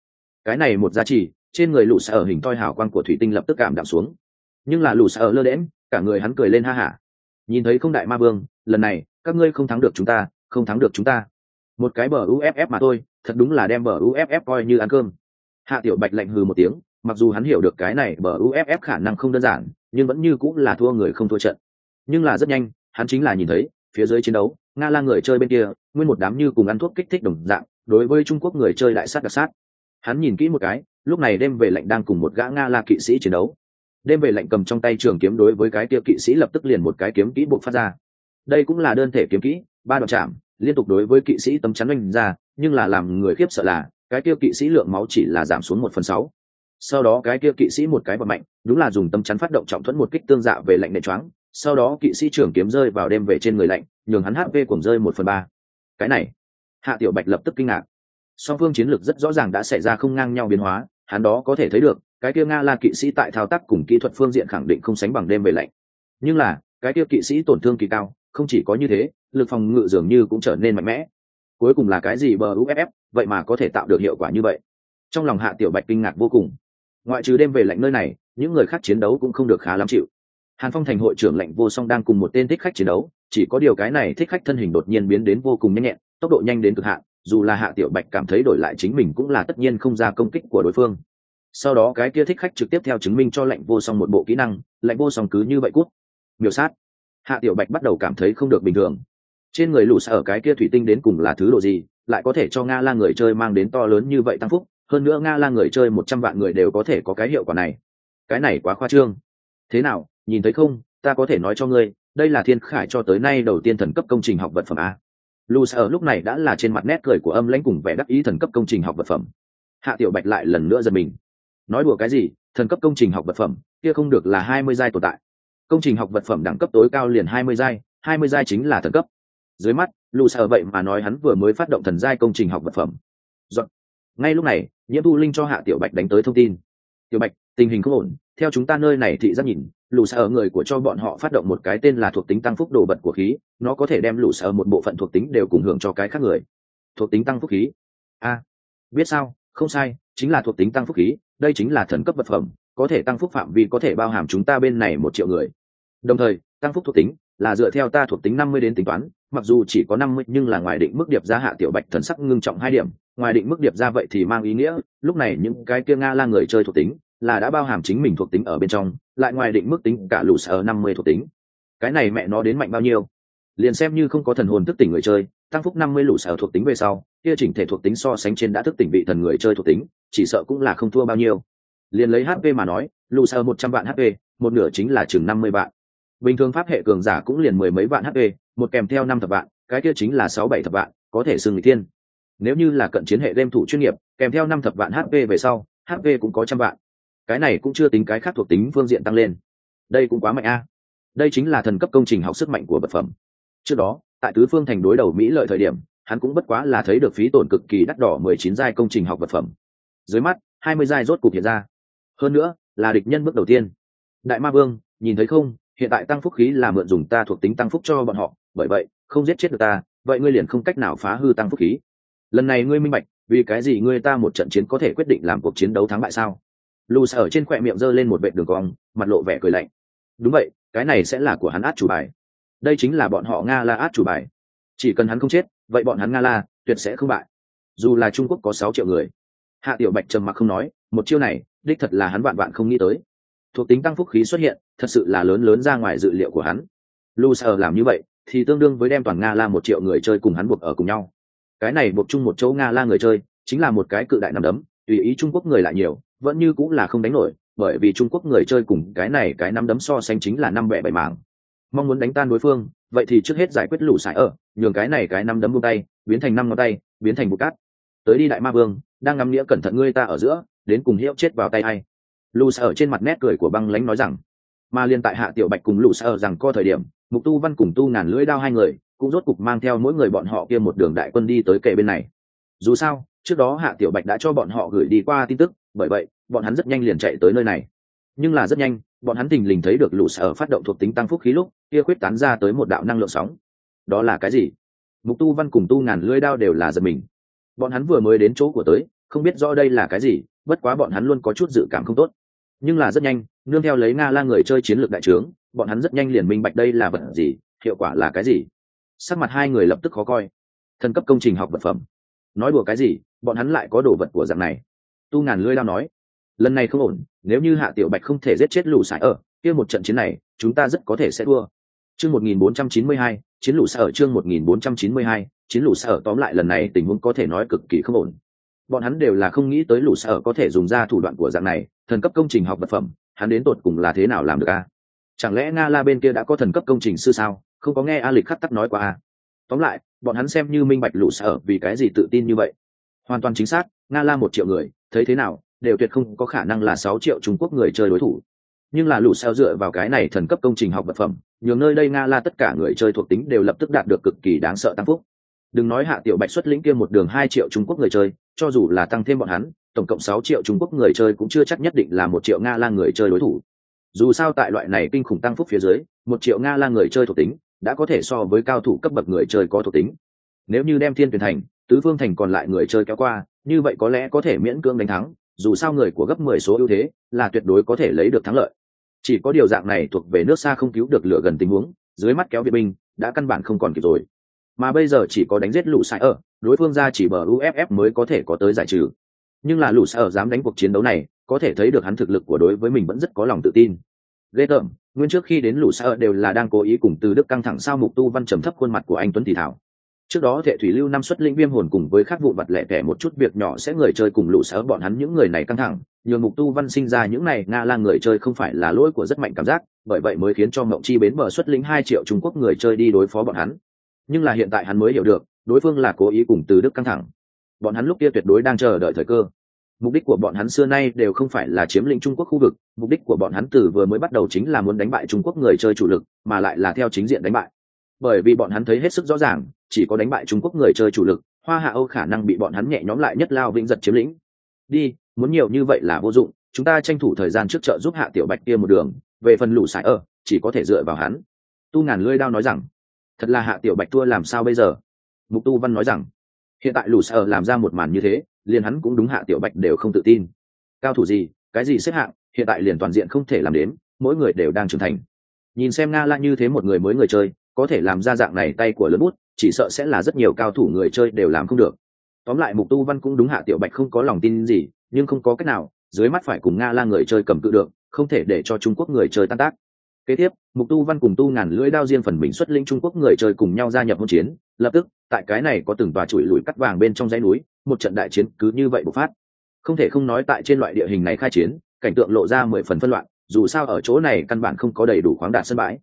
cái này một giá trị trên người lũ sở hình toi hào quang của thủy tinh lập tức cảm đạm xuống. Nhưng là lũ sở lơ đễm cả người hắn cười lên ha hả. Nhìn thấy không đại ma vương, lần này, các ngươi không thắng được chúng ta, không thắng được chúng ta một cái bờ uff mà thôi, thật đúng là đem bờ uff coi như ăn cơm. Hạ tiểu bạch lạnh hừ một tiếng, mặc dù hắn hiểu được cái này bờ uff khả năng không đơn giản, nhưng vẫn như cũng là thua người không thua trận. Nhưng là rất nhanh, hắn chính là nhìn thấy, phía dưới chiến đấu, nga la người chơi bên kia, nguyên một đám như cùng ăn thuốc kích thích đồng dạng, đối với trung quốc người chơi đại sát đặc sát. Hắn nhìn kỹ một cái, lúc này đêm về lạnh đang cùng một gã nga la kỵ sĩ chiến đấu. Đêm về lạnh cầm trong tay trường kiếm đối với cái kia kỵ sĩ lập tức liền một cái kiếm kỹ buộc phát ra. Đây cũng là đơn thể kiếm kỹ, ba đoạn chạm liên tục đối với kỵ sĩ tấm chắn oanh ra, nhưng là làm người khiếp sợ là, cái kia kỵ sĩ lượng máu chỉ là giảm xuống một phần sáu. Sau đó cái kia kỵ sĩ một cái vật mạnh, đúng là dùng tấm chắn phát động trọng thuẫn một kích tương dạ về lạnh nệ choáng. Sau đó kỵ sĩ trưởng kiếm rơi vào đêm về trên người lạnh, nhường hắn hp cùng rơi một phần ba. Cái này, hạ tiểu bạch lập tức kinh ngạc. Song phương chiến lược rất rõ ràng đã xảy ra không ngang nhau biến hóa, hắn đó có thể thấy được, cái kia nga la kỵ sĩ tại thao tác cùng kỹ thuật phương diện khẳng định không sánh bằng đêm về lạnh. Nhưng là, cái kia kỵ sĩ tổn thương kỳ cao không chỉ có như thế, lực phòng ngự dường như cũng trở nên mạnh mẽ. Cuối cùng là cái gì bờ uff vậy mà có thể tạo được hiệu quả như vậy? Trong lòng hạ tiểu bạch kinh ngạc vô cùng. Ngoại trừ đêm về lạnh nơi này, những người khác chiến đấu cũng không được khá lắm chịu. Hàn phong thành hội trưởng lạnh vô song đang cùng một tên thích khách chiến đấu, chỉ có điều cái này thích khách thân hình đột nhiên biến đến vô cùng nhanh nhẹn, tốc độ nhanh đến cực hạn, dù là hạ tiểu bạch cảm thấy đổi lại chính mình cũng là tất nhiên không ra công kích của đối phương. Sau đó cái kia thích khách trực tiếp theo chứng minh cho lạnh vô song một bộ kỹ năng, lạnh vô song cứ như vậy cút. Miểu sát hạ tiểu bạch bắt đầu cảm thấy không được bình thường. Trên người lũ ở cái kia thủy tinh đến cùng là thứ độ gì, lại có thể cho nga la người chơi mang đến to lớn như vậy tăng phúc, hơn nữa nga la người chơi một trăm vạn người đều có thể có cái hiệu quả này. Cái này quá khoa trương. Thế nào, nhìn thấy không, ta có thể nói cho ngươi, đây là thiên khải cho tới nay đầu tiên thần cấp công trình học vật phẩm a. Lù sa ở lúc này đã là trên mặt nét cười của âm lãnh cùng vẻ đắc ý thần cấp công trình học vật phẩm. Hạ tiểu bạch lại lần nữa giật mình. Nói đùa cái gì, thần cấp công trình học vật phẩm, kia không được là hai mươi giai tồn tại công trình học vật phẩm đẳng cấp tối cao liền hai mươi giai, hai mươi giai chính là thần cấp. Dưới mắt lù sợ vậy mà nói hắn vừa mới phát động thần giai công trình học vật phẩm. Dọn. ngay lúc này, nhiễm thu linh cho hạ tiểu bạch đánh tới thông tin. Tiểu bạch, tình hình không ổn, theo chúng ta nơi này thị giác nhìn lù sợ người của cho bọn họ phát động một cái tên là thuộc tính tăng phúc đồ vật của khí, nó có thể đem lù sợ một bộ phận thuộc tính đều cùng hưởng cho cái khác người. Thuộc tính tăng phúc khí? A. Biết sao, không sai, chính là thuộc tính tăng phúc khí, đây chính là thần cấp vật phẩm có thể tăng phúc phạm vi có thể bao hàm chúng ta bên này một triệu người. Đồng thời, tăng phúc thuộc tính là dựa theo ta thuộc tính năm mươi đến tính toán, mặc dù chỉ có năm mươi nhưng là ngoài định mức điệp gia hạ tiểu bạch thần sắc ngưng trọng hai điểm. Ngoài định mức điệp ra vậy thì mang ý nghĩa, lúc này những cái kia nga là người chơi thuộc tính là đã bao hàm chính mình thuộc tính ở bên trong, lại ngoài định mức tính cả lũ sở năm mươi thuộc tính. Cái này mẹ nó đến mạnh bao nhiêu? Liền xem như không có thần hồn thức tỉnh người chơi, tăng phúc năm mươi lũ sở thuộc tính về sau, kia chỉnh thể thuộc tính so sánh trên đã thức tỉnh vị thần người chơi thuộc tính, chỉ sợ cũng là không thua bao nhiêu liền lấy hp mà nói, lù sơ một trăm vạn hp một nửa chính là chừng năm mươi vạn. Bình thường pháp hệ cường giả cũng liền mười mấy vạn hp một kèm theo năm thập vạn, cái kia chính là sáu bảy thập vạn, có thể xưng người thiên. Nếu như là cận chiến hệ game thủ chuyên nghiệp, kèm theo năm thập vạn hp về sau hp cũng có trăm vạn. Cái này cũng chưa tính cái khác thuộc tính phương diện tăng lên. Đây cũng quá mạnh a. Đây chính là thần cấp công trình học sức mạnh của vật phẩm. Trước đó, tại tứ phương thành đối đầu mỹ lợi thời điểm, hắn cũng bất quá là thấy được phí tổn cực kỳ đắt đỏ mười chín giai công trình học vật phẩm. Dưới mắt, hai mươi giai rốt cục hiện ra hơn nữa, là địch nhân bước đầu tiên. Đại ma vương, nhìn thấy không? Hiện tại tăng phúc khí là mượn dùng ta thuộc tính tăng phúc cho bọn họ. Bởi vậy, không giết chết được ta, vậy ngươi liền không cách nào phá hư tăng phúc khí. Lần này ngươi minh bạch, vì cái gì ngươi ta một trận chiến có thể quyết định làm cuộc chiến đấu thắng bại sao? Lù ở trên khỏe miệng giơ lên một vệ đường cong, mặt lộ vẻ cười lạnh. Đúng vậy, cái này sẽ là của hắn át chủ bài. Đây chính là bọn họ nga la át chủ bài. Chỉ cần hắn không chết, vậy bọn hắn nga la tuyệt sẽ không bại. Dù là trung quốc có sáu triệu người. Hạ tiểu bạch trầm mặc không nói một chiêu này, đích thật là hắn vạn vạn không nghĩ tới. Thuộc tính tăng phúc khí xuất hiện, thật sự là lớn lớn ra ngoài dự liệu của hắn. Lu sở làm như vậy, thì tương đương với đem toàn nga la một triệu người chơi cùng hắn buộc ở cùng nhau. Cái này buộc chung một chỗ nga la người chơi, chính là một cái cự đại nằm đấm, tùy ý trung quốc người lại nhiều, vẫn như cũng là không đánh nổi, bởi vì trung quốc người chơi cùng cái này cái nắm đấm so sánh chính là năm bẻ bảy mảng. Mong muốn đánh tan đối phương, vậy thì trước hết giải quyết lũ sải ở, nhường cái này cái năm đấm buông tay, biến thành năm ngón tay, biến thành bụt cát. Tới đi đại ma vương, đang ngắm nghĩa cẩn thận ngươi ta ở giữa đến cùng hiệu chết vào tay hay lù ở trên mặt nét cười của băng lánh nói rằng mà liên tại hạ tiểu bạch cùng lù ở rằng co thời điểm, mục tu văn cùng tu ngàn lưỡi đao hai người cũng rốt cục mang theo mỗi người bọn họ kia một đường đại quân đi tới kề bên này. Dù sao, trước đó hạ tiểu bạch đã cho bọn họ gửi đi qua tin tức, bởi vậy, bọn hắn rất nhanh liền chạy tới nơi này. Nhưng là rất nhanh, bọn hắn tình lình thấy được lũ sở phát động thuộc tính tăng phúc khí lúc, kia khuyết tán ra tới một đạo năng lượng sóng. Đó là cái gì? Mục tu văn cùng tu ngàn lưỡi đao đều là giật mình. Bọn hắn vừa mới đến chỗ của tới, không biết rõ đây là cái gì bất quá bọn hắn luôn có chút dự cảm không tốt. Nhưng là rất nhanh nương theo lấy nga la người chơi chiến lược đại trướng bọn hắn rất nhanh liền minh bạch đây là vật gì hiệu quả là cái gì. Sắc mặt hai người lập tức khó coi. Thần cấp công trình học vật phẩm. Nói đùa cái gì bọn hắn lại có đồ vật của dạng này. Tu ngàn lưỡi lao nói lần này không ổn nếu như hạ tiểu bạch không thể giết chết lũ sải ở kia một trận chiến này chúng ta rất có thể sẽ thua. Chương 1492, chiến lũ sở chương 1492, chiến lũ sở tóm lại lần này tình huống có thể nói cực kỳ không ổn bọn hắn đều là không nghĩ tới lũ sở có thể dùng ra thủ đoạn của dạng này, thần cấp công trình học vật phẩm, hắn đến tột cùng là thế nào làm được a? Chẳng lẽ nga la bên kia đã có thần cấp công trình sư sao? Không có nghe a lịch khắc tắc nói qua a. Tóm lại, bọn hắn xem như minh bạch lũ sở vì cái gì tự tin như vậy. Hoàn toàn chính xác, nga la một triệu người, thấy thế nào, đều tuyệt không có khả năng là sáu triệu trung quốc người chơi đối thủ. Nhưng là lũ sao dựa vào cái này thần cấp công trình học vật phẩm, nhường nơi đây nga la tất cả người chơi thuộc tính đều lập tức đạt được cực kỳ đáng sợ tăng phúc đừng nói hạ tiểu bạch xuất lĩnh kia một đường hai triệu trung quốc người chơi, cho dù là tăng thêm bọn hắn, tổng cộng sáu triệu trung quốc người chơi cũng chưa chắc nhất định là một triệu nga la người chơi đối thủ. Dù sao tại loại này kinh khủng tăng phúc phía dưới, một triệu nga la người chơi thuộc tính đã có thể so với cao thủ cấp bậc người chơi có thuộc tính. Nếu như đem thiên tuyển thành, tứ phương thành còn lại người chơi kéo qua, như vậy có lẽ có thể miễn cưỡng đánh thắng, dù sao người của gấp mười số ưu thế là tuyệt đối có thể lấy được thắng lợi. Chỉ có điều dạng này thuộc về nước xa không cứu được lửa gần tình huống, dưới mắt kéo viện binh đã căn bản không còn kịp rồi mà bây giờ chỉ có đánh giết lũ sai ở, đối phương ra chỉ bờ uff mới có thể có tới giải trừ. Nhưng là lũ sai ở dám đánh cuộc chiến đấu này, có thể thấy được hắn thực lực của đối với mình vẫn rất có lòng tự tin. Ghê tởm, nguyên trước khi đến lũ sai ở đều là đang cố ý cùng từ đức căng thẳng sao mục tu văn trầm thấp khuôn mặt của anh tuấn thì thảo. Trước đó thệ thủy lưu năm xuất linh viêm hồn cùng với khắc vụ vặt lẻ tẻ một chút việc nhỏ sẽ người chơi cùng lũ sở bọn hắn những người này căng thẳng nhường mục tu văn sinh ra những này nga là người chơi không phải là lỗi của rất mạnh cảm giác, bởi vậy mới khiến cho mộng chi bến bờ xuất lĩnh hai triệu trung quốc người chơi đi đối phó bọn hắn nhưng là hiện tại hắn mới hiểu được, đối phương là cố ý cùng từ đức căng thẳng. Bọn hắn lúc kia tuyệt đối đang chờ đợi thời cơ. Mục đích của bọn hắn xưa nay đều không phải là chiếm lĩnh trung quốc khu vực, mục đích của bọn hắn từ vừa mới bắt đầu chính là muốn đánh bại trung quốc người chơi chủ lực, mà lại là theo chính diện đánh bại. Bởi vì bọn hắn thấy hết sức rõ ràng, chỉ có đánh bại trung quốc người chơi chủ lực, hoa hạ âu khả năng bị bọn hắn nhẹ nhóm lại nhất lao vĩnh giật chiếm lĩnh. Đi, muốn nhiều như vậy là vô dụng, chúng ta tranh thủ thời gian trước chợ giúp hạ tiểu bạch kia một đường, về phần lũ sải ở, chỉ có thể dựa vào hắn. Tu ngàn lưỡi đao nói rằng thật là hạ tiểu bạch thua làm sao bây giờ? Mục tu văn nói rằng, hiện tại lũ sợ làm ra một màn như thế, liền hắn cũng đúng hạ tiểu bạch đều không tự tin. Cao thủ gì, cái gì xếp hạng, hiện tại liền toàn diện không thể làm đến mỗi người đều đang trưởng thành. Nhìn xem nga la như thế một người mới người chơi, có thể làm ra dạng này tay của lớn bút, chỉ sợ sẽ là rất nhiều cao thủ người chơi đều làm không được. Tóm lại mục tu văn cũng đúng hạ tiểu bạch không có lòng tin gì, nhưng không có cách nào, dưới mắt phải cùng nga la người chơi cầm cự được, không thể để cho trung quốc người chơi tan tác kế tiếp, mục tu văn cùng tu ngàn lưỡi đao riêng phần mình xuất linh trung quốc người chơi cùng nhau gia nhập hỗn chiến. Lập tức, tại cái này có từng tòa chuỗi lùi cắt vàng bên trong dãy núi, một trận đại chiến cứ như vậy bộc phát. Không thể không nói tại trên loại địa hình này khai chiến, cảnh tượng lộ ra mười phần phân loạn, dù sao ở chỗ này căn bản không có đầy đủ khoáng đạt sân bãi.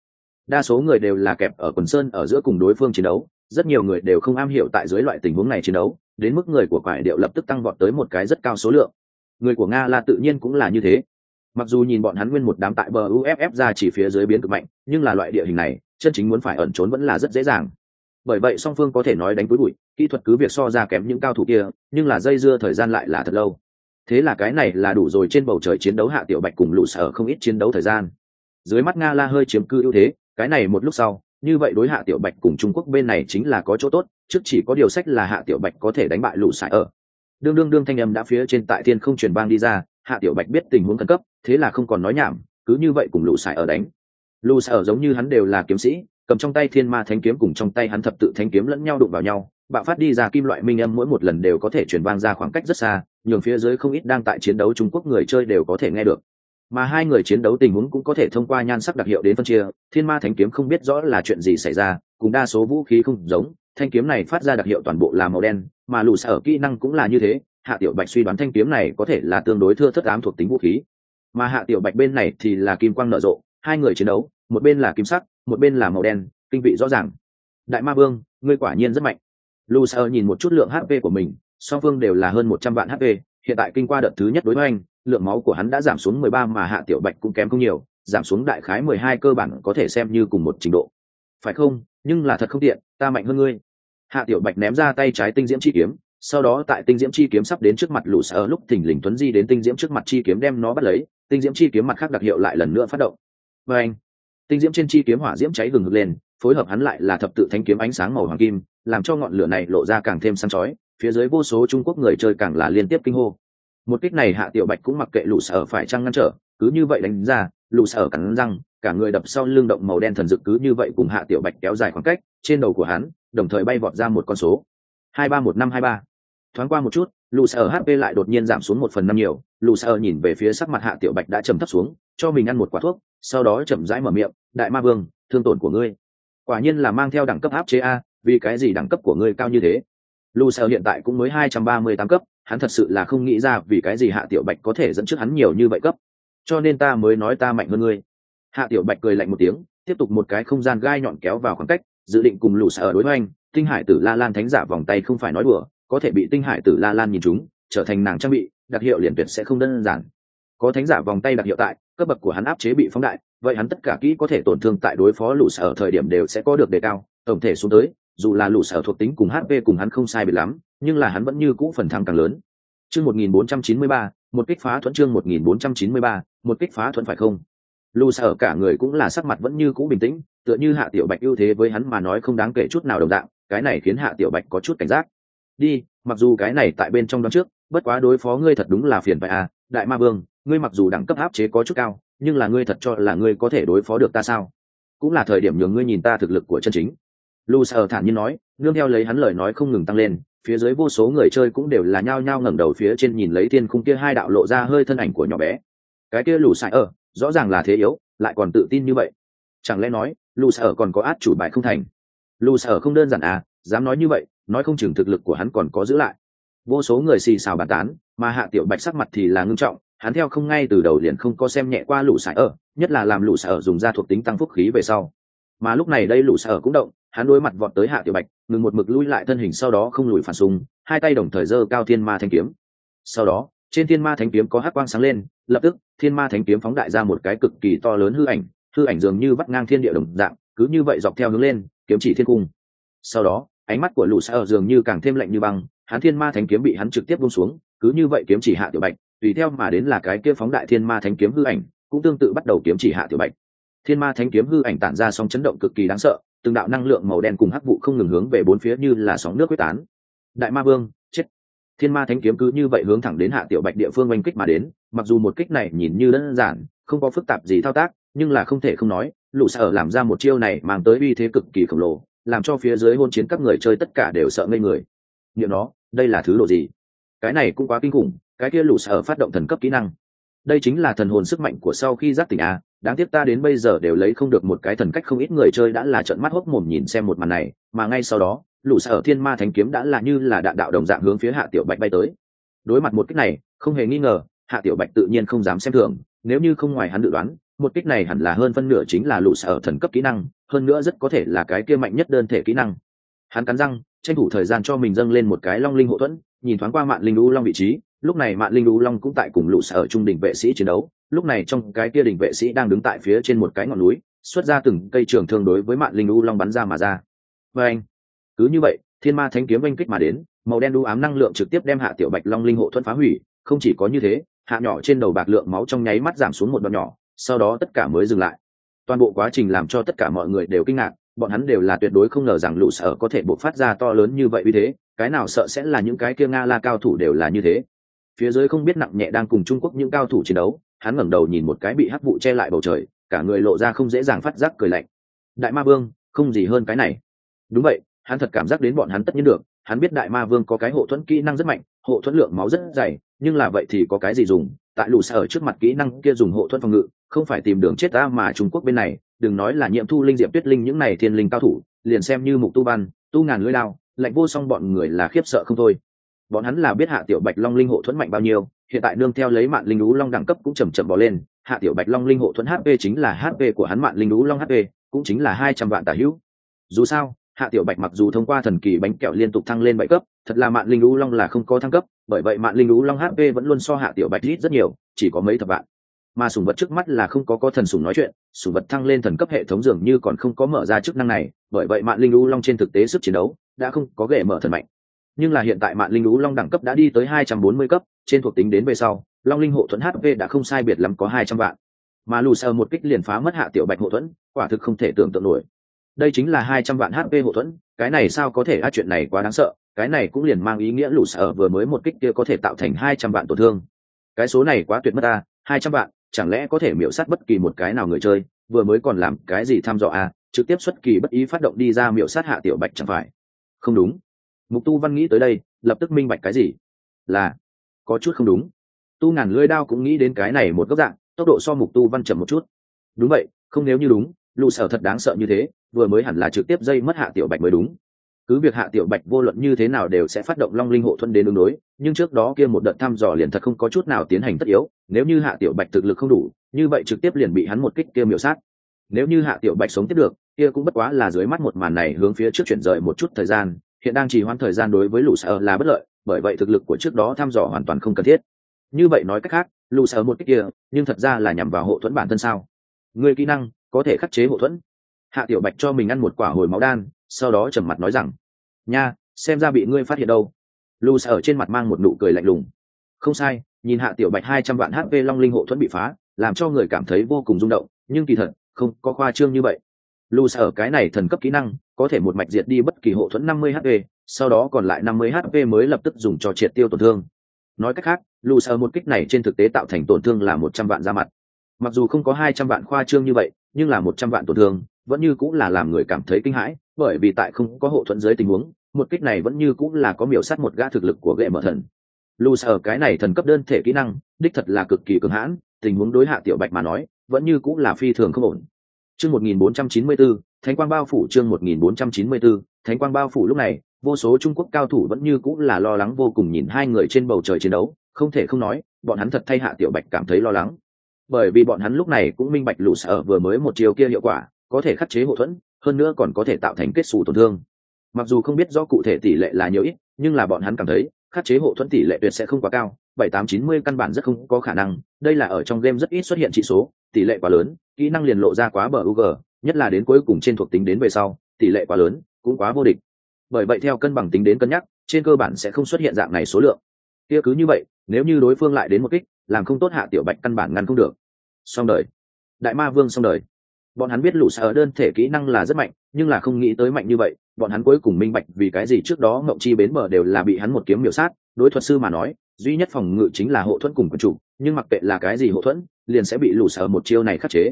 Đa số người đều là kẹp ở quần sơn ở giữa cùng đối phương chiến đấu, rất nhiều người đều không am hiểu tại dưới loại tình huống này chiến đấu, đến mức người của quải điệu lập tức tăng vọt tới một cái rất cao số lượng. Người của nga là tự nhiên cũng là như thế mặc dù nhìn bọn hắn nguyên một đám tại bờ uff ra chỉ phía dưới biến cực mạnh, nhưng là loại địa hình này, chân chính muốn phải ẩn trốn vẫn là rất dễ dàng. Bởi vậy song phương có thể nói đánh cuối bụi, kỹ thuật cứ việc so ra kém những cao thủ kia, nhưng là dây dưa thời gian lại là thật lâu. Thế là cái này là đủ rồi trên bầu trời chiến đấu hạ tiểu bạch cùng lũ sở không ít chiến đấu thời gian. Dưới mắt nga la hơi chiếm cư ưu thế, cái này một lúc sau, như vậy đối hạ tiểu bạch cùng trung quốc bên này chính là có chỗ tốt, trước chỉ có điều sách là hạ tiểu bạch có thể đánh bại lũ sải ở. Đương đương đương thanh âm đã phía trên tại thiên không truyền bang đi ra hạ tiểu bạch biết tình huống khẩn cấp, thế là không còn nói nhảm, cứ như vậy cùng lũ sải ở đánh. Lũ sải ở giống như hắn đều là kiếm sĩ, cầm trong tay thiên ma thánh kiếm cùng trong tay hắn thập tự thánh kiếm lẫn nhau đụng vào nhau, bạo phát đi ra kim loại minh âm mỗi một lần đều có thể truyền vang ra khoảng cách rất xa, nhường phía dưới không ít đang tại chiến đấu trung quốc người chơi đều có thể nghe được. Mà hai người chiến đấu tình huống cũng có thể thông qua nhan sắc đặc hiệu đến phân chia, thiên ma thánh kiếm không biết rõ là chuyện gì xảy ra, cùng đa số vũ khí không giống, thanh kiếm này phát ra đặc hiệu toàn bộ là màu đen, mà lù ở kỹ năng cũng là như thế hạ tiểu bạch suy đoán thanh kiếm này có thể là tương đối thưa thất ám thuộc tính vũ khí. Mà hạ tiểu bạch bên này thì là kim quang nở rộ, hai người chiến đấu, một bên là kim sắc, một bên là màu đen, kinh vị rõ ràng. Đại ma vương, ngươi quả nhiên rất mạnh. Lù sở nhìn một chút lượng hp của mình, song phương đều là hơn một trăm vạn hp hiện tại kinh qua đợt thứ nhất đối với anh lượng máu của hắn đã giảm xuống mười ba mà hạ tiểu bạch cũng kém không nhiều, giảm xuống đại khái mười hai cơ bản có thể xem như cùng một trình độ. Phải không? Nhưng là thật không tiện, ta mạnh hơn ngươi. Hạ tiểu bạch ném ra tay trái tinh diễm chi kiếm sau đó tại tinh diễm chi kiếm sắp đến trước mặt lũ sở, lúc thỉnh lình tuấn di đến tinh diễm trước mặt chi kiếm đem nó bắt lấy, tinh diễm chi kiếm mặt khác đặc hiệu lại lần nữa phát động. Và anh, tinh diễm trên chi kiếm hỏa diễm cháy gừng ngực lên, phối hợp hắn lại là thập tự thanh kiếm ánh sáng màu hoàng kim, làm cho ngọn lửa này lộ ra càng thêm sáng chói, phía dưới vô số trung quốc người chơi càng là liên tiếp kinh hô. Một kích này hạ tiểu bạch cũng mặc kệ lũ sở phải trăng ngăn trở, cứ như vậy đánh ra, lũ sở cắn răng, cả người đập sau lưng động màu đen thần dực cứ như vậy cùng hạ tiểu bạch kéo dài khoảng cách, trên đầu của hắn, đồng thời bay vọt ra một con số. Hai ba một năm hai ba thoáng qua một chút, lũ sở hp lại đột nhiên giảm xuống một phần năm nhiều. Lũ sở nhìn về phía sắc mặt hạ tiểu bạch đã trầm thấp xuống, cho mình ăn một quả thuốc, sau đó chậm rãi mở miệng, đại ma vương, thương tổn của ngươi, quả nhiên là mang theo đẳng cấp áp chế a, vì cái gì đẳng cấp của ngươi cao như thế? Lũ sở hiện tại cũng mới hai trăm ba mươi tám cấp, hắn thật sự là không nghĩ ra vì cái gì hạ tiểu bạch có thể dẫn trước hắn nhiều như vậy cấp. Cho nên ta mới nói ta mạnh hơn ngươi. Hạ tiểu bạch cười lạnh một tiếng, tiếp tục một cái không gian gai nhọn kéo vào khoảng cách, dự định cùng lũ sở đối với anh tinh hải tử la lan thánh giả vòng tay không phải nói đùa có thể bị tinh hải tử la lan nhìn chúng trở thành nàng trang bị đặc hiệu liền tuyệt sẽ không đơn giản. Có thánh giả vòng tay đặc hiệu tại cấp bậc của hắn áp chế bị phóng đại vậy hắn tất cả kỹ có thể tổn thương tại đối phó lũ sở thời điểm đều sẽ có được đề cao tổng thể xuống tới dù là lũ sở thuộc tính cùng hp cùng hắn không sai biệt lắm nhưng là hắn vẫn như cũ phần thăng càng lớn. Chương 1493, một kích phá thuẫn chương 1493, một kích phá thuẫn phải không? Lũ sở cả người cũng là sắc mặt vẫn như cũ bình tĩnh tựa như hạ tiểu bạch ưu thế với hắn mà nói không đáng kể chút nào đồng dạng cái này khiến hạ tiểu bạch có chút cảnh giác đi, mặc dù cái này tại bên trong đó trước, bất quá đối phó ngươi thật đúng là phiền phải à đại ma vương, ngươi mặc dù đẳng cấp áp chế có chút cao, nhưng là ngươi thật cho là ngươi có thể đối phó được ta sao? Cũng là thời điểm nhường ngươi nhìn ta thực lực của chân chính. Lu sở thản nhiên nói, nương theo lấy hắn lời nói không ngừng tăng lên, phía dưới vô số người chơi cũng đều là nhao nhao ngẩng đầu phía trên nhìn lấy thiên khung kia hai đạo lộ ra hơi thân ảnh của nhỏ bé. Cái kia lù xài ở rõ ràng là thế yếu, lại còn tự tin như vậy. Chẳng lẽ nói lù sở còn có át chủ bài không thành? Lù sở không đơn giản à dám nói như vậy nói không chừng thực lực của hắn còn có giữ lại. Vô số người xì xào bàn tán, mà hạ tiểu bạch sắc mặt thì là ngưng trọng, hắn theo không ngay từ đầu liền không có xem nhẹ qua lũ sải ở, nhất là làm lũ sải ở dùng ra thuộc tính tăng phúc khí về sau. Mà lúc này đây lũ sải ở cũng động, hắn đối mặt vọt tới hạ tiểu bạch, ngừng một mực lui lại thân hình sau đó không lùi phản súng hai tay đồng thời giơ cao thiên ma thanh kiếm. Sau đó, trên thiên ma Thánh kiếm có hắc quang sáng lên, lập tức, thiên ma Thánh kiếm phóng đại ra một cái cực kỳ to lớn hư ảnh hư ảnh dường như vắt ngang thiên địa đồng dạng, cứ như vậy dọc theo hướng lên, kiếm chỉ thiên cung. Sau đó ánh mắt của lũ sa ở dường như càng thêm lạnh như băng hắn thiên ma thánh kiếm bị hắn trực tiếp buông xuống, cứ như vậy kiếm chỉ hạ tiểu bạch, tùy theo mà đến là cái kia phóng đại thiên ma thánh kiếm hư ảnh, cũng tương tự bắt đầu kiếm chỉ hạ tiểu bạch. Thiên ma thánh kiếm hư ảnh tản ra sóng chấn động cực kỳ đáng sợ, từng đạo năng lượng màu đen cùng hắc vụ không ngừng hướng về bốn phía như là sóng nước quyết tán. Đại ma vương, chết! Thiên ma thánh kiếm cứ như vậy hướng thẳng đến hạ tiểu bạch địa phương oanh kích mà đến, mặc dù một kích này nhìn như đơn giản, không có phức tạp gì thao tác, nhưng là không thể không nói, lũ sở làm ra một chiêu này mang tới uy thế cực kỳ khổng lồ làm cho phía dưới hôn chiến các người chơi tất cả đều sợ ngây người. Nghiệm nó, đây là thứ độ gì? Cái này cũng quá kinh khủng, cái kia lũ sở phát động thần cấp kỹ năng. Đây chính là thần hồn sức mạnh của sau khi giác tỉnh a, đáng tiếc ta đến bây giờ đều lấy không được một cái thần cách không ít người chơi đã là trận mắt hốc mồm nhìn xem một màn này, mà ngay sau đó, lũ sở thiên ma thánh kiếm đã là như là đạn đạo đồng dạng hướng phía hạ tiểu bạch bay tới. Đối mặt một cách này, không hề nghi ngờ, hạ tiểu bạch tự nhiên không dám xem thường, nếu như không ngoài hắn dự đoán, một kích này hẳn là hơn phân nửa chính là lũ sở thần cấp kỹ năng hơn nữa rất có thể là cái kia mạnh nhất đơn thể kỹ năng. Hắn cắn răng, tranh thủ thời gian cho mình dâng lên một cái long linh hộ thuẫn, nhìn thoáng qua mạng linh u long vị trí, lúc này mạng linh u long cũng tại cùng lũ sở trung đỉnh vệ sĩ chiến đấu, lúc này trong cái kia đỉnh vệ sĩ đang đứng tại phía trên một cái ngọn núi, xuất ra từng cây trường thương đối với mạng linh u long bắn ra mà ra. Và anh, cứ như vậy, thiên ma thánh kiếm oanh kích mà đến, màu đen đu ám năng lượng trực tiếp đem hạ tiểu bạch long linh hộ thuẫn phá hủy, không chỉ có như thế, hạ nhỏ trên đầu bạc lượng máu trong nháy mắt giảm xuống một đoạn nhỏ, sau đó tất cả mới dừng lại toàn bộ quá trình làm cho tất cả mọi người đều kinh ngạc, bọn hắn đều là tuyệt đối không ngờ rằng lũ sở có thể bộc phát ra to lớn như vậy vì thế, cái nào sợ sẽ là những cái kia nga la cao thủ đều là như thế. Phía dưới không biết nặng nhẹ đang cùng trung quốc những cao thủ chiến đấu, hắn ngẩng đầu nhìn một cái bị hắc vụ che lại bầu trời, cả người lộ ra không dễ dàng phát giác cười lạnh. Đại ma vương, không gì hơn cái này. Đúng vậy, hắn thật cảm giác đến bọn hắn tất nhiên được, hắn biết đại ma vương có cái hộ thuẫn kỹ năng rất mạnh, hộ thuẫn lượng máu rất dày, nhưng là vậy thì có cái gì dùng, tại lù xa ở trước mặt kỹ năng kia dùng hộ thuẫn phòng ngự không phải tìm đường chết ta mà trung quốc bên này, đừng nói là nhiệm thu linh diệp tuyết linh những này thiên linh cao thủ, liền xem như mục tu văn, tu ngàn lưỡi lao lạnh vô song bọn người là khiếp sợ không thôi. Bọn hắn là biết hạ tiểu bạch long linh hộ thuẫn mạnh bao nhiêu, hiện tại nương theo lấy mạng linh lũ long đẳng cấp cũng chầm chậm bỏ lên, hạ tiểu bạch long linh hộ thuẫn hp chính là hp của hắn mạng linh lũ long hp cũng chính là hai trăm vạn tả hữu. Dù sao, hạ tiểu bạch mặc dù thông qua thần kỳ bánh kẹo liên tục thăng lên bảy cấp, thật là mạng linh lũ long là không có thăng cấp, bởi vậy mạng linh lũ long hp vẫn luôn so hạ tiểu bạch ít rất nhiều, chỉ có mấy thập vạn mà sùng vật trước mắt là không có có thần sùng nói chuyện, sùng vật thăng lên thần cấp hệ thống dường như còn không có mở ra chức năng này, bởi vậy mạng linh lũ long trên thực tế sức chiến đấu đã không có ghệ mở thần mạnh. Nhưng là hiện tại mạng linh lũ long đẳng cấp đã đi tới hai trăm bốn mươi cấp, trên thuộc tính đến về sau, long linh hộ thuẫn hp đã không sai biệt lắm có hai trăm vạn. Mà lù sờ một kích liền phá mất hạ tiểu bạch hộ thuẫn, quả thực không thể tưởng tượng nổi. Đây chính là hai trăm vạn hp hộ thuẫn, cái này sao có thể? A chuyện này quá đáng sợ, cái này cũng liền mang ý nghĩa lù sờ vừa mới một kích kia có thể tạo thành hai trăm vạn tổn thương. Cái số này quá tuyệt mất ta, hai trăm vạn chẳng lẽ có thể miểu sát bất kỳ một cái nào người chơi, vừa mới còn làm cái gì thăm dò à trực tiếp xuất kỳ bất ý phát động đi ra miểu sát hạ tiểu bạch chẳng phải? Không đúng. Mục tu văn nghĩ tới đây, lập tức minh bạch cái gì? Là, có chút không đúng. Tu ngàn lưỡi đao cũng nghĩ đến cái này một góc dạng, tốc độ so mục tu văn chậm một chút. Đúng vậy, không nếu như đúng lụ sở thật đáng sợ như thế, vừa mới hẳn là trực tiếp dây mất hạ tiểu bạch mới đúng cứ việc hạ tiểu bạch vô luận như thế nào đều sẽ phát động long linh hộ thuẫn đến đường đối, nhưng trước đó kia một đợt thăm dò liền thật không có chút nào tiến hành tất yếu, nếu như hạ tiểu bạch thực lực không đủ, như vậy trực tiếp liền bị hắn một kích kia miểu sát. Nếu như hạ tiểu bạch sống tiếp được, kia cũng bất quá là dưới mắt một màn này hướng phía trước chuyển rời một chút thời gian, hiện đang trì hoãn thời gian đối với lũ sở là bất lợi, bởi vậy thực lực của trước đó thăm dò hoàn toàn không cần thiết. Như vậy nói cách khác, lũ sở một kích kia, nhưng thật ra là nhằm vào hộ thuẫn bản thân sao? Người kỹ năng có thể khắc chế hộ thuẫn. Hạ tiểu bạch cho mình ăn một quả hồi máu đan, sau đó trầm mặt nói rằng nha, xem ra bị ngươi phát hiện đâu. Lu sở trên mặt mang một nụ cười lạnh lùng. Không sai, nhìn hạ tiểu bạch hai trăm vạn hp long linh hộ thuẫn bị phá, làm cho người cảm thấy vô cùng rung động, nhưng kỳ thật, không có khoa trương như vậy. Lu sở cái này thần cấp kỹ năng, có thể một mạch diệt đi bất kỳ hộ thuẫn năm mươi hp sau đó còn lại năm mươi hp mới lập tức dùng cho triệt tiêu tổn thương. Nói cách khác lu sở một kích này trên thực tế tạo thành tổn thương là một trăm vạn ra mặt. Mặc dù không có hai trăm vạn khoa trương như vậy, nhưng là một trăm vạn tổn thương vẫn như cũng là làm người cảm thấy kinh hãi bởi vì tại không có hộ thuẫn dưới tình huống một kích này vẫn như cũng là có miểu sát một gã thực lực của gệ mở thần. Lù sở cái này thần cấp đơn thể kỹ năng đích thật là cực kỳ cường hãn tình huống đối hạ tiểu bạch mà nói vẫn như cũng là phi thường không ổn. Chương 1494, thánh quang bao phủ chương 1494, thánh quang bao phủ lúc này vô số trung quốc cao thủ vẫn như cũng là lo lắng vô cùng nhìn hai người trên bầu trời chiến đấu không thể không nói bọn hắn thật thay hạ tiểu bạch cảm thấy lo lắng. Bởi vì bọn hắn lúc này cũng minh bạch lù sở vừa mới một chiều kia hiệu quả có thể khắc chế hậu thuẫn, hơn nữa còn có thể tạo thành kết xù tổn thương. Mặc dù không biết do cụ thể tỷ lệ là nhiều ít, nhưng là bọn hắn cảm thấy, khắc chế hộ thuẫn tỷ lệ tuyệt sẽ không quá cao, bảy tám chín mươi căn bản rất không có khả năng. Đây là ở trong game rất ít xuất hiện trị số, tỷ lệ quá lớn, kỹ năng liền lộ ra quá bờ u g, nhất là đến cuối cùng trên thuộc tính đến về sau, tỷ lệ quá lớn, cũng quá vô địch. Bởi vậy theo cân bằng tính đến cân nhắc, trên cơ bản sẽ không xuất hiện dạng này số lượng. Kia cứ như vậy, nếu như đối phương lại đến một kích, làm không tốt hạ tiểu bạch căn bản ngăn không được. Xong đời. Đại ma vương xong đời bọn hắn biết lũ sở đơn thể kỹ năng là rất mạnh, nhưng là không nghĩ tới mạnh như vậy, bọn hắn cuối cùng minh bạch vì cái gì trước đó ngộng chi bến bờ đều là bị hắn một kiếm miểu sát. Đối thuật sư mà nói, duy nhất phòng ngự chính là hộ thuẫn cùng quân chủ, nhưng mặc kệ là cái gì hộ thuẫn, liền sẽ bị lũ sở một chiêu này khắc chế.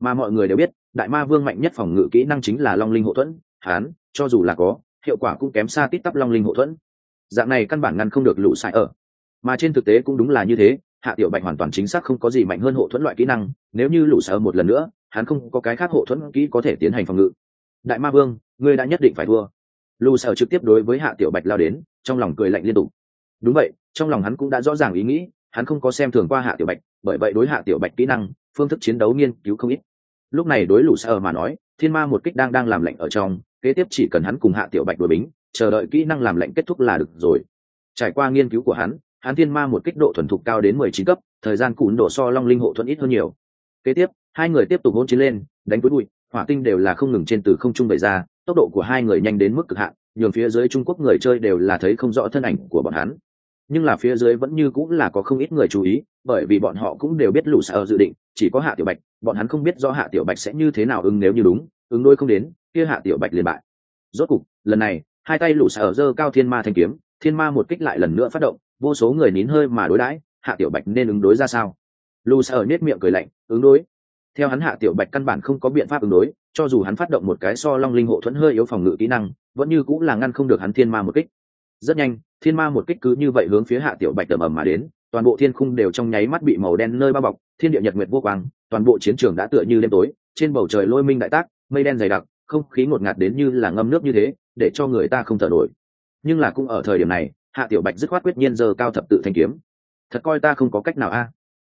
Mà mọi người đều biết, đại ma vương mạnh nhất phòng ngự kỹ năng chính là long linh hộ thuẫn, hắn, cho dù là có, hiệu quả cũng kém xa tít tắp long linh hộ thuẫn. Dạng này căn bản ngăn không được lũ sai ở. Mà trên thực tế cũng đúng là như thế hạ tiểu bạch hoàn toàn chính xác không có gì mạnh hơn hộ thuẫn loại kỹ năng, nếu như lũ sợ một lần nữa, hắn không có cái khác hộ thuẫn kỹ có thể tiến hành phòng ngự. Đại ma vương, ngươi đã nhất định phải thua. Lũ sợ trực tiếp đối với hạ tiểu bạch lao đến, trong lòng cười lạnh liên tục. Đúng vậy, trong lòng hắn cũng đã rõ ràng ý nghĩ, hắn không có xem thường qua hạ tiểu bạch, bởi vậy đối hạ tiểu bạch kỹ năng, phương thức chiến đấu nghiên cứu không ít. Lúc này đối lũ sợ mà nói, thiên ma một kích đang đang làm lạnh ở trong, kế tiếp chỉ cần hắn cùng hạ tiểu bạch đuổi bính, chờ đợi kỹ năng làm lạnh kết thúc là được rồi. Trải qua nghiên cứu của hắn hắn thiên ma một kích độ thuần thục cao đến mười chín cấp, thời gian cùn độ so long linh hộ thuận ít hơn nhiều. Kế tiếp, hai người tiếp tục hỗn chiến lên, đánh với bụi, hỏa tinh đều là không ngừng trên từ không trung bày ra, tốc độ của hai người nhanh đến mức cực hạn, nhường phía dưới trung quốc người chơi đều là thấy không rõ thân ảnh của bọn hắn. Nhưng là phía dưới vẫn như cũng là có không ít người chú ý, bởi vì bọn họ cũng đều biết lũ sợ dự định, chỉ có hạ tiểu bạch, bọn hắn không biết do hạ tiểu bạch sẽ như thế nào ứng nếu như đúng, ứng đôi không đến, kia hạ tiểu bạch liền bại. Rốt cục, lần này, hai tay lũ sợ giơ cao thiên ma thanh kiếm, thiên ma một kích lại lần nữa phát động vô số người nín hơi mà đối đãi, hạ tiểu bạch nên ứng đối ra sao? Lù sợ nết miệng cười lạnh, ứng đối. Theo hắn hạ tiểu bạch căn bản không có biện pháp ứng đối, cho dù hắn phát động một cái so long linh hộ thuẫn hơi yếu phòng ngự kỹ năng, vẫn như cũng là ngăn không được hắn thiên ma một kích. Rất nhanh, thiên ma một kích cứ như vậy hướng phía hạ tiểu bạch tầm ầm mà đến, toàn bộ thiên khung đều trong nháy mắt bị màu đen nơi bao bọc, thiên địa nhật nguyệt vô quang, toàn bộ chiến trường đã tựa như đêm tối, trên bầu trời lôi minh đại tác, mây đen dày đặc, không khí ngột ngạt đến như là ngâm nước như thế, để cho người ta không thở nổi. Nhưng là cũng ở thời điểm này hạ tiểu bạch dứt khoát quyết nhiên giờ cao thập tự thanh kiếm. Thật coi ta không có cách nào a.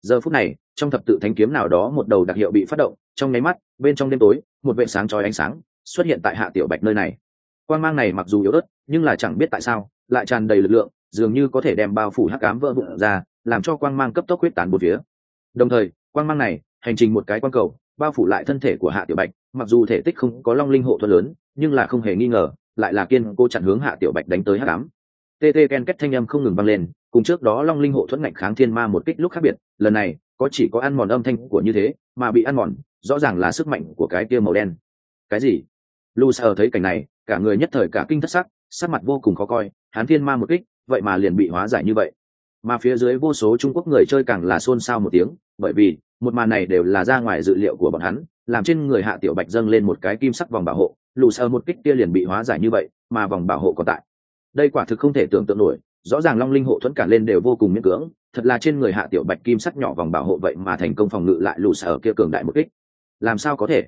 Giờ phút này, trong thập tự thanh kiếm nào đó một đầu đặc hiệu bị phát động, trong nháy mắt, bên trong đêm tối, một vệ sáng trói ánh sáng xuất hiện tại hạ tiểu bạch nơi này. Quan g mang này mặc dù yếu ớt, nhưng là chẳng biết tại sao, lại tràn đầy lực lượng, dường như có thể đem bao phủ hắc cám vỡ vụn ra, làm cho quang mang cấp tốc huyết tán một phía. Đồng thời, quang mang này hành trình một cái quang cầu, bao phủ lại thân thể của hạ tiểu bạch, mặc dù thể tích không có long linh hộ thuận lớn, nhưng là không hề nghi ngờ, lại là kiên cô chặn hướng hạ tiểu bạch đánh tới hắc ám tê tê ken kết thanh âm không ngừng vang lên, cùng trước đó long linh hộ thuẫn ngạnh kháng thiên ma một kích lúc khác biệt, lần này, có chỉ có ăn mòn âm thanh của như thế, mà bị ăn mòn, rõ ràng là sức mạnh của cái kia màu đen. Cái gì? Lu sợ thấy cảnh này, cả người nhất thời cả kinh thất sắc sắc mặt vô cùng khó coi hán thiên ma một kích, vậy mà liền bị hóa giải như vậy. Mà phía dưới vô số trung quốc người chơi càng là xôn xao một tiếng, bởi vì, một màn này đều là ra ngoài dự liệu của bọn hắn, làm trên người hạ tiểu bạch dâng lên một cái kim sắc vòng bảo hộ lù sờ một kích kia liền bị hóa giải như vậy, mà vòng bảo hộ còn tại đây quả thực không thể tưởng tượng nổi, rõ ràng long linh hộ thuẫn cả lên đều vô cùng miễn cưỡng, thật là trên người hạ tiểu bạch kim sắc nhỏ vòng bảo hộ vậy mà thành công phòng ngự lại lù sở kia cường đại một kích. Làm sao có thể?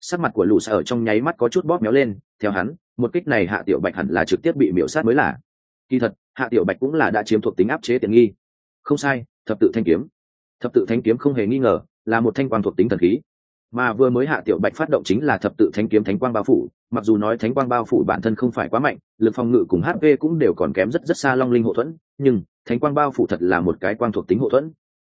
Sắc mặt của lù sở trong nháy mắt có chút bóp méo lên, theo hắn, một kích này hạ tiểu bạch hẳn là trực tiếp bị miễu sát mới là. Kỳ thật, hạ tiểu bạch cũng là đã chiếm thuộc tính áp chế tiện nghi. Không sai, thập tự thanh kiếm. Thập tự thanh kiếm không hề nghi ngờ, là một thanh quan thuộc tính thần khí mà vừa mới hạ tiểu bạch phát động chính là thập tự thánh kiếm thánh quang bao phủ, mặc dù nói thánh quang bao phủ bản thân không phải quá mạnh, lực phòng ngự cùng hp cũng đều còn kém rất rất xa long linh hộ thuẫn, nhưng thánh quang bao phủ thật là một cái quang thuộc tính hộ thuẫn.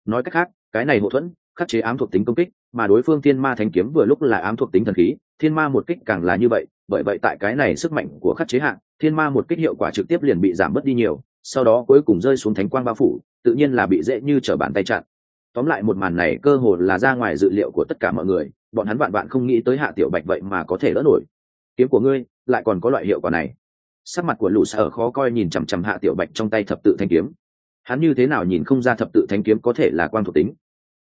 Nói cách khác, cái này hộ thuẫn, khắc chế ám thuộc tính công kích, mà đối phương thiên ma thánh kiếm vừa lúc là ám thuộc tính thần khí, thiên ma một kích càng là như vậy, bởi vậy tại cái này sức mạnh của khắc chế hạng thiên ma một kích hiệu quả trực tiếp liền bị giảm bớt đi nhiều, sau đó cuối cùng rơi xuống thánh quang bao phủ, tự nhiên là bị dễ như trở bàn tay chặn tóm lại một màn này cơ hồ là ra ngoài dự liệu của tất cả mọi người, bọn hắn vạn vạn không nghĩ tới hạ tiểu bạch vậy mà có thể đỡ nổi. Kiếm của ngươi, lại còn có loại hiệu quả này. Sắc mặt của lũ sở khó coi nhìn chằm chằm hạ tiểu bạch trong tay thập tự thanh kiếm. Hắn như thế nào nhìn không ra thập tự thanh kiếm có thể là quan thuộc tính.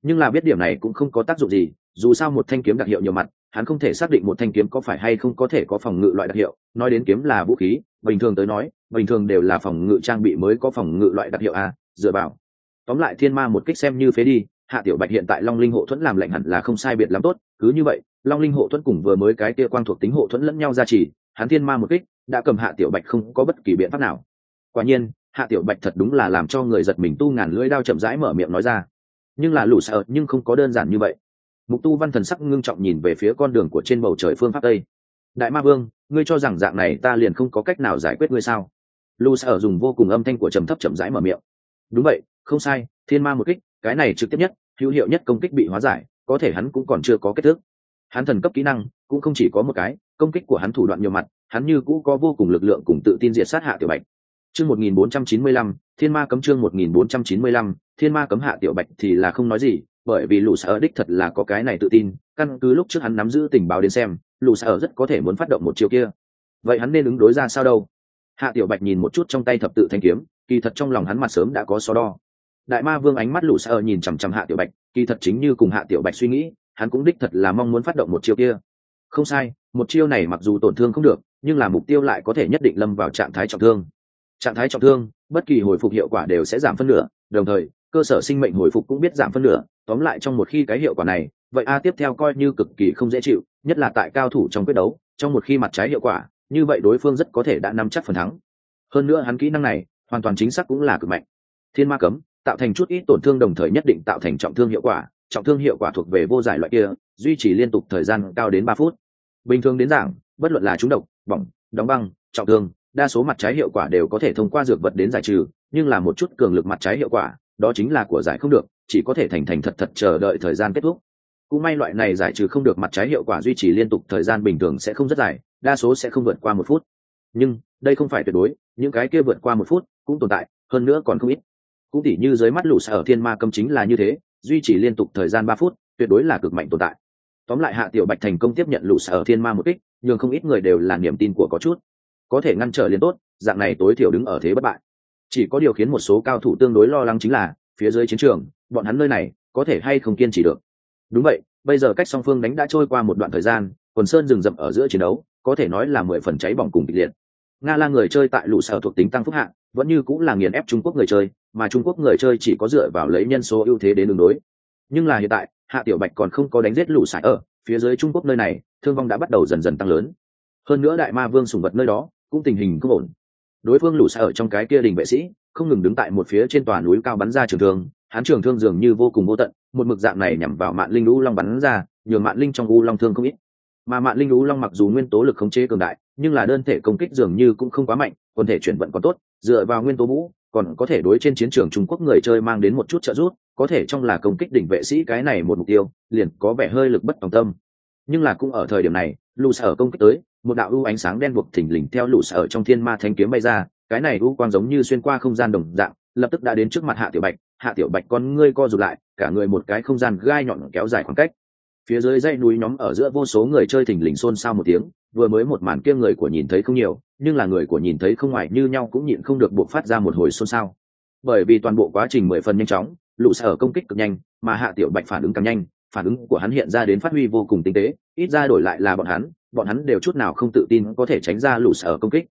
Nhưng là biết điểm này cũng không có tác dụng gì, dù sao một thanh kiếm đặc hiệu nhiều mặt, hắn không thể xác định một thanh kiếm có phải hay không có thể có phòng ngự loại đặc hiệu. Nói đến kiếm là vũ khí, bình thường tới nói, bình thường đều là phòng ngự trang bị mới có phòng ngự loại đặc hiệu a, dựa vào tóm lại thiên ma một kích xem như phế đi, hạ tiểu bạch hiện tại long linh hộ thuẫn làm lạnh hẳn là không sai biệt lắm tốt, cứ như vậy, long linh hộ thuẫn cùng vừa mới cái tia quang thuộc tính hộ thuẫn lẫn nhau ra chỉ, hắn thiên ma một kích đã cầm hạ tiểu bạch không có bất kỳ biện pháp nào. Quả nhiên, hạ tiểu bạch thật đúng là làm cho người giật mình tu ngàn lưỡi đao chậm rãi mở miệng nói ra. Nhưng là lũ sợ, nhưng không có đơn giản như vậy. Mục tu văn thần sắc ngưng trọng nhìn về phía con đường của trên bầu trời phương pháp tây. Đại ma vương, ngươi cho rằng dạng này ta liền không có cách nào giải quyết ngươi sao? Lũ sợ dùng vô cùng âm thanh của trầm thấp chậm rãi mở miệng. Đúng vậy không sai, thiên ma một kích, cái này trực tiếp nhất, hữu hiệu nhất công kích bị hóa giải, có thể hắn cũng còn chưa có kết thúc hắn thần cấp kỹ năng, cũng không chỉ có một cái, công kích của hắn thủ đoạn nhiều mặt, hắn như cũ có vô cùng lực lượng cùng tự tin diệt sát hạ tiểu bạch. Chương một nghìn bốn trăm chín mươi lăm, thiên ma cấm chương một nghìn bốn trăm chín mươi lăm, thiên ma cấm hạ tiểu bạch thì là không nói gì, bởi vì lũ sở đích thật là có cái này tự tin, căn cứ lúc trước hắn nắm giữ tình báo đến xem, lũ sở rất có thể muốn phát động một chiều kia. Vậy hắn nên ứng đối ra sao đâu? Hạ tiểu bạch nhìn một chút trong tay thập tự thanh kiếm, kỳ thật trong lòng hắn mặt sớm đã có so đo đại ma vương ánh mắt lũ sợ nhìn chằm chằm hạ tiểu bạch, kỳ thật chính như cùng hạ tiểu bạch suy nghĩ, hắn cũng đích thật là mong muốn phát động một chiêu kia. Không sai, một chiêu này mặc dù tổn thương không được, nhưng là mục tiêu lại có thể nhất định lâm vào trạng thái trọng thương. Trạng thái trọng thương, bất kỳ hồi phục hiệu quả đều sẽ giảm phân nửa, đồng thời, cơ sở sinh mệnh hồi phục cũng biết giảm phân nửa. Tóm lại trong một khi cái hiệu quả này, vậy a tiếp theo coi như cực kỳ không dễ chịu, nhất là tại cao thủ trong quyết đấu, trong một khi mặt trái hiệu quả, như vậy đối phương rất có thể đã nắm chắc phần thắng. Hơn nữa hắn kỹ năng này, hoàn toàn chính xác cũng là cực mạnh. Thiên ma cấm tạo thành chút ít tổn thương đồng thời nhất định tạo thành trọng thương hiệu quả, trọng thương hiệu quả thuộc về vô giải loại kia, duy trì liên tục thời gian cao đến ba phút. Bình thường đến giảng bất luận là trúng độc, bỏng, đóng băng, trọng thương, đa số mặt trái hiệu quả đều có thể thông qua dược vật đến giải trừ, nhưng là một chút cường lực mặt trái hiệu quả, đó chính là của giải không được, chỉ có thể thành thành thật thật chờ đợi thời gian kết thúc. Cũng may loại này giải trừ không được mặt trái hiệu quả duy trì liên tục thời gian bình thường sẽ không rất dài, đa số sẽ không vượt qua một phút. Nhưng, đây không phải tuyệt đối, những cái kia vượt qua một phút cũng tồn tại, hơn nữa còn không ít cũng tỉ như dưới mắt lũ sở thiên ma cầm chính là như thế, duy trì liên tục thời gian ba phút, tuyệt đối là cực mạnh tồn tại. Tóm lại hạ tiểu bạch thành công tiếp nhận lũ sở thiên ma một kích nhưng không ít người đều là niềm tin của có chút. Có thể ngăn trở liền tốt, dạng này tối thiểu đứng ở thế bất bại. Chỉ có điều khiến một số cao thủ tương đối lo lắng chính là, phía dưới chiến trường, bọn hắn nơi này, có thể hay không kiên trì được. Đúng vậy, bây giờ cách song phương đánh đã trôi qua một đoạn thời gian, quần sơn rừng rậm ở giữa chiến đấu, có thể nói là mười phần cháy bỏng cùng kịch liệt. Nga là người chơi tại lũ sở thuộc tính tăng phúc hạng vẫn như cũng là nghiền ép trung quốc người chơi, mà trung quốc người chơi chỉ có dựa vào lấy nhân số ưu thế đến đường đối. Nhưng là hiện tại, hạ tiểu bạch còn không có đánh giết lũ sải ở phía dưới trung quốc nơi này, thương vong đã bắt đầu dần dần tăng lớn. Hơn nữa đại ma vương sùng vật nơi đó, cũng tình hình không ổn. Đối phương lũ sải ở trong cái kia đình vệ sĩ, không ngừng đứng tại một phía trên tòa núi cao bắn ra trường thương, hắn trường thương dường như vô cùng vô tận, một mực dạng này nhằm vào mạng linh U long bắn ra nhường mạng linh trong u long thương không ít. Mà mạng linh U long mặc dù nguyên tố lực khống chế cường đại, nhưng là đơn thể công kích dường như cũng không quá mạnh, quần thể chuyển vận còn tốt dựa vào nguyên tố vũ, còn có thể đối trên chiến trường trung quốc người chơi mang đến một chút trợ giúp, có thể trong là công kích đỉnh vệ sĩ cái này một mục tiêu, liền có vẻ hơi lực bất tòng tâm. Nhưng là cũng ở thời điểm này lù sở công kích tới, một đạo u ánh sáng đen buộc thình lình theo lù sở trong thiên ma thanh kiếm bay ra, cái này u quang giống như xuyên qua không gian đồng dạng, lập tức đã đến trước mặt hạ tiểu bạch. Hạ tiểu bạch con ngươi co rụt lại, cả người một cái không gian gai nhọn kéo dài khoảng cách phía dưới dãy núi nhóm ở giữa vô số người chơi thình lình xôn xao một tiếng, vừa mới một màn kia người của nhìn thấy không nhiều, nhưng là người của nhìn thấy không ngoài như nhau cũng nhịn không được buộc phát ra một hồi xôn xao. Bởi vì toàn bộ quá trình mười phần nhanh chóng, lũ sở công kích cực nhanh, mà hạ tiểu bạch phản ứng càng nhanh, phản ứng của hắn hiện ra đến phát huy vô cùng tinh tế, ít ra đổi lại là bọn hắn bọn hắn đều chút nào không tự tin có thể tránh ra lũ sở công kích.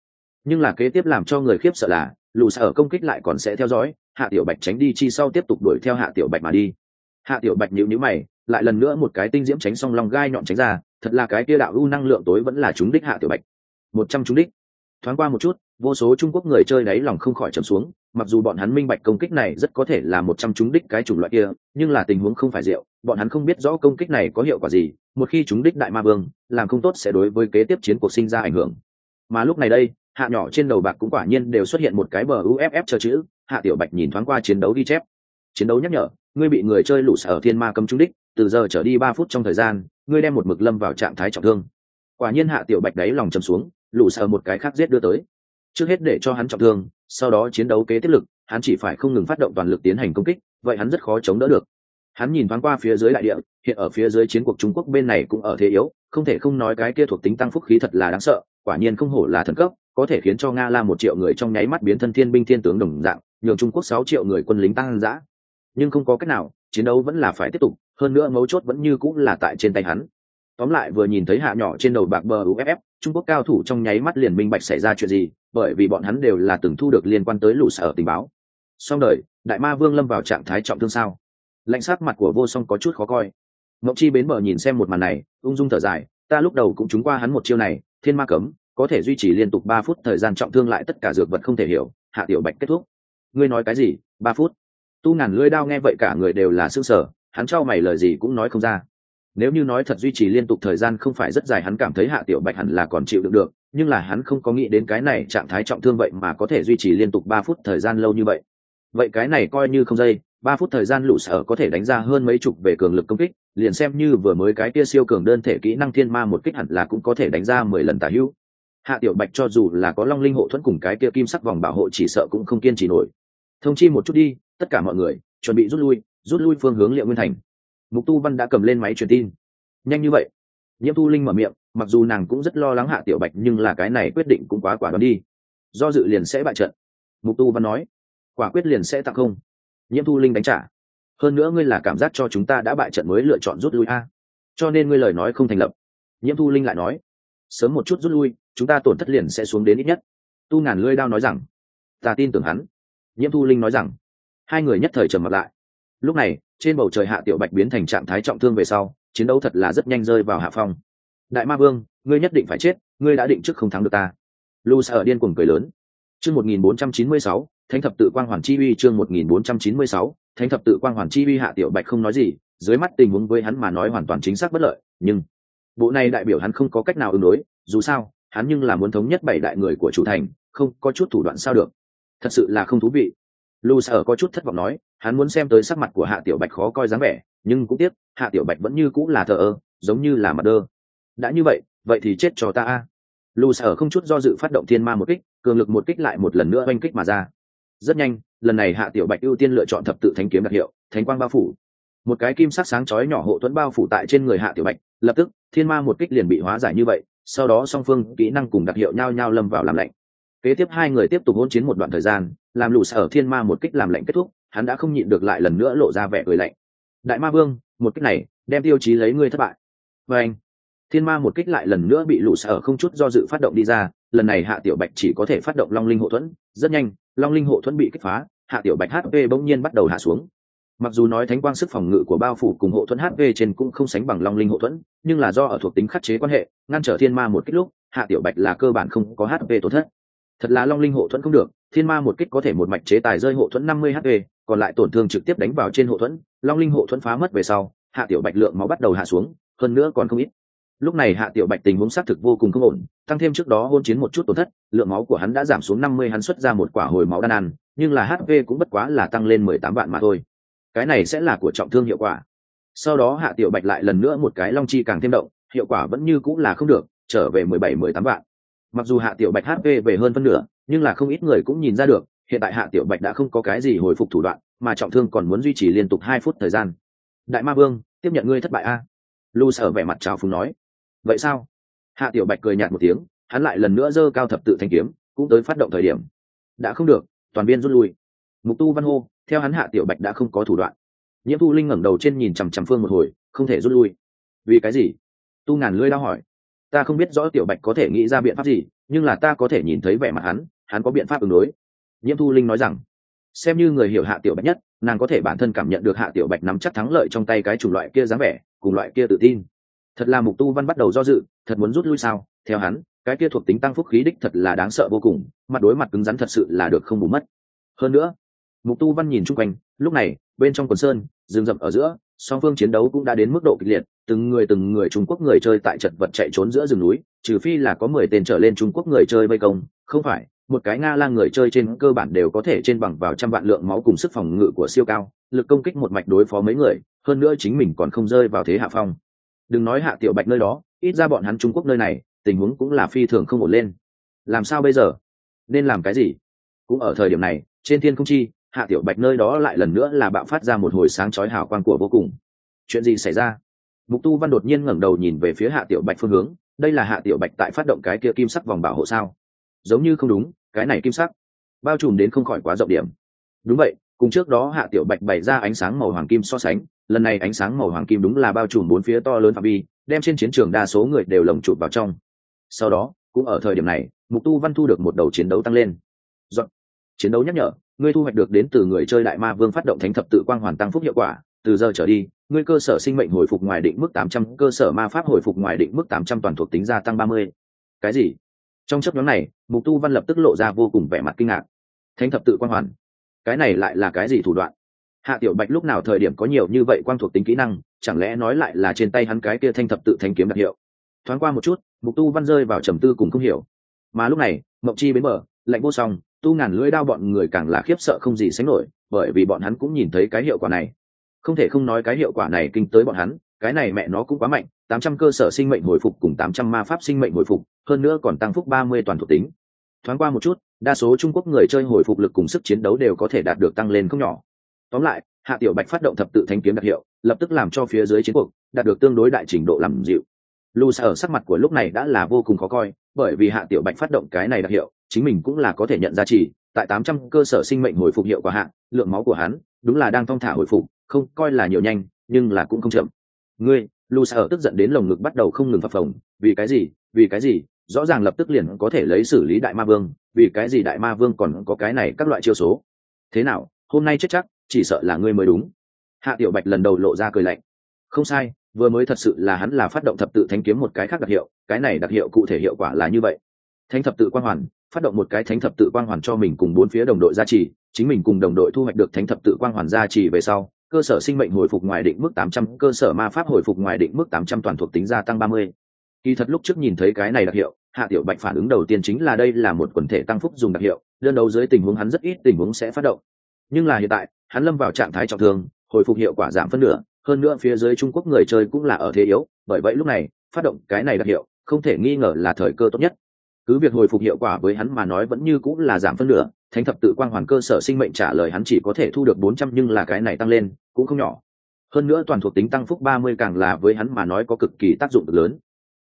Nhưng là kế tiếp làm cho người khiếp sợ là, lũ sở công kích lại còn sẽ theo dõi, hạ tiểu bạch tránh đi, chi sau tiếp tục đuổi theo hạ tiểu bạch mà đi. Hạ tiểu bạch nhíu nhữ mày lại lần nữa một cái tinh diễm tránh xong long gai nhọn tránh ra, thật là cái kia đạo u năng lượng tối vẫn là chúng đích hạ tiểu bạch. Một trăm chúng đích. Thoáng qua một chút, vô số trung quốc người chơi đáy lòng không khỏi trầm xuống, mặc dù bọn hắn minh bạch công kích này rất có thể là một trăm chúng đích cái chủng loại kia, nhưng là tình huống không phải rượu, bọn hắn không biết rõ công kích này có hiệu quả gì, một khi chúng đích đại ma vương, làm không tốt sẽ đối với kế tiếp chiến cuộc sinh ra ảnh hưởng. Mà lúc này đây, hạ nhỏ trên đầu bạc cũng quả nhiên đều xuất hiện một cái bờ uff chờ chữ, hạ tiểu bạch nhìn thoáng qua chiến đấu ghi chép. Chiến đấu nhắc nhở, ngươi bị người chơi lũ sở thiên ma cầm trúng đích từ giờ trở đi ba phút trong thời gian, ngươi đem một mực lâm vào trạng thái trọng thương. Quả nhiên hạ tiểu bạch đáy lòng chầm xuống, lũ sợ một cái khác giết đưa tới. Trước hết để cho hắn trọng thương, sau đó chiến đấu kế tiếp lực, hắn chỉ phải không ngừng phát động toàn lực tiến hành công kích, vậy hắn rất khó chống đỡ được. Hắn nhìn thoáng qua phía dưới đại địa, hiện ở phía dưới chiến cuộc trung quốc bên này cũng ở thế yếu, không thể không nói cái kia thuộc tính tăng phúc khí thật là đáng sợ, quả nhiên không hổ là thần cấp, có thể khiến cho nga la một triệu người trong nháy mắt biến thân thiên binh thiên tướng đồng dạng, nhường trung quốc sáu triệu người quân lính tăng giã nhưng không có cách nào chiến đấu vẫn là phải tiếp tục, hơn nữa mấu chốt vẫn như cũng là tại trên tay hắn. Tóm lại vừa nhìn thấy hạ nhỏ trên đầu bạc bờ uff trung quốc cao thủ trong nháy mắt liền minh bạch xảy ra chuyện gì, bởi vì bọn hắn đều là từng thu được liên quan tới lũ sở tình báo. Song đời, đại ma vương lâm vào trạng thái trọng thương sao? Lạnh sát mặt của vô song có chút khó coi. Ngọc chi bến bờ nhìn xem một màn này, ung dung thở dài, ta lúc đầu cũng trúng qua hắn một chiêu này, thiên ma cấm, có thể duy trì liên tục ba phút thời gian trọng thương lại tất cả dược vật không thể hiểu, hạ tiểu bạch kết thúc. Ngươi nói cái gì, ba phút? Tu ngàn lưỡi đao nghe vậy cả người đều là xương sở hắn trao mày lời gì cũng nói không ra. Nếu như nói thật duy trì liên tục thời gian không phải rất dài, hắn cảm thấy hạ tiểu bạch hẳn là còn chịu được được, nhưng là hắn không có nghĩ đến cái này trạng thái trọng thương vậy mà có thể duy trì liên tục ba phút thời gian lâu như vậy. Vậy cái này coi như không dây, ba phút thời gian lũ sở có thể đánh ra hơn mấy chục về cường lực công kích, liền xem như vừa mới cái kia siêu cường đơn thể kỹ năng thiên ma một kích hẳn là cũng có thể đánh ra mười lần tả hữu. Hạ tiểu bạch cho dù là có long linh hộ thuẫn cùng cái kia kim sắc vòng bảo hộ chỉ sợ cũng không kiên trì nổi thông chi một chút đi, tất cả mọi người, chuẩn bị rút lui rút lui phương hướng liệu nguyên thành. Mục tu văn đã cầm lên máy truyền tin. Nhanh như vậy. Nhiễm thu linh mở miệng, mặc dù nàng cũng rất lo lắng hạ tiểu bạch, nhưng là cái này quyết định cũng quá quả đoán đi. Do dự liền sẽ bại trận. Mục tu văn nói, quả quyết liền sẽ tặng không. Nhiễm thu linh đánh trả. Hơn nữa ngươi là cảm giác cho chúng ta đã bại trận mới lựa chọn rút lui a. Cho nên ngươi lời nói không thành lập. Nhiễm thu linh lại nói, sớm một chút rút lui, chúng ta tổn thất liền sẽ xuống đến ít nhất. Tu ngàn lưỡi đao nói rằng, ta tin tưởng hắn nhiễm thu linh nói rằng, hai người nhất thời trầm mặt lại. Lúc này, trên bầu trời hạ tiểu bạch biến thành trạng thái trọng thương về sau, chiến đấu thật là rất nhanh rơi vào hạ phong. Đại ma vương, ngươi nhất định phải chết, ngươi đã định trước không thắng được ta. Lu sa ở điên cuồng cười lớn. Chương một nghìn bốn trăm chín mươi sáu, thánh thập tự quang hoàn chi uy, chương một nghìn bốn trăm chín mươi sáu, thánh thập tự quang hoàn chi uy hạ tiểu bạch không nói gì, dưới mắt tình huống với hắn mà nói hoàn toàn chính xác bất lợi, nhưng bộ này đại biểu hắn không có cách nào ứng đối, dù sao, hắn nhưng là muốn thống nhất bảy đại người của chủ thành, không có chút thủ đoạn sao được thật sự là không thú vị. Lu sở có chút thất vọng nói, hắn muốn xem tới sắc mặt của hạ tiểu bạch khó coi dáng vẻ, nhưng cũng tiếc, hạ tiểu bạch vẫn như cũng là thờ ơ, giống như là mặt đơ. Đã như vậy vậy thì chết cho ta a. Lu sở không chút do dự phát động thiên ma một kích, cường lực một kích lại một lần nữa oanh kích mà ra. Rất nhanh, lần này hạ tiểu bạch ưu tiên lựa chọn thập tự thánh kiếm đặc hiệu, thánh quang bao phủ. Một cái kim sắc sáng chói nhỏ hộ tuấn bao phủ tại trên người hạ tiểu bạch, lập tức, thiên ma một kích liền bị hóa giải như vậy, sau đó song phương kỹ năng cùng đặc hiệu nhao nhao lâm vào làm lạnh kế tiếp hai người tiếp tục hôn chiến một đoạn thời gian, làm lù sở thiên ma một kích làm lạnh kết thúc, hắn đã không nhịn được lại lần nữa lộ ra vẻ cười lạnh. Đại ma vương, một kích này, đem tiêu chí lấy ngươi thất bại. Và anh, thiên ma một kích lại lần nữa bị lù sở không chút do dự phát động đi ra, lần này hạ tiểu bạch chỉ có thể phát động long linh hộ thuẫn, rất nhanh, long linh hộ thuẫn bị kích phá, hạ tiểu bạch hp bỗng nhiên bắt đầu hạ xuống. Mặc dù nói thánh quang sức phòng ngự của bao phủ cùng hộ thuẫn hp trên cũng không sánh bằng long linh hộ thuẫn, nhưng là do ở thuộc tính khắc chế quan hệ, ngăn trở thiên ma một kích lúc, hạ tiểu bạch là cơ bản không có hp tổn thất thật là long linh hộ thuẫn không được, thiên ma một kích có thể một mạch chế tài rơi hộ thuẫn năm mươi hp còn lại tổn thương trực tiếp đánh vào trên hộ thuẫn, long linh hộ thuẫn phá mất về sau, hạ tiểu bạch lượng máu bắt đầu hạ xuống, hơn nữa còn không ít. Lúc này hạ tiểu bạch tình huống xác thực vô cùng không ổn, tăng thêm trước đó hôn chiến một chút tổn thất, lượng máu của hắn đã giảm xuống năm mươi, hắn xuất ra một quả hồi máu đan ăn, nhưng là hp cũng bất quá là tăng lên mười tám vạn mà thôi. Cái này sẽ là của trọng thương hiệu quả. Sau đó hạ tiểu bạch lại lần nữa một cái long chi càng thêm động, hiệu quả vẫn như cũng là không được, trở về mười bảy, mười tám vạn mặc dù hạ tiểu bạch hp về hơn phân nửa, nhưng là không ít người cũng nhìn ra được, hiện tại hạ tiểu bạch đã không có cái gì hồi phục thủ đoạn, mà trọng thương còn muốn duy trì liên tục hai phút thời gian. Đại ma vương, tiếp nhận ngươi thất bại a. Lu sở vẻ mặt trào phúng nói. Vậy sao? Hạ tiểu bạch cười nhạt một tiếng, hắn lại lần nữa giơ cao thập tự thanh kiếm, cũng tới phát động thời điểm. Đã không được, toàn biên rút lui. Mục tu văn hô, theo hắn hạ tiểu bạch đã không có thủ đoạn. Nhiễm thu linh ngẩng đầu trên nhìn chằm chằm phương một hồi, không thể rút lui. Vì cái gì? Tu ngàn lưỡi đau hỏi ta không biết rõ tiểu bạch có thể nghĩ ra biện pháp gì, nhưng là ta có thể nhìn thấy vẻ mặt hắn hắn có biện pháp ứng đối. Nhiễm thu linh nói rằng, xem như người hiểu hạ tiểu bạch nhất, nàng có thể bản thân cảm nhận được hạ tiểu bạch nắm chắc thắng lợi trong tay cái chủng loại kia dáng vẻ, cùng loại kia tự tin. Thật là mục tu văn bắt đầu do dự, thật muốn rút lui sao? Theo hắn, cái kia thuộc tính tăng phúc khí đích thật là đáng sợ vô cùng, mặt đối mặt cứng rắn thật sự là được không bù mất. Hơn nữa, mục tu văn nhìn chung quanh, lúc này, bên trong quần sơn rừng rậm ở giữa, song phương chiến đấu cũng đã đến mức độ kịch liệt, từng người từng người trung quốc người chơi tại trận vật chạy trốn giữa rừng núi, trừ phi là có mười tên trở lên trung quốc người chơi vây công, không phải, một cái nga lang người chơi trên cơ bản đều có thể trên bằng vào trăm vạn lượng máu cùng sức phòng ngự của siêu cao, lực công kích một mạch đối phó mấy người, hơn nữa chính mình còn không rơi vào thế hạ phong. Đừng nói hạ tiểu bạch nơi đó, ít ra bọn hắn trung quốc nơi này, tình huống cũng là phi thường không ổn lên. Làm sao bây giờ? Nên làm cái gì? Cũng ở thời điểm này, trên thiên không chi hạ tiểu bạch nơi đó lại lần nữa là bạo phát ra một hồi sáng chói hào quang của vô cùng. Chuyện gì xảy ra? Mục tu văn đột nhiên ngẩng đầu nhìn về phía hạ tiểu bạch phương hướng. Đây là hạ tiểu bạch tại phát động cái kia kim sắc vòng bảo hộ sao? Giống như không đúng, cái này kim sắc. Bao trùm đến không khỏi quá rộng điểm. Đúng vậy, cùng trước đó hạ tiểu bạch bày ra ánh sáng màu hoàng kim so sánh, lần này ánh sáng màu hoàng kim đúng là bao trùm bốn phía to lớn phạm vi, đem trên chiến trường đa số người đều lồng chụp vào trong. Sau đó, cũng ở thời điểm này, mục tu văn thu được một đầu chiến đấu tăng lên. Dọn. chiến đấu nhắc nhở ngươi thu hoạch được đến từ người chơi đại ma vương phát động thánh thập tự quang hoàn tăng phúc hiệu quả, từ giờ trở đi, ngươi cơ sở sinh mệnh hồi phục ngoài định mức tám trăm, cơ sở ma pháp hồi phục ngoài định mức tám trăm toàn thuộc tính gia tăng ba mươi. Cái gì? Trong chấp nhóm này, mục tu văn lập tức lộ ra vô cùng vẻ mặt kinh ngạc. Thánh thập tự quang hoàn? Cái này lại là cái gì thủ đoạn? Hạ tiểu bạch lúc nào thời điểm có nhiều như vậy quang thuộc tính kỹ năng, chẳng lẽ nói lại là trên tay hắn cái kia thanh thập tự thanh kiếm đặc hiệu? Thoáng qua một chút, mục tu văn rơi vào trầm tư cùng không hiểu. Mà lúc này mộng chi bến mở lạnh vô song tu ngàn lưỡi đao bọn người càng là khiếp sợ không gì sánh nổi, bởi vì bọn hắn cũng nhìn thấy cái hiệu quả này. Không thể không nói cái hiệu quả này kinh tới bọn hắn, cái này mẹ nó cũng quá mạnh, tám trăm cơ sở sinh mệnh hồi phục cùng tám trăm ma pháp sinh mệnh hồi phục, hơn nữa còn tăng phúc ba mươi toàn thuộc tính. Thoáng qua một chút, đa số trung quốc người chơi hồi phục lực cùng sức chiến đấu đều có thể đạt được tăng lên không nhỏ. Tóm lại, hạ tiểu bạch phát động thập tự thanh kiếm đặc hiệu, lập tức làm cho phía dưới chiến cuộc đạt được tương đối đại trình độ làm dịu. Lu sa ở sắc mặt của lúc này đã là vô cùng khó coi, bởi vì hạ tiểu bạch phát động cái này đặc hiệu chính mình cũng là có thể nhận ra chỉ, tại tám trăm cơ sở sinh mệnh hồi phục hiệu quả hạn lượng máu của hắn, đúng là đang thong thả hồi phục, không, coi là nhiều nhanh, nhưng là cũng không chậm. Ngươi lu sở tức giận đến lồng ngực bắt đầu không ngừng phập phồng, vì cái gì, vì cái gì? Rõ ràng lập tức liền có thể lấy xử lý đại ma vương, vì cái gì đại ma vương còn có cái này các loại chiêu số? Thế nào, hôm nay chết chắc, chỉ sợ là ngươi mới đúng. Hạ tiểu bạch lần đầu lộ ra cười lạnh. Không sai, vừa mới thật sự là hắn là phát động thập tự thánh kiếm một cái khác đặc hiệu, cái này đặc hiệu cụ thể hiệu quả là như vậy. Thánh thập tự quang hoàn phát động một cái thánh thập tự quang hoàn cho mình cùng bốn phía đồng đội gia trì chính mình cùng đồng đội thu hoạch được thánh thập tự quang hoàn gia trì về sau cơ sở sinh mệnh hồi phục ngoài định mức 800, cơ sở ma pháp hồi phục ngoài định mức 800 toàn thuộc tính gia tăng 30. Kỳ thật lúc trước nhìn thấy cái này đặc hiệu, Hạ Tiểu Bạch phản ứng đầu tiên chính là đây là một quần thể tăng phúc dùng đặc hiệu, đơn đấu dưới tình huống hắn rất ít tình huống sẽ phát động. Nhưng là hiện tại, hắn lâm vào trạng thái trọng thương, hồi phục hiệu quả giảm phân nửa, hơn nữa phía dưới Trung Quốc người chơi cũng là ở thế yếu, bởi vậy lúc này, phát động cái này đặc hiệu, không thể nghi ngờ là thời cơ tốt nhất. Cứ việc hồi phục hiệu quả với hắn mà nói vẫn như cũng là giảm phân nửa, thánh thập tự quang hoàn cơ sở sinh mệnh trả lời hắn chỉ có thể thu được bốn trăm nhưng là cái này tăng lên, cũng không nhỏ. Hơn nữa toàn thuộc tính tăng phúc ba mươi càng là với hắn mà nói có cực kỳ tác dụng cực lớn.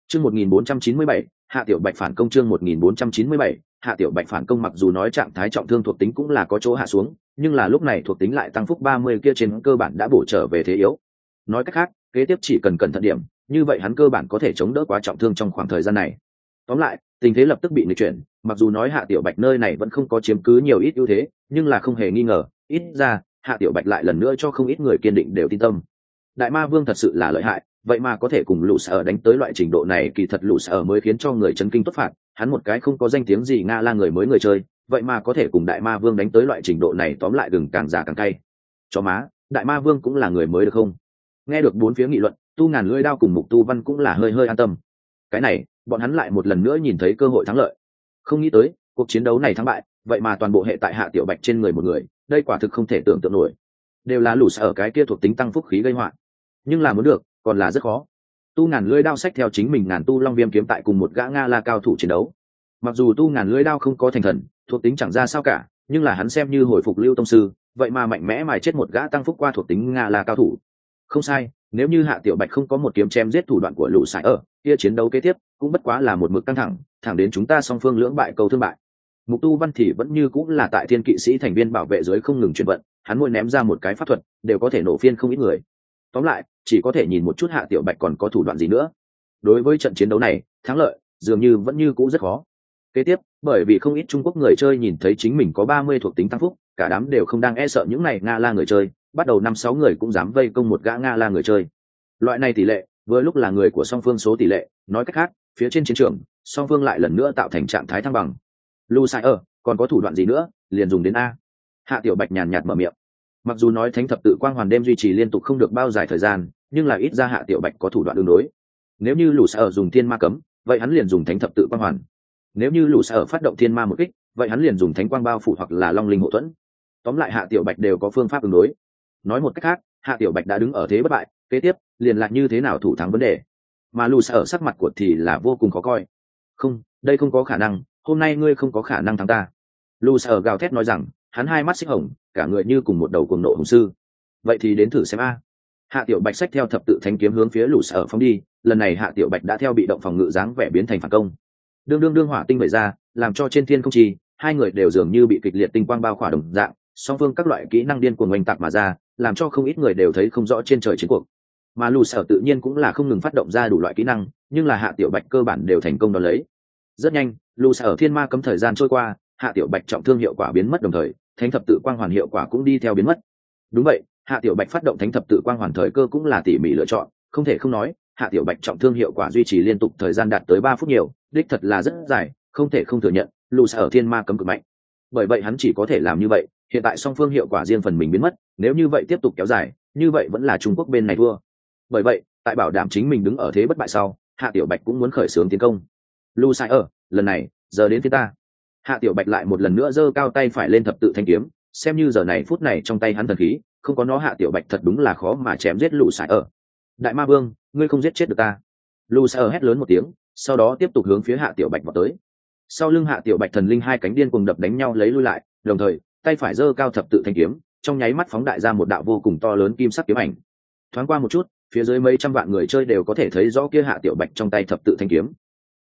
Chương một nghìn bốn trăm chín mươi bảy Hạ Tiểu Bạch phản công chương một nghìn bốn trăm chín mươi bảy Hạ Tiểu Bạch phản công mặc dù nói trạng thái trọng thương thuộc tính cũng là có chỗ hạ xuống, nhưng là lúc này thuộc tính lại tăng phúc ba mươi kia trên cơ bản đã bổ trở về thế yếu. Nói cách khác, kế tiếp chỉ cần cẩn thận điểm, như vậy hắn cơ bản có thể chống đỡ quá trọng thương trong khoảng thời gian này. Tóm lại, tình thế lập tức bị nghịch chuyển, mặc dù nói Hạ Tiểu Bạch nơi này vẫn không có chiếm cứ nhiều ít ưu thế, nhưng là không hề nghi ngờ, ít ra, Hạ Tiểu Bạch lại lần nữa cho không ít người kiên định đều tin tâm. Đại Ma Vương thật sự là lợi hại, vậy mà có thể cùng lũ sở đánh tới loại trình độ này kỳ thật lũ sở mới khiến cho người chấn kinh tốt phạt hắn một cái không có danh tiếng gì nga la người mới người chơi vậy mà có thể cùng đại ma vương đánh tới loại trình độ này tóm lại gừng càng già càng cay. Cho má đại ma vương cũng là người mới được không? Nghe được bốn phía nghị luận tu ngàn lưỡi đao cùng mục tu văn cũng là hơi hơi an tâm. Cái này bọn hắn lại một lần nữa nhìn thấy cơ hội thắng lợi. Không nghĩ tới, cuộc chiến đấu này thắng bại, vậy mà toàn bộ hệ tại hạ tiểu bạch trên người một người, đây quả thực không thể tưởng tượng nổi. Đều là lũ sở cái kia thuộc tính tăng phúc khí gây họa. Nhưng là muốn được, còn là rất khó. Tu ngàn lưỡi đao sách theo chính mình ngàn tu long viêm kiếm tại cùng một gã nga la cao thủ chiến đấu. Mặc dù tu ngàn lưỡi đao không có thành thần, thuộc tính chẳng ra sao cả, nhưng là hắn xem như hồi phục lưu tông sư, vậy mà mạnh mẽ mài chết một gã tăng phúc qua thuộc tính nga la cao thủ. Không sai, nếu như hạ tiểu bạch không có một kiếm chém giết thủ đoạn của lũ sải ở kia chiến đấu kế tiếp cũng bất quá là một mực căng thẳng thẳng đến chúng ta song phương lưỡng bại cầu thương bại. Mục tu văn thì vẫn như cũng là tại thiên kỵ sĩ thành viên bảo vệ giới không ngừng chuyển vận, hắn mỗi ném ra một cái pháp thuật, đều có thể nổ phiên không ít người. Tóm lại, chỉ có thể nhìn một chút hạ tiểu bạch còn có thủ đoạn gì nữa. Đối với trận chiến đấu này, thắng lợi dường như vẫn như cũ rất khó. Kế tiếp, bởi vì không ít trung quốc người chơi nhìn thấy chính mình có ba mươi thuộc tính tăng phúc, cả đám đều không đang e sợ những này nga la người chơi, bắt đầu năm sáu người cũng dám vây công một gã nga la người chơi. Loại này tỷ lệ vừa lúc là người của song phương số tỷ lệ, nói cách khác, phía trên chiến trường, song phương lại lần nữa tạo thành trạng thái thăng bằng. Lu sai ở còn có thủ đoạn gì nữa? Liền dùng đến a. Hạ tiểu bạch nhàn nhạt mở miệng. Mặc dù nói thánh thập tự quang hoàn đêm duy trì liên tục không được bao dài thời gian, nhưng là ít ra hạ tiểu bạch có thủ đoạn đường đối. Nếu như lũ sở dùng thiên ma cấm, vậy hắn liền dùng thánh thập tự quang hoàn. Nếu như lũ sở phát động thiên ma một kích, vậy hắn liền dùng thánh quang bao phủ hoặc là long linh hộ thuẫn. Tóm lại hạ tiểu bạch đều có phương pháp ứng đối. Nói một cách khác, hạ tiểu bạch đã đứng ở thế bất bại kế tiếp, liền lại như thế nào thủ thắng vấn đề? Mà lù sở sắc mặt của thì là vô cùng khó coi. Không, đây không có khả năng, hôm nay ngươi không có khả năng thắng ta. Lù sở gào thét nói rằng, hắn hai mắt xích hồng, cả người như cùng một đầu cuồng nộ hùng sư. Vậy thì đến thử xem a. Hạ tiểu bạch sách theo thập tự thanh kiếm hướng phía lũ sở phong đi, lần này hạ tiểu bạch đã theo bị động phòng ngự dáng vẻ biến thành phản công. Đương đương đương hỏa tinh bày ra, làm cho trên thiên không chi, hai người đều dường như bị kịch liệt tinh quang bao khỏa đồng dạng, song phương các loại kỹ năng điên cuồng oanh tạc mà ra, làm cho không ít người đều thấy không rõ trên trời chiến cuộc mà lù sở tự nhiên cũng là không ngừng phát động ra đủ loại kỹ năng, nhưng là hạ tiểu bạch cơ bản đều thành công đón lấy. Rất nhanh, lù sở thiên ma cấm thời gian trôi qua, hạ tiểu bạch trọng thương hiệu quả biến mất đồng thời, thánh thập tự quang hoàn hiệu quả cũng đi theo biến mất. Đúng vậy, hạ tiểu bạch phát động thánh thập tự quang hoàn thời cơ cũng là tỉ mỉ lựa chọn, không thể không nói, hạ tiểu bạch trọng thương hiệu quả duy trì liên tục thời gian đạt tới ba phút nhiều, đích thật là rất dài, không thể không thừa nhận, lù Sở thiên ma cấm cực mạnh. Bởi vậy hắn chỉ có thể làm như vậy, hiện tại song phương hiệu quả riêng phần mình biến mất, nếu như vậy tiếp tục kéo dài, như vậy vẫn là trung quốc bên này thua bởi vậy, tại bảo đảm chính mình đứng ở thế bất bại sau, hạ tiểu bạch cũng muốn khởi xướng tiến công. Lu sai ở lần này, giờ đến phía ta. Hạ tiểu bạch lại một lần nữa giơ cao tay phải lên thập tự thanh kiếm, xem như giờ này phút này trong tay hắn thần khí, không có nó hạ tiểu bạch thật đúng là khó mà chém giết lù sai ở đại ma vương, ngươi không giết chết được ta. Lù sai ở hét lớn một tiếng, sau đó tiếp tục hướng phía hạ tiểu bạch vào tới. Sau lưng hạ tiểu bạch thần linh hai cánh điên cùng đập đánh nhau lấy lui lại, đồng thời, tay phải giơ cao thập tự thanh kiếm, trong nháy mắt phóng đại ra một đạo vô cùng to lớn kim sắc kiếm ảnh. Thoáng qua một chút phía dưới mấy trăm vạn người chơi đều có thể thấy rõ kia hạ tiểu bạch trong tay thập tự thanh kiếm.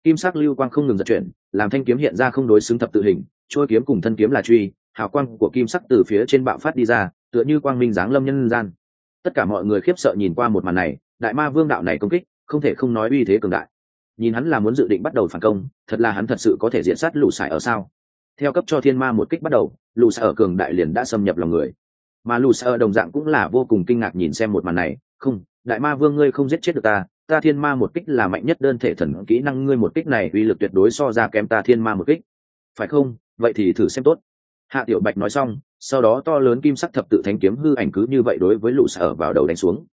Kim sắc lưu quang không ngừng giật chuyển, làm thanh kiếm hiện ra không đối xứng thập tự hình trôi kiếm cùng thân kiếm là truy, hào quang của kim sắc từ phía trên bạo phát đi ra, tựa như quang minh giáng lâm nhân gian. Tất cả mọi người khiếp sợ nhìn qua một màn này, đại ma vương đạo này công kích, không thể không nói uy thế cường đại. Nhìn hắn là muốn dự định bắt đầu phản công, thật là hắn thật sự có thể diện sát lũ sải ở sao? Theo cấp cho thiên ma một kích bắt đầu, lũ sải ở cường đại liền đã xâm nhập lòng người. Mà lũ sải ở đồng dạng cũng là vô cùng kinh ngạc nhìn xem một màn này, không đại ma vương ngươi không giết chết được ta ta thiên ma một kích là mạnh nhất đơn thể thần kỹ năng, ngươi một kích này uy lực tuyệt đối so ra kém ta thiên ma một kích. Phải không? Vậy thì thử xem tốt. Hạ tiểu bạch nói xong, sau đó to lớn kim sắc thập tự thánh kiếm hư ảnh cứ như vậy đối với lũ sở vào đầu đánh xuống.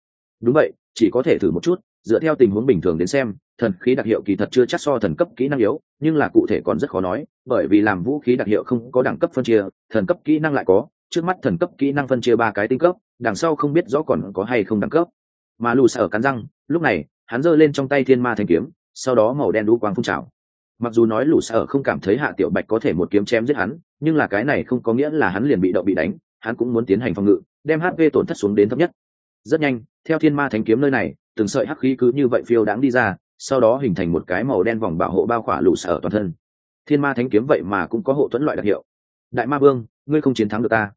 Đúng vậy, chỉ có thể thử một chút, dựa theo tình huống bình thường đến xem, thần khí đặc hiệu kỳ thật chưa chắc so thần cấp kỹ năng yếu, nhưng là cụ thể còn rất khó nói, bởi vì làm vũ khí đặc hiệu không có đẳng cấp phân chia, thần cấp kỹ năng lại có, trước mắt thần cấp kỹ năng phân chia ba cái tinh cấp, đằng sau không biết rõ còn có hay không đẳng cấp mà lù sở cắn răng, lúc này, hắn giơ lên trong tay thiên ma thanh kiếm, sau đó màu đen đu quang phun trào. Mặc dù nói lù sở không cảm thấy hạ tiểu bạch có thể một kiếm chém giết hắn, nhưng là cái này không có nghĩa là hắn liền bị động bị đánh, hắn cũng muốn tiến hành phòng ngự, đem hp tổn thất xuống đến thấp nhất. Rất nhanh, theo thiên ma thanh kiếm nơi này, từng sợi hắc khí cứ như vậy phiêu đáng đi ra, sau đó hình thành một cái màu đen vòng bảo hộ bao khỏa lù sở toàn thân. Thiên ma thánh kiếm vậy mà cũng có hộ thuẫn loại đặc hiệu. Đại ma vương, ngươi không chiến thắng được ta.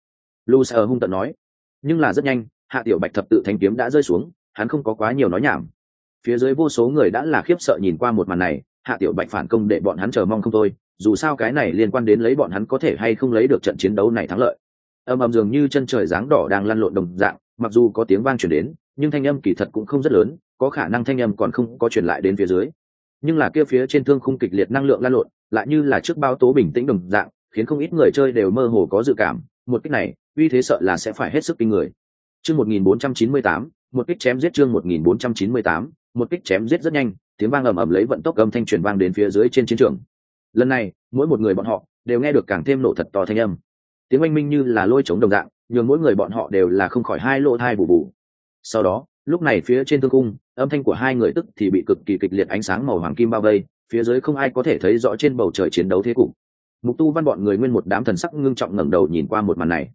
Lù sở hung tận nói. Nhưng là rất nhanh, hạ tiểu bạch thập tự thanh kiếm đã rơi xuống hắn không có quá nhiều nói nhảm. Phía dưới vô số người đã là khiếp sợ nhìn qua một màn này hạ tiểu bạch phản công để bọn hắn chờ mong không thôi dù sao cái này liên quan đến lấy bọn hắn có thể hay không lấy được trận chiến đấu này thắng lợi. Âm ầm dường như chân trời dáng đỏ đang lăn lộn đồng dạng mặc dù có tiếng vang chuyển đến nhưng thanh âm kỳ thật cũng không rất lớn có khả năng thanh âm còn không có truyền lại đến phía dưới. Nhưng là kia phía trên thương khung kịch liệt năng lượng lan lộn lại như là trước bao tố bình tĩnh đồng dạng khiến không ít người chơi đều mơ hồ có dự cảm một cách này uy thế sợ là sẽ phải hết sức kinh người. Chương 1498, một kích chém giết chương 1498, một kích chém giết rất nhanh tiếng vang ầm ầm lấy vận tốc âm thanh truyền vang đến phía dưới trên chiến trường. Lần này mỗi một người bọn họ đều nghe được càng thêm nổ thật to thanh âm. Tiếng oanh minh như là lôi chống đồng dạng nhường mỗi người bọn họ đều là không khỏi hai lỗ thai bù bù. Sau đó lúc này phía trên thương cung âm thanh của hai người tức thì bị cực kỳ kịch liệt ánh sáng màu hoàng kim bao vây phía dưới không ai có thể thấy rõ trên bầu trời chiến đấu thế cục. Mục tu văn bọn người nguyên một đám thần sắc ngưng trọng ngẩng đầu nhìn qua một màn này.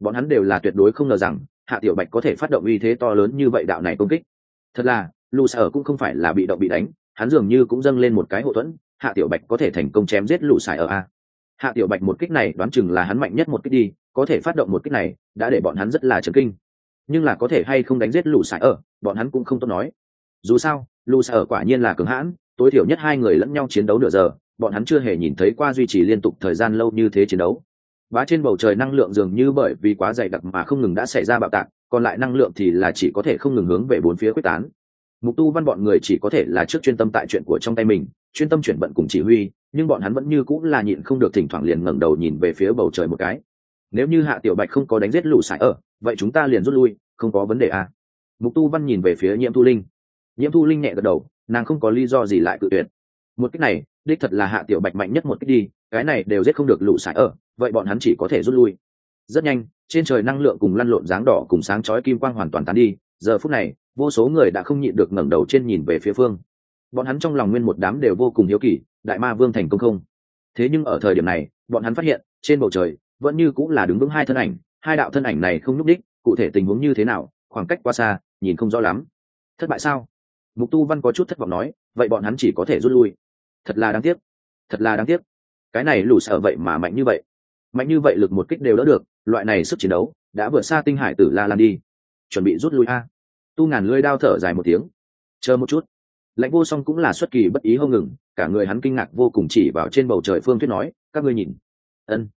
Bọn hắn đều là tuyệt đối không ngờ rằng hạ tiểu bạch có thể phát động uy thế to lớn như vậy đạo này công kích. Thật là lù sở cũng không phải là bị động bị đánh, hắn dường như cũng dâng lên một cái hậu thuẫn, hạ tiểu bạch có thể thành công chém giết lù Sải ở a. Hạ tiểu bạch một kích này đoán chừng là hắn mạnh nhất một kích đi, có thể phát động một kích này, đã để bọn hắn rất là chấn kinh. Nhưng là có thể hay không đánh giết lù Sải ở, bọn hắn cũng không tốt nói. Dù sao lù Sải ở quả nhiên là cứng hãn, tối thiểu nhất hai người lẫn nhau chiến đấu nửa giờ, bọn hắn chưa hề nhìn thấy qua duy trì liên tục thời gian lâu như thế chiến đấu bá trên bầu trời năng lượng dường như bởi vì quá dày đặc mà không ngừng đã xảy ra bạo tạc, còn lại năng lượng thì là chỉ có thể không ngừng hướng về bốn phía quyết tán. Mục tu văn bọn người chỉ có thể là trước chuyên tâm tại chuyện của trong tay mình, chuyên tâm chuyển bận cùng chỉ huy, nhưng bọn hắn vẫn như cũng là nhịn không được thỉnh thoảng liền ngẩng đầu nhìn về phía bầu trời một cái. Nếu như hạ tiểu bạch không có đánh giết lũ sải ở, vậy chúng ta liền rút lui, không có vấn đề à. mục tu văn nhìn về phía nhiễm thu linh. Nhiễm thu linh nhẹ gật đầu, nàng không có lý do gì lại cự tuyệt một cách này, đích thật là hạ tiểu bạch mạnh nhất một cách đi, cái này đều giết không được lũ sải ở, vậy bọn hắn chỉ có thể rút lui. Rất nhanh, trên trời năng lượng cùng lăn lộn dáng đỏ cùng sáng chói kim quang hoàn toàn tán đi, giờ phút này, vô số người đã không nhịn được ngẩng đầu trên nhìn về phía phương. Bọn hắn trong lòng nguyên một đám đều vô cùng hiếu kỳ, đại ma vương thành công không? Thế nhưng ở thời điểm này, bọn hắn phát hiện, trên bầu trời, vẫn như cũng là đứng vững hai thân ảnh, hai đạo thân ảnh này không nhúc đích, cụ thể tình huống như thế nào, khoảng cách quá xa, nhìn không rõ lắm. Thất bại sao? Mục tu văn có chút thất vọng nói, vậy bọn hắn chỉ có thể rút lui thật là đáng tiếc. Thật là đáng tiếc. Cái này lù sợ vậy mà mạnh như vậy. Mạnh như vậy lực một kích đều đỡ được, loại này sức chiến đấu đã vượt xa tinh hải tử la lan đi. Chuẩn bị rút lui a. Tu ngàn lưỡi đao thở dài một tiếng. Chờ một chút. Lãnh vô song cũng là xuất kỳ bất ý hông ngừng, cả người hắn kinh ngạc vô cùng chỉ vào trên bầu trời phương thuyết nói, các ngươi nhìn. Ân.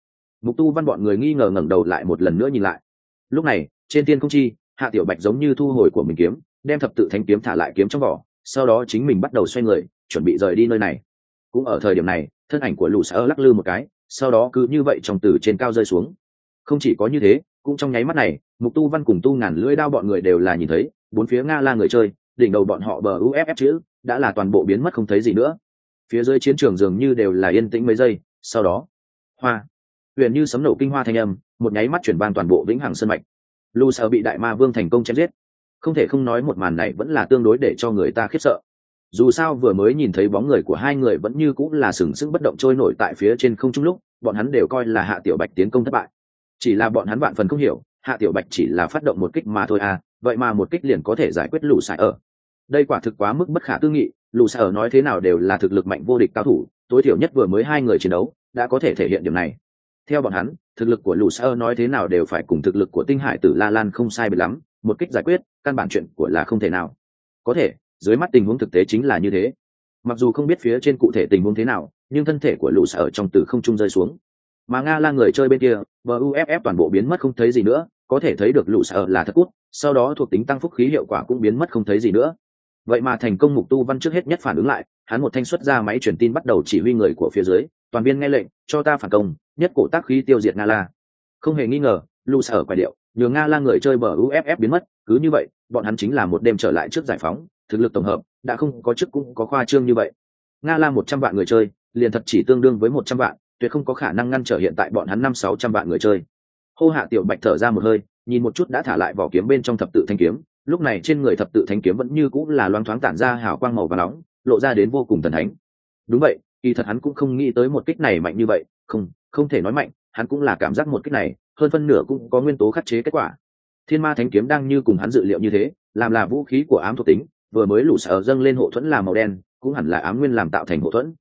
Mục tu văn bọn người nghi ngờ ngẩng đầu lại một lần nữa nhìn lại. Lúc này, trên tiên công chi, hạ tiểu bạch giống như thu hồi của mình kiếm, đem thập tự thanh kiếm thả lại kiếm trong vỏ, sau đó chính mình bắt đầu xoay người, chuẩn bị rời đi nơi này cũng ở thời điểm này, thân ảnh của lũ sở lắc lư một cái, sau đó cứ như vậy trong từ trên cao rơi xuống. Không chỉ có như thế, cũng trong nháy mắt này, mục tu văn cùng tu ngàn lưỡi đao bọn người đều là nhìn thấy, bốn phía nga la người chơi, đỉnh đầu bọn họ bờ uff chữ, đã là toàn bộ biến mất không thấy gì nữa. Phía dưới chiến trường dường như đều là yên tĩnh mấy giây, sau đó, hoa, huyền như sấm nổ kinh hoa thanh âm, một nháy mắt chuyển ban toàn bộ vĩnh hằng sân mạch. Lu sợ bị đại ma vương thành công chém giết. Không thể không nói một màn này vẫn là tương đối để cho người ta khiếp sợ dù sao vừa mới nhìn thấy bóng người của hai người vẫn như cũng là sừng sững bất động trôi nổi tại phía trên không trung lúc, bọn hắn đều coi là hạ tiểu bạch tiến công thất bại. Chỉ là bọn hắn bạn phần không hiểu, hạ tiểu bạch chỉ là phát động một kích mà thôi à vậy mà một kích liền có thể giải quyết lũ sải ở. Đây quả thực quá mức bất khả tư nghị, lũ sải ở nói thế nào đều là thực lực mạnh vô địch cao thủ, tối thiểu nhất vừa mới hai người chiến đấu đã có thể thể hiện điểm này. Theo bọn hắn, thực lực của lũ sải ở nói thế nào đều phải cùng thực lực của tinh hải tử la lan không sai biệt lắm, một kích giải quyết, căn bản chuyện của là không thể nào. Có thể dưới mắt tình huống thực tế chính là như thế. Mặc dù không biết phía trên cụ thể tình huống thế nào, nhưng thân thể của lũ sở trong từ không trung rơi xuống. Mà nga là người chơi bên kia bờ uff toàn bộ biến mất không thấy gì nữa, có thể thấy được lũ sở là thật cút, sau đó thuộc tính tăng phúc khí hiệu quả cũng biến mất không thấy gì nữa. Vậy mà thành công mục tu văn trước hết nhất phản ứng lại, hắn một thanh xuất ra máy truyền tin bắt đầu chỉ huy người của phía dưới, toàn viên nghe lệnh, cho ta phản công, nhất cổ tác khí tiêu diệt nga la. Không hề nghi ngờ lũ sở quay điệu, nhường nga la người chơi bờ uff biến mất, cứ như vậy, bọn hắn chính là một đêm trở lại trước giải phóng thực lực tổng hợp, đã không có chức cũng có khoa trương như vậy. Nga la một trăm vạn người chơi, liền thật chỉ tương đương với một trăm vạn, tuyệt không có khả năng ngăn trở hiện tại bọn hắn năm sáu trăm vạn người chơi. Hô hạ tiểu bạch thở ra một hơi, nhìn một chút đã thả lại vỏ kiếm bên trong thập tự thanh kiếm. Lúc này trên người thập tự thanh kiếm vẫn như cũng là loáng thoáng tản ra hào quang màu và nóng, lộ ra đến vô cùng thần thánh. Đúng vậy, kỳ thật hắn cũng không nghĩ tới một kích này mạnh như vậy. Không không thể nói mạnh, hắn cũng là cảm giác một kích này, hơn phân nửa cũng có nguyên tố khắc chế kết quả. Thiên ma thánh kiếm đang như cùng hắn dự liệu như thế, làm là vũ khí của ám thuộc tính vừa mới lũ sở dâng lên hộ thuẫn là màu đen, cũng hẳn là ám nguyên làm tạo thành hộ thuẫn.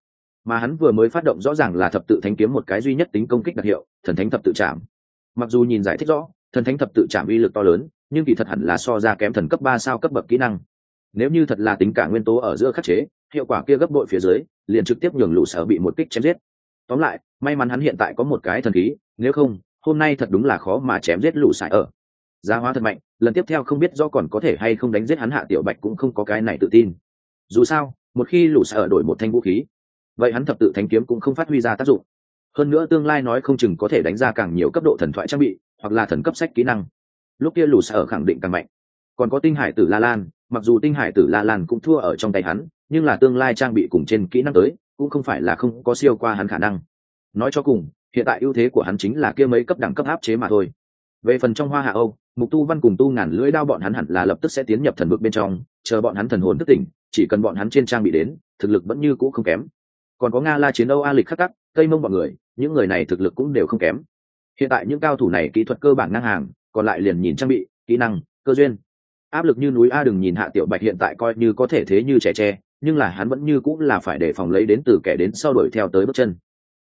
Mà hắn vừa mới phát động rõ ràng là thập tự thánh kiếm một cái duy nhất tính công kích đặc hiệu, thần thánh thập tự chạm mặc dù nhìn giải thích rõ, thần thánh thập tự chạm uy lực to lớn, nhưng kỳ thật hẳn là so ra kém thần cấp ba sao cấp bậc kỹ năng. Nếu như thật là tính cả nguyên tố ở giữa khắc chế, hiệu quả kia gấp bội phía dưới, liền trực tiếp nhường lũ sở bị một kích chém giết. Tóm lại, may mắn hắn hiện tại có một cái thần khí, nếu không, hôm nay thật đúng là khó mà chém giết lũ sải ở. Gia hóa thật mạnh lần tiếp theo không biết do còn có thể hay không đánh giết hắn hạ tiểu bạch cũng không có cái này tự tin. Dù sao, một khi lũ sở ở đổi một thanh vũ khí, vậy hắn thập tự thanh kiếm cũng không phát huy ra tác dụng. Hơn nữa tương lai nói không chừng có thể đánh ra càng nhiều cấp độ thần thoại trang bị, hoặc là thần cấp sách kỹ năng. Lúc kia lũ sở khẳng định càng mạnh. Còn có tinh hải tử la lan, mặc dù tinh hải tử la lan cũng thua ở trong tay hắn, nhưng là tương lai trang bị cùng trên kỹ năng tới, cũng không phải là không có siêu qua hắn khả năng. Nói cho cùng, hiện tại ưu thế của hắn chính là kia mấy cấp đẳng cấp áp chế mà thôi. Về phần trong hoa hạ âu mục tu văn cùng tu ngàn lưỡi đao bọn hắn hẳn là lập tức sẽ tiến nhập thần vực bên trong chờ bọn hắn thần hồn thức tỉnh chỉ cần bọn hắn trên trang bị đến thực lực vẫn như cũ không kém. Còn có nga la chiến âu a lịch khắc tắc cây mông bọn người những người này thực lực cũng đều không kém. Hiện tại những cao thủ này kỹ thuật cơ bản ngang hàng còn lại liền nhìn trang bị kỹ năng cơ duyên. Áp lực như núi a đừng nhìn hạ tiểu bạch hiện tại coi như có thể thế như trẻ tre nhưng là hắn vẫn như cũng là phải để phòng lấy đến từ kẻ đến sau đuổi theo tới bước chân.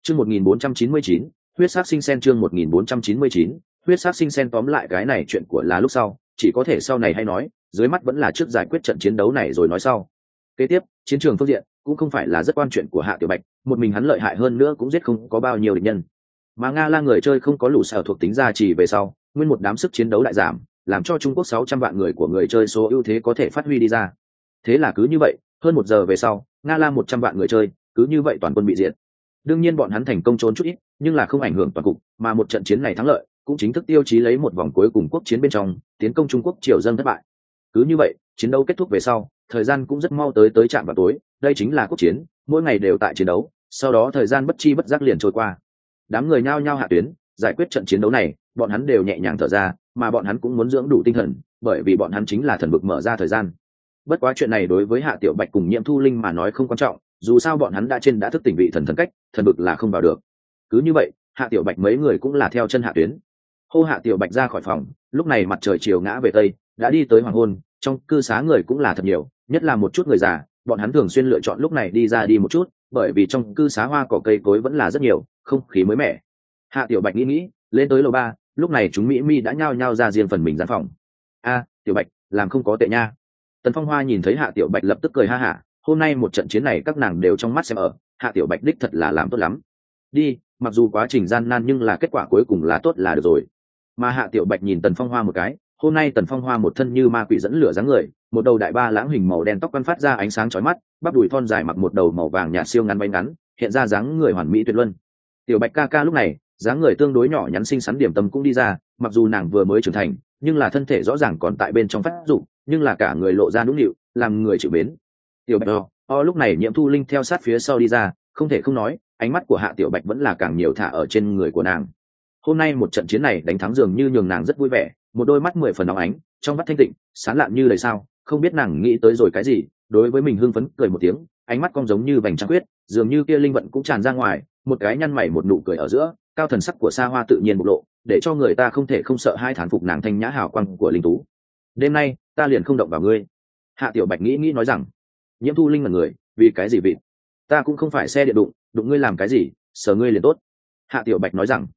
Chương 1499, huyết Sát sinh sen chương 1499, huyết sắc sinh sen tóm lại cái này chuyện của là lúc sau, chỉ có thể sau này hay nói, dưới mắt vẫn là trước giải quyết trận chiến đấu này rồi nói sau. Kế tiếp, chiến trường phương diện cũng không phải là rất quan chuyện của hạ tiểu bạch, một mình hắn lợi hại hơn nữa cũng giết không có bao nhiêu địch nhân. Mà nga la người chơi không có lũ sở thuộc tính gia trì về sau, nguyên một đám sức chiến đấu đại giảm, làm cho trung quốc sáu trăm vạn người của người chơi số ưu thế có thể phát huy đi ra. Thế là cứ như vậy, hơn một giờ về sau, nga la một trăm vạn người chơi, cứ như vậy toàn quân bị diệt. Đương nhiên bọn hắn thành công trốn chút ít, nhưng là không ảnh hưởng toàn cục, mà một trận chiến này thắng lợi cũng chính thức tiêu chí lấy một vòng cuối cùng quốc chiến bên trong, tiến công trung quốc triều dân thất bại. Cứ như vậy, chiến đấu kết thúc về sau, thời gian cũng rất mau tới tới trạm vào tối, đây chính là quốc chiến, mỗi ngày đều tại chiến đấu, sau đó thời gian bất chi bất giác liền trôi qua. Đám người nhao nhao hạ tuyến, giải quyết trận chiến đấu này, bọn hắn đều nhẹ nhàng thở ra, mà bọn hắn cũng muốn dưỡng đủ tinh thần, bởi vì bọn hắn chính là thần bực mở ra thời gian. Bất quá chuyện này đối với hạ tiểu bạch cùng nhiễm thu linh mà nói không quan trọng, dù sao bọn hắn đã trên đã thức tỉnh vị thần thần cách, thần bực là không vào được. Cứ như vậy, hạ tiểu bạch mấy người cũng là theo chân hạ tuyến hô hạ tiểu bạch ra khỏi phòng, lúc này mặt trời chiều ngã về tây, đã đi tới hoàng hôn, trong cư xá người cũng là thật nhiều, nhất là một chút người già, bọn hắn thường xuyên lựa chọn lúc này đi ra đi một chút, bởi vì trong cư xá hoa cỏ cây cối vẫn là rất nhiều, không khí mới mẻ. Hạ tiểu bạch nghĩ nghĩ, lên tới lầu ba, lúc này chúng mỹ mi đã nhao nhao ra riêng phần mình gian phòng. A, tiểu bạch, làm không có tệ nha. Tần phong hoa nhìn thấy hạ tiểu bạch lập tức cười ha hả, hôm nay một trận chiến này các nàng đều trong mắt xem ở, hạ tiểu bạch đích thật là làm tốt lắm. Đi, mặc dù quá trình gian nan nhưng là kết quả cuối cùng là tốt là được rồi mà hạ tiểu bạch nhìn tần phong hoa một cái hôm nay tần phong hoa một thân như ma quỷ dẫn lửa dáng người một đầu đại ba lãng hình màu đen tóc quăn phát ra ánh sáng chói mắt bắp đùi thon dài mặc một đầu màu vàng nhạt siêu ngắn bay ngắn hiện ra dáng người hoàn mỹ tuyệt luân. Tiểu bạch ca ca lúc này dáng người tương đối nhỏ nhắn xinh xắn điểm tâm cũng đi ra mặc dù nàng vừa mới trưởng thành nhưng là thân thể rõ ràng còn tại bên trong phát dụng nhưng là cả người lộ ra nũng nịu làm người chịu mến. Tiểu bạch o, o lúc này nhiễm thu linh theo sát phía sau đi ra không thể không nói ánh mắt của hạ tiểu bạch vẫn là càng nhiều thả ở trên người của nàng hôm nay một trận chiến này đánh thắng dường như nhường nàng rất vui vẻ, một đôi mắt mười phần nóng ánh, trong mắt thanh tịnh, sán lạn như lời sao, không biết nàng nghĩ tới rồi cái gì, đối với mình hưng phấn, cười một tiếng, ánh mắt cong giống như vành trăng quyết, dường như kia linh vận cũng tràn ra ngoài, một cái nhăn mày một nụ cười ở giữa, cao thần sắc của xa hoa tự nhiên bộc lộ, để cho người ta không thể không sợ hai thán phục nàng thanh nhã hào quang của linh tú. Đêm nay, ta liền không động vào ngươi. Hạ tiểu bạch nghĩ nghĩ nói rằng, nhiễm thu linh là người, vì cái gì vịt? Ta cũng không phải xe điện đụng đụng ngươi làm cái gì, sờ ngươi liền tốt. Hạ tiểu bạch nói rằng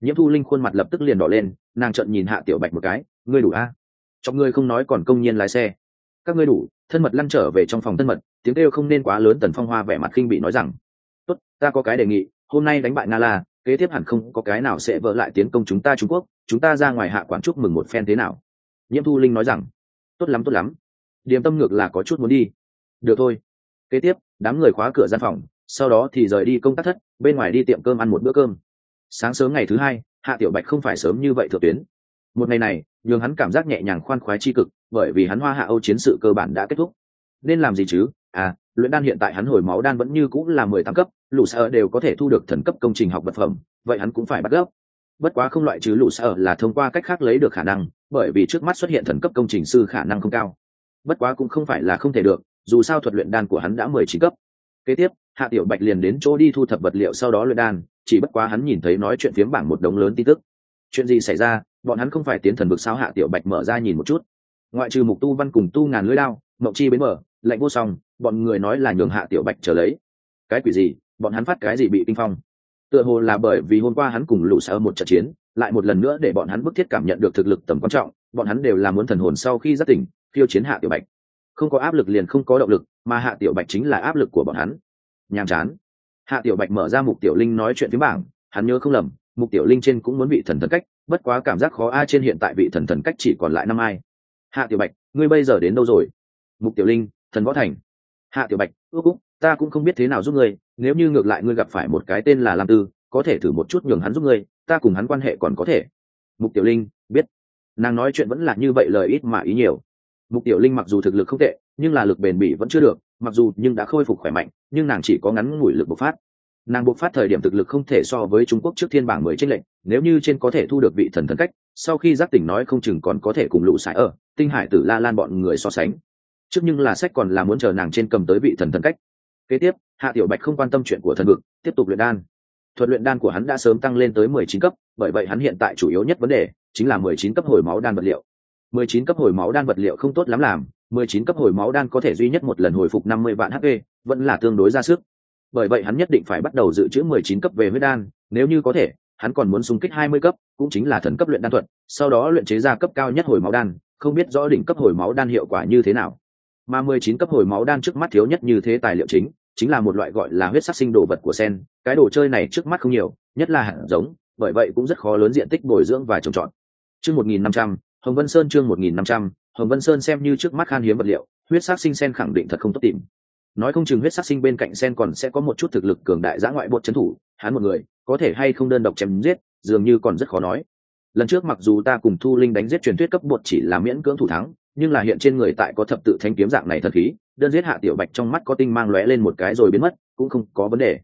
nhiễm thu linh khuôn mặt lập tức liền đỏ lên, nàng trợn nhìn hạ tiểu bạch một cái, ngươi đủ a? À? cho ngươi không nói còn công nhiên lái xe. Các ngươi đủ. Thân mật lăn trở về trong phòng thân mật, tiếng kêu không nên quá lớn tần phong hoa vẻ mặt khinh bị nói rằng, tốt, ta có cái đề nghị, hôm nay đánh bại na la kế tiếp hẳn không có cái nào sẽ vỡ lại tiến công chúng ta trung quốc, chúng ta ra ngoài hạ quán chúc mừng một phen thế nào? Nhiễm thu linh nói rằng, tốt lắm tốt lắm. Điềm tâm ngược là có chút muốn đi. Được thôi. Kế tiếp, đám người khóa cửa gian phòng, sau đó thì rời đi công tác thất, bên ngoài đi tiệm cơm ăn một bữa cơm sáng sớm ngày thứ hai, hạ tiểu bạch không phải sớm như vậy thượng tuyến. Một ngày này, nhường hắn cảm giác nhẹ nhàng khoan khoái tri cực, bởi vì hắn hoa hạ âu chiến sự cơ bản đã kết thúc. Nên làm gì chứ? À luyện đan hiện tại hắn hồi máu đan vẫn như cũng là mười tám cấp, lũ sở đều có thể thu được thần cấp công trình học vật phẩm, vậy hắn cũng phải bắt gấp. Bất quá không loại trừ lũ sở là thông qua cách khác lấy được khả năng, bởi vì trước mắt xuất hiện thần cấp công trình sư khả năng không cao. Bất quá cũng không phải là không thể được, dù sao thuật luyện đan của hắn đã mười chín cấp. Kế tiếp, hạ tiểu bạch liền đến chỗ đi thu thập vật liệu sau đó luyện đan chỉ bất quá hắn nhìn thấy nói chuyện phiếm bảng một đống lớn tin tức. Chuyện gì xảy ra? Bọn hắn không phải tiến thần vực sao hạ tiểu bạch mở ra nhìn một chút. Ngoại trừ mục tu văn cùng tu ngàn lưỡi lao mộng chi bến mở, lạnh vô song, bọn người nói là nhường hạ tiểu bạch trở lấy. Cái quỷ gì? Bọn hắn phát cái gì bị kinh phong? Tựa hồ là bởi vì hôm qua hắn cùng lũ sở một trận chiến, lại một lần nữa để bọn hắn bức thiết cảm nhận được thực lực tầm quan trọng, bọn hắn đều là muốn thần hồn sau khi giác tỉnh, khiêu chiến hạ tiểu bạch. Không có áp lực liền không có động lực, mà hạ tiểu bạch chính là áp lực của bọn hắn. Nhàm chán hạ tiểu bạch mở ra mục tiểu linh nói chuyện với bảng, hắn nhớ không lầm, mục tiểu linh trên cũng muốn bị thần thần cách, bất quá cảm giác khó a trên hiện tại vị thần thần cách chỉ còn lại năm ai. Hạ tiểu bạch, ngươi bây giờ đến đâu rồi? Mục tiểu linh, thần võ thành. Hạ tiểu bạch, ước úc ta cũng không biết thế nào giúp ngươi, nếu như ngược lại ngươi gặp phải một cái tên là lam tư, có thể thử một chút nhường hắn giúp ngươi, ta cùng hắn quan hệ còn có thể. Mục tiểu linh, biết. Nàng nói chuyện vẫn là như vậy lời ít mà ý nhiều. Mục tiểu linh mặc dù thực lực không tệ, nhưng là lực bền bỉ vẫn chưa được mặc dù nhưng đã khôi phục khỏe mạnh, nhưng nàng chỉ có ngắn ngủi lực bộc phát. Nàng bộc phát thời điểm thực lực không thể so với trung quốc trước thiên bảng mới tranh lệnh nếu như trên có thể thu được vị thần thần cách, sau khi giác tỉnh nói không chừng còn có thể cùng lũ sải ở, tinh hải tử la lan bọn người so sánh. Trước nhưng là sách còn là muốn chờ nàng trên cầm tới vị thần thần cách. Kế tiếp, hạ tiểu bạch không quan tâm chuyện của thần vực, tiếp tục luyện đan. Thuật luyện đan của hắn đã sớm tăng lên tới mười chín cấp, bởi vậy hắn hiện tại chủ yếu nhất vấn đề chính là mười chín cấp hồi máu đan vật liệu. mười chín cấp hồi máu đan vật liệu không tốt lắm làm mười chín cấp hồi máu đan có thể duy nhất một lần hồi phục năm mươi vạn hp vẫn là tương đối ra sức. Bởi vậy hắn nhất định phải bắt đầu dự trữ mười chín cấp về huyết đan, nếu như có thể, hắn còn muốn xung kích hai mươi cấp, cũng chính là thần cấp luyện đan thuật, sau đó luyện chế ra cấp cao nhất hồi máu đan, không biết rõ đỉnh cấp hồi máu đan hiệu quả như thế nào. Mà mười chín cấp hồi máu đan trước mắt thiếu nhất như thế tài liệu chính chính là một loại gọi là huyết sắc sinh đồ vật của sen, cái đồ chơi này trước mắt không nhiều, nhất là hạt giống, bởi vậy cũng rất khó lớn diện tích bồi dưỡng và trồng trọt. Chương một nghìn năm trăm, hồng vân sơn chương một nghìn năm trăm hồng vân sơn xem như trước mắt khan hiếm vật liệu, huyết sắc sinh sen khẳng định thật không tốt tìm. Nói không chừng huyết sắc sinh bên cạnh sen còn sẽ có một chút thực lực cường đại giã ngoại bột trấn thủ, hắn một người, có thể hay không đơn độc chém giết, dường như còn rất khó nói. Lần trước mặc dù ta cùng thu linh đánh giết truyền thuyết cấp bột chỉ là miễn cưỡng thủ thắng, nhưng là hiện trên người tại có thập tự thanh kiếm dạng này thật khí, đơn giết hạ tiểu bạch trong mắt có tinh mang lóe lên một cái rồi biến mất, cũng không có vấn đề.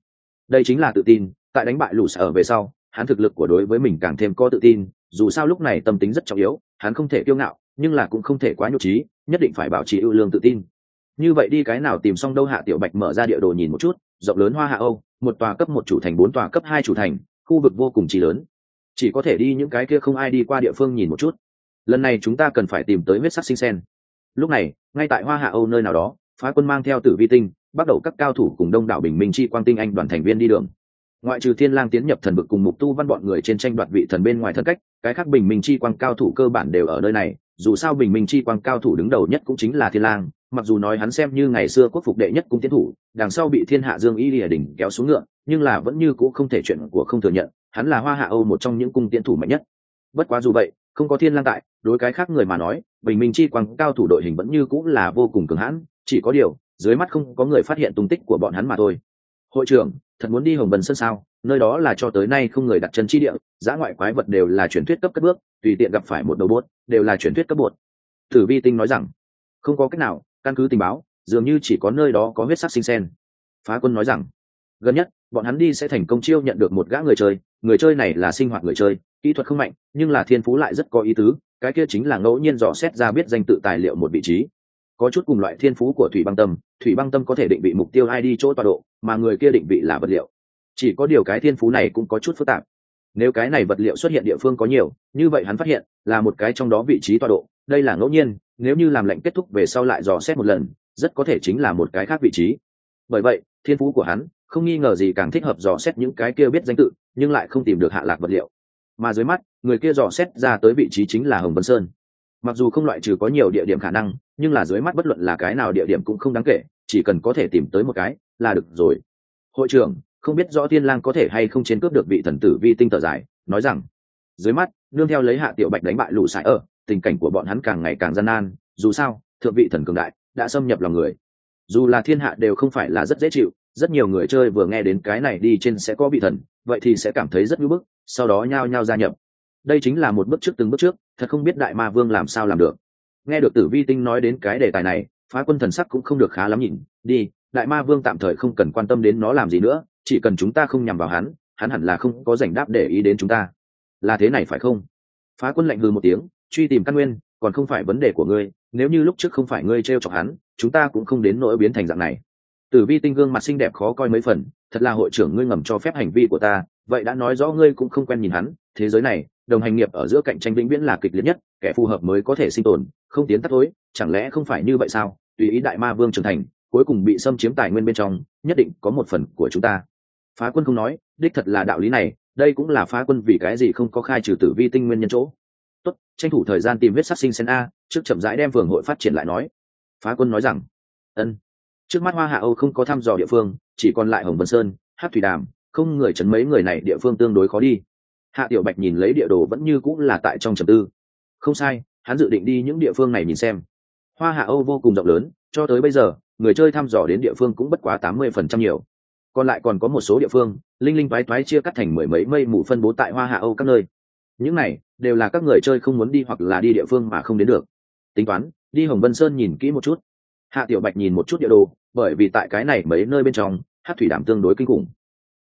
Đây chính là tự tin, tại đánh bại lũ sở về sau, hắn thực lực của đối với mình càng thêm có tự tin, dù sao lúc này tâm tính rất trọng yếu, hắn không thể kiêu ngạo nhưng là cũng không thể quá nhục trí, nhất định phải bảo trì ưu lương tự tin. Như vậy đi cái nào tìm xong đâu hạ tiểu bạch mở ra địa đồ nhìn một chút, rộng lớn hoa hạ âu, một tòa cấp một chủ thành, bốn tòa cấp hai chủ thành, khu vực vô cùng trí lớn. Chỉ có thể đi những cái kia không ai đi qua địa phương nhìn một chút. Lần này chúng ta cần phải tìm tới huyết sắc sinh sen. Lúc này, ngay tại hoa hạ âu nơi nào đó, phá quân mang theo tử vi tinh, bắt đầu các cao thủ cùng đông đảo bình minh chi quang tinh anh đoàn thành viên đi đường. Ngoại trừ thiên lang tiến nhập thần vực cùng mục tu văn bọn người trên tranh đoạt vị thần bên ngoài thân cách cái khác bình minh chi quang cao thủ cơ bản đều ở nơi này, dù sao bình minh chi quang cao thủ đứng đầu nhất cũng chính là thiên lang, mặc dù nói hắn xem như ngày xưa quốc phục đệ nhất cung tiến thủ, đằng sau bị thiên hạ dương y lìa đỉnh kéo xuống ngựa, nhưng là vẫn như cũ không thể chuyện của không thừa nhận, hắn là hoa hạ âu một trong những cung tiến thủ mạnh nhất. Bất quá dù vậy, không có thiên lang tại, đối cái khác người mà nói, bình minh chi quang cao thủ đội hình vẫn như cũ là vô cùng cường hãn, chỉ có điều, dưới mắt không có người phát hiện tung tích của bọn hắn mà thôi. Hội trưởng, thật muốn đi hồng vân sơn sao? Nơi đó là cho tới nay không người đặt chân chi địa giã ngoại quái vật đều là truyền thuyết cấp cất bước, tùy tiện gặp phải một đầu bốt, đều là truyền thuyết cấp bột. Tử vi tinh nói rằng, không có cách nào, căn cứ tình báo, dường như chỉ có nơi đó có huyết sắc sinh sen. Phá quân nói rằng, gần nhất, bọn hắn đi sẽ thành công chiêu nhận được một gã người chơi người chơi này là sinh hoạt người chơi, kỹ thuật không mạnh, nhưng là thiên phú lại rất có ý tứ, cái kia chính là ngẫu nhiên dò xét ra biết danh tự tài liệu một vị trí. Có chút cùng loại thiên phú của thủy băng tâm, thủy băng tâm có thể định vị mục tiêu ID chỗ tọa độ, mà người kia định vị là vật liệu chỉ có điều cái thiên phú này cũng có chút phức tạp. Nếu cái này vật liệu xuất hiện địa phương có nhiều, như vậy hắn phát hiện, là một cái trong đó vị trí tọa độ. Đây là ngẫu nhiên, nếu như làm lệnh kết thúc về sau lại dò xét một lần, rất có thể chính là một cái khác vị trí. Bởi vậy, thiên phú của hắn, không nghi ngờ gì càng thích hợp dò xét những cái kia biết danh tự, nhưng lại không tìm được hạ lạc vật liệu. Mà dưới mắt, người kia dò xét ra tới vị trí chính là hồng vân sơn. Mặc dù không loại trừ có nhiều địa điểm khả năng, nhưng là dưới mắt bất luận là cái nào địa điểm cũng không đáng kể, chỉ cần có thể tìm tới một cái, là được rồi. Hội trưởng không biết rõ tiên lang có thể hay không chiến cướp được vị thần tử vi tinh tờ giải nói rằng, dưới mắt, nương theo lấy hạ tiểu bạch đánh bại lũ sải ở tình cảnh của bọn hắn càng ngày càng gian nan, dù sao, thượng vị thần cường đại, đã xâm nhập lòng người. Dù là thiên hạ đều không phải là rất dễ chịu, rất nhiều người chơi vừa nghe đến cái này đi trên sẽ có vị thần, vậy thì sẽ cảm thấy rất ngưỡng bức, sau đó nhao nhao gia nhập. Đây chính là một bước trước từng bước trước, thật không biết đại ma vương làm sao làm được. Nghe được tử vi tinh nói đến cái đề tài này, phá quân thần sắc cũng không được khá lắm nhìn, đi, đại ma vương tạm thời không cần quan tâm đến nó làm gì nữa chỉ cần chúng ta không nhằm vào hắn hắn hẳn là không có rảnh đáp để ý đến chúng ta. Là thế này phải không? Phá quân lạnh hư một tiếng, truy tìm căn nguyên, còn không phải vấn đề của ngươi, nếu như lúc trước không phải ngươi t r e o chọc hắn, chúng ta cũng không đến nỗi biến thành dạng này. Tử vi tinh gương mặt xinh đẹp khó coi mấy phần, thật là hội trưởng ngươi ngầm cho phép hành vi của ta, vậy đã nói rõ ngươi cũng không quen nhìn hắn, thế giới này, đồng hành nghiệp ở giữa cạnh tranh vĩnh viễn là kịch liệt nhất, kẻ phù hợp mới có thể sinh tồn, không tiến tắt tối chẳng lẽ không phải như vậy sao? Tùy ý đại ma vương trưởng thành, cuối cùng bị xâm chiếm tài nguyên bên trong, nhất định có một phần của chúng ta phá quân không nói, đích thật là đạo lý này, đây cũng là phá quân vì cái gì không có khai trừ tử vi tinh nguyên nhân chỗ. Tốt, tranh thủ thời gian tìm huyết sắc sinh sen a, trước chậm rãi đem phường hội phát triển lại nói. Phá quân nói rằng, ân. Trước mắt hoa hạ âu không có thăm dò địa phương, chỉ còn lại hồng vân sơn hát thủy đàm, không người chấn mấy người này địa phương tương đối khó đi. Hạ tiểu bạch nhìn lấy địa đồ vẫn như cũng là tại trong trầm tư. Không sai, hắn dự định đi những địa phương này nhìn xem. Hoa hạ âu vô cùng rộng lớn, cho tới bây giờ, người chơi thăm dò đến địa phương cũng bất quá tám mươi phần trăm nhiều còn lại còn có một số địa phương, linh linh toái toái chia cắt thành mười mấy mây mù phân bố tại hoa hạ âu các nơi. Những này đều là các người chơi không muốn đi hoặc là đi địa phương mà không đến được. Tính toán, đi hồng vân sơn nhìn kỹ một chút. Hạ tiểu bạch nhìn một chút địa đồ, bởi vì tại cái này mấy nơi bên trong, hát thủy đảm tương đối kinh khủng.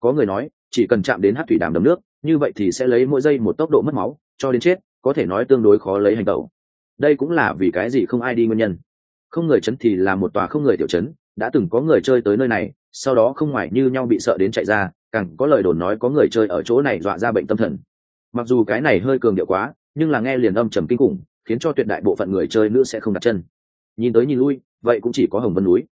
Có người nói, chỉ cần chạm đến hát thủy đàm đầm nước, như vậy thì sẽ lấy mỗi giây một tốc độ mất máu, cho đến chết, có thể nói tương đối khó lấy hành tẩu. Đây cũng là vì cái gì không ai đi nguyên nhân. Không người chấn thì là một tòa không người tiểu chấn, đã từng có người chơi tới nơi này sau đó không ngoài như nhau bị sợ đến chạy ra, càng có lời đồn nói có người chơi ở chỗ này dọa ra bệnh tâm thần. Mặc dù cái này hơi cường điệu quá, nhưng là nghe liền âm trầm kinh khủng, khiến cho tuyệt đại bộ phận người chơi nữa sẽ không đặt chân. Nhìn tới nhìn lui, vậy cũng chỉ có hồng vân núi.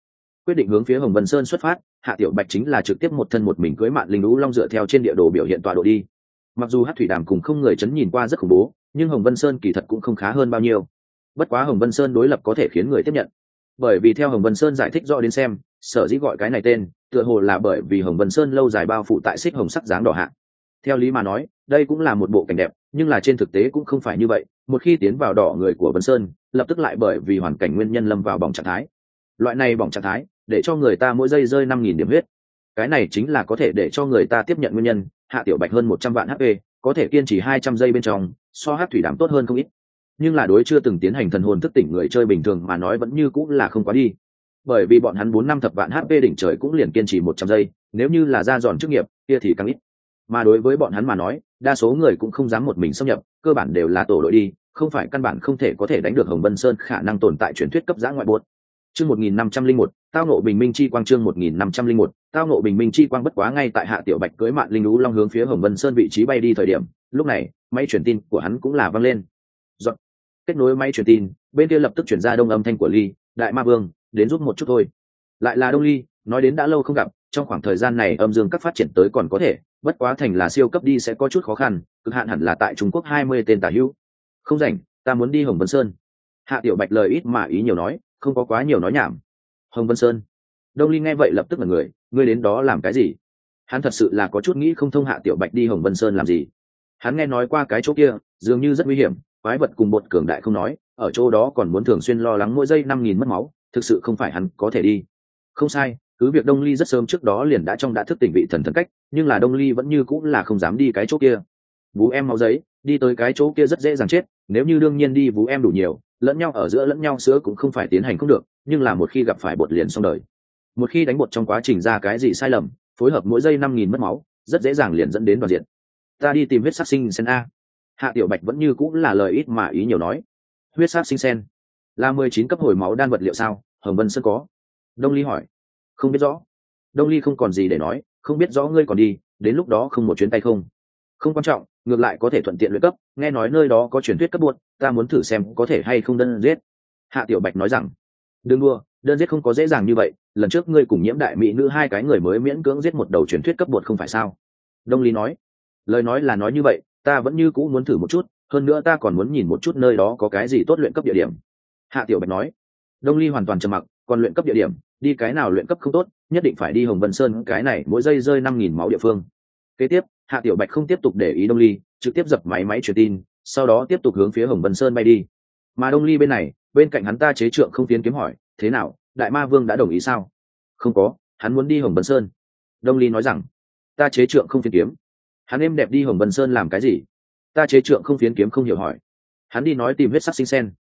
Quyết định hướng phía hồng vân sơn xuất phát, hạ tiểu bạch chính là trực tiếp một thân một mình cưới mạn linh lũ long dựa theo trên địa đồ biểu hiện tọa độ đi. Mặc dù hát thủy đàm cùng không người chấn nhìn qua rất khủng bố, nhưng hồng vân sơn kỳ thật cũng không khá hơn bao nhiêu. Bất quá hồng vân sơn đối lập có thể khiến người tiếp nhận. Bởi vì theo hồng vân sơn giải thích rõ đến xem sở dĩ gọi cái này tên, tựa hồ là bởi vì hồng vân sơn lâu dài bao phủ tại xích hồng sắc dáng đỏ hạ. Theo lý mà nói, đây cũng là một bộ cảnh đẹp, nhưng là trên thực tế cũng không phải như vậy, một khi tiến vào đỏ người của vân sơn, lập tức lại bởi vì hoàn cảnh nguyên nhân lâm vào bỏng trạng thái. Loại này bỏng trạng thái, để cho người ta mỗi giây rơi năm nghìn điểm huyết. Cái này chính là có thể để cho người ta tiếp nhận nguyên nhân, hạ tiểu bạch hơn một trăm vạn hp có thể kiên trì hai trăm giây bên trong, so hát thủy đàm tốt hơn không ít. Nhưng là đối chưa từng tiến hành thần hồn thức tỉnh người chơi bình thường mà nói vẫn như cũng là không quá đi bởi vì bọn hắn bốn năm thập vạn hp đỉnh trời cũng liền kiên trì một trăm giây, nếu như là ra giòn chức nghiệp, kia thì càng ít. Mà đối với bọn hắn mà nói, đa số người cũng không dám một mình xâm nhập, cơ bản đều là tổ đội đi, không phải căn bản không thể có thể đánh được hồng vân sơn khả năng tồn tại truyền thuyết cấp giã ngoại buốt. Chương một nghìn năm trăm linh một, tao nộ bình minh chi quang chương một nghìn năm trăm linh một, tao nộ bình minh chi quang bất quá ngay tại hạ tiểu bạch cưới mạng linh lũ long hướng phía hồng vân sơn vị trí bay đi thời điểm, lúc này, máy truyền tin của hắn cũng là văng lên. Dọn. kết nối máy truyền tin, bên kia lập tức chuyển ra đông âm thanh của ly, đại ma vương đến giúp một chút thôi. Lại là đông ly, nói đến đã lâu không gặp, trong khoảng thời gian này âm dương các phát triển tới còn có thể, bất quá thành là siêu cấp đi sẽ có chút khó khăn, cực hạn hẳn là tại trung quốc hai mươi tên tả hữu. Không rảnh, ta muốn đi hồng vân sơn. Hạ tiểu bạch lời ít mà ý nhiều nói, không có quá nhiều nói nhảm. Hồng vân sơn. Đông ly nghe vậy lập tức là người, ngươi đến đó làm cái gì? Hắn thật sự là có chút nghĩ không thông hạ tiểu bạch đi hồng vân sơn làm gì. Hắn nghe nói qua cái chỗ kia, dường như rất nguy hiểm, quái vật cùng bột cường đại không nói, ở chỗ đó còn muốn thường xuyên lo lắng mỗi giây năm nghìn mất máu thực sự không phải hắn có thể đi. Không sai, cứ việc đông ly rất sớm trước đó liền đã trong đã thức tỉnh vị thần thần cách, nhưng là đông ly vẫn như cũng là không dám đi cái chỗ kia. Vú em máu giấy, đi tới cái chỗ kia rất dễ dàng chết, nếu như đương nhiên đi vú em đủ nhiều, lẫn nhau ở giữa lẫn nhau sữa cũng không phải tiến hành không được, nhưng là một khi gặp phải bột liền xong đời. Một khi đánh bột trong quá trình ra cái gì sai lầm, phối hợp mỗi giây năm nghìn mất máu, rất dễ dàng liền dẫn đến đoàn diện ta đi tìm huyết sắc sinh sen a. Hạ tiểu bạch vẫn như cũng là lời ít mà ý nhiều nói. Huyết sắc sinh sen là mười chín cấp hồi máu đan vật liệu sao? Hồng vân sơn có. Đông ly hỏi. Không biết rõ. Đông ly không còn gì để nói, không biết rõ ngươi còn đi, đến lúc đó không một chuyến tay không. Không quan trọng, ngược lại có thể thuận tiện luyện cấp, nghe nói nơi đó có truyền thuyết cấp buộc, ta muốn thử xem có thể hay không đơn giết. Hạ tiểu bạch nói rằng, đừng đua đơn giết không có dễ dàng như vậy, lần trước ngươi cùng nhiễm đại mỹ nữ hai cái người mới miễn cưỡng giết một đầu truyền thuyết cấp bột không phải sao? Đông ly nói, lời nói là nói như vậy, ta vẫn như cũ muốn thử một chút, hơn nữa ta còn muốn nhìn một chút nơi đó có cái gì tốt luyện cấp địa điểm hạ tiểu bạch nói, đông ly hoàn toàn trầm mặc, còn luyện cấp địa điểm, đi cái nào luyện cấp không tốt, nhất định phải đi hồng vân sơn, cái này mỗi giây rơi năm nghìn máu địa phương. Kế tiếp, hạ tiểu bạch không tiếp tục để ý đông ly, trực tiếp dập máy máy truyền tin, sau đó tiếp tục hướng phía hồng vân sơn bay đi. Mà đông ly bên này, bên cạnh hắn ta chế trượng không tiến kiếm hỏi, thế nào, đại ma vương đã đồng ý sao? Không có, hắn muốn đi hồng vân sơn. Đông ly nói rằng, ta chế trượng không phiến kiếm. Hắn êm đẹp đi hồng vân sơn làm cái gì? Ta chế trượng không phiến kiếm không hiểu hỏi. Hắn đi nói tìm huyết sắc sinh sen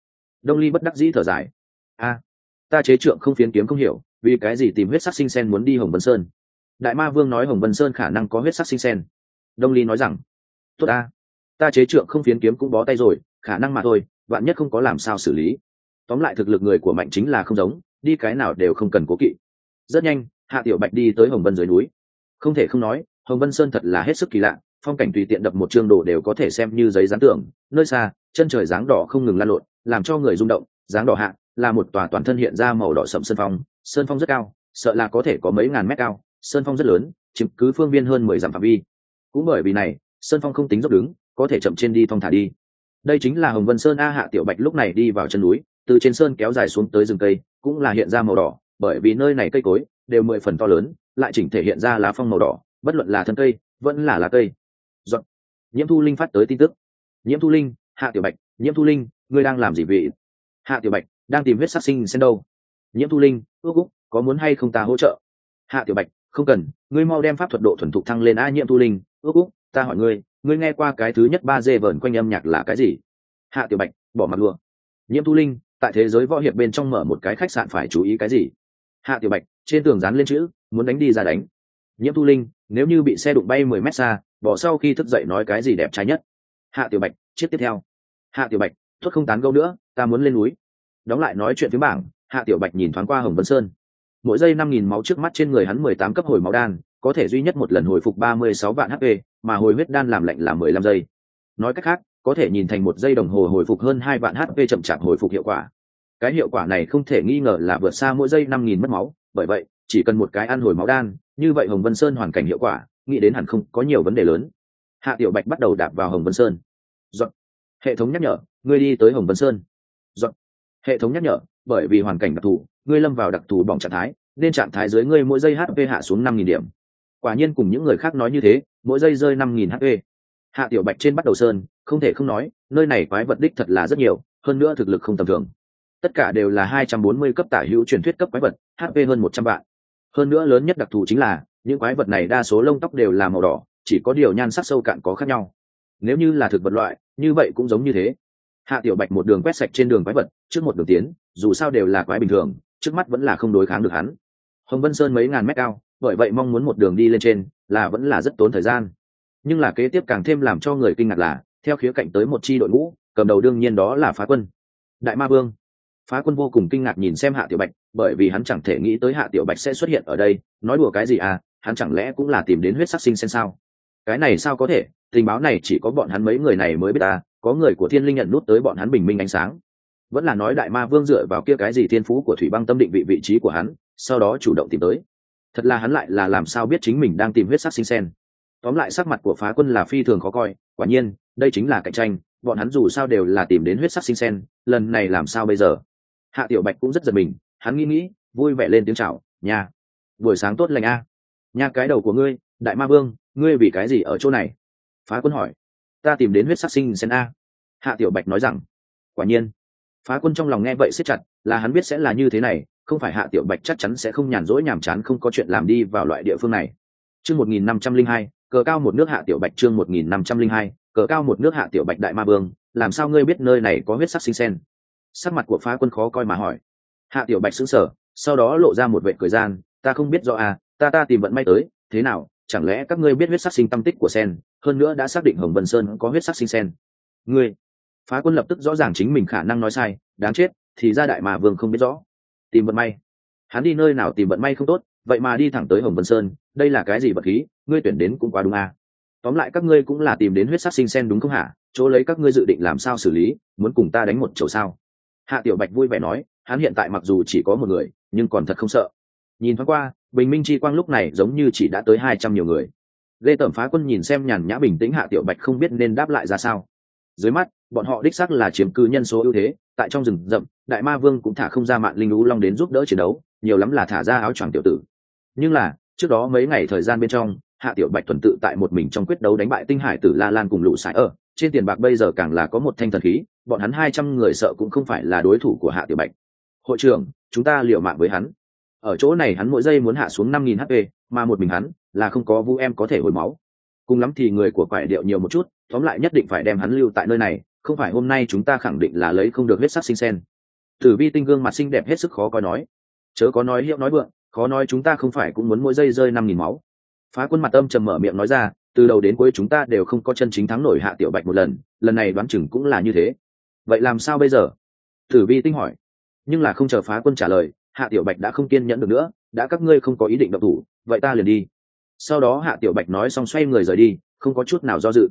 đông ly bất đắc dĩ thở dài. A, ta chế trượng không phiến kiếm không hiểu, vì cái gì tìm huyết sắc sinh sen muốn đi hồng vân sơn? Đại ma vương nói hồng vân sơn khả năng có huyết sắc sinh sen. Đông ly nói rằng, tốt a, ta chế trượng không phiến kiếm cũng bó tay rồi, khả năng mà thôi, vạn nhất không có làm sao xử lý. Tóm lại thực lực người của mạnh chính là không giống, đi cái nào đều không cần cố kỵ. Rất nhanh, hạ tiểu bạch đi tới hồng vân dưới núi. Không thể không nói, hồng vân sơn thật là hết sức kỳ lạ, phong cảnh tùy tiện đập một chương đồ đều có thể xem như giấy dán tưởng nơi xa, chân trời dáng đỏ không ngừng lan lộn làm cho người rung động, dáng đỏ hạ, là một tòa toàn thân hiện ra màu đỏ sậm sơn phong. Sơn phong rất cao, sợ là có thể có mấy ngàn mét cao. Sơn phong rất lớn, chiếm cứ phương viên hơn mười dặm phạm vi. Cũng bởi vì này, sơn phong không tính dốc đứng, có thể chậm trên đi thong thả đi. Đây chính là hồng vân sơn a hạ tiểu bạch lúc này đi vào chân núi, từ trên sơn kéo dài xuống tới rừng cây, cũng là hiện ra màu đỏ, bởi vì nơi này cây cối đều mười phần to lớn, lại chỉnh thể hiện ra lá phong màu đỏ, bất luận là thân cây, vẫn là lá cây. Dọn. nhiễm thu linh phát tới tin tức. Nhiễm thu linh, hạ tiểu bạch, nhiễm thu linh ngươi đang làm gì vị hạ tiểu bạch, đang tìm huyết sát sinh sen đâu? Nhiễm thu linh, ước úc có muốn hay không ta hỗ trợ? Hạ tiểu bạch, không cần, ngươi mau đem pháp thuật độ thuần thục thăng lên a nhiễm thu linh, ước úc ta hỏi ngươi ngươi nghe qua cái thứ nhất ba dê vờn quanh âm nhạc là cái gì? Hạ tiểu bạch, bỏ mặt lụa nhiễm thu linh, tại thế giới võ hiệp bên trong mở một cái khách sạn phải chú ý cái gì? Hạ tiểu bạch, trên tường dán lên chữ, muốn đánh đi ra đánh. Nhiễm thu linh, nếu như bị xe đụng bay mười mét xa, bỏ sau khi thức dậy nói cái gì đẹp trai nhất? Hạ tiểu bạch, chiếc tiếp theo. Hạ tiểu bạch thuất không tán gâu nữa, ta muốn lên núi. Đóng lại nói chuyện phía bảng, hạ tiểu bạch nhìn thoáng qua hồng vân sơn. Mỗi giây năm nghìn máu trước mắt trên người hắn mười tám cấp hồi máu đan, có thể duy nhất một lần hồi phục ba mươi sáu vạn hp mà hồi huyết đan làm lạnh là mười lăm giây. Nói cách khác, có thể nhìn thành một giây đồng hồ hồi phục hơn hai vạn hp chậm chạp hồi phục hiệu quả. Cái hiệu quả này không thể nghi ngờ là vượt xa mỗi giây năm nghìn mất máu, bởi vậy, chỉ cần một cái ăn hồi máu đan, như vậy hồng vân sơn hoàn cảnh hiệu quả, nghĩ đến hẳn không có nhiều vấn đề lớn. Hạ tiểu bạch bắt đầu đạp vào hồng vân sơn. Dọn hệ thống nhắc nhở, ngươi đi tới hồng vân sơn. Dọn. hệ thống nhắc nhở, bởi vì hoàn cảnh đặc thù, ngươi lâm vào đặc thù bỏng trạng thái, nên trạng thái dưới ngươi mỗi giây hp hạ xuống năm nghìn điểm. Quả nhiên cùng những người khác nói như thế, mỗi giây rơi năm nghìn hp hạ tiểu bạch trên bắt đầu sơn, không thể không nói, nơi này quái vật đích thật là rất nhiều, hơn nữa thực lực không tầm thường. Tất cả đều là hai trăm bốn mươi cấp tả hữu truyền thuyết cấp quái vật hp hơn một trăm vạn. Hơn nữa lớn nhất đặc thù chính là, những quái vật này đa số lông tóc đều là màu đỏ, chỉ có điều nhan sắc sâu cạn có khác nhau nếu như là thực vật loại, như vậy cũng giống như thế. Hạ tiểu bạch một đường quét sạch trên đường quái vật, trước một đường tiến, dù sao đều là quái bình thường, trước mắt vẫn là không đối kháng được hắn. Hồng vân sơn mấy ngàn mét cao, bởi vậy mong muốn một đường đi lên trên, là vẫn là rất tốn thời gian. Nhưng là kế tiếp càng thêm làm cho người kinh ngạc là, theo khía cạnh tới một chi đội ngũ, cầm đầu đương nhiên đó là phá quân. Đại ma vương. Phá quân vô cùng kinh ngạc nhìn xem hạ tiểu bạch, bởi vì hắn chẳng thể nghĩ tới hạ tiểu bạch sẽ xuất hiện ở đây, nói đùa cái gì à hắn chẳng lẽ cũng là tìm đến huyết sắc sinh sen sao? Cái này sao có thể? Tình báo này chỉ có bọn hắn mấy người này mới biết ta có người của thiên linh nhận nút tới bọn hắn bình minh ánh sáng. Vẫn là nói đại ma vương dựa vào kia cái gì thiên phú của thủy băng tâm định vị vị trí của hắn, sau đó chủ động tìm tới. Thật là hắn lại là làm sao biết chính mình đang tìm huyết sắc sinh sen. Tóm lại sắc mặt của phá quân là phi thường khó coi, quả nhiên, đây chính là cạnh tranh, bọn hắn dù sao đều là tìm đến huyết sắc sinh sen, lần này làm sao bây giờ? Hạ tiểu bạch cũng rất giật mình, hắn nghĩ nghĩ, vui vẻ lên tiếng chào nhà buổi sáng tốt lành a. À. nhà cái đầu của ngươi, đại ma vương ngươi vì cái gì ở chỗ này? Phá quân hỏi. Ta tìm đến huyết sắc sinh sen a. Hạ tiểu bạch nói rằng, quả nhiên. Phá quân trong lòng nghe vậy siết chặt, là hắn biết sẽ là như thế này, không phải hạ tiểu bạch chắc chắn sẽ không nhàn rỗi nhàm chán không có chuyện làm đi vào loại địa phương này. Chương một nghìn năm trăm linh hai, cờ cao một nước hạ tiểu bạch chương một nghìn năm trăm linh hai, cờ cao một nước hạ tiểu bạch đại ma vương, làm sao ngươi biết nơi này có huyết sắc sinh sen? Sắc mặt của phá quân khó coi mà hỏi. Hạ tiểu bạch xứng sở sau đó lộ ra một vệ cười gian, ta không biết do à ta ta tìm vận may tới, thế nào chẳng lẽ các ngươi biết huyết sắc sinh tâm tích của sen? Hơn nữa đã xác định hồng vân sơn có huyết sắc sinh sen. Ngươi. Phá quân lập tức rõ ràng chính mình khả năng nói sai. Đáng chết, thì ra đại mà vương không biết rõ. Tìm vận may. Hắn đi nơi nào tìm vận may không tốt, vậy mà đi thẳng tới hồng vân sơn. Đây là cái gì vật khí? Ngươi tuyển đến cũng quá đúng à. tóm lại các ngươi cũng là tìm đến huyết sắc sinh sen đúng không hả? Chỗ lấy các ngươi dự định làm sao xử lý? Muốn cùng ta đánh một chầu sao? Hạ tiểu bạch vui vẻ nói, hắn hiện tại mặc dù chỉ có một người, nhưng còn thật không sợ. Nhìn thoáng qua bình minh chi quang lúc này giống như chỉ đã tới hai trăm nhiều người. Lê tẩm phá quân nhìn xem nhàn nhã bình tĩnh hạ tiểu bạch không biết nên đáp lại ra sao. Dưới mắt, bọn họ đích xác là chiếm cứ nhân số ưu thế, tại trong rừng rậm, đại ma vương cũng thả không ra mạng linh lũ long đến giúp đỡ chiến đấu, nhiều lắm là thả ra áo choàng tiểu tử. Nhưng là, trước đó mấy ngày thời gian bên trong, hạ tiểu bạch tuần tự tại một mình trong quyết đấu đánh bại tinh hải tử la lan cùng lũ sải ở trên tiền bạc bây giờ càng là có một thanh thần khí, bọn hắn hai trăm người sợ cũng không phải là đối thủ của hạ tiểu bạch. Hội trưởng, chúng ta liều mạng với hắn ở chỗ này hắn mỗi giây muốn hạ xuống năm nghìn hp mà một mình hắn là không có vu em có thể hồi máu. Cùng lắm thì người của quải điệu nhiều một chút, tóm lại nhất định phải đem hắn lưu tại nơi này, không phải hôm nay chúng ta khẳng định là lấy không được huyết sắc sinh sen. Tử vi tinh gương mặt xinh đẹp hết sức khó coi nói. Chớ có nói hiệu nói vượng, khó nói chúng ta không phải cũng muốn mỗi giây rơi năm nghìn máu. Phá quân mặt âm trầm mở miệng nói ra, từ đầu đến cuối chúng ta đều không có chân chính thắng nổi hạ tiểu bạch một lần lần này đoán chừng cũng là như thế. Vậy làm sao bây giờ? Tử vi tinh hỏi. Nhưng là không chờ phá quân trả lời hạ tiểu bạch đã không kiên nhẫn được nữa, đã các ngươi không có ý định động thủ, vậy ta liền đi. Sau đó hạ tiểu bạch nói xong xoay người rời đi, không có chút nào do dự.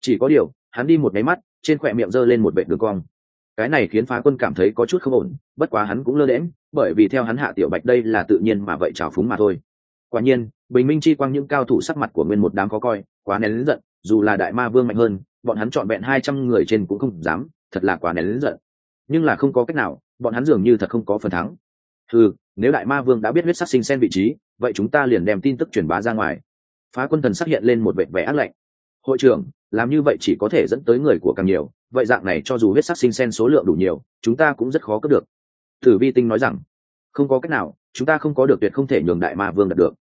Chỉ có điều, hắn đi một máy mắt, trên khỏe miệng giơ lên một vệ đường cong. Cái này khiến phá quân cảm thấy có chút không ổn, bất quá hắn cũng lơ đễm bởi vì theo hắn hạ tiểu bạch đây là tự nhiên mà vậy trào phúng mà thôi. Quả nhiên, bình minh chi quang những cao thủ sắc mặt của nguyên một đám có coi, quá nén lính giận, dù là đại ma vương mạnh hơn, bọn hắn chọn vẹn hai trăm người trên cũng không dám, thật là quá nén lính giận. Nhưng là không có cách nào, bọn hắn dường như thật không có phần thắng ừ nếu đại ma vương đã biết huyết sắc sinh sen vị trí, vậy chúng ta liền đem tin tức truyền bá ra ngoài. Phá quân thần xác hiện lên một vệ vẻ ác lạnh. Hội trưởng, làm như vậy chỉ có thể dẫn tới người của càng nhiều, vậy dạng này cho dù huyết sắc sinh sen số lượng đủ nhiều, chúng ta cũng rất khó cướp được. Thử vi tinh nói rằng, không có cách nào, chúng ta không có được tuyệt không thể nhường đại ma vương đạt được.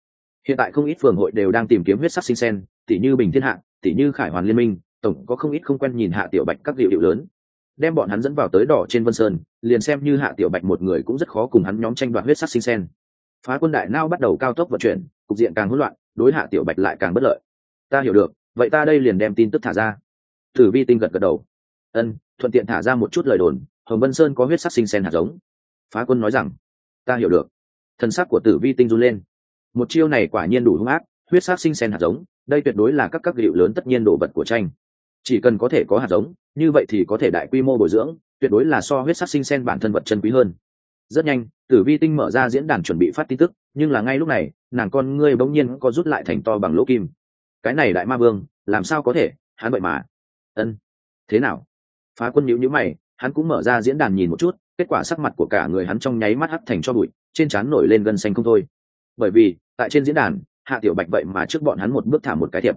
Hiện tại không ít phường hội đều đang tìm kiếm huyết sắc sinh sen tỷ như bình thiên hạ tỷ như khải hoàn liên minh, tổng có không ít không quen nhìn hạ tiểu bạch các liệu điệu lớn đem bọn hắn dẫn vào tới đỏ trên vân sơn, liền xem như hạ tiểu bạch một người cũng rất khó cùng hắn nhóm tranh đoạt huyết sắc sinh sen. Phá quân đại nao bắt đầu cao tốc vận chuyển, cục diện càng hỗn loạn, đối hạ tiểu bạch lại càng bất lợi. Ta hiểu được, vậy ta đây liền đem tin tức thả ra. Thử vi tinh gật gật đầu. Ân, thuận tiện thả ra một chút lời đồn, hồng vân sơn có huyết sắc sinh sen hạt giống. Phá quân nói rằng, ta hiểu được. Thần sắc của tử vi tinh run lên. Một chiêu này quả nhiên đủ hung ác, huyết sắc sinh sen hạt giống, đây tuyệt đối là các các liệu lớn tất nhiên đồ vật của tranh chỉ cần có thể có hạt giống, như vậy thì có thể đại quy mô bồi dưỡng, tuyệt đối là so huyết sắc sinh sen bản thân vật chân quý hơn. Rất nhanh, tử vi tinh mở ra diễn đàn chuẩn bị phát tin tức, nhưng là ngay lúc này, nàng con ngươi bỗng nhiên có rút lại thành to bằng lỗ kim. Cái này đại ma vương, làm sao có thể? Hắn vậy mà. Ân. Thế nào? Phá quân nhữ nhữ mày, hắn cũng mở ra diễn đàn nhìn một chút, kết quả sắc mặt của cả người hắn trong nháy mắt hắt thành cho bụi, trên trán nổi lên gân xanh không thôi. Bởi vì, tại trên diễn đàn, hạ tiểu bạch vậy mà trước bọn hắn một bước thả một cái thiệp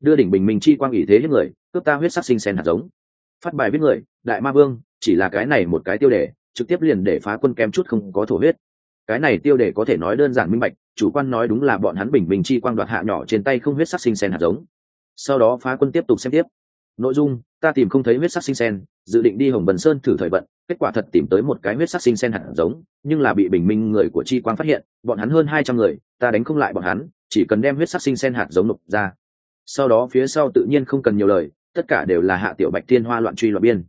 đưa đỉnh bình minh chi quang ủy thế hết người, cướp ta huyết sắc sinh sen hạt giống. Phát bài viết người, đại ma vương, chỉ là cái này một cái tiêu đề, trực tiếp liền để phá quân kem chút không có thổ huyết. Cái này tiêu đề có thể nói đơn giản minh bạch, chủ quan nói đúng là bọn hắn bình minh chi quang đoạt hạ nhỏ trên tay không huyết sắc sinh sen hạt giống. Sau đó phá quân tiếp tục xem tiếp. Nội dung, ta tìm không thấy huyết sắc sinh sen, dự định đi hồng bần sơn thử thời vận, kết quả thật tìm tới một cái huyết sắc sinh sen hạt giống, nhưng là bị bình minh người của chi quang phát hiện, bọn hắn hơn hai trăm người, ta đánh không lại bọn hắn, chỉ cần đem huyết sắc sinh sen hạt giống nộp ra sau đó phía sau tự nhiên không cần nhiều lời, tất cả đều là hạ tiểu bạch tiên hoa loạn truy loạn biên.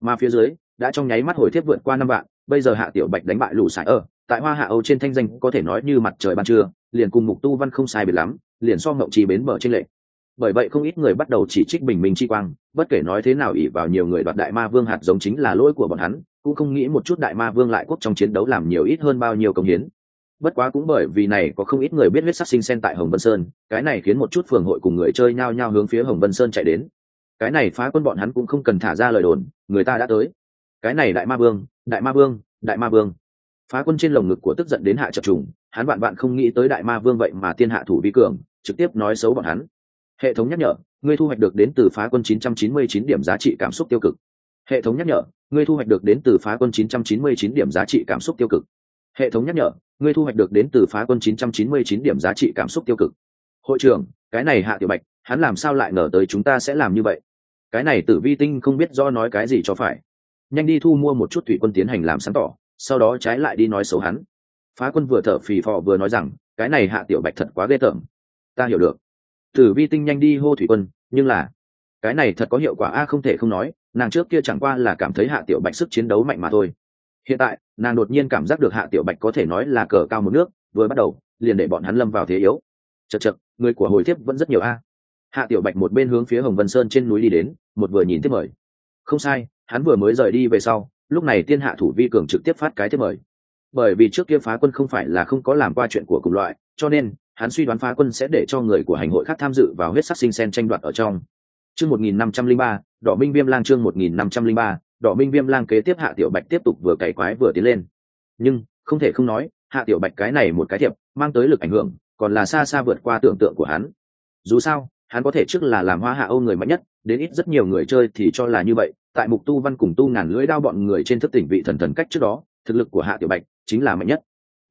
Mà phía dưới, đã trong nháy mắt hồi thiếp vượt qua năm vạn, bây giờ hạ tiểu bạch đánh bại lũ sải ở tại hoa hạ âu trên thanh danh có thể nói như mặt trời ban trưa, liền cùng mục tu văn không sai biệt lắm, liền so ngậu trì bến bờ trên lệ bởi vậy không ít người bắt đầu chỉ trích bình minh chi quang, bất kể nói thế nào ỉ vào nhiều người đoạt đại ma vương hạt giống chính là lỗi của bọn hắn, cũng không nghĩ một chút đại ma vương lại quốc trong chiến đấu làm nhiều ít hơn bao nhiêu công hiến bất quá cũng bởi vì này có không ít người biết huyết sắc sinh sen tại hồng vân sơn, cái này khiến một chút phường hội cùng người chơi nhao nhao hướng phía hồng vân sơn chạy đến. Cái này phá quân bọn hắn cũng không cần thả ra lời đồn, người ta đã tới. Cái này đại ma vương, đại ma vương, đại ma vương. Phá quân trên lồng ngực của tức giận đến hạ chập trùng, hắn bạn bạn không nghĩ tới đại ma vương vậy mà tiên hạ thủ vi cường, trực tiếp nói xấu bọn hắn. Hệ thống nhắc nhở, ngươi thu hoạch được đến từ phá quân 999 điểm giá trị cảm xúc tiêu cực. Hệ thống nhắc nhở, ngươi thu hoạch được đến từ phá quân 999 điểm giá trị cảm xúc tiêu cực hệ thống nhắc nhở, ngươi thu hoạch được đến từ phá quân 999 điểm giá trị cảm xúc tiêu cực. Hội trưởng, cái này hạ tiểu bạch, hắn làm sao lại ngờ tới chúng ta sẽ làm như vậy? Cái này tử vi tinh không biết do nói cái gì cho phải. Nhanh đi thu mua một chút thủy quân tiến hành làm sáng tỏ, sau đó trái lại đi nói xấu hắn. Phá quân vừa thở phì phò vừa nói rằng, cái này hạ tiểu bạch thật quá ghê tởm. Ta hiểu được. Tử vi tinh nhanh đi hô thủy quân, nhưng là, cái này thật có hiệu quả a, không thể không nói, nàng trước kia chẳng qua là cảm thấy hạ tiểu bạch sức chiến đấu mạnh mà thôi. Hiện tại nàng đột nhiên cảm giác được hạ tiểu bạch có thể nói là cờ cao một nước, vừa bắt đầu, liền để bọn hắn lâm vào thế yếu. Chật chật người của hồi thiếp vẫn rất nhiều a. Hạ tiểu bạch một bên hướng phía hồng vân sơn trên núi đi đến, một vừa nhìn tiếp mời. Không sai, hắn vừa mới rời đi về sau, lúc này tiên hạ thủ vi cường trực tiếp phát cái tiếp mời. Bởi vì trước kia phá quân không phải là không có làm qua chuyện của cùng loại, cho nên, hắn suy đoán phá quân sẽ để cho người của hành hội khác tham dự vào huyết sắc sinh sen tranh đoạt ở trong. Chương một nghìn năm trăm linh ba, đỏ minh viêm lang chương một nghìn năm trăm linh ba đỏ minh viêm lang kế tiếp hạ tiểu bạch tiếp tục vừa cày quái vừa tiến lên. Nhưng, không thể không nói, hạ tiểu bạch cái này một cái thiệp, mang tới lực ảnh hưởng, còn là xa xa vượt qua tưởng tượng của hắn. Dù sao, hắn có thể trước là làm hoa hạ âu người mạnh nhất, đến ít rất nhiều người chơi thì cho là như vậy, tại mục tu văn cùng tu ngàn lưỡi đao bọn người trên thức tỉnh vị thần thần cách trước đó, thực lực của hạ tiểu bạch chính là mạnh nhất.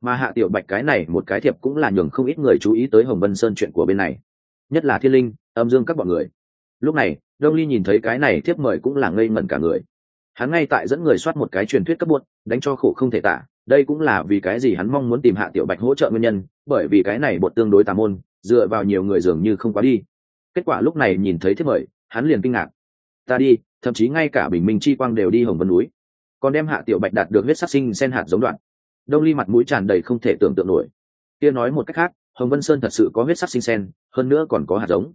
Mà hạ tiểu bạch cái này một cái thiệp cũng là nhường không ít người chú ý tới hồng vân sơn chuyện của bên này. Nhất là thiên linh, âm dương các bọn người. Lúc này, đông ly nhìn thấy cái này thiếp mời cũng là ngây ngẩn cả người hắn ngay tại dẫn người soát một cái truyền thuyết cấp buốt đánh cho khổ không thể tả. Đây cũng là vì cái gì hắn mong muốn tìm hạ tiểu bạch hỗ trợ nguyên nhân, bởi vì cái này bột tương đối tà môn, dựa vào nhiều người dường như không quá đi. Kết quả lúc này nhìn thấy thiết mời, hắn liền kinh ngạc. Ta đi, thậm chí ngay cả bình minh chi quang đều đi hồng vân núi. Còn đem hạ tiểu bạch đạt được huyết sắc sinh sen hạt giống đoạn. Đông ly mặt mũi tràn đầy không thể tưởng tượng nổi. Kia nói một cách khác, hồng vân sơn thật sự có huyết sắc sinh sen, hơn nữa còn có hạt giống.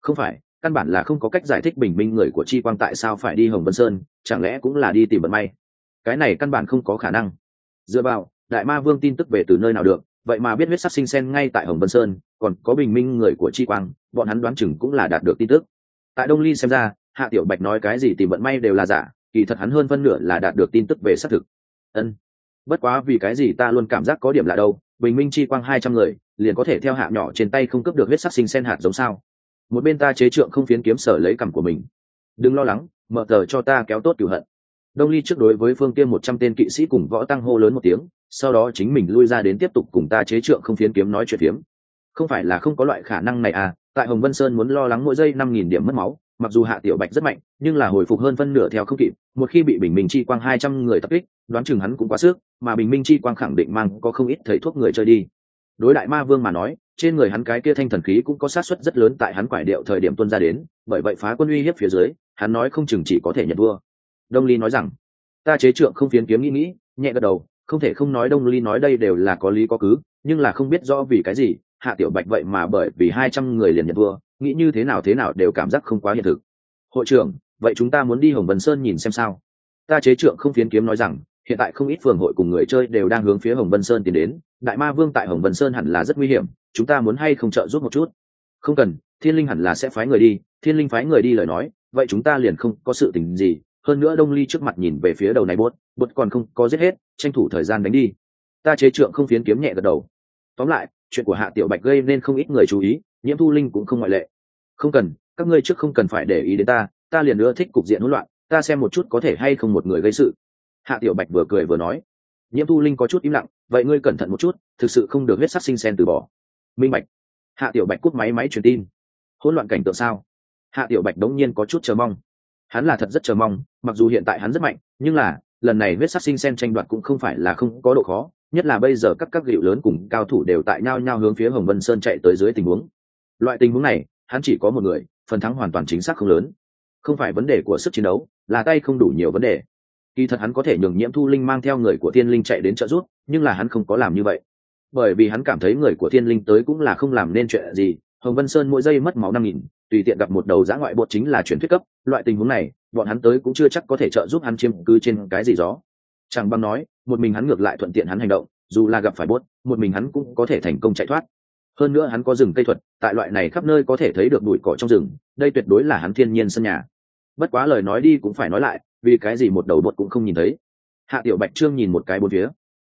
Không phải căn bản là không có cách giải thích bình minh người của chi quang tại sao phải đi hồng vân sơn, chẳng lẽ cũng là đi tìm vận may? Cái này căn bản không có khả năng. Dựa vào, đại ma vương tin tức về từ nơi nào được, vậy mà biết huyết sắc sinh sen ngay tại hồng vân sơn, còn có bình minh người của chi quang, bọn hắn đoán chừng cũng là đạt được tin tức. Tại đông ly xem ra, hạ tiểu bạch nói cái gì tìm vận may đều là giả, kỳ thật hắn hơn phân nửa là đạt được tin tức về xác thực. Ân. Bất quá vì cái gì ta luôn cảm giác có điểm là đâu, bình minh chi quang hai trăm người, liền có thể theo hạ nhỏ trên tay không cướp được huyết sắc sinh sen hạt giống sao? Một bên ta chế trượng không phiến kiếm sở lấy cằm của mình. Đừng lo lắng, mở tờ cho ta kéo tốt cửu hận. Đông ly trước đối với phương tiêm một trăm tên kỵ sĩ cùng võ tăng hô lớn một tiếng, sau đó chính mình lui ra đến tiếp tục cùng ta chế trượng không phiến kiếm nói chuyện phiếm. Không phải là không có loại khả năng này à tại hồng vân sơn muốn lo lắng mỗi giây năm nghìn điểm mất máu, mặc dù hạ tiểu bạch rất mạnh, nhưng là hồi phục hơn phân nửa theo không kịp, một khi bị bình minh chi quang hai trăm người tập kích, đoán chừng hắn cũng quá sức, mà bình minh chi quang khẳng định mang có không ít thầy thuốc người chơi đi đối đại ma vương mà nói, trên người hắn cái kia thanh thần khí cũng có sát suất rất lớn tại hắn quải điệu thời điểm tuân ra đến, bởi vậy phá quân uy hiếp phía dưới, hắn nói không chừng chỉ có thể nhận vua. Đông ly nói rằng, ta chế trượng không phiến kiếm nghĩ nghĩ, nhẹ gật đầu, không thể không nói đông ly nói đây đều là có lý có cứ, nhưng là không biết rõ vì cái gì, hạ tiểu bạch vậy mà bởi vì hai trăm người liền nhận vua, nghĩ như thế nào thế nào đều cảm giác không quá hiện thực. Hội trưởng, vậy chúng ta muốn đi hồng vân sơn nhìn xem sao? Ta chế trượng không phiến kiếm nói rằng, hiện tại không ít phường hội cùng người chơi đều đang hướng phía hồng vân sơn tiến đến đại ma vương tại hồng vân sơn hẳn là rất nguy hiểm, chúng ta muốn hay không trợ giúp một chút? Không cần, thiên linh hẳn là sẽ phái người đi, thiên linh phái người đi lời nói, vậy chúng ta liền không có sự tình gì, hơn nữa đông ly trước mặt nhìn về phía đầu này bốt bốt còn không có giết hết, tranh thủ thời gian đánh đi. Ta chế trượng không phiến kiếm nhẹ gật đầu. Tóm lại, chuyện của hạ tiểu bạch gây nên không ít người chú ý, nhiễm thu linh cũng không ngoại lệ. Không cần, các ngươi trước không cần phải để ý đến ta ta liền nữa thích cục diện hỗn loạn, ta xem một chút có thể hay không một người gây sự. Hạ tiểu bạch vừa cười vừa nói nhiễm thu linh có chút im lặng, vậy ngươi cẩn thận một chút, thực sự không được huyết sắc sinh sen từ bỏ. Minh bạch. Hạ tiểu bạch cút máy máy truyền tin. Hỗn loạn cảnh tượng sao? Hạ tiểu bạch đống nhiên có chút chờ mong. Hắn là thật rất chờ mong, mặc dù hiện tại hắn rất mạnh, nhưng là, lần này huyết sắc sinh sen tranh đoạt cũng không phải là không có độ khó, nhất là bây giờ các các gịu lớn cùng cao thủ đều tại nhau nhau hướng phía hồng vân sơn chạy tới dưới tình huống. Loại tình huống này, hắn chỉ có một người, phần thắng hoàn toàn chính xác không lớn. Không phải vấn đề của sức chiến đấu, là tay không đủ nhiều vấn đề kỳ thật hắn có thể nhường nhiễm thu linh mang theo người của thiên linh chạy đến trợ giúp, nhưng là hắn không có làm như vậy. Bởi vì hắn cảm thấy người của thiên linh tới cũng là không làm nên chuyện gì, hồng vân sơn mỗi giây mất máu năm nghìn, tùy tiện gặp một đầu giã ngoại bột chính là chuyển thuyết cấp, loại tình huống này, bọn hắn tới cũng chưa chắc có thể trợ giúp hắn chiếm cứ trên cái gì đó chẳng bằng nói, một mình hắn ngược lại thuận tiện hắn hành động, dù là gặp phải bốt một mình hắn cũng có thể thành công chạy thoát. Hơn nữa hắn có rừng cây thuật, tại loại này khắp nơi có thể thấy được bụi cỏ trong rừng, đây tuyệt đối là hắn thiên nhiên sân nhà. Bất quá lời nói đi cũng phải nói lại vì cái gì một đầu bột cũng không nhìn thấy. Hạ tiểu bạch trương nhìn một cái bốn phía.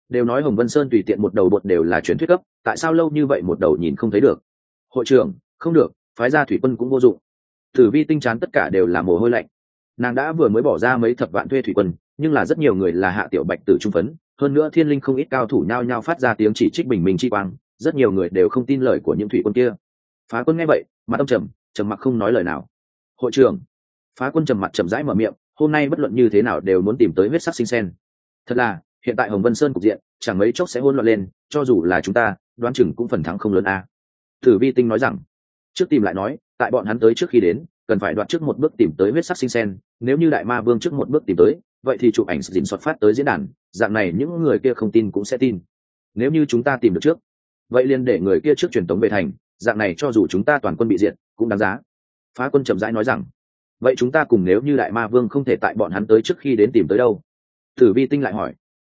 Đều nói hồng vân sơn tùy tiện một đầu bột đều là truyền thuyết cấp, tại sao lâu như vậy một đầu nhìn không thấy được? Hội trưởng, không được, phái ra thủy quân cũng vô dụng. Tử vi tinh chán tất cả đều là mồ hôi lạnh. Nàng đã vừa mới bỏ ra mấy thập vạn thuê thủy quân, nhưng là rất nhiều người là hạ tiểu bạch tử trung phấn, hơn nữa thiên linh không ít cao thủ nhao nhao phát ra tiếng chỉ trích bình minh chi quang, rất nhiều người đều không tin lời của những thủy quân kia. Phá quân nghe vậy, mặt ông trầm trầm mặc không nói lời nào. Hội trưởng, phá quân trầm mặt trầm rãi mở miệng hôm nay bất luận như thế nào đều muốn tìm tới huyết sắc sinh sen. Thật là, hiện tại hồng vân sơn cục diện, chẳng mấy chốc sẽ hôn loạn lên, cho dù là chúng ta, đoán chừng cũng phần thắng không lớn a. Tử vi tinh nói rằng, trước tìm lại nói, tại bọn hắn tới trước khi đến, cần phải đoạt trước một bước tìm tới huyết sắc sinh sen, nếu như đại ma vương trước một bước tìm tới, vậy thì chụp ảnh dình xuất phát tới diễn đàn, dạng này những người kia không tin cũng sẽ tin. Nếu như chúng ta tìm được trước, vậy liền để người kia trước truyền tống về thành, dạng này cho dù chúng ta toàn quân bị diệt, cũng đáng giá. Phá quân chậm rãi nói rằng vậy chúng ta cùng nếu như đại ma vương không thể tại bọn hắn tới trước khi đến tìm tới đâu? Tử vi tinh lại hỏi.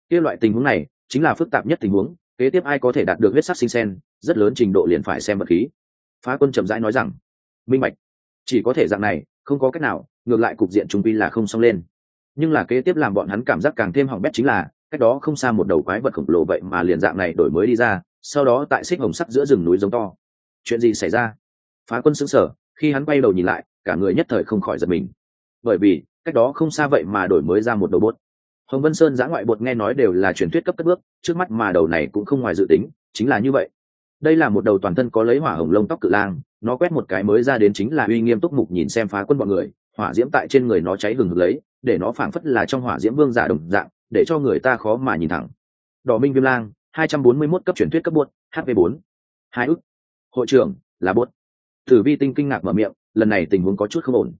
Kia loại tình huống này, chính là phức tạp nhất tình huống, kế tiếp ai có thể đạt được huyết sắc sinh sen, rất lớn trình độ liền phải xem vật khí. Phá quân chậm rãi nói rằng. Minh bạch. Chỉ có thể dạng này, không có cách nào, ngược lại cục diện trung vi là không xong lên. Nhưng là kế tiếp làm bọn hắn cảm giác càng thêm hỏng bét chính là, cách đó không xa một đầu quái vật khổng lồ vậy mà liền dạng này đổi mới đi ra, sau đó tại xích hồng sắc giữa rừng núi giống to. Chuyện gì xảy ra? Phá quân xứng sở khi hắn quay đầu nhìn lại cả người nhất thời không khỏi giật mình. Bởi vì, cách đó không xa vậy mà đổi mới ra một đầu bốt hồng vân sơn giã ngoại bột nghe nói đều là truyền thuyết cấp cất bước, trước mắt mà đầu này cũng không ngoài dự tính, chính là như vậy. Đây là một đầu toàn thân có lấy hỏa hồng lông tóc cự lang, nó quét một cái mới ra đến chính là uy nghiêm túc mục nhìn xem phá quân bọn người, hỏa diễm tại trên người nó cháy hừng hực lấy, để nó phảng phất là trong hỏa diễm vương giả đồng dạng, để cho người ta khó mà nhìn thẳng. Đỏ minh viêm lang, hai trăm bốn mươi 241 cấp truyền thuyết cấp buốt hv bốn. Hai ức. Hội trưởng, là bốt tử vi tinh kinh ngạc mở miệng lần này tình huống có chút không ổn.